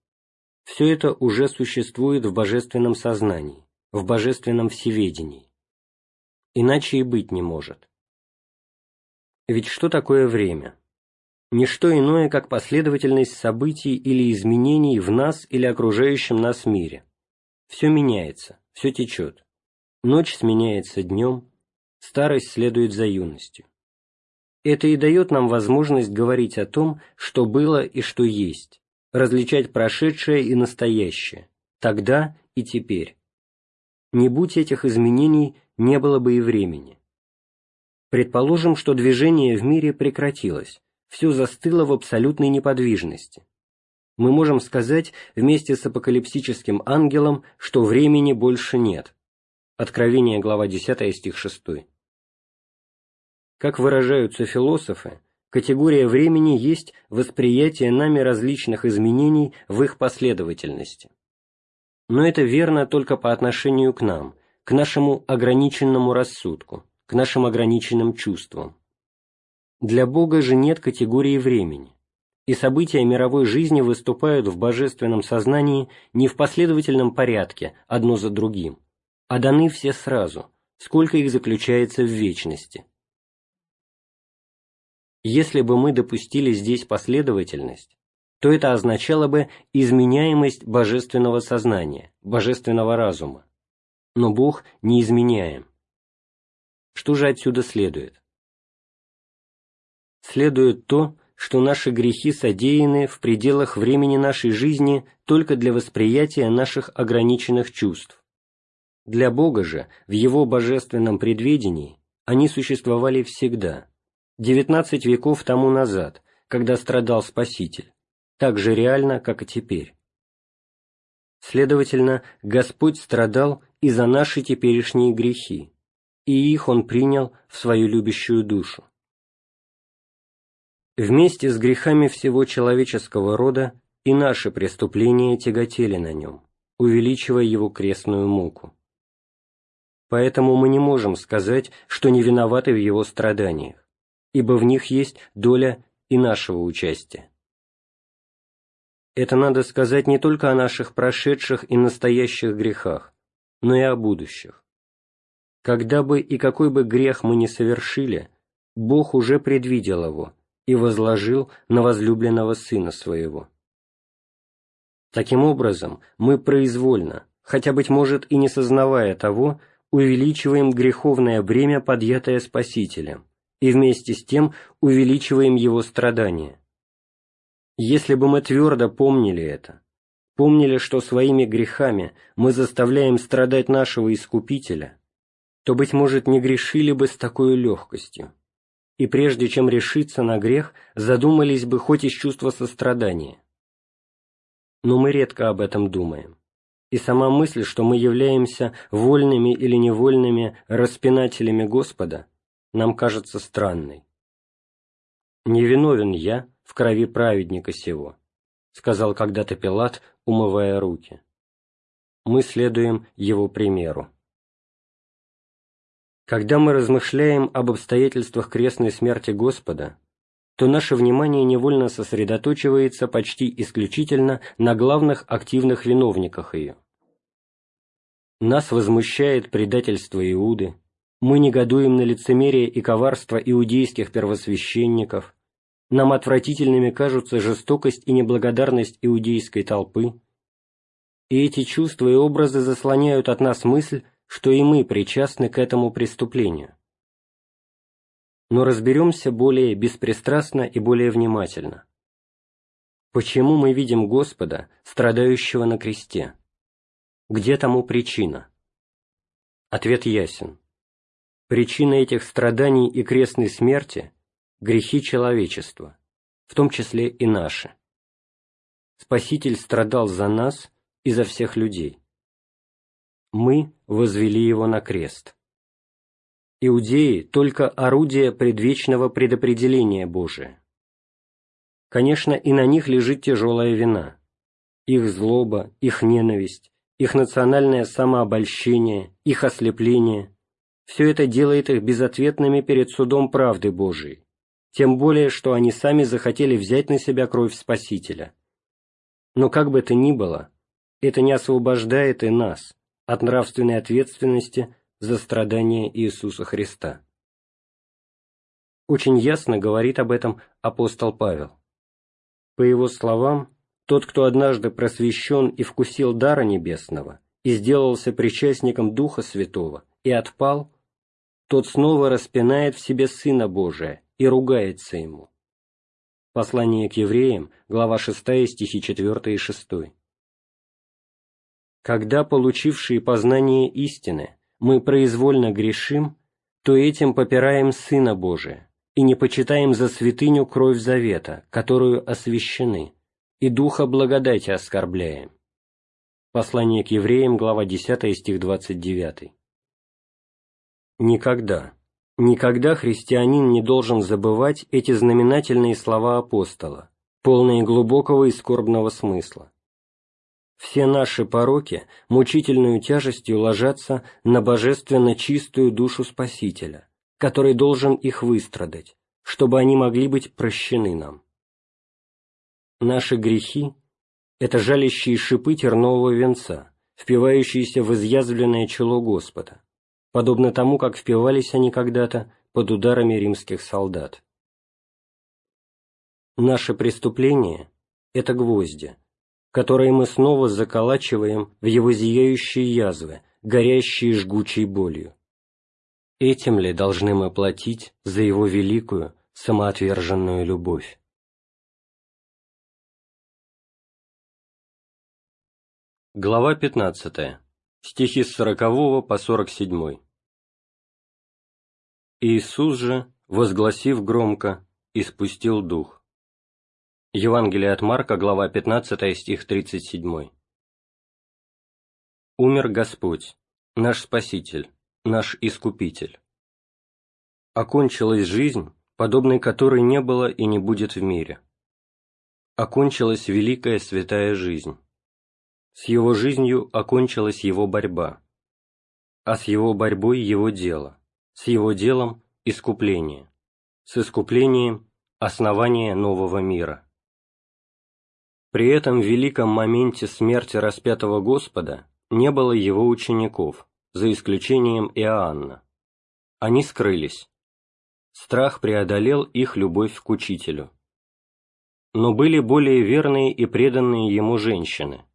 [SPEAKER 1] все это уже существует в божественном сознании, в божественном всеведении. Иначе и быть не может. Ведь что такое время? Ничто иное, как последовательность событий или изменений в нас или окружающем нас мире. Все меняется, все течет. Ночь сменяется днем, старость следует за юностью. Это и дает нам возможность говорить о том, что было и что есть, различать прошедшее и настоящее, тогда и теперь. Не будь этих изменений, не было бы и времени. Предположим, что движение в мире прекратилось, все застыло в абсолютной неподвижности. Мы можем сказать вместе с апокалипсическим ангелом, что времени больше нет. Откровение, глава 10, стих 6. Как выражаются философы, категория времени есть восприятие нами различных изменений в их последовательности. Но это верно только по отношению к нам, к нашему ограниченному рассудку, к нашим ограниченным чувствам. Для Бога же нет категории времени, и события мировой жизни выступают в божественном сознании не в последовательном порядке, одно за другим, а даны все сразу, сколько их заключается в вечности. Если бы мы допустили здесь последовательность, то это означало бы изменяемость божественного сознания, божественного разума. Но Бог не изменяем. Что же отсюда следует? Следует то, что наши грехи содеяны в пределах времени нашей жизни только для восприятия наших ограниченных чувств. Для Бога же, в Его божественном предведении, они существовали всегда, 19 веков тому назад, когда страдал Спаситель, так же реально, как и теперь. Следовательно, Господь страдал и за наши теперешние грехи, и их Он принял в свою любящую душу. Вместе с грехами всего человеческого рода и наши преступления тяготели на нем, увеличивая его крестную муку. Поэтому мы не можем сказать, что не виноваты в его страданиях, ибо в них есть доля и нашего участия. Это надо сказать не только о наших прошедших и настоящих грехах, но и о будущих. Когда бы и какой бы грех мы ни совершили, Бог уже предвидел его и возложил на возлюбленного Сына Своего. Таким образом, мы произвольно, хотя, быть может, и не сознавая того, увеличиваем греховное бремя, подъятое Спасителем, и вместе с тем увеличиваем его страдания. Если бы мы твердо помнили это, помнили, что своими грехами мы заставляем страдать нашего Искупителя, то, быть может, не грешили бы с такой легкостью, и прежде чем решиться на грех, задумались бы хоть из чувства сострадания. Но мы редко об этом думаем, и сама мысль, что мы являемся вольными или невольными распинателями Господа, нам кажется странной. «Невиновен я, в крови праведника сего», — сказал когда-то Пилат, умывая руки. Мы следуем его примеру. Когда мы размышляем об обстоятельствах крестной смерти Господа, то наше внимание невольно сосредоточивается почти исключительно на главных активных виновниках ее. Нас возмущает предательство Иуды, мы негодуем на лицемерие и коварство иудейских первосвященников, нам отвратительными кажутся жестокость и неблагодарность иудейской толпы. И эти чувства и образы заслоняют от нас мысль, что и мы причастны к этому преступлению. Но разберемся более беспристрастно и более внимательно. Почему мы видим Господа, страдающего на кресте? Где тому причина? Ответ ясен. Причина этих страданий и крестной смерти грехи человечества, в том числе и наши. Спаситель страдал за нас и за всех людей. Мы возвели его на крест. Иудеи – только орудие предвечного предопределения Божия. Конечно, и на них лежит тяжелая вина. Их злоба, их ненависть, их национальное самообольщение, их ослепление – все это делает их безответными перед судом правды Божией тем более, что они сами захотели взять на себя кровь Спасителя. Но как бы то ни было, это не освобождает и нас от нравственной ответственности за страдания Иисуса Христа. Очень ясно говорит об этом апостол Павел. По его словам, тот, кто однажды просвещен и вкусил дара небесного, и сделался причастником Духа Святого, и отпал, тот снова распинает в себе Сына Божия и ругается ему. Послание к евреям, глава 6, стихи 4 и 6. Когда, получившие познание истины, мы произвольно грешим, то этим попираем Сына Божия и не почитаем за святыню кровь завета, которую освящены, и Духа благодати оскорбляем. Послание к евреям, глава 10, стих 29. Никогда, Никогда христианин не должен забывать эти знаменательные слова апостола, полные глубокого и скорбного смысла. Все наши пороки мучительную тяжестью ложатся на божественно чистую душу Спасителя, который должен их выстрадать, чтобы они могли быть прощены нам. Наши грехи – это жалящие шипы тернового венца, впивающиеся в изъязвленное чело Господа подобно тому, как впивались они когда-то под ударами римских солдат. Наше преступление – это гвозди, которые мы снова заколачиваем в его зияющие язвы, горящие жгучей болью. Этим ли должны мы платить за его великую, самоотверженную любовь? Глава 15. Стихи с 40 по 47. Иисус же, возгласив громко, испустил дух. Евангелие от Марка, глава 15, стих 37. Умер Господь, наш Спаситель, наш Искупитель. Окончилась жизнь, подобной которой не было и не будет в мире. Окончилась великая святая жизнь. С его жизнью окончилась его борьба, а с его борьбой его дело, с его делом – искупление, с искуплением – основание нового мира. При этом великом моменте смерти распятого Господа не было его учеников, за исключением Иоанна. Они скрылись. Страх преодолел их любовь к учителю. Но были более верные и преданные ему женщины,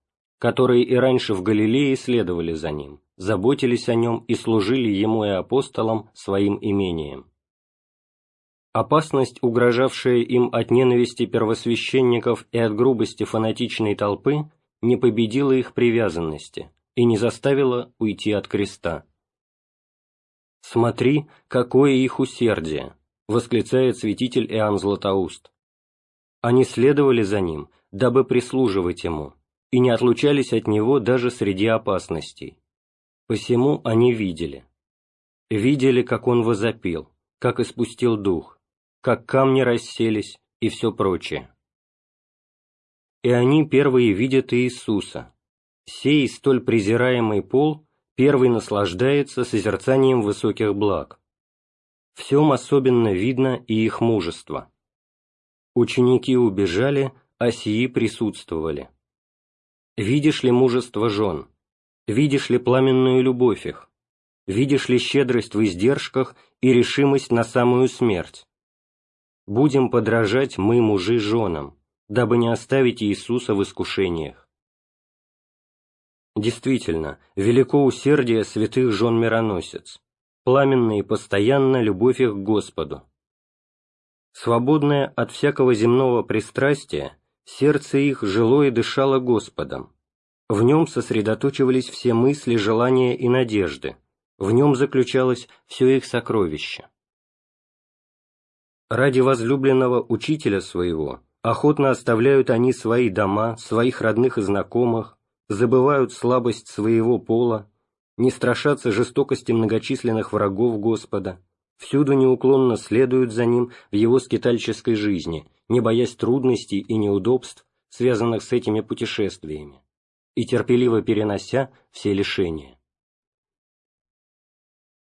[SPEAKER 1] которые и раньше в Галилее следовали за ним, заботились о нем и служили ему и апостолам своим имением. Опасность, угрожавшая им от ненависти первосвященников и от грубости фанатичной толпы, не победила их привязанности и не заставила уйти от креста. «Смотри, какое их усердие!» — восклицает святитель Иоанн Златоуст. Они следовали за ним, дабы прислуживать ему, и не отлучались от него даже среди опасностей. Посему они видели. Видели, как он возопил, как испустил дух, как камни расселись и все прочее. И они первые видят Иисуса. Сей столь презираемый пол первый наслаждается созерцанием высоких благ. Всем особенно видно и их мужество. Ученики убежали, а сии присутствовали. Видишь ли мужество жен? Видишь ли пламенную любовь их? Видишь ли щедрость в издержках и решимость на самую смерть? Будем подражать мы, мужи, женам, дабы не оставить Иисуса в искушениях. Действительно, велико усердие святых жен-мироносец, пламенная и постоянно любовь их к Господу. Свободная от всякого земного пристрастия, Сердце их жило и дышало Господом. В нем сосредоточивались все мысли, желания и надежды. В нем заключалось все их сокровище. Ради возлюбленного учителя своего охотно оставляют они свои дома, своих родных и знакомых, забывают слабость своего пола, не страшатся жестокости многочисленных врагов Господа, всюду неуклонно следуют за ним в его скитальческой жизни не боясь трудностей и неудобств, связанных с этими путешествиями, и терпеливо перенося все лишения.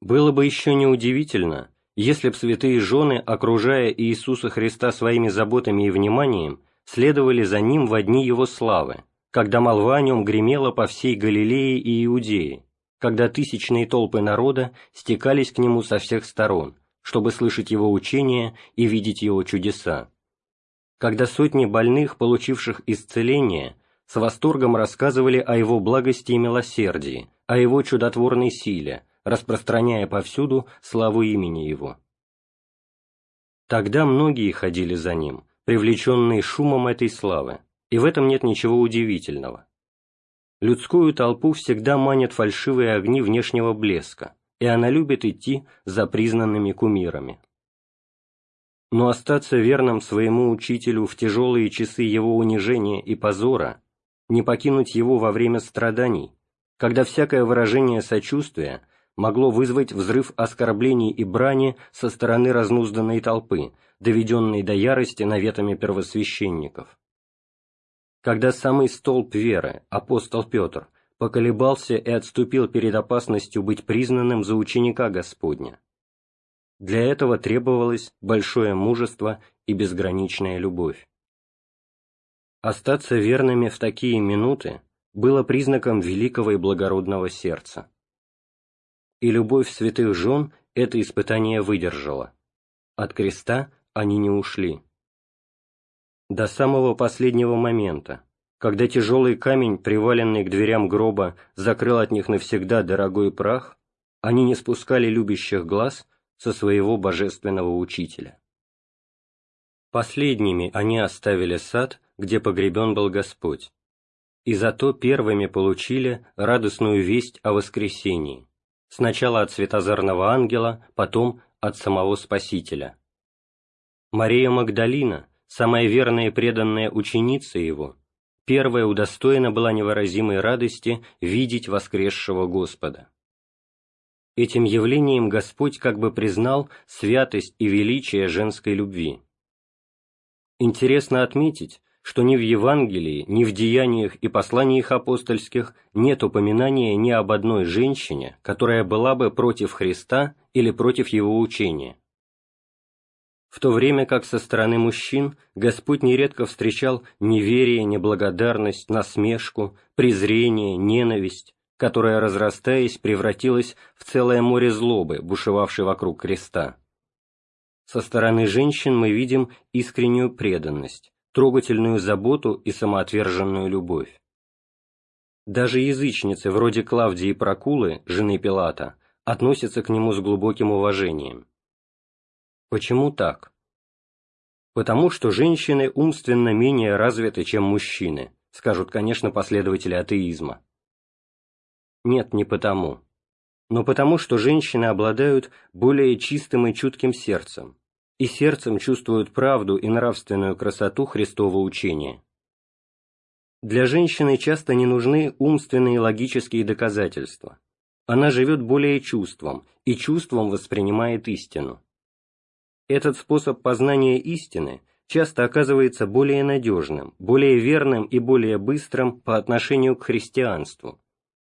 [SPEAKER 1] Было бы еще неудивительно, если б святые жены, окружая Иисуса Христа своими заботами и вниманием, следовали за Ним в одни Его славы, когда молва о Нем гремела по всей Галилее и Иудее, когда тысячные толпы народа стекались к Нему со всех сторон, чтобы слышать Его учения и видеть Его чудеса когда сотни больных, получивших исцеление, с восторгом рассказывали о его благости и милосердии, о его чудотворной силе, распространяя повсюду славу имени его. Тогда многие ходили за ним, привлеченные шумом этой славы, и в этом нет ничего удивительного. Людскую толпу всегда манят фальшивые огни внешнего блеска, и она любит идти за признанными кумирами но остаться верным своему учителю в тяжелые часы его унижения и позора, не покинуть его во время страданий, когда всякое выражение сочувствия могло вызвать взрыв оскорблений и брани со стороны разнузданной толпы, доведенной до ярости наветами первосвященников. Когда самый столб веры, апостол Петр, поколебался и отступил перед опасностью быть признанным за ученика Господня, для этого требовалось большое мужество и безграничная любовь. Остаться верными в такие минуты было признаком великого и благородного сердца. И любовь святых жен это испытание выдержала. От креста они не ушли. До самого последнего момента, когда тяжелый камень, приваленный к дверям гроба, закрыл от них навсегда дорогой прах, они не спускали любящих глаз со своего божественного учителя. Последними они оставили сад, где погребен был Господь, и зато первыми получили радостную весть о воскресении, сначала от светозарного ангела, потом от самого Спасителя. Мария Магдалина, самая верная и преданная ученица его, первая удостоена была невыразимой радости видеть воскресшего Господа. Этим явлением Господь как бы признал святость и величие женской любви. Интересно отметить, что ни в Евангелии, ни в деяниях и посланиях апостольских нет упоминания ни об одной женщине, которая была бы против Христа или против Его учения. В то время как со стороны мужчин Господь нередко встречал неверие, неблагодарность, насмешку, презрение, ненависть, которая, разрастаясь, превратилась в целое море злобы, бушевавшей вокруг креста. Со стороны женщин мы видим искреннюю преданность, трогательную заботу и самоотверженную любовь. Даже язычницы вроде Клавдии Прокулы, жены Пилата, относятся к нему с глубоким уважением. Почему так? Потому что женщины умственно менее развиты, чем мужчины, скажут, конечно, последователи атеизма. Нет, не потому. Но потому, что женщины обладают более чистым и чутким сердцем, и сердцем чувствуют правду и нравственную красоту Христового учения. Для женщины часто не нужны умственные и логические доказательства. Она живет более чувством, и чувством воспринимает истину. Этот способ познания истины часто оказывается более надежным, более верным и более быстрым по отношению к христианству,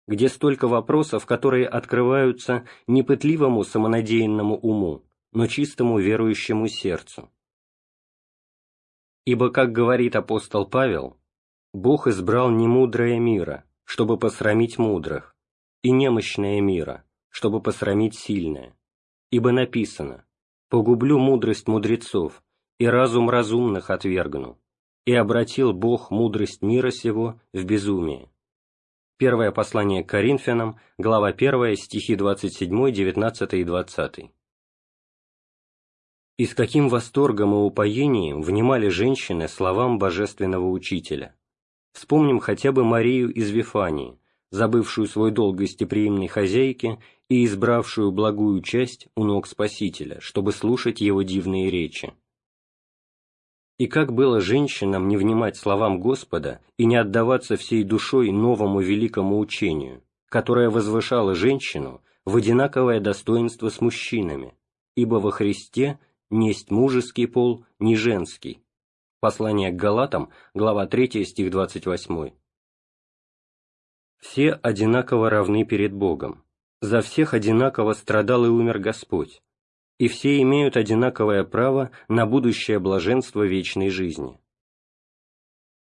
[SPEAKER 1] где столько вопросов, которые открываются непытливому самонадеянному уму, но чистому верующему сердцу. Ибо, как говорит апостол Павел, Бог избрал немудрое мира, чтобы посрамить мудрых, и немощное мира, чтобы посрамить сильное. Ибо написано «Погублю мудрость мудрецов, и разум разумных отвергну, и обратил Бог мудрость мира сего в безумие». Первое послание к Коринфянам, глава 1, стихи 27, 19 и 20. И с каким восторгом и упоением внимали женщины словам божественного учителя. Вспомним хотя бы Марию из Вифании, забывшую свой долг гостеприимной хозяйки и избравшую благую часть у ног Спасителя, чтобы слушать его дивные речи. И как было женщинам не внимать словам Господа и не отдаваться всей душой новому великому учению, которое возвышало женщину в одинаковое достоинство с мужчинами, ибо во Христе несть мужеский пол, не женский. Послание к Галатам, глава 3, стих 28. Все одинаково равны перед Богом. За всех одинаково страдал и умер Господь, и все имеют одинаковое право на будущее блаженство вечной жизни.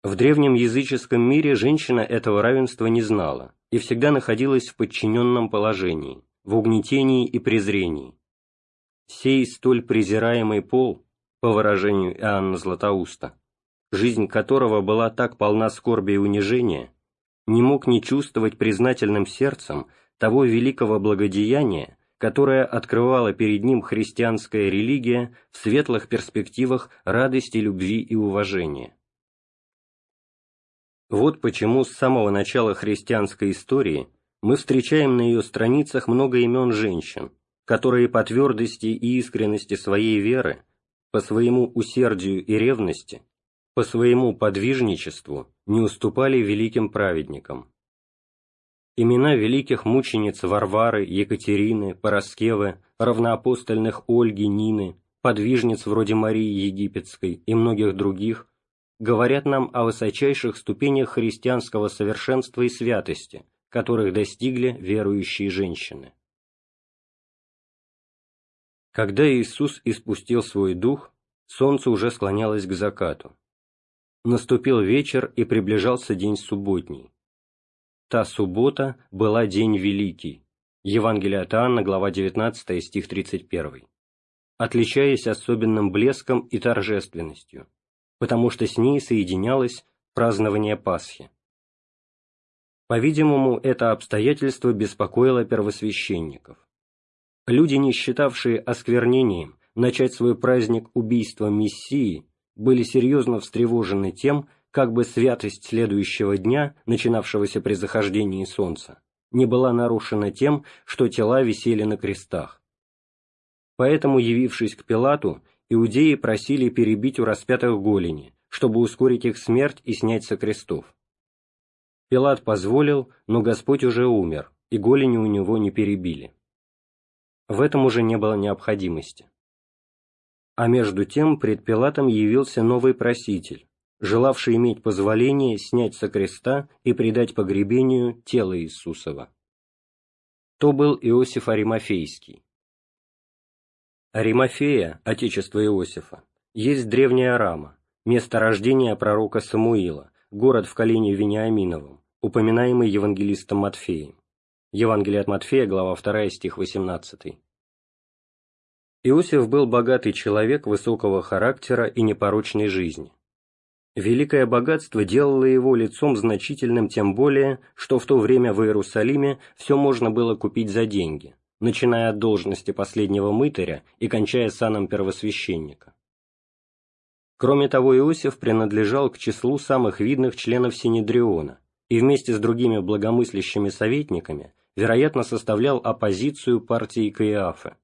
[SPEAKER 1] В древнем языческом мире женщина этого равенства не знала и всегда находилась в подчиненном положении, в угнетении и презрении, сей столь презираемый пол, по выражению Иоанна Златоуста, жизнь которого была так полна скорби и унижения, не мог не чувствовать признательным сердцем того великого благодеяния, которое открывала перед ним христианская религия в светлых перспективах радости, любви и уважения. Вот почему с самого начала христианской истории мы встречаем на ее страницах много имен женщин, которые по твердости и искренности своей веры, по своему усердию и ревности, по своему подвижничеству не уступали великим праведникам. Имена великих мучениц Варвары, Екатерины, Пороскевы, равноапостольных Ольги, Нины, подвижниц вроде Марии Египетской и многих других говорят нам о высочайших ступенях христианского совершенства и святости, которых достигли верующие женщины. Когда Иисус испустил свой дух, солнце уже склонялось к закату. Наступил вечер и приближался день субботний. Та суббота была день великий. Евангелие от Иоанна, глава 19, стих 31. Отличаясь особенным блеском и торжественностью, потому что с ней соединялось празднование Пасхи. По-видимому, это обстоятельство беспокоило первосвященников. Люди, не считавшие осквернением начать свой праздник убийством Мессии, были серьезно встревожены тем, как бы святость следующего дня, начинавшегося при захождении солнца, не была нарушена тем, что тела висели на крестах. Поэтому, явившись к Пилату, иудеи просили перебить у распятых голени, чтобы ускорить их смерть и снять со крестов. Пилат позволил, но Господь уже умер, и голени у него не перебили. В этом уже не было необходимости. А между тем пред Пилатом явился новый проситель, желавший иметь позволение снять со креста и предать погребению тело Иисусова. То был Иосиф Аримафейский. Аримафея, отечество Иосифа, есть древняя Рама, место рождения пророка Самуила, город в колене Вениаминовом, упоминаемый евангелистом Матфеем. Евангелие от Матфея, глава 2, стих 18. Иосиф был богатый человек высокого характера и непорочной жизни. Великое богатство делало его лицом значительным тем более, что в то время в Иерусалиме все можно было купить за деньги, начиная от должности последнего мытаря и кончая саном первосвященника. Кроме того, Иосиф принадлежал к числу самых видных членов Синедриона и вместе с другими благомыслящими советниками, вероятно, составлял оппозицию партии Каиафы.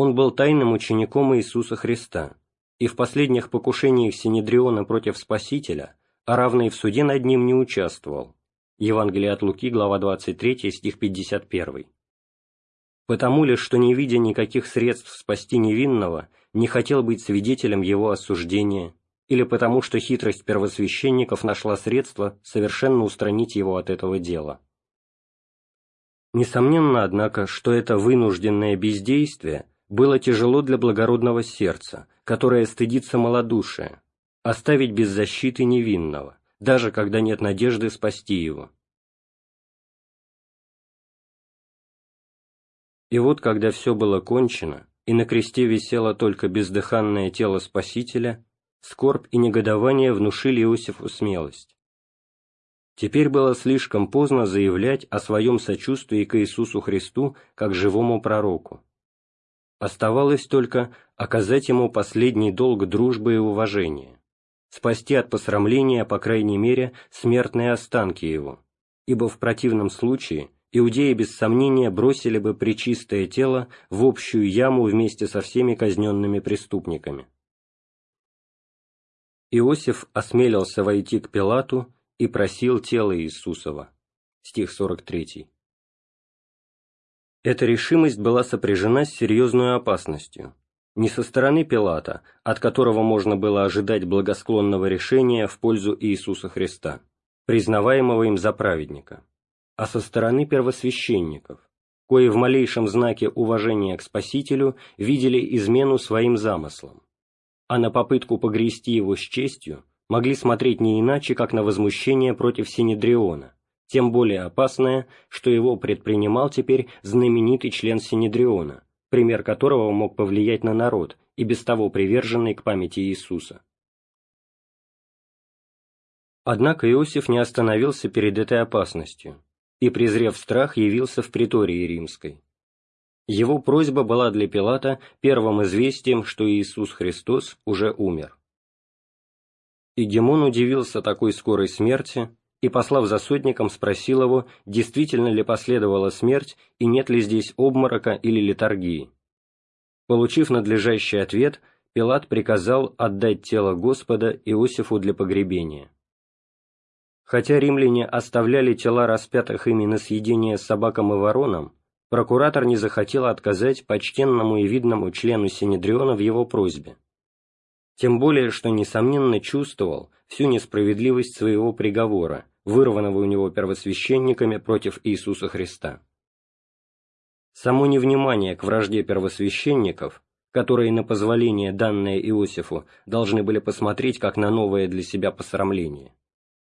[SPEAKER 1] Он был тайным учеником Иисуса Христа, и в последних покушениях Синедриона против Спасителя, а равный в суде над ним не участвовал. Евангелие от Луки, глава 23, стих 51. Потому лишь, что не видя никаких средств спасти невинного, не хотел быть свидетелем его осуждения, или потому что хитрость первосвященников нашла средства совершенно устранить его от этого дела. Несомненно, однако, что это вынужденное бездействие было тяжело для благородного сердца, которое стыдится малодушия, оставить без защиты невинного, даже когда нет надежды спасти его. И вот, когда все было кончено, и на кресте висело только бездыханное тело Спасителя, скорбь и негодование внушили Иосифу смелость. Теперь было слишком поздно заявлять о своем сочувствии к Иисусу Христу как живому пророку. Оставалось только оказать ему последний долг дружбы и уважения, спасти от посрамления, по крайней мере, смертные останки его, ибо в противном случае иудеи без сомнения бросили бы причистое тело в общую яму вместе со всеми казненными преступниками. Иосиф осмелился войти к Пилату и просил тело Иисусова. Стих 43. Эта решимость была сопряжена с серьезной опасностью. Не со стороны Пилата, от которого можно было ожидать благосклонного решения в пользу Иисуса Христа, признаваемого им за праведника а со стороны первосвященников, кои в малейшем знаке уважения к Спасителю видели измену своим замыслам, а на попытку погрести его с честью могли смотреть не иначе, как на возмущение против Синедриона, тем более опасное, что его предпринимал теперь знаменитый член Синедриона, пример которого мог повлиять на народ и без того приверженный к памяти Иисуса. Однако Иосиф не остановился перед этой опасностью и, презрев страх, явился в притории римской. Его просьба была для Пилата первым известием, что Иисус Христос уже умер. И Гемон удивился такой скорой смерти и, послав за сотником, спросил его, действительно ли последовала смерть и нет ли здесь обморока или литургии. Получив надлежащий ответ, Пилат приказал отдать тело Господа Иосифу для погребения. Хотя римляне оставляли тела распятых ими на съедение собакам и воронам, прокуратор не захотел отказать почтенному и видному члену Синедриона в его просьбе. Тем более, что, несомненно, чувствовал всю несправедливость своего приговора, вырванного у него первосвященниками против Иисуса Христа. Само невнимание к вражде первосвященников, которые на позволение, данное Иосифу, должны были посмотреть как на новое для себя посрамление,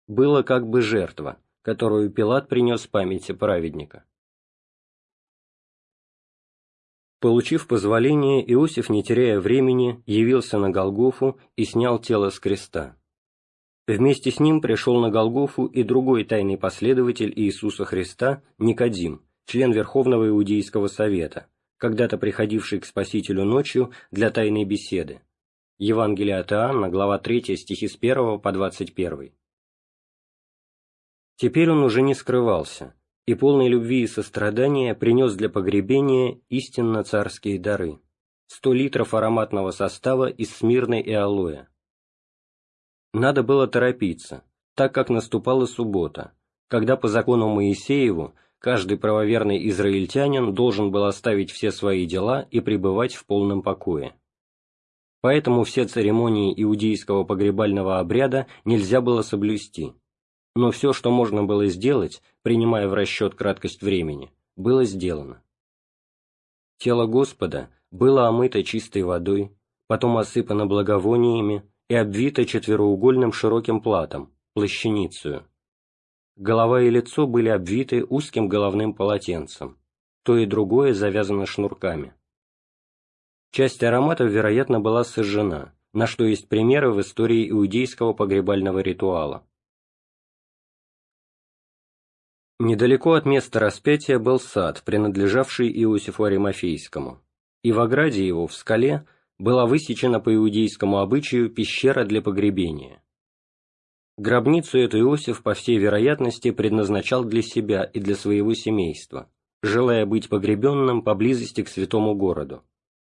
[SPEAKER 1] было как бы жертва, которую Пилат принес памяти праведника. Получив позволение, Иосиф, не теряя времени, явился на Голгофу и снял тело с креста. Вместе с ним пришел на Голгофу и другой тайный последователь Иисуса Христа, Никодим, член Верховного Иудейского Совета, когда-то приходивший к Спасителю ночью для тайной беседы. Евангелие от Иоанна, глава 3, стихи с 1 по 21. Теперь он уже не скрывался, и полной любви и сострадания принес для погребения истинно царские дары – сто литров ароматного состава из смирны и алоэ. Надо было торопиться, так как наступала суббота, когда по закону Моисееву каждый правоверный израильтянин должен был оставить все свои дела и пребывать в полном покое. Поэтому все церемонии иудейского погребального обряда нельзя было соблюсти, но все, что можно было сделать, принимая в расчет краткость времени, было сделано. Тело Господа было омыто чистой водой, потом осыпано благовониями и обвито четвероугольным широким платом, плащаницею. Голова и лицо были обвиты узким головным полотенцем, то и другое завязано шнурками. Часть ароматов, вероятно, была сожжена, на что есть примеры в истории иудейского погребального ритуала. Недалеко от места распятия был сад, принадлежавший Иосифу Аримофейскому, и в ограде его, в скале, была высечена по иудейскому обычаю пещера для погребения. Гробницу эту Иосиф, по всей вероятности, предназначал для себя и для своего семейства, желая быть погребенным поблизости к святому городу,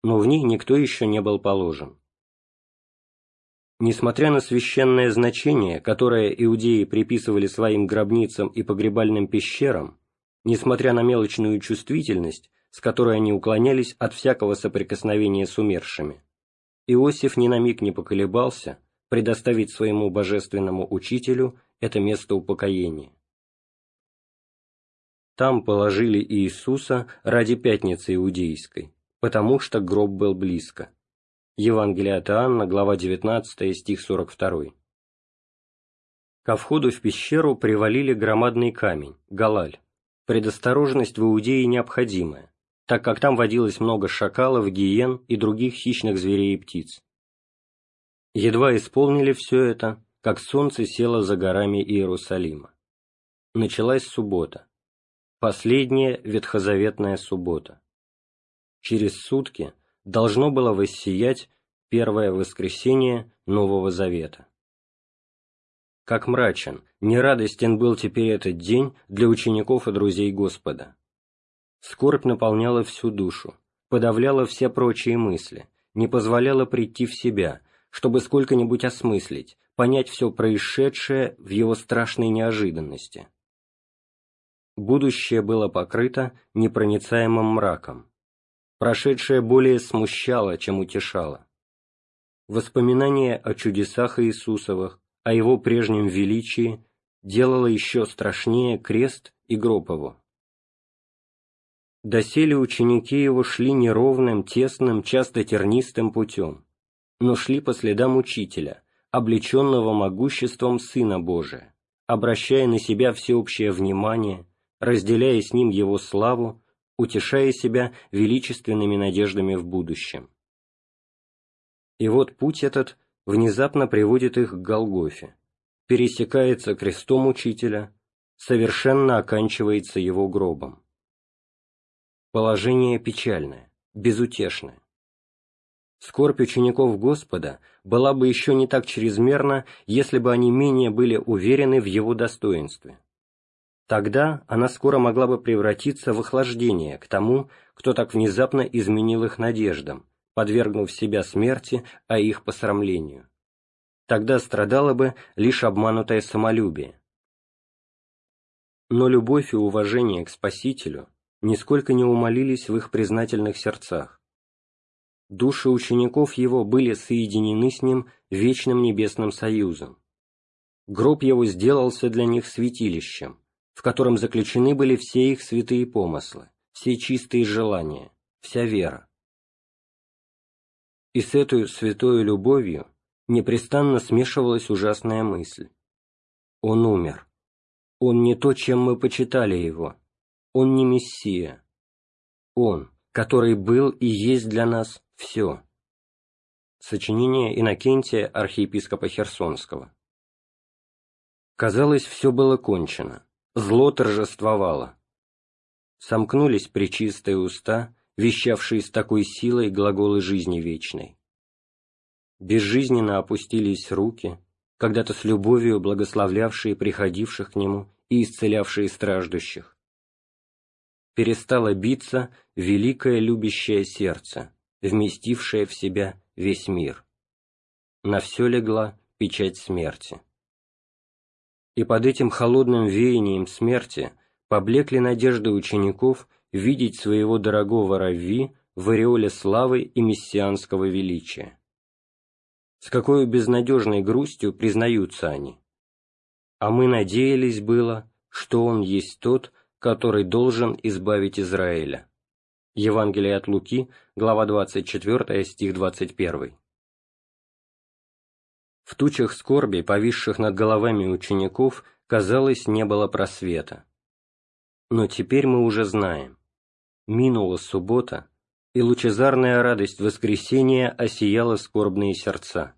[SPEAKER 1] но в ней никто еще не был положен. Несмотря на священное значение, которое иудеи приписывали своим гробницам и погребальным пещерам, несмотря на мелочную чувствительность, с которой они уклонялись от всякого соприкосновения с умершими, Иосиф ни на миг не поколебался предоставить своему божественному учителю это место упокоения. Там положили Иисуса ради Пятницы Иудейской, потому что гроб был близко. Евангелие от Иоанна, глава 19, стих 42. Ко входу в пещеру привалили громадный камень, галаль. Предосторожность в Иудее необходимая, так как там водилось много шакалов, гиен и других хищных зверей и птиц. Едва исполнили все это, как солнце село за горами Иерусалима. Началась суббота, последняя ветхозаветная суббота. Через сутки должно было воссиять первое воскресение Нового Завета. Как мрачен, нерадостен был теперь этот день для учеников и друзей Господа. Скорбь наполняла всю душу, подавляла все прочие мысли, не позволяла прийти в себя, чтобы сколько-нибудь осмыслить, понять все происшедшее в его страшной неожиданности. Будущее было покрыто непроницаемым мраком, Прошедшее более смущало, чем утешало. Воспоминание о чудесах Иисусовых, о его прежнем величии, делало еще страшнее крест и гроб его. Доселе ученики его шли неровным, тесным, часто тернистым путем, но шли по следам учителя, облеченного могуществом Сына Божия, обращая на себя всеобщее внимание, разделяя с ним его славу утешая себя величественными надеждами в будущем. И вот путь этот внезапно приводит их к Голгофе, пересекается крестом учителя, совершенно оканчивается его гробом. Положение печальное, безутешное. Скорбь учеников Господа была бы еще не так чрезмерна, если бы они менее были уверены в его достоинстве. Тогда она скоро могла бы превратиться в охлаждение к тому, кто так внезапно изменил их надеждам, подвергнув себя смерти, а их посрамлению. Тогда страдало бы лишь обманутое самолюбие. Но любовь и уважение к Спасителю нисколько не умолились в их признательных сердцах. Души учеников его были соединены с ним вечным небесным союзом. Гроб его сделался для них святилищем, в котором заключены были все их святые помыслы, все чистые желания, вся вера. И с этой святой любовью непрестанно смешивалась ужасная мысль. Он умер. Он не то, чем мы почитали его. Он не Мессия. Он, который был и есть для нас все. Сочинение Иннокентия, архиепископа Херсонского. Казалось, все было кончено, зло торжествовало. Сомкнулись причистые уста, вещавшие с такой силой глаголы жизни вечной. Безжизненно опустились руки, когда-то с любовью благословлявшие приходивших к нему и исцелявшие страждущих. Перестало биться великое любящее сердце, вместившее в себя весь мир. На все легла печать смерти. И под этим холодным веянием смерти поблекли надежды учеников видеть своего дорогого Равви в ореоле славы и мессианского величия. С какой безнадежной грустью признаются они. А мы надеялись было, что он есть тот, который должен избавить Израиля. Евангелие от Луки, глава 24, стих 21. В тучах скорби, повисших над головами учеников, казалось, не было просвета. Но теперь мы уже знаем. Минула суббота, и лучезарная радость воскресения осияла скорбные сердца.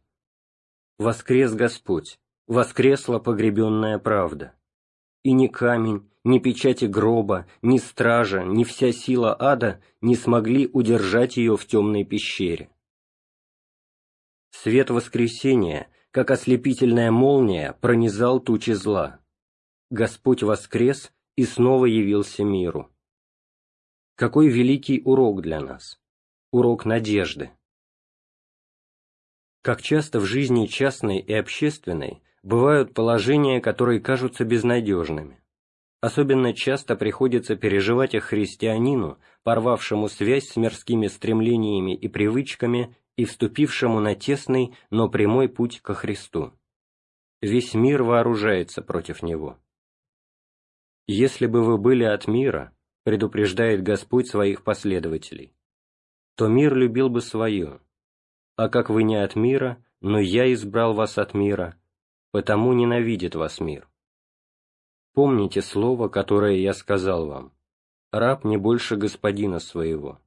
[SPEAKER 1] Воскрес Господь, воскресла погребенная правда. И ни камень, ни печати гроба, ни стража, ни вся сила ада не смогли удержать ее в темной пещере. Свет воскресения, как ослепительная молния, пронизал тучи зла. Господь воскрес и снова явился миру. Какой великий урок для нас! Урок надежды! Как часто в жизни частной и общественной бывают положения, которые кажутся безнадежными. Особенно часто приходится переживать их христианину, порвавшему связь с мирскими стремлениями и привычками и вступившему на тесный, но прямой путь ко Христу. Весь мир вооружается против него. «Если бы вы были от мира», — предупреждает Господь своих последователей, «то мир любил бы свое, а как вы не от мира, но я избрал вас от мира, потому ненавидит вас мир». Помните слово, которое я сказал вам. Раб не больше господина своего.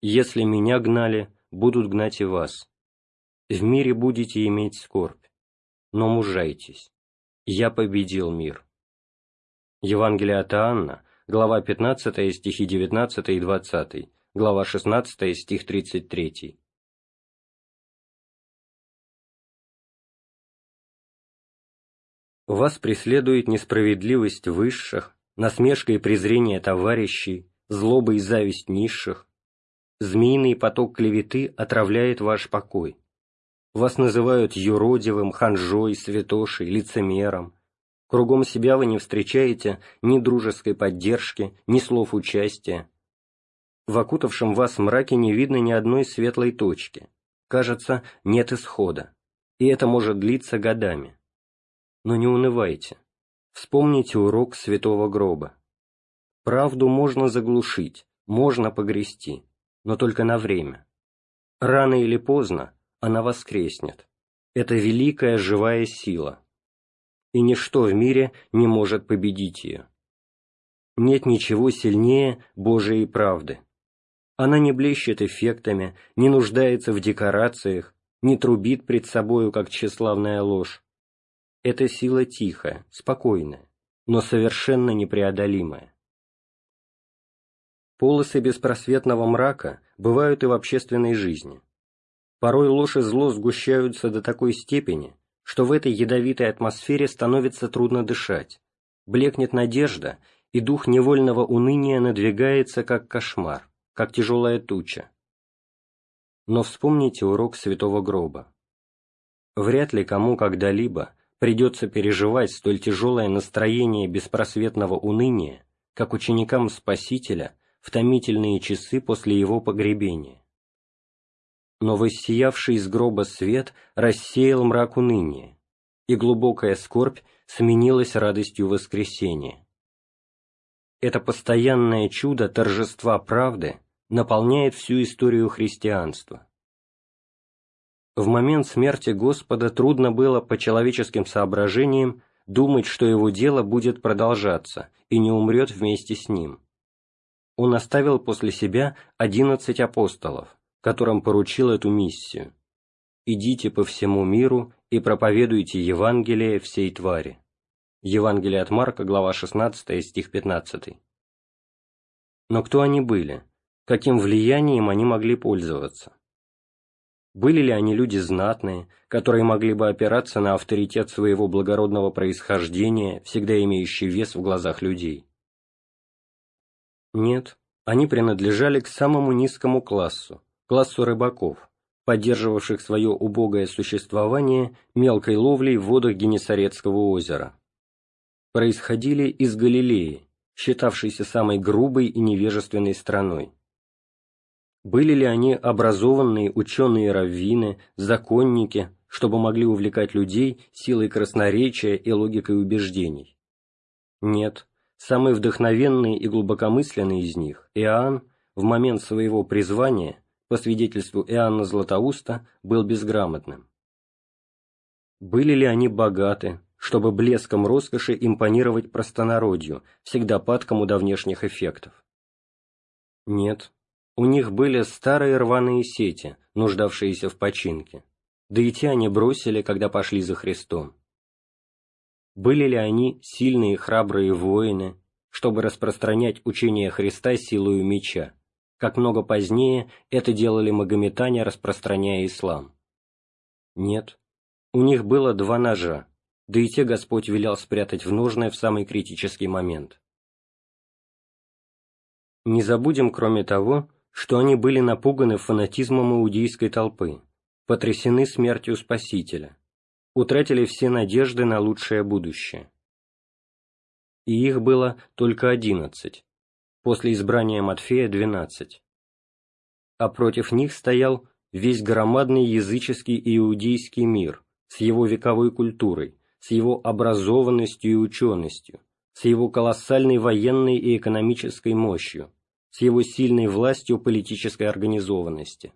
[SPEAKER 1] Если меня гнали, будут гнать и вас. В мире будете иметь скорбь, но мужайтесь. Я победил мир. Евангелие от Иоанна, глава 15, стихи 19 и 20, глава 16, стих 33. Вас преследует несправедливость высших, насмешка и презрение товарищей, злоба и зависть низших. Змеиный поток клеветы отравляет ваш покой. Вас называют юродивым, ханжой, святошей, лицемером. Кругом себя вы не встречаете ни дружеской поддержки, ни слов участия. В окутавшем вас мраке не видно ни одной светлой точки. Кажется, нет исхода. И это может длиться годами. Но не унывайте. Вспомните урок святого гроба. Правду можно заглушить, можно погрести, но только на время. Рано или поздно она воскреснет. Это великая живая сила. И ничто в мире не может победить ее. Нет ничего сильнее Божией правды. Она не блещет эффектами, не нуждается в декорациях, не трубит пред собою, как тщеславная ложь, это сила тихая, спокойная, но совершенно непреодолимая. Полосы беспросветного мрака бывают и в общественной жизни. Порой ложь и зло сгущаются до такой степени, что в этой ядовитой атмосфере становится трудно дышать, блекнет надежда, и дух невольного уныния надвигается как кошмар, как тяжелая туча. Но вспомните урок святого гроба. Вряд ли кому когда-либо придется переживать столь тяжелое настроение беспросветного уныния, как ученикам Спасителя в томительные часы после его погребения. Но воссиявший из гроба свет рассеял мрак уныния, и глубокая скорбь сменилась радостью воскресения. Это постоянное чудо торжества правды наполняет всю историю христианства. В момент смерти Господа трудно было по человеческим соображениям думать, что его дело будет продолжаться и не умрет вместе с ним. Он оставил после себя одиннадцать апостолов, которым поручил эту миссию. «Идите по всему миру и проповедуйте Евангелие всей твари». Евангелие от Марка, глава 16, стих 15. Но кто они были? Каким влиянием они могли пользоваться? Были ли они люди знатные, которые могли бы опираться на авторитет своего благородного происхождения, всегда имеющий вес в глазах людей? Нет, они принадлежали к самому низкому классу, классу рыбаков, поддерживавших свое убогое существование мелкой ловлей в водах Генесарецкого озера. Происходили из Галилеи, считавшейся самой грубой и невежественной страной. Были ли они образованные ученые-раввины, законники, чтобы могли увлекать людей силой красноречия и логикой убеждений? Нет, самый вдохновенный и глубокомысленный из них, Иоанн, в момент своего призвания, по свидетельству Иоанна Златоуста, был безграмотным. Были ли они богаты, чтобы блеском роскоши импонировать простонародью, всегда падкому до внешних эффектов? Нет, у них были старые рваные сети, нуждавшиеся в починке, да и те они бросили, когда пошли за Христом. Были ли они сильные и храбрые воины, чтобы распространять учение Христа силою меча, как много позднее это делали магометане, распространяя ислам? Нет, у них было два ножа, да и те Господь велел спрятать в ножное в самый критический момент. Не забудем, кроме того, что они были напуганы фанатизмом иудейской толпы, потрясены смертью Спасителя, утратили все надежды на лучшее будущее. И их было только одиннадцать, после избрания Матфея двенадцать. А против них стоял весь громадный языческий иудейский мир с его вековой культурой, с его образованностью и ученостью, с его колоссальной военной и экономической мощью, с его сильной властью политической организованности.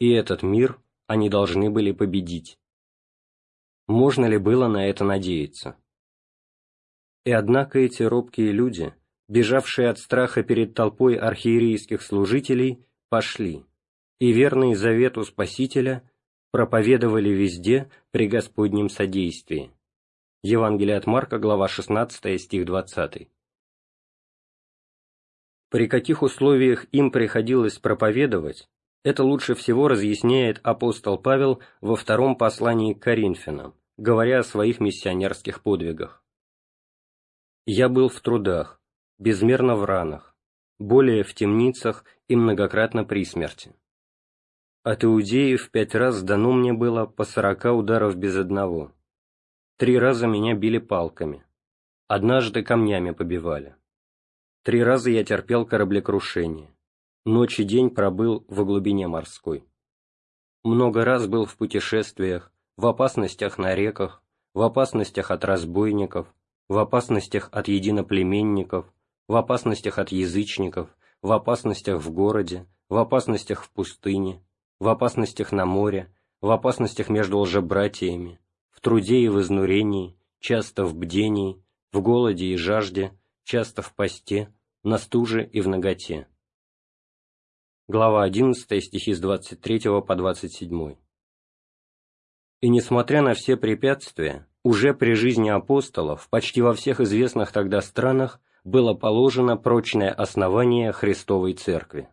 [SPEAKER 1] И этот мир они должны были победить. Можно ли было на это надеяться? И однако эти робкие люди, бежавшие от страха перед толпой архиерейских служителей, пошли, и верные завету Спасителя проповедовали везде при Господнем содействии. Евангелие от Марка, глава 16, стих 20 при каких условиях им приходилось проповедовать, это лучше всего разъясняет апостол Павел во втором послании к Коринфянам, говоря о своих миссионерских подвигах. «Я был в трудах, безмерно в ранах, более в темницах и многократно при смерти. От иудеев пять раз дано мне было по сорока ударов без одного. Три раза меня били палками, однажды камнями побивали. Три раза я терпел кораблекрушение. Ночь и день пробыл во глубине морской. Много раз был в путешествиях, в опасностях на реках, в опасностях от разбойников, в опасностях от единоплеменников, в опасностях от язычников, в опасностях в городе, в опасностях в пустыне, в опасностях на море, в опасностях между лжебратьями, в труде и в изнурении, часто в бдении, в голоде и жажде, часто в посте, на стуже и в наготе. Глава 11, стихи с 23 по 27. И несмотря на все препятствия, уже при жизни апостолов почти во всех известных тогда странах было положено прочное основание Христовой Церкви.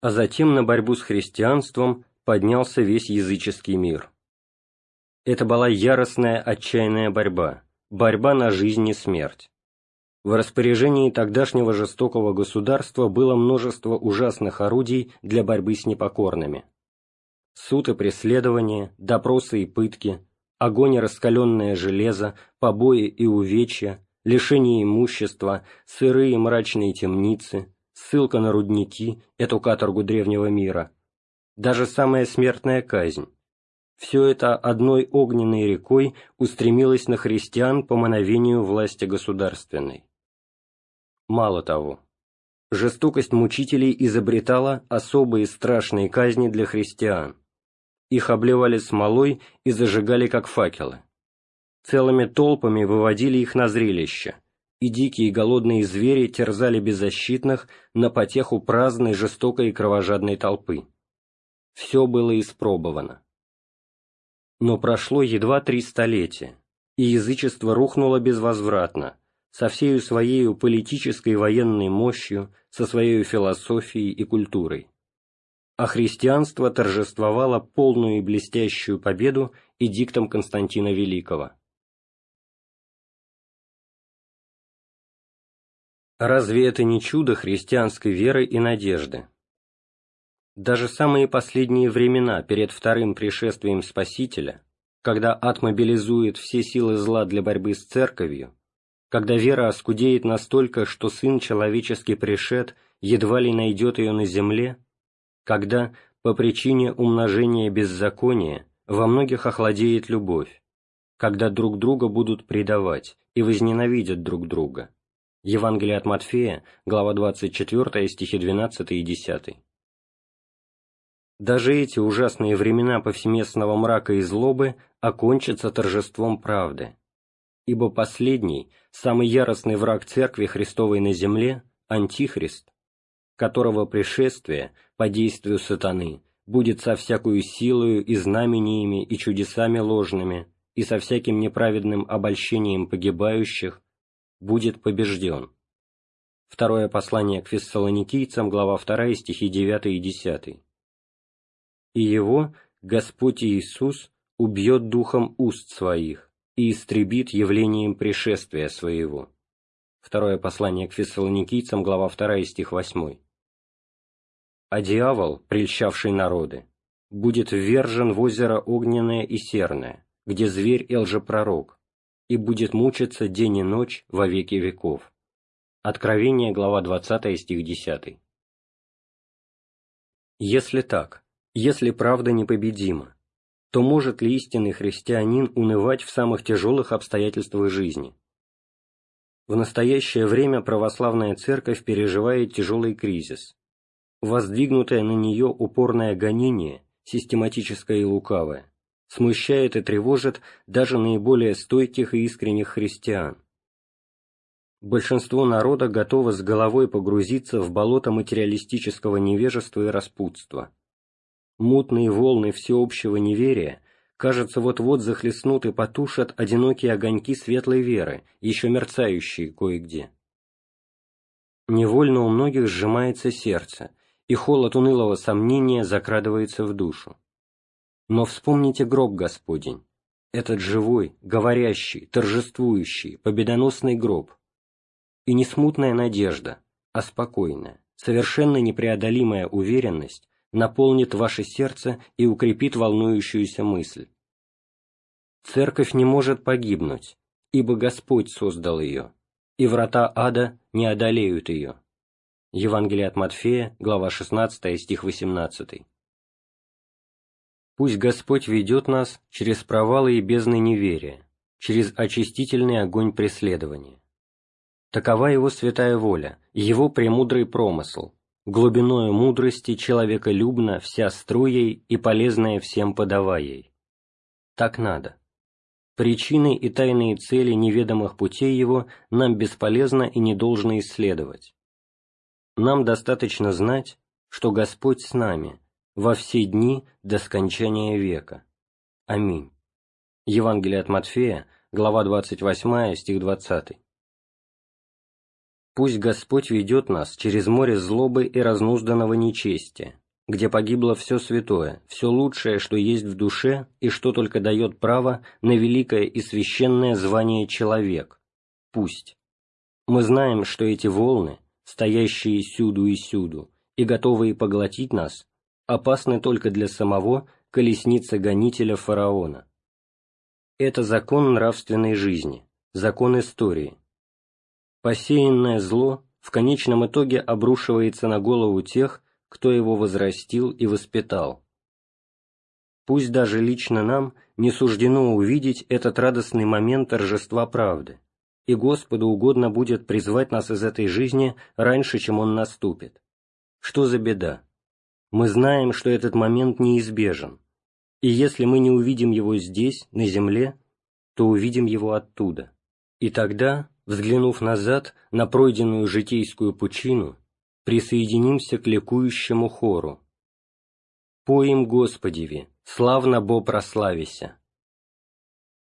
[SPEAKER 1] А затем на борьбу с христианством поднялся весь языческий мир. Это была яростная отчаянная борьба, Борьба на жизнь и смерть. В распоряжении тогдашнего жестокого государства было множество ужасных орудий для борьбы с непокорными. Суд и преследование, допросы и пытки, огонь и раскаленное железо, побои и увечья, лишение имущества, сырые и мрачные темницы, ссылка на рудники, эту каторгу древнего мира, даже самая смертная казнь, все это одной огненной рекой устремилось на христиан по мановению власти государственной. Мало того, жестокость мучителей изобретала особые страшные казни для христиан. Их обливали смолой и зажигали как факелы. Целыми толпами выводили их на зрелище, и дикие голодные звери терзали беззащитных на потеху праздной, жестокой и кровожадной толпы. Все было испробовано. Но прошло едва три столетия, и язычество рухнуло безвозвратно, со всею своей политической и военной мощью, со своей философией и культурой. А христианство торжествовало полную и блестящую победу эдиктом Константина Великого. Разве это не чудо христианской веры и надежды? Даже самые последние времена перед вторым пришествием Спасителя, когда ад мобилизует все силы зла для борьбы с церковью, когда вера оскудеет настолько, что Сын Человеческий пришед, едва ли найдет ее на земле, когда, по причине умножения беззакония, во многих охладеет любовь, когда друг друга будут предавать и возненавидят друг друга, Евангелие от Матфея, глава 24, стихи 12 и 10. Даже эти ужасные времена повсеместного мрака и злобы окончатся торжеством правды, ибо последний, самый яростный враг Церкви Христовой на земле, Антихрист, которого пришествие, по действию сатаны, будет со всякую силою и знамениями и чудесами ложными, и со всяким неправедным обольщением погибающих, будет побежден. Второе послание к фессалоникийцам, глава 2, стихи 9 и 10. «И его, Господь Иисус, убьет духом уст своих и истребит явлением пришествия своего». Второе послание к фессалоникийцам, глава 2, стих 8. «А дьявол, прельщавший народы, будет ввержен в озеро огненное и серное, где зверь и лжепророк, и будет мучиться день и ночь во веки веков». Откровение, глава 20, стих 10. Если так, если правда непобедима, то может ли истинный христианин унывать в самых тяжелых обстоятельствах жизни? В настоящее время православная церковь переживает тяжелый кризис. Воздвигнутое на нее упорное гонение, систематическое и лукавое, смущает и тревожит даже наиболее стойких и искренних христиан. Большинство народа готово с головой погрузиться в болото материалистического невежества и распутства. Мутные волны всеобщего неверия, кажется, вот-вот захлестнут и потушат одинокие огоньки светлой веры, еще мерцающие кое-где. Невольно у многих сжимается сердце, и холод унылого сомнения закрадывается в душу. Но вспомните гроб Господень, этот живой, говорящий, торжествующий, победоносный гроб. И не смутная надежда, а спокойная, совершенно непреодолимая уверенность наполнит ваше сердце и укрепит волнующуюся мысль. Церковь не может погибнуть, ибо Господь создал ее, и врата ада не одолеют ее. Евангелие от Матфея, глава 16, стих 18. Пусть Господь ведет нас через провалы и бездны неверия, через очистительный огонь преследования. Такова Его святая воля, Его премудрый промысл, глубиною мудрости человеколюбна вся струей и полезная всем подавая ей. Так надо. Причины и тайные цели неведомых путей Его нам бесполезно и не должно исследовать. Нам достаточно знать, что Господь с нами, во все дни до скончания века. Аминь. Евангелие от Матфея, глава 28, стих 20. Пусть Господь ведет нас через море злобы и разнузданного нечестия, где погибло все святое, все лучшее, что есть в душе и что только дает право на великое и священное звание человек. Пусть. Мы знаем, что эти волны, стоящие сюду и сюду, и готовые поглотить нас, опасны только для самого колесницы-гонителя фараона. Это закон нравственной жизни, закон истории. Посеянное зло в конечном итоге обрушивается на голову тех, кто его возрастил и воспитал. Пусть даже лично нам не суждено увидеть этот радостный момент торжества правды, и Господу угодно будет призвать нас из этой жизни раньше, чем он наступит. Что за беда? мы знаем, что этот момент неизбежен, и если мы не увидим его здесь, на земле, то увидим его оттуда. И тогда взглянув назад на пройденную житейскую пучину, присоединимся к ликующему хору. «Поим Господеви, славно Бо прославися!»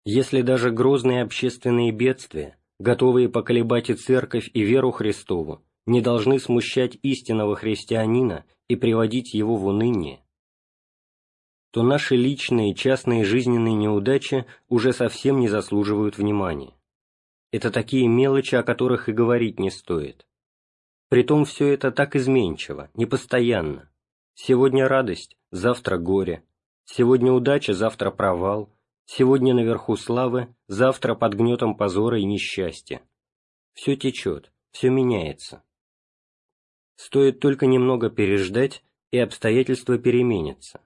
[SPEAKER 1] Если даже грозные общественные бедствия, готовые поколебать и церковь, и веру Христову, не должны смущать истинного христианина и приводить его в уныние, то наши личные частные жизненные неудачи уже совсем не заслуживают внимания. Это такие мелочи, о которых и говорить не стоит. Притом все это так изменчиво, непостоянно. Сегодня радость, завтра горе. Сегодня удача, завтра провал. Сегодня наверху славы, завтра под гнетом позора и несчастья. Все течет, все меняется. Стоит только немного переждать, и обстоятельства переменятся.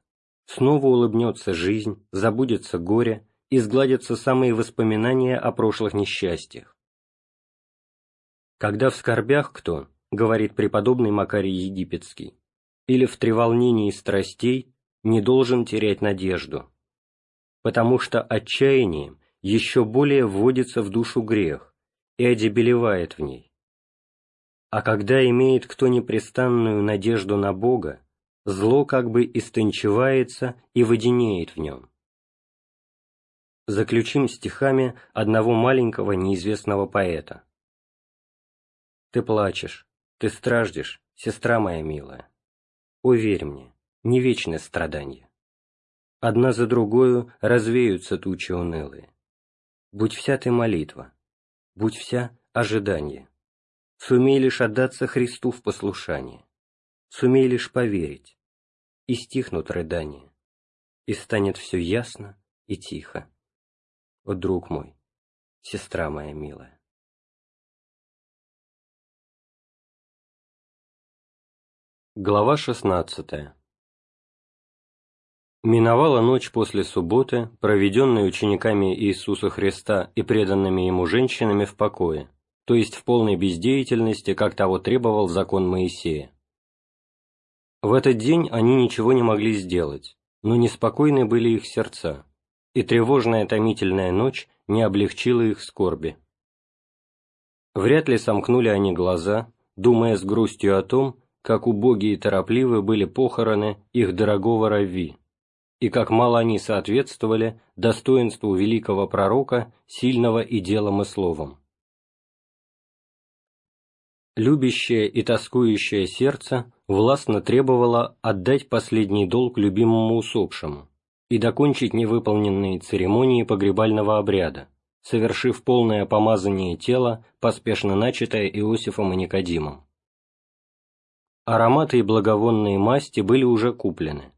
[SPEAKER 1] Снова улыбнется жизнь, забудется горе, и сгладятся самые воспоминания о прошлых несчастьях. Когда в скорбях кто, говорит преподобный Макарий Египетский, или в треволнении страстей, не должен терять надежду, потому что отчаянием еще более вводится в душу грех и одебелевает в ней. А когда имеет кто непрестанную надежду на Бога, зло как бы истончевается и воденеет в нем. Заключим стихами одного маленького неизвестного поэта. «Ты плачешь, ты страждешь, сестра моя милая. Уверь мне, не вечное страдание. Одна за другою развеются тучи унылые. Будь вся ты молитва, будь вся ожидание. Сумей лишь отдаться Христу в послушание, сумей лишь поверить, и стихнут рыдания, и станет все ясно и тихо. О, друг мой, сестра моя милая. Глава шестнадцатая Миновала ночь после субботы, проведенной учениками Иисуса Христа и преданными Ему женщинами в покое, то есть в полной бездеятельности, как того требовал закон Моисея. В этот день они ничего не могли сделать, но неспокойны были их сердца, и тревожная томительная ночь не облегчила их скорби. Вряд ли сомкнули они глаза, думая с грустью о том, как убогие и торопливы были похороны их дорогого Рави, и как мало они соответствовали достоинству великого пророка, сильного и делом и словом. Любящее и тоскующее сердце властно требовало отдать последний долг любимому усопшему и докончить невыполненные церемонии погребального обряда, совершив полное помазание тела, поспешно начатое Иосифом и Никодимом. Ароматы и благовонные масти были уже куплены,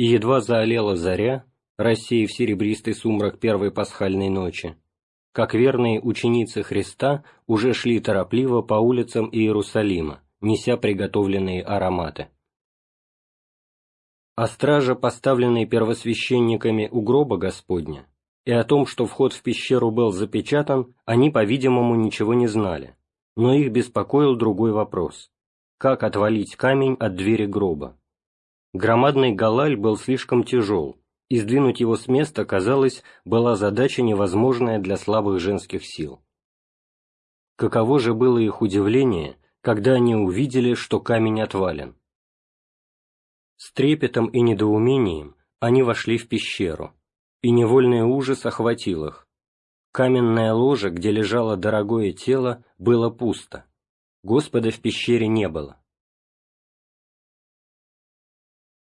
[SPEAKER 1] и едва заолела заря, рассеяв серебристый сумрак первой пасхальной ночи, как верные ученицы Христа уже шли торопливо по улицам Иерусалима, неся приготовленные ароматы. О страже, поставленной первосвященниками у гроба Господня, и о том, что вход в пещеру был запечатан, они, по-видимому, ничего не знали, но их беспокоил другой вопрос – как отвалить камень от двери гроба? Громадный галаль был слишком тяжел, и сдвинуть его с места, казалось, была задача невозможная для слабых женских сил. Каково же было их удивление, когда они увидели, что камень отвален. С трепетом и недоумением они вошли в пещеру, и невольный ужас охватил их. Каменное ложе, где лежало дорогое тело, было пусто. Господа в пещере не было.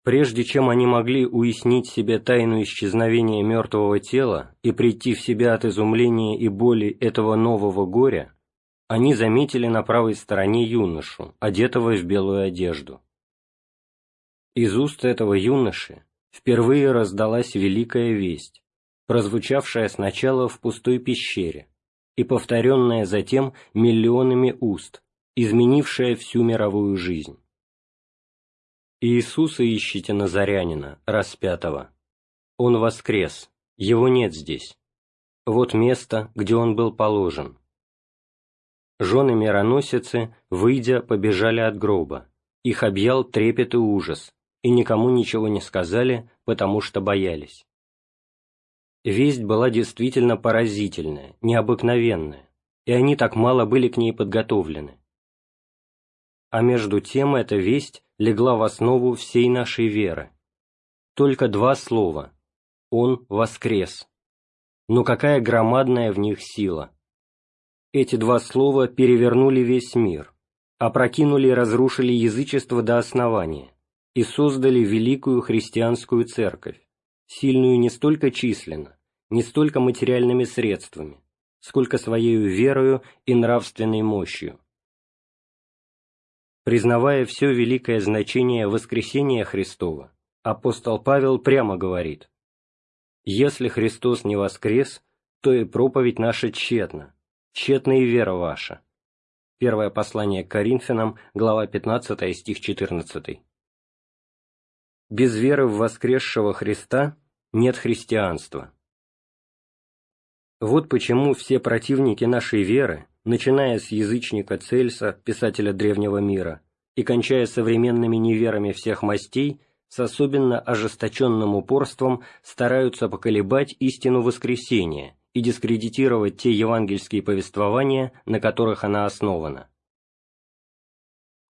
[SPEAKER 1] Прежде чем они могли уяснить себе тайну исчезновения мертвого тела и прийти в себя от изумления и боли этого нового горя, они заметили на правой стороне юношу, одетого в белую одежду. Из уст этого юноши впервые раздалась великая весть, прозвучавшая сначала в пустой пещере и повторенная затем миллионами уст, изменившая всю мировую жизнь. Иисуса ищите Назарянина, распятого. Он воскрес, его нет здесь. Вот место, где он был положен. Жены мироносицы, выйдя, побежали от гроба. Их объял трепет и ужас, и никому ничего не сказали, потому что боялись. Весть была действительно поразительная, необыкновенная, и они так мало были к ней подготовлены. А между тем эта весть легла в основу всей нашей веры. Только два слова «Он воскрес». Но какая громадная в них сила! Эти два слова перевернули весь мир, опрокинули и разрушили язычество до основания и создали великую христианскую церковь, сильную не столько численно, не столько материальными средствами, сколько своей верою и нравственной мощью. Признавая все великое значение воскресения Христова, апостол Павел прямо говорит, «Если Христос не воскрес, то и проповедь наша тщетна, тщетна и вера ваша». Первое послание к Коринфянам, глава 15, стих 14. Без веры в воскресшего Христа нет христианства. Вот почему все противники нашей веры, начиная с язычника Цельса, писателя древнего мира, и кончая современными неверами всех мастей, с особенно ожесточенным упорством стараются поколебать истину воскресения и дискредитировать те евангельские повествования, на которых она основана.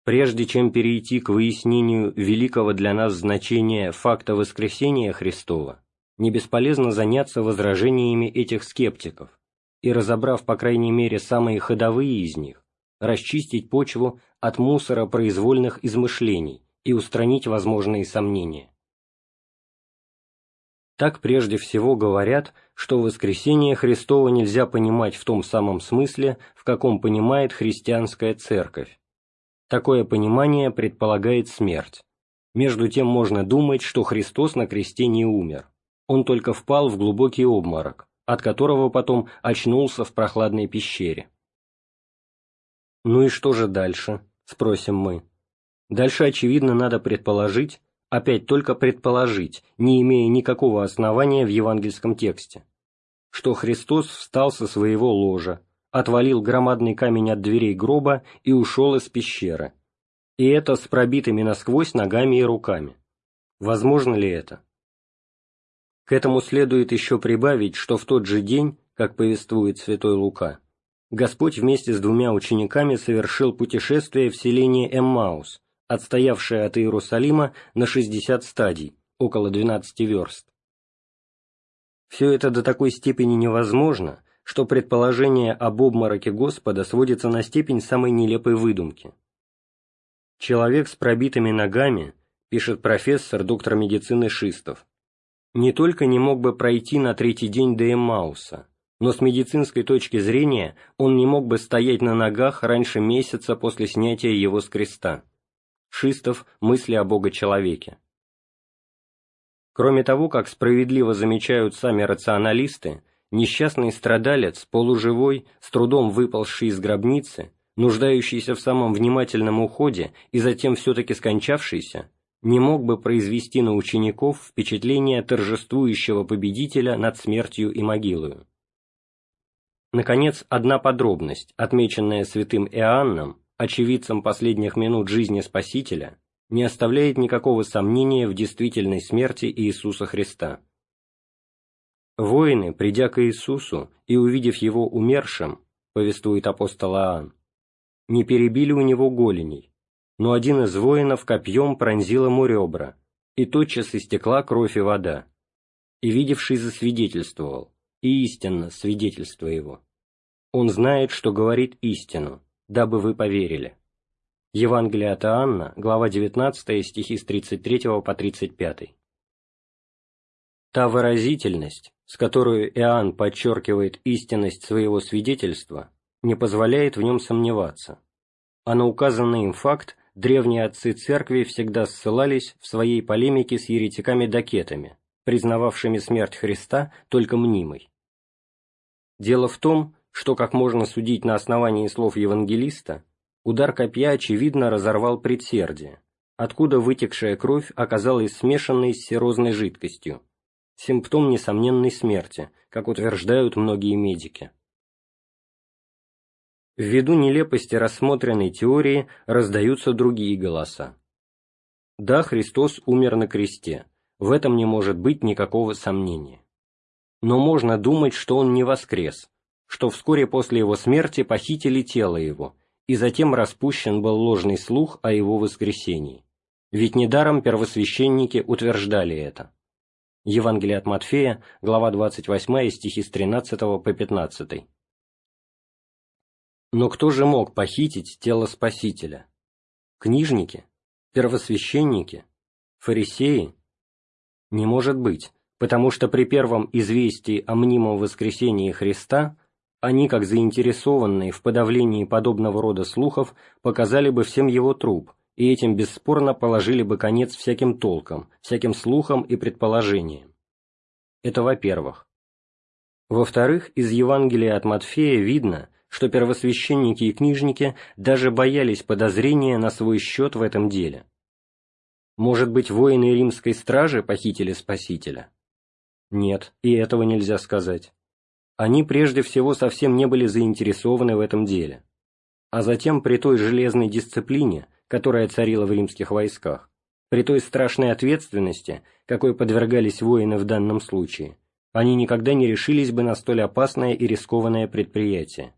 [SPEAKER 1] Прежде чем перейти к выяснению великого для нас значения факта воскресения Христова, не бесполезно заняться возражениями этих скептиков и, разобрав по крайней мере самые ходовые из них, расчистить почву от мусора произвольных измышлений и устранить возможные сомнения. Так прежде всего говорят, что воскресение Христово нельзя понимать в том самом смысле, в каком понимает христианская церковь. Такое понимание предполагает смерть. Между тем можно думать, что Христос на кресте не умер он только впал в глубокий обморок, от которого потом очнулся в прохладной пещере. «Ну и что же дальше?» – спросим мы. Дальше, очевидно, надо предположить, опять только предположить, не имея никакого основания в евангельском тексте, что Христос встал со своего ложа, отвалил громадный камень от дверей гроба и ушел из пещеры. И это с пробитыми насквозь ногами и руками. Возможно ли это? К этому следует еще прибавить, что в тот же день, как повествует святой Лука, Господь вместе с двумя учениками совершил путешествие в селение Эммаус, отстоявшее от Иерусалима на 60 стадий, около 12 верст. Все это до такой степени невозможно, что предположение об обмороке Господа сводится на степень самой нелепой выдумки. Человек с пробитыми ногами, пишет профессор, доктор медицины Шистов, не только не мог бы пройти на третий день до Эммауса, но с медицинской точки зрения он не мог бы стоять на ногах раньше месяца после снятия его с креста. Шистов «Мысли о Бога-человеке». Кроме того, как справедливо замечают сами рационалисты, несчастный страдалец, полуживой, с трудом выползший из гробницы, нуждающийся в самом внимательном уходе и затем все-таки скончавшийся, не мог бы произвести на учеников впечатление торжествующего победителя над смертью и могилою. Наконец, одна подробность, отмеченная святым Иоанном, очевидцем последних минут жизни Спасителя, не оставляет никакого сомнения в действительной смерти Иисуса Христа. Воины, придя к Иисусу и увидев Его умершим, повествует апостол Иоанн, не перебили у Него голеней, но один из воинов копьем пронзил ему ребра, и тотчас истекла кровь и вода. И видевший засвидетельствовал, и истинно свидетельство его. Он знает, что говорит истину, дабы вы поверили. Евангелие от Иоанна, глава 19, стихи с 33 по 35. Та выразительность, с которой Иоанн подчеркивает истинность своего свидетельства, не позволяет в нем сомневаться, а на указанный им факт древние отцы церкви всегда ссылались в своей полемике с еретиками-докетами, признававшими смерть Христа только мнимой. Дело в том, что, как можно судить на основании слов евангелиста, удар копья очевидно разорвал предсердие, откуда вытекшая кровь оказалась смешанной с серозной жидкостью, симптом несомненной смерти, как утверждают многие медики. Ввиду нелепости рассмотренной теории раздаются другие голоса. Да, Христос умер на кресте, в этом не может быть никакого сомнения. Но можно думать, что Он не воскрес, что вскоре после его смерти похитили тело его, и затем распущен был ложный слух о его воскресении. Ведь недаром первосвященники утверждали это. Евангелие от Матфея, глава 28, стихи с 13 по 15. Но кто же мог похитить тело Спасителя? Книжники? Первосвященники? Фарисеи? Не может быть, потому что при первом известии о мнимом воскресении Христа они, как заинтересованные в подавлении подобного рода слухов, показали бы всем его труп, и этим бесспорно положили бы конец всяким толкам, всяким слухам и предположениям. Это во-первых. Во-вторых, из Евангелия от Матфея видно, что первосвященники и книжники даже боялись подозрения на свой счет в этом деле. Может быть, воины римской стражи похитили Спасителя? Нет, и этого нельзя сказать. Они прежде всего совсем не были заинтересованы в этом деле. А затем при той железной дисциплине, которая царила в римских войсках, при той страшной ответственности, какой подвергались воины в данном случае, они никогда не решились бы на столь опасное и рискованное предприятие.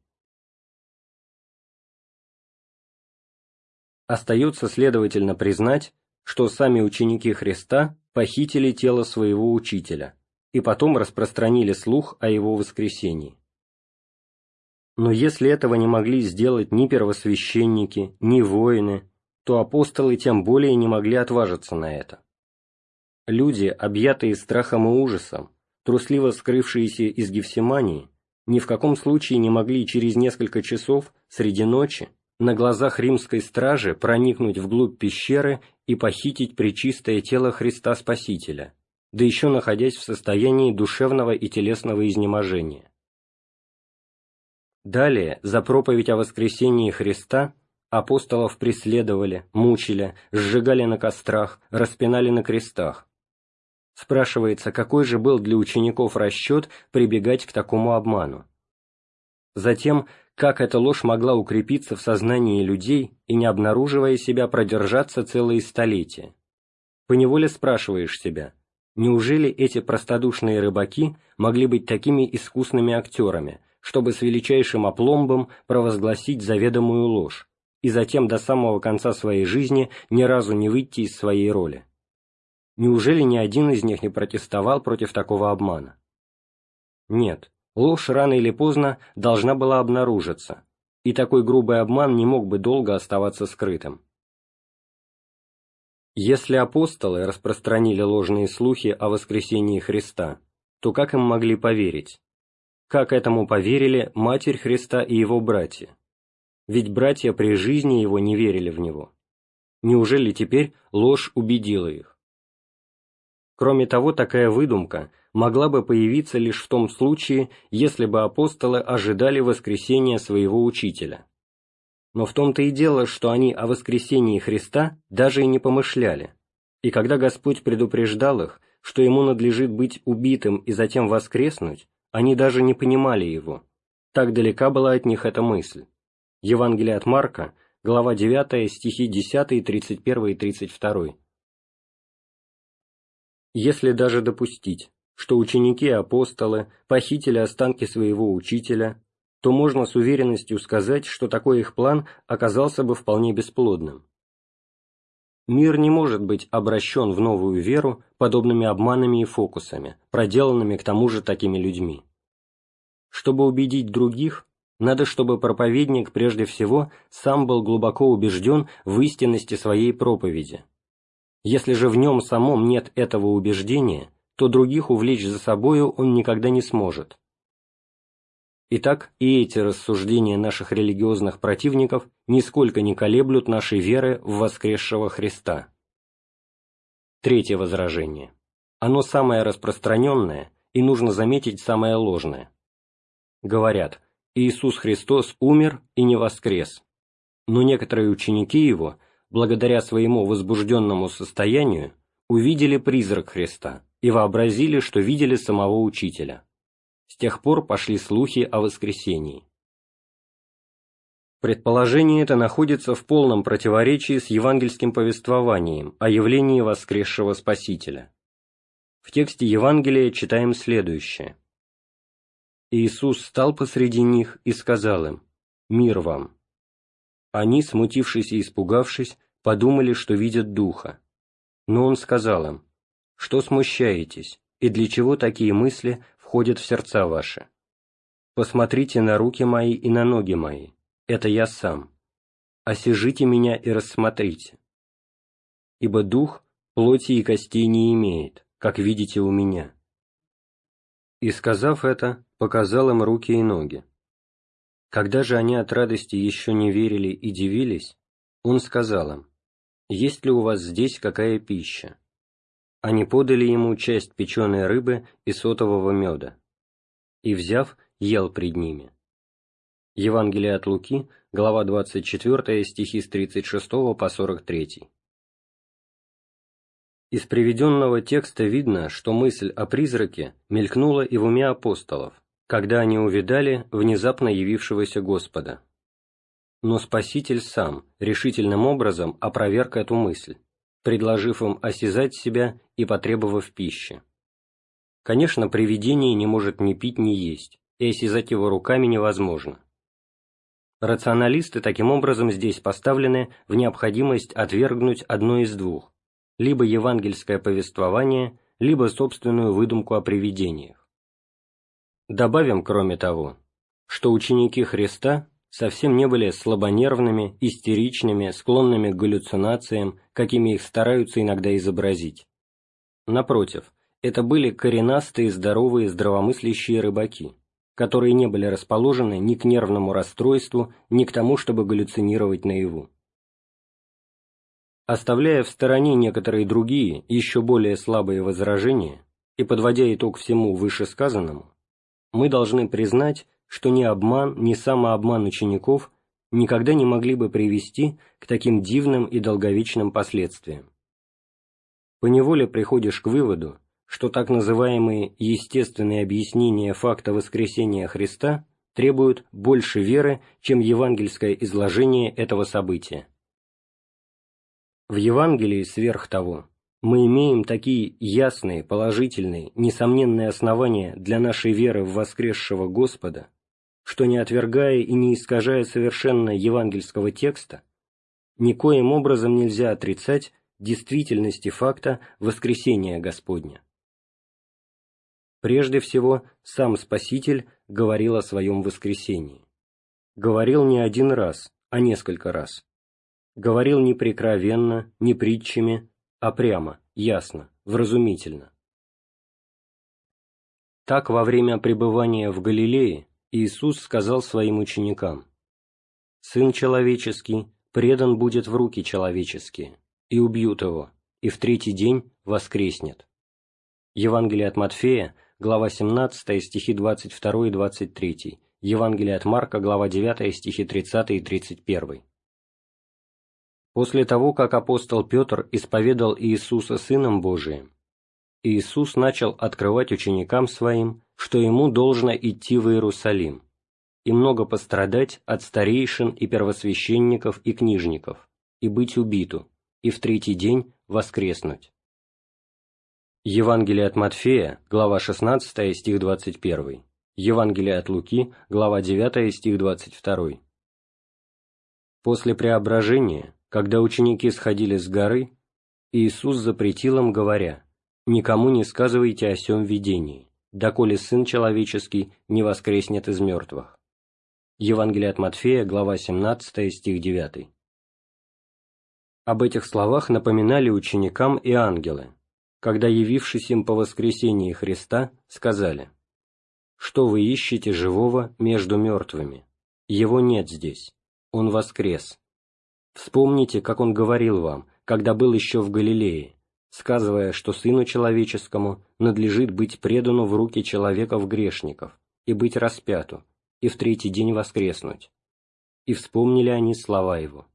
[SPEAKER 1] Остается, следовательно, признать, что сами ученики Христа похитили тело своего учителя и потом распространили слух о его воскресении. Но если этого не могли сделать ни первосвященники, ни воины, то апостолы тем более не могли отважиться на это. Люди, объятые страхом и ужасом, трусливо скрывшиеся из Гефсимании, ни в каком случае не могли через несколько часов среди ночи на глазах римской стражи проникнуть вглубь пещеры и похитить пречистое тело Христа Спасителя, да еще находясь в состоянии душевного и телесного изнеможения. Далее, за проповедь о воскресении Христа апостолов преследовали, мучили, сжигали на кострах, распинали на крестах. Спрашивается, какой же был для учеников расчет прибегать к такому обману? Затем, как эта ложь могла укрепиться в сознании людей и, не обнаруживая себя, продержаться целые столетия? Поневоле спрашиваешь себя, неужели эти простодушные рыбаки могли быть такими искусными актерами, чтобы с величайшим опломбом провозгласить заведомую ложь, и затем до самого конца своей жизни ни разу не выйти из своей роли? Неужели ни один из них не протестовал против такого обмана? Нет, ложь рано или поздно должна была обнаружиться, и такой грубый обман не мог бы долго оставаться скрытым. Если апостолы распространили ложные слухи о воскресении Христа, то как им могли поверить? Как этому поверили Матерь Христа и его братья? Ведь братья при жизни его не верили в него. Неужели теперь ложь убедила их? Кроме того, такая выдумка могла бы появиться лишь в том случае, если бы апостолы ожидали воскресения своего учителя. Но в том-то и дело, что они о воскресении Христа даже и не помышляли, и когда Господь предупреждал их, что ему надлежит быть убитым и затем воскреснуть, они даже не понимали его. Так далека была от них эта мысль. Евангелие от Марка, глава 9, стихи 10, 31 и 32. Если даже допустить, что ученики апостолы похитили останки своего учителя, то можно с уверенностью сказать, что такой их план оказался бы вполне бесплодным. Мир не может быть обращен в новую веру подобными обманами и фокусами, проделанными к тому же такими людьми. Чтобы убедить других, надо, чтобы проповедник прежде всего сам был глубоко убежден в истинности своей проповеди. Если же в нем самом нет этого убеждения, то других увлечь за собою он никогда не сможет. Итак, и эти рассуждения наших религиозных противников нисколько не колеблют нашей веры в воскресшего Христа. Третье возражение. Оно самое распространенное и, нужно заметить, самое ложное. Говорят, Иисус Христос умер и не воскрес, но некоторые ученики Его, благодаря своему возбужденному состоянию, увидели призрак Христа и вообразили, что видели самого Учителя. С тех пор пошли слухи о воскресении. Предположение это находится в полном противоречии с евангельским повествованием о явлении воскресшего Спасителя. В тексте Евангелия читаем следующее. Иисус стал посреди них и сказал им, «Мир вам». Они, смутившись и испугавшись, подумали, что видят Духа. Но Он сказал им, «Что смущаетесь, и для чего такие мысли входят в сердца ваши? Посмотрите на руки мои и на ноги мои, это я сам. Осижите меня и рассмотрите. Ибо Дух плоти и костей не имеет, как видите у меня». И, сказав это, показал им руки и ноги. Когда же они от радости еще не верили и дивились, он сказал им, «Есть ли у вас здесь какая пища?» Они подали ему часть печеной рыбы и сотового меда. И, взяв, ел пред ними. Евангелие от Луки, глава 24, стихи с 36 по 43. Из приведенного текста видно, что мысль о призраке мелькнула и в уме апостолов, когда они увидали внезапно явившегося Господа. Но Спаситель сам решительным образом опроверг эту мысль, предложив им осязать себя и потребовав пищи. Конечно, привидение не может ни пить, ни есть, и осязать его руками невозможно. Рационалисты таким образом здесь поставлены в необходимость отвергнуть одно из двух либо евангельское повествование, либо собственную выдумку о привидениях. Добавим, кроме того, что ученики Христа совсем не были слабонервными, истеричными, склонными к галлюцинациям, какими их стараются иногда изобразить. Напротив, это были коренастые, здоровые, здравомыслящие рыбаки, которые не были расположены ни к нервному расстройству, ни к тому, чтобы галлюцинировать наяву. Оставляя в стороне некоторые другие, еще более слабые возражения, и подводя итог всему вышесказанному, мы должны признать, что ни обман, ни самообман учеников никогда не могли бы привести к таким дивным и долговечным последствиям. Поневоле приходишь к выводу, что так называемые естественные объяснения факта воскресения Христа требуют больше веры, чем евангельское изложение этого события. В Евангелии сверх того мы имеем такие ясные, положительные, несомненные основания для нашей веры в воскресшего Господа, что не отвергая и не искажая совершенно евангельского текста, никоим образом нельзя отрицать действительности факта воскресения Господня. Прежде всего, сам Спаситель говорил о своем воскресении. Говорил не один раз, а несколько раз говорил не прикровенно, не притчами, а прямо, ясно, вразумительно. Так во время пребывания в Галилее Иисус сказал своим ученикам, «Сын человеческий предан будет в руки человеческие, и убьют его, и в третий день воскреснет». Евангелие от Матфея, глава 17, стихи 22 и 23, Евангелие от Марка, глава 9, стихи 30 и 31. После того, как апостол Петр исповедал Иисуса Сыном Божиим, Иисус начал открывать ученикам своим, что ему должно идти в Иерусалим и много пострадать от старейшин и первосвященников и книжников, и быть убиту, и в третий день воскреснуть. Евангелие от Матфея, глава 16, стих 21. Евангелие от Луки, глава 9, стих 22. После преображения когда ученики сходили с горы, Иисус запретил им, говоря, «Никому не сказывайте о сем видении, доколе Сын Человеческий не воскреснет из мертвых». Евангелие от Матфея, глава 17, стих 9. Об этих словах напоминали ученикам и ангелы, когда, явившись им по воскресении Христа, сказали, «Что вы ищете живого между мертвыми? Его нет здесь, он воскрес, Вспомните, как он говорил вам, когда был еще в Галилее, сказывая, что Сыну Человеческому надлежит быть предану в руки человеков-грешников и быть распяту, и в третий день воскреснуть. И вспомнили они слова его.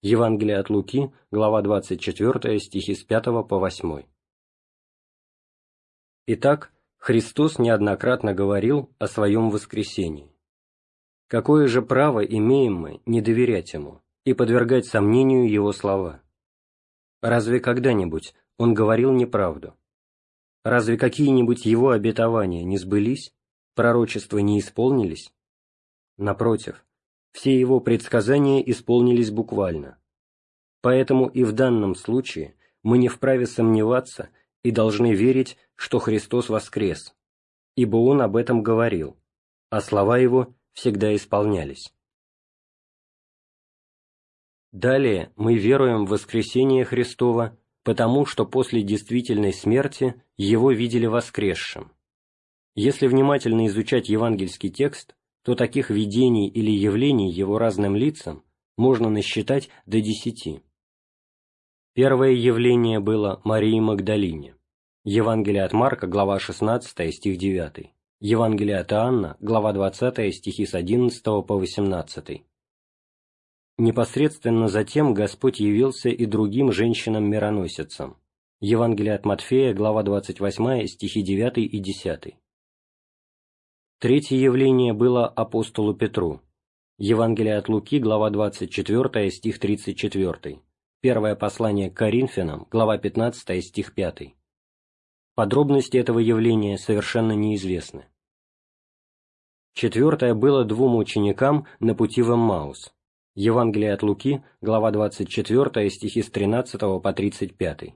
[SPEAKER 1] Евангелие от Луки, глава 24, стихи с 5 по 8. Итак, Христос неоднократно говорил о своем воскресении. Какое же право имеем мы не доверять Ему? и подвергать сомнению его слова. Разве когда-нибудь он говорил неправду? Разве какие-нибудь его обетования не сбылись? пророчества не исполнились? Напротив, все его предсказания исполнились буквально. Поэтому и в данном случае мы не вправе сомневаться и должны верить, что Христос воскрес, ибо Он об этом говорил, а слова Его всегда исполнялись. Далее мы веруем в воскресение Христова, потому что после действительной смерти Его видели воскресшим. Если внимательно изучать евангельский текст, то таких видений или явлений Его разным лицам можно насчитать до десяти. Первое явление было Марии Магдалине. Евангелие от Марка, глава 16, стих 9. Евангелие от Иоанна, глава 20, стихи с 11 по 18. Непосредственно затем Господь явился и другим женщинам-мироносицам. Евангелие от Матфея, глава 28, стихи 9 и 10. Третье явление было апостолу Петру. Евангелие от Луки, глава 24, стих 34. Первое послание к Коринфянам, глава 15, стих 5. Подробности этого явления совершенно неизвестны. Четвертое было двум ученикам на пути в Эммаус. Евангелие от Луки, глава 24, стихи с 13 по 35.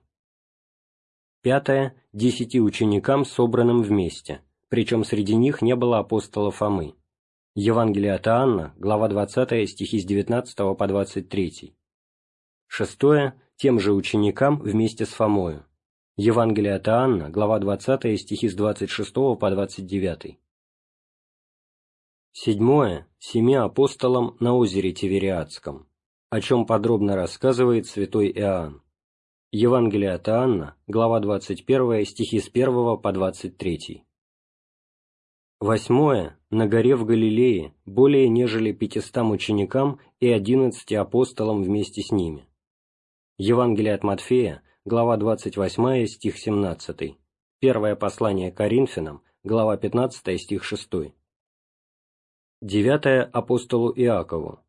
[SPEAKER 1] Пятое – десяти ученикам, собранным вместе, причем среди них не было апостола Фомы. Евангелие от Иоанна, глава 20, стихи с 19 по 23. Шестое – тем же ученикам вместе с Фомою. Евангелие от Иоанна, глава 20, стихи с 26 по 29. Седьмое – семи апостолам на озере Тивериадском, о чем подробно рассказывает святой Иоанн. Евангелие от Иоанна, глава 21, стихи с 1 по 23. Восьмое – на горе в Галилее более нежели пятистам ученикам и одиннадцати апостолам вместе с ними. Евангелие от Матфея, глава 28, стих 17, первое послание Коринфянам, глава 15, стих 6. Девятое апостолу Иакову.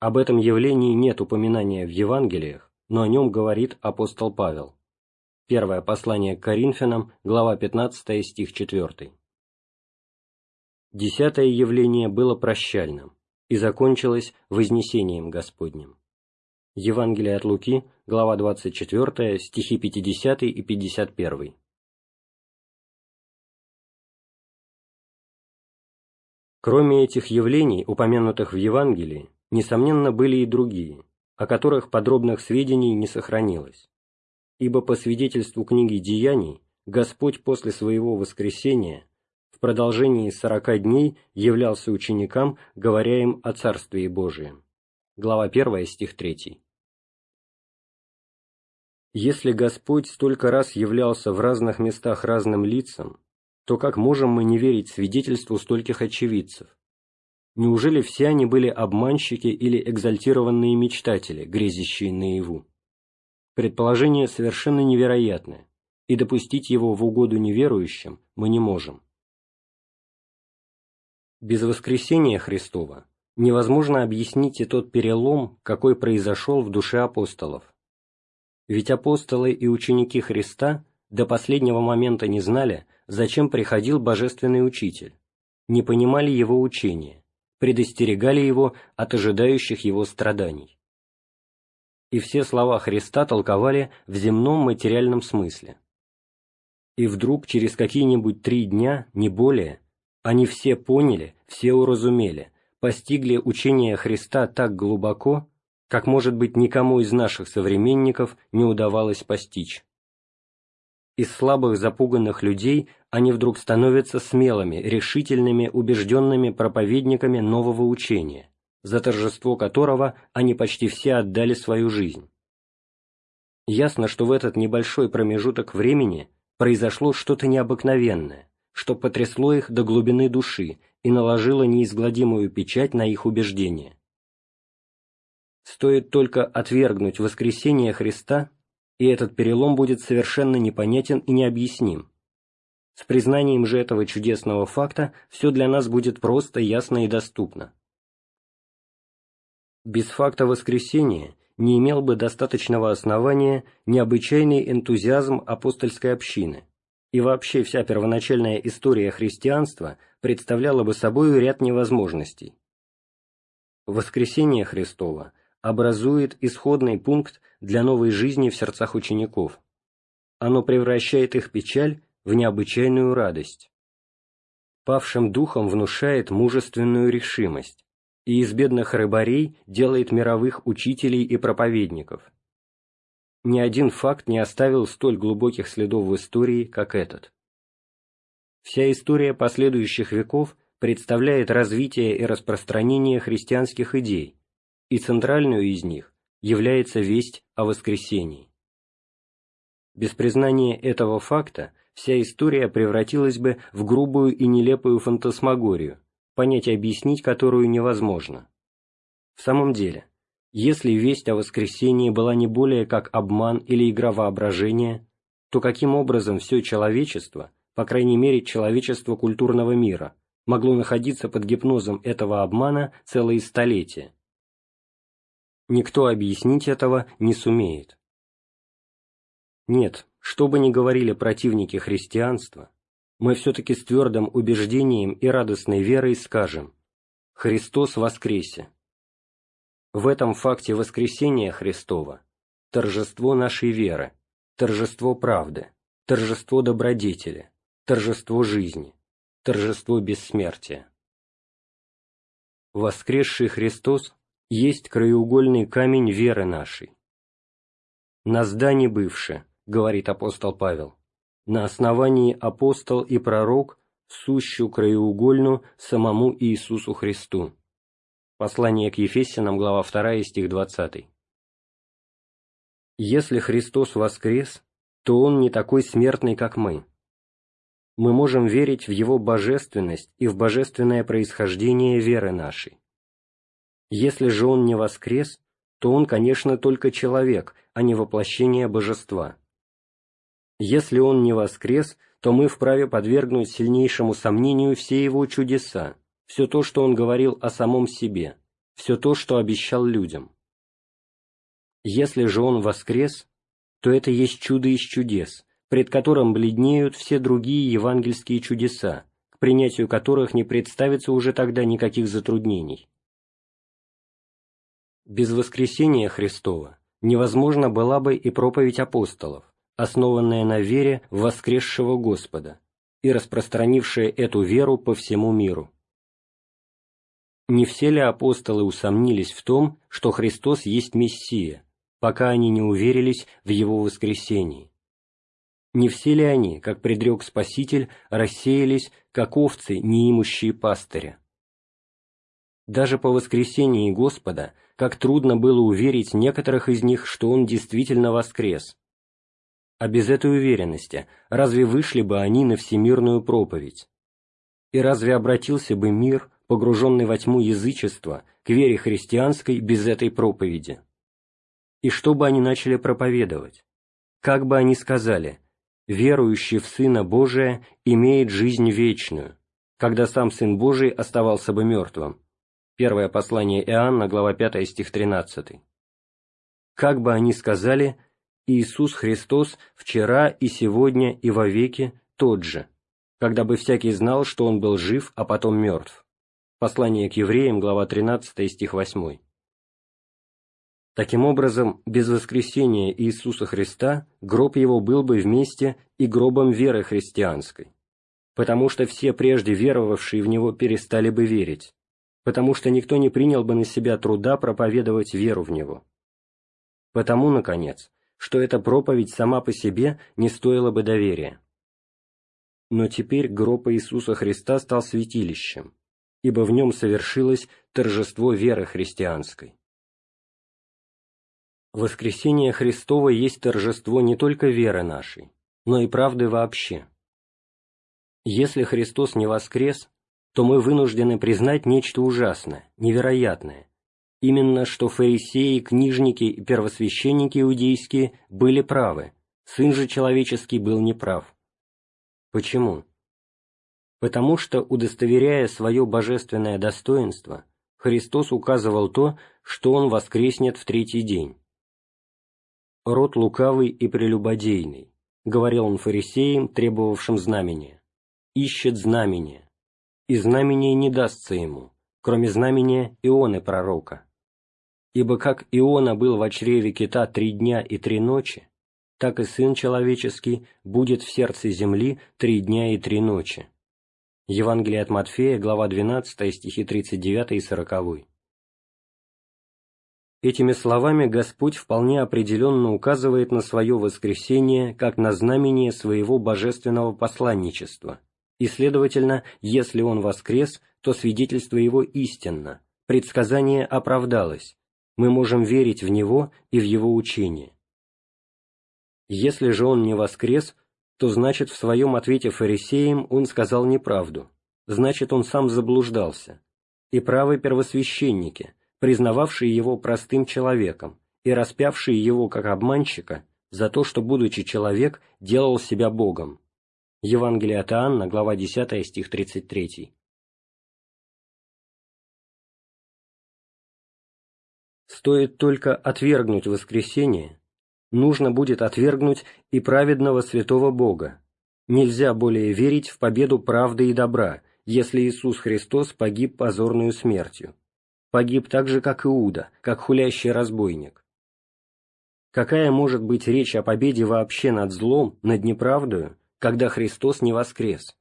[SPEAKER 1] Об этом явлении нет упоминания в Евангелиях, но о нем говорит апостол Павел. Первое послание к Коринфянам, глава 15, стих 4. Десятое явление было прощальным и закончилось вознесением Господним. Евангелие от Луки, глава 24, стихи 50 и 51. Кроме этих явлений, упомянутых в Евангелии, несомненно, были и другие, о которых подробных сведений не сохранилось. Ибо по свидетельству книги «Деяний» Господь после своего воскресения в продолжении сорока дней являлся ученикам, говоря им о Царстве Божием. Глава 1, стих 3. Если Господь столько раз являлся в разных местах разным лицам, то как можем мы не верить свидетельству стольких очевидцев? Неужели все они были обманщики или экзальтированные мечтатели, грезящие наяву? Предположение совершенно невероятное, и допустить его в угоду неверующим мы не можем. Без воскресения Христова невозможно объяснить и тот перелом, какой произошел в душе апостолов. Ведь апостолы и ученики Христа до последнего момента не знали, зачем приходил Божественный Учитель, не понимали его учения, предостерегали его от ожидающих его страданий. И все слова Христа толковали в земном материальном смысле. И вдруг через какие-нибудь три дня, не более, они все поняли, все уразумели, постигли учение Христа так глубоко, как, может быть, никому из наших современников не удавалось постичь. Из слабых запуганных людей они вдруг становятся смелыми, решительными, убежденными проповедниками нового учения, за торжество которого они почти все отдали свою жизнь. Ясно, что в этот небольшой промежуток времени произошло что-то необыкновенное, что потрясло их до глубины души и наложило неизгладимую печать на их убеждения. Стоит только отвергнуть воскресение Христа, и этот перелом будет совершенно непонятен и необъясним. С признанием же этого чудесного факта все для нас будет просто, ясно и доступно. Без факта воскресения не имел бы достаточного основания необычайный энтузиазм апостольской общины, и вообще вся первоначальная история христианства представляла бы собой ряд невозможностей. Воскресение Христова образует исходный пункт для новой жизни в сердцах учеников. Оно превращает их печаль в необычайную радость. Павшим духом внушает мужественную решимость, и из бедных рыбарей делает мировых учителей и проповедников. Ни один факт не оставил столь глубоких следов в истории, как этот. Вся история последующих веков представляет развитие и распространение христианских идей, и центральную из них является весть о воскресении. Без признания этого факта вся история превратилась бы в грубую и нелепую фантасмагорию, понять и объяснить которую невозможно. В самом деле, если весть о воскресении была не более как обман или игра воображения, то каким образом все человечество, по крайней мере человечество культурного мира, могло находиться под гипнозом этого обмана целые столетия? Никто объяснить этого не сумеет. Нет, что бы ни говорили противники христианства, мы все-таки с твердым убеждением и радостной верой скажем «Христос воскресе!» В этом факте воскресения Христова торжество нашей веры, торжество правды, торжество добродетели, торжество жизни, торжество бессмертия. Воскресший Христос есть краеугольный камень веры нашей. «На здании бывше», — говорит апостол Павел, «на основании апостол и пророк сущу краеугольну самому Иисусу Христу». Послание к Ефесянам, глава 2, стих 20. Если Христос воскрес, то Он не такой смертный, как мы. Мы можем верить в Его божественность и в божественное происхождение веры нашей. Если же Он не воскрес, то Он, конечно, только человек, а не воплощение божества. Если Он не воскрес, то мы вправе подвергнуть сильнейшему сомнению все Его чудеса, все то, что он говорил о самом себе, все то, что обещал людям. Если же он воскрес, то это есть чудо из чудес, пред которым бледнеют все другие евангельские чудеса, к принятию которых не представится уже тогда никаких затруднений. Без воскресения Христова невозможно была бы и проповедь апостолов, основанная на вере в воскресшего Господа и распространившая эту веру по всему миру. Не все ли апостолы усомнились в том, что Христос есть Мессия, пока они не уверились в Его воскресении? Не все ли они, как предрек Спаситель, рассеялись, как овцы, не имущие пастыря? Даже по воскресении Господа, как трудно было уверить некоторых из них, что Он действительно воскрес. А без этой уверенности разве вышли бы они на всемирную проповедь? И разве обратился бы мир погруженный во тьму язычества, к вере христианской без этой проповеди. И что бы они начали проповедовать? Как бы они сказали, верующий в Сына Божия имеет жизнь вечную, когда сам Сын Божий оставался бы мертвым? Первое послание Иоанна, глава 5, стих 13. Как бы они сказали, Иисус Христос вчера и сегодня и вовеки тот же, когда бы всякий знал, что Он был жив, а потом мертв. Послание к евреям, глава 13, стих 8. Таким образом, без воскресения Иисуса Христа гроб его был бы вместе и гробом веры христианской, потому что все прежде веровавшие в него перестали бы верить, потому что никто не принял бы на себя труда проповедовать веру в него. Потому, наконец, что эта проповедь сама по себе не стоила бы доверия. Но теперь гроб Иисуса Христа стал святилищем, ибо в нем совершилось торжество веры христианской. Воскресение Христово есть торжество не только веры нашей, но и правды вообще. Если Христос не воскрес, то мы вынуждены признать нечто ужасное, невероятное, именно что фарисеи, книжники и первосвященники иудейские были правы, Сын же человеческий был неправ. Почему? потому что, удостоверяя свое божественное достоинство, Христос указывал то, что Он воскреснет в третий день. Род лукавый и прелюбодейный, — говорил он фарисеям, требовавшим знамения, — «ищет знамение, и знамение не дастся ему, кроме знамения Ионы пророка. Ибо как Иона был в чреве кита три дня и три ночи, так и Сын Человеческий будет в сердце земли три дня и три ночи». Евангелие от Матфея, глава 12, стихи 39 и 40. Этими словами Господь вполне определенно указывает на свое воскресение как на знамение своего божественного посланничества, и, следовательно, если Он воскрес, то свидетельство Его истинно, предсказание оправдалось, мы можем верить в Него и в Его учение. Если же Он не воскрес, то значит в своем ответе фарисеям Он сказал неправду, значит Он сам заблуждался, и правы первосвященники – признававшие его простым человеком и распявшие его как обманщика за то, что, будучи человек, делал себя Богом. Евангелие от Иоанна, глава 10, стих 33. Стоит только отвергнуть воскресение, нужно будет отвергнуть и праведного святого Бога. Нельзя более верить в победу правды и добра, если Иисус Христос погиб позорную смертью погиб так же, как Иуда, как хулящий разбойник. Какая может быть речь о победе вообще над злом, над неправдою, когда Христос не воскрес?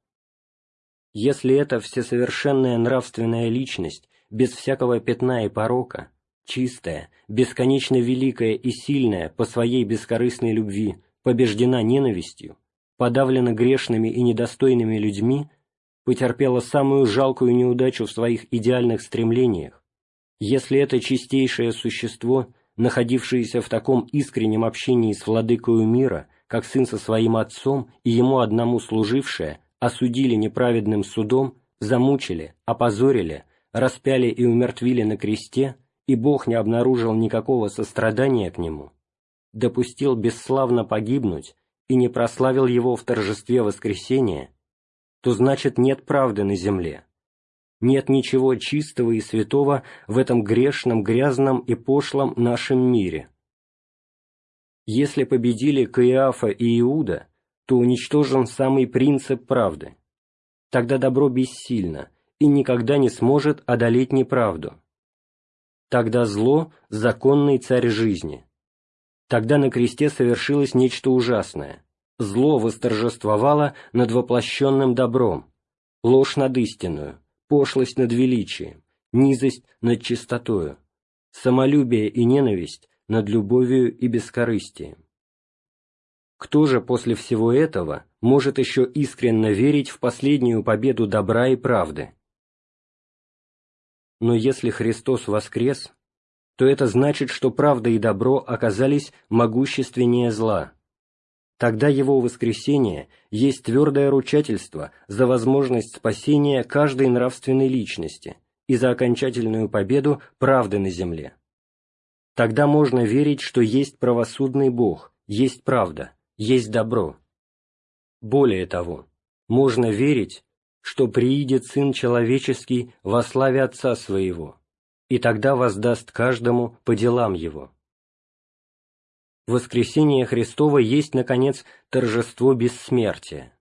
[SPEAKER 1] Если это всесовершенная нравственная личность, без всякого пятна и порока, чистая, бесконечно великая и сильная по своей бескорыстной любви, побеждена ненавистью, подавлена грешными и недостойными людьми, потерпела самую жалкую неудачу в своих идеальных стремлениях, если это чистейшее существо, находившееся в таком искреннем общении с владыкою мира, как сын со своим отцом и ему одному служившее, осудили неправедным судом, замучили, опозорили, распяли и умертвили на кресте, и Бог не обнаружил никакого сострадания к нему, допустил бесславно погибнуть и не прославил его в торжестве воскресения, то значит нет правды на земле, нет ничего чистого и святого в этом грешном, грязном и пошлом нашем мире. Если победили Каиафа и Иуда, то уничтожен самый принцип правды. Тогда добро бессильно и никогда не сможет одолеть неправду. Тогда зло – законный царь жизни. Тогда на кресте совершилось нечто ужасное. Зло восторжествовало над воплощенным добром, ложь над истинную, пошлость над величием, низость над чистотою, самолюбие и ненависть над любовью и бескорыстием. Кто же после всего этого может еще искренно верить в последнюю победу добра и правды? Но если Христос воскрес, то это значит, что правда и добро оказались могущественнее зла, Тогда его воскресение есть твердое ручательство за возможность спасения каждой нравственной личности и за окончательную победу правды на земле. Тогда можно верить, что есть правосудный Бог, есть правда, есть добро. Более того, можно верить, что приидет Сын Человеческий во славе Отца Своего, и тогда воздаст каждому по делам Его воскресение Христово есть, наконец, торжество бессмертия.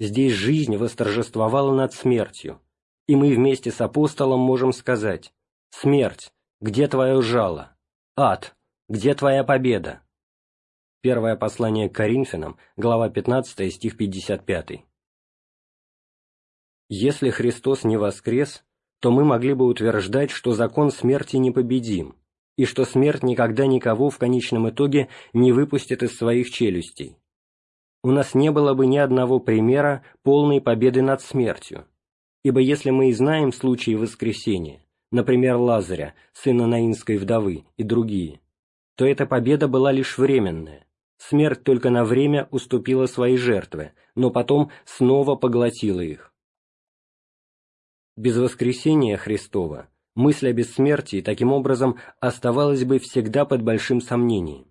[SPEAKER 1] Здесь жизнь восторжествовала над смертью, и мы вместе с апостолом можем сказать «Смерть, где твое жало? Ад, где твоя победа?» Первое послание к Коринфянам, глава 15, стих 55. Если Христос не воскрес, то мы могли бы утверждать, что закон смерти непобедим, и что смерть никогда никого в конечном итоге не выпустит из своих челюстей. У нас не было бы ни одного примера полной победы над смертью, ибо если мы и знаем случаи воскресения, например, Лазаря, сына Наинской вдовы и другие, то эта победа была лишь временная. Смерть только на время уступила свои жертвы, но потом снова поглотила их. Без воскресения Христова мысль о бессмертии таким образом оставалась бы всегда под большим сомнением.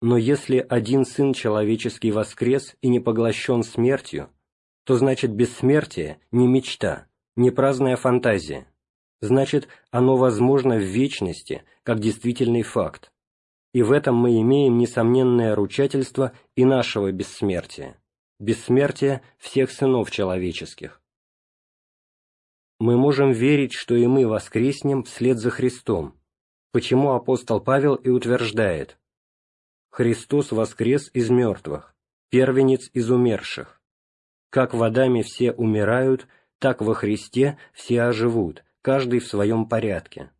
[SPEAKER 1] Но если один Сын Человеческий воскрес и не поглощен смертью, то значит бессмертие не мечта, не праздная фантазия, значит оно возможно в вечности, как действительный факт. и в этом мы имеем несомненное ручательство и нашего бессмертия, бессмертия всех сынов человеческих. Мы можем верить, что и мы воскреснем вслед за Христом, почему апостол Павел и утверждает «Христос воскрес из мертвых, первенец из умерших. Как в Адаме все умирают, так во Христе все оживут, каждый в своем порядке.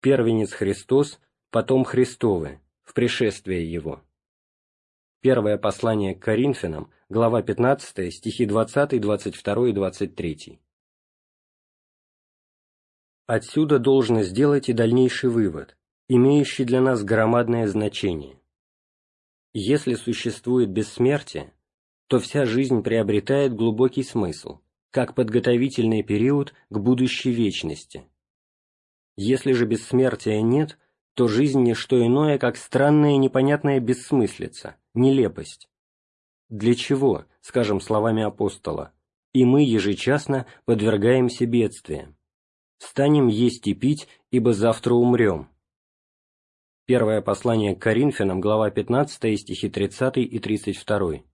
[SPEAKER 1] Первенец Христос, потом Христовы, в пришествие Его. Первое послание к Коринфянам, глава 15, стихи 20, 22 и 23. Отсюда должно сделать и дальнейший вывод, имеющий для нас громадное значение. Если существует бессмертие, то вся жизнь приобретает глубокий смысл, как подготовительный период к будущей вечности. Если же бессмертия нет, то жизнь не что иное, как странная и непонятная бессмыслица, нелепость. Для чего, скажем словами апостола, и мы ежечасно подвергаемся бедствиям? Станем есть и пить, ибо завтра умрем. Первое послание к Коринфянам, глава 15, стихи 30 и 32.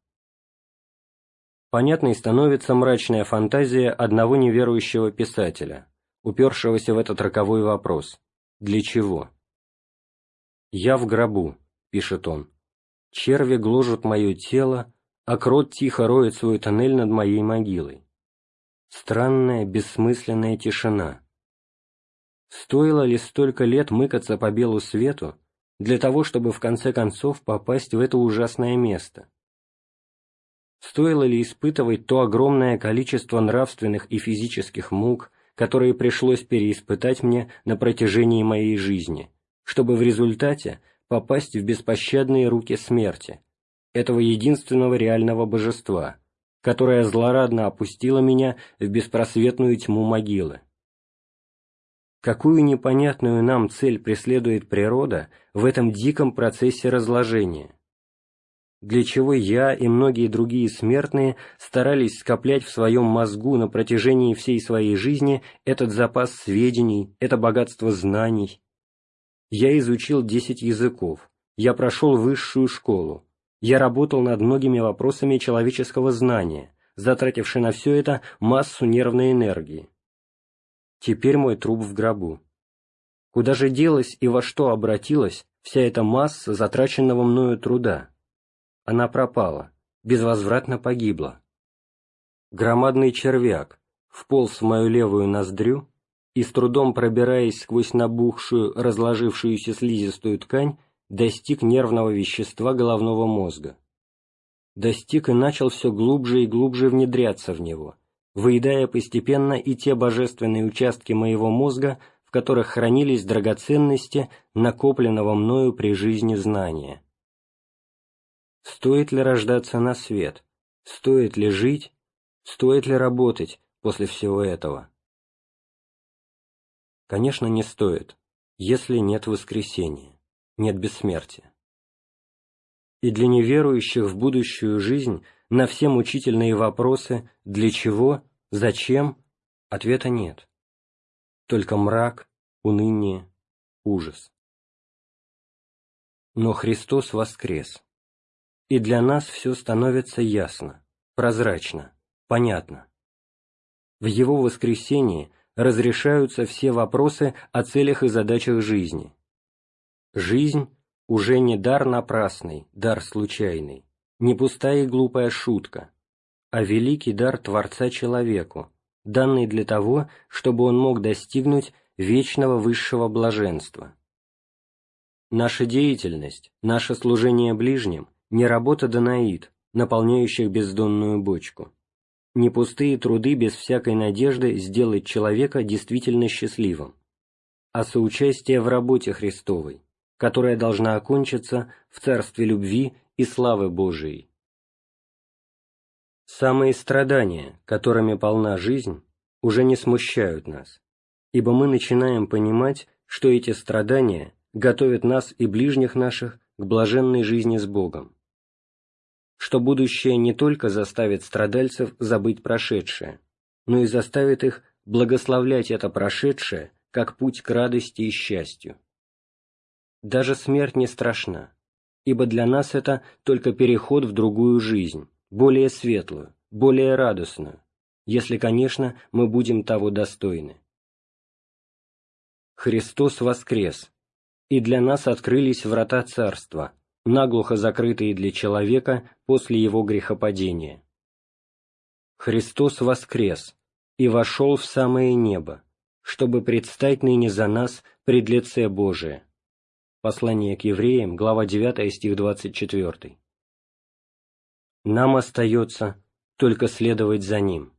[SPEAKER 1] Понятной становится мрачная фантазия одного неверующего писателя, упершегося в этот роковой вопрос «Для чего?». «Я в гробу», — пишет он, — «черви гложут мое тело, а крот тихо роет свой тоннель над моей могилой. Странная, бессмысленная тишина. Стоило ли столько лет мыкаться по белу свету для того, чтобы в конце концов попасть в это ужасное место? Стоило ли испытывать то огромное количество нравственных и физических мук, которые пришлось переиспытать мне на протяжении моей жизни, чтобы в результате попасть в беспощадные руки смерти, этого единственного реального божества, которое злорадно опустило меня в беспросветную тьму могилы? какую непонятную нам цель преследует природа в этом диком процессе разложения. Для чего я и многие другие смертные старались скоплять в своем мозгу на протяжении всей своей жизни этот запас сведений, это богатство знаний. Я изучил десять языков, я прошел высшую школу, я работал над многими вопросами человеческого знания, затративши на все это массу нервной энергии. Теперь мой труп в гробу. Куда же делась и во что обратилась вся эта масса затраченного мною труда? Она пропала, безвозвратно погибла. Громадный червяк вполз в мою левую ноздрю и, с трудом пробираясь сквозь набухшую, разложившуюся слизистую ткань, достиг нервного вещества головного мозга. Достиг и начал все глубже и глубже внедряться в него, выедая постепенно и те божественные участки моего мозга, в которых хранились драгоценности накопленного мною при жизни знания. Стоит ли рождаться на свет? Стоит ли жить? Стоит ли работать после всего этого? Конечно, не стоит, если нет воскресения, нет бессмертия. И для неверующих в будущую жизнь – на все мучительные вопросы «для чего?», «зачем?» ответа нет. Только мрак, уныние, ужас. Но Христос воскрес. И для нас все становится ясно, прозрачно, понятно. В Его воскресении разрешаются все вопросы о целях и задачах жизни. Жизнь уже не дар напрасный, дар случайный не пустая и глупая шутка, а великий дар Творца человеку, данный для того, чтобы он мог достигнуть вечного высшего блаженства. Наша деятельность, наше служение ближним – не работа Данаид, наполняющих бездонную бочку, не пустые труды без всякой надежды сделать человека действительно счастливым, а соучастие в работе Христовой, которая должна окончиться в царстве любви и славы Божией. Самые страдания, которыми полна жизнь, уже не смущают нас, ибо мы начинаем понимать, что эти страдания готовят нас и ближних наших к блаженной жизни с Богом, что будущее не только заставит страдальцев забыть прошедшее, но и заставит их благословлять это прошедшее как путь к радости и счастью. Даже смерть не страшна, ибо для нас это только переход в другую жизнь, более светлую, более радостную, если, конечно, мы будем того достойны. Христос воскрес, и для нас открылись врата Царства, наглухо закрытые для человека после его грехопадения. Христос воскрес и вошел в самое небо, чтобы предстать ныне за нас пред лице Божие. Послание к евреям, глава 9, стих 24. Нам остается только следовать за Ним.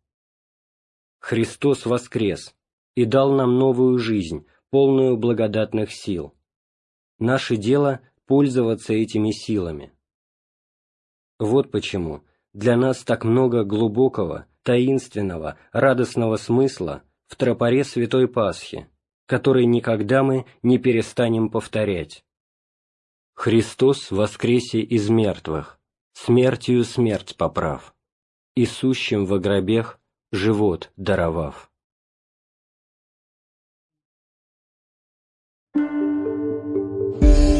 [SPEAKER 1] Христос воскрес и дал нам новую жизнь, полную благодатных сил. Наше дело – пользоваться этими силами. Вот почему для нас так много глубокого, таинственного, радостного смысла в тропоре Святой Пасхи, который никогда мы не перестанем повторять. Христос воскресе из мертвых, смертью смерть поправ, и сущим во гробех живот даровав.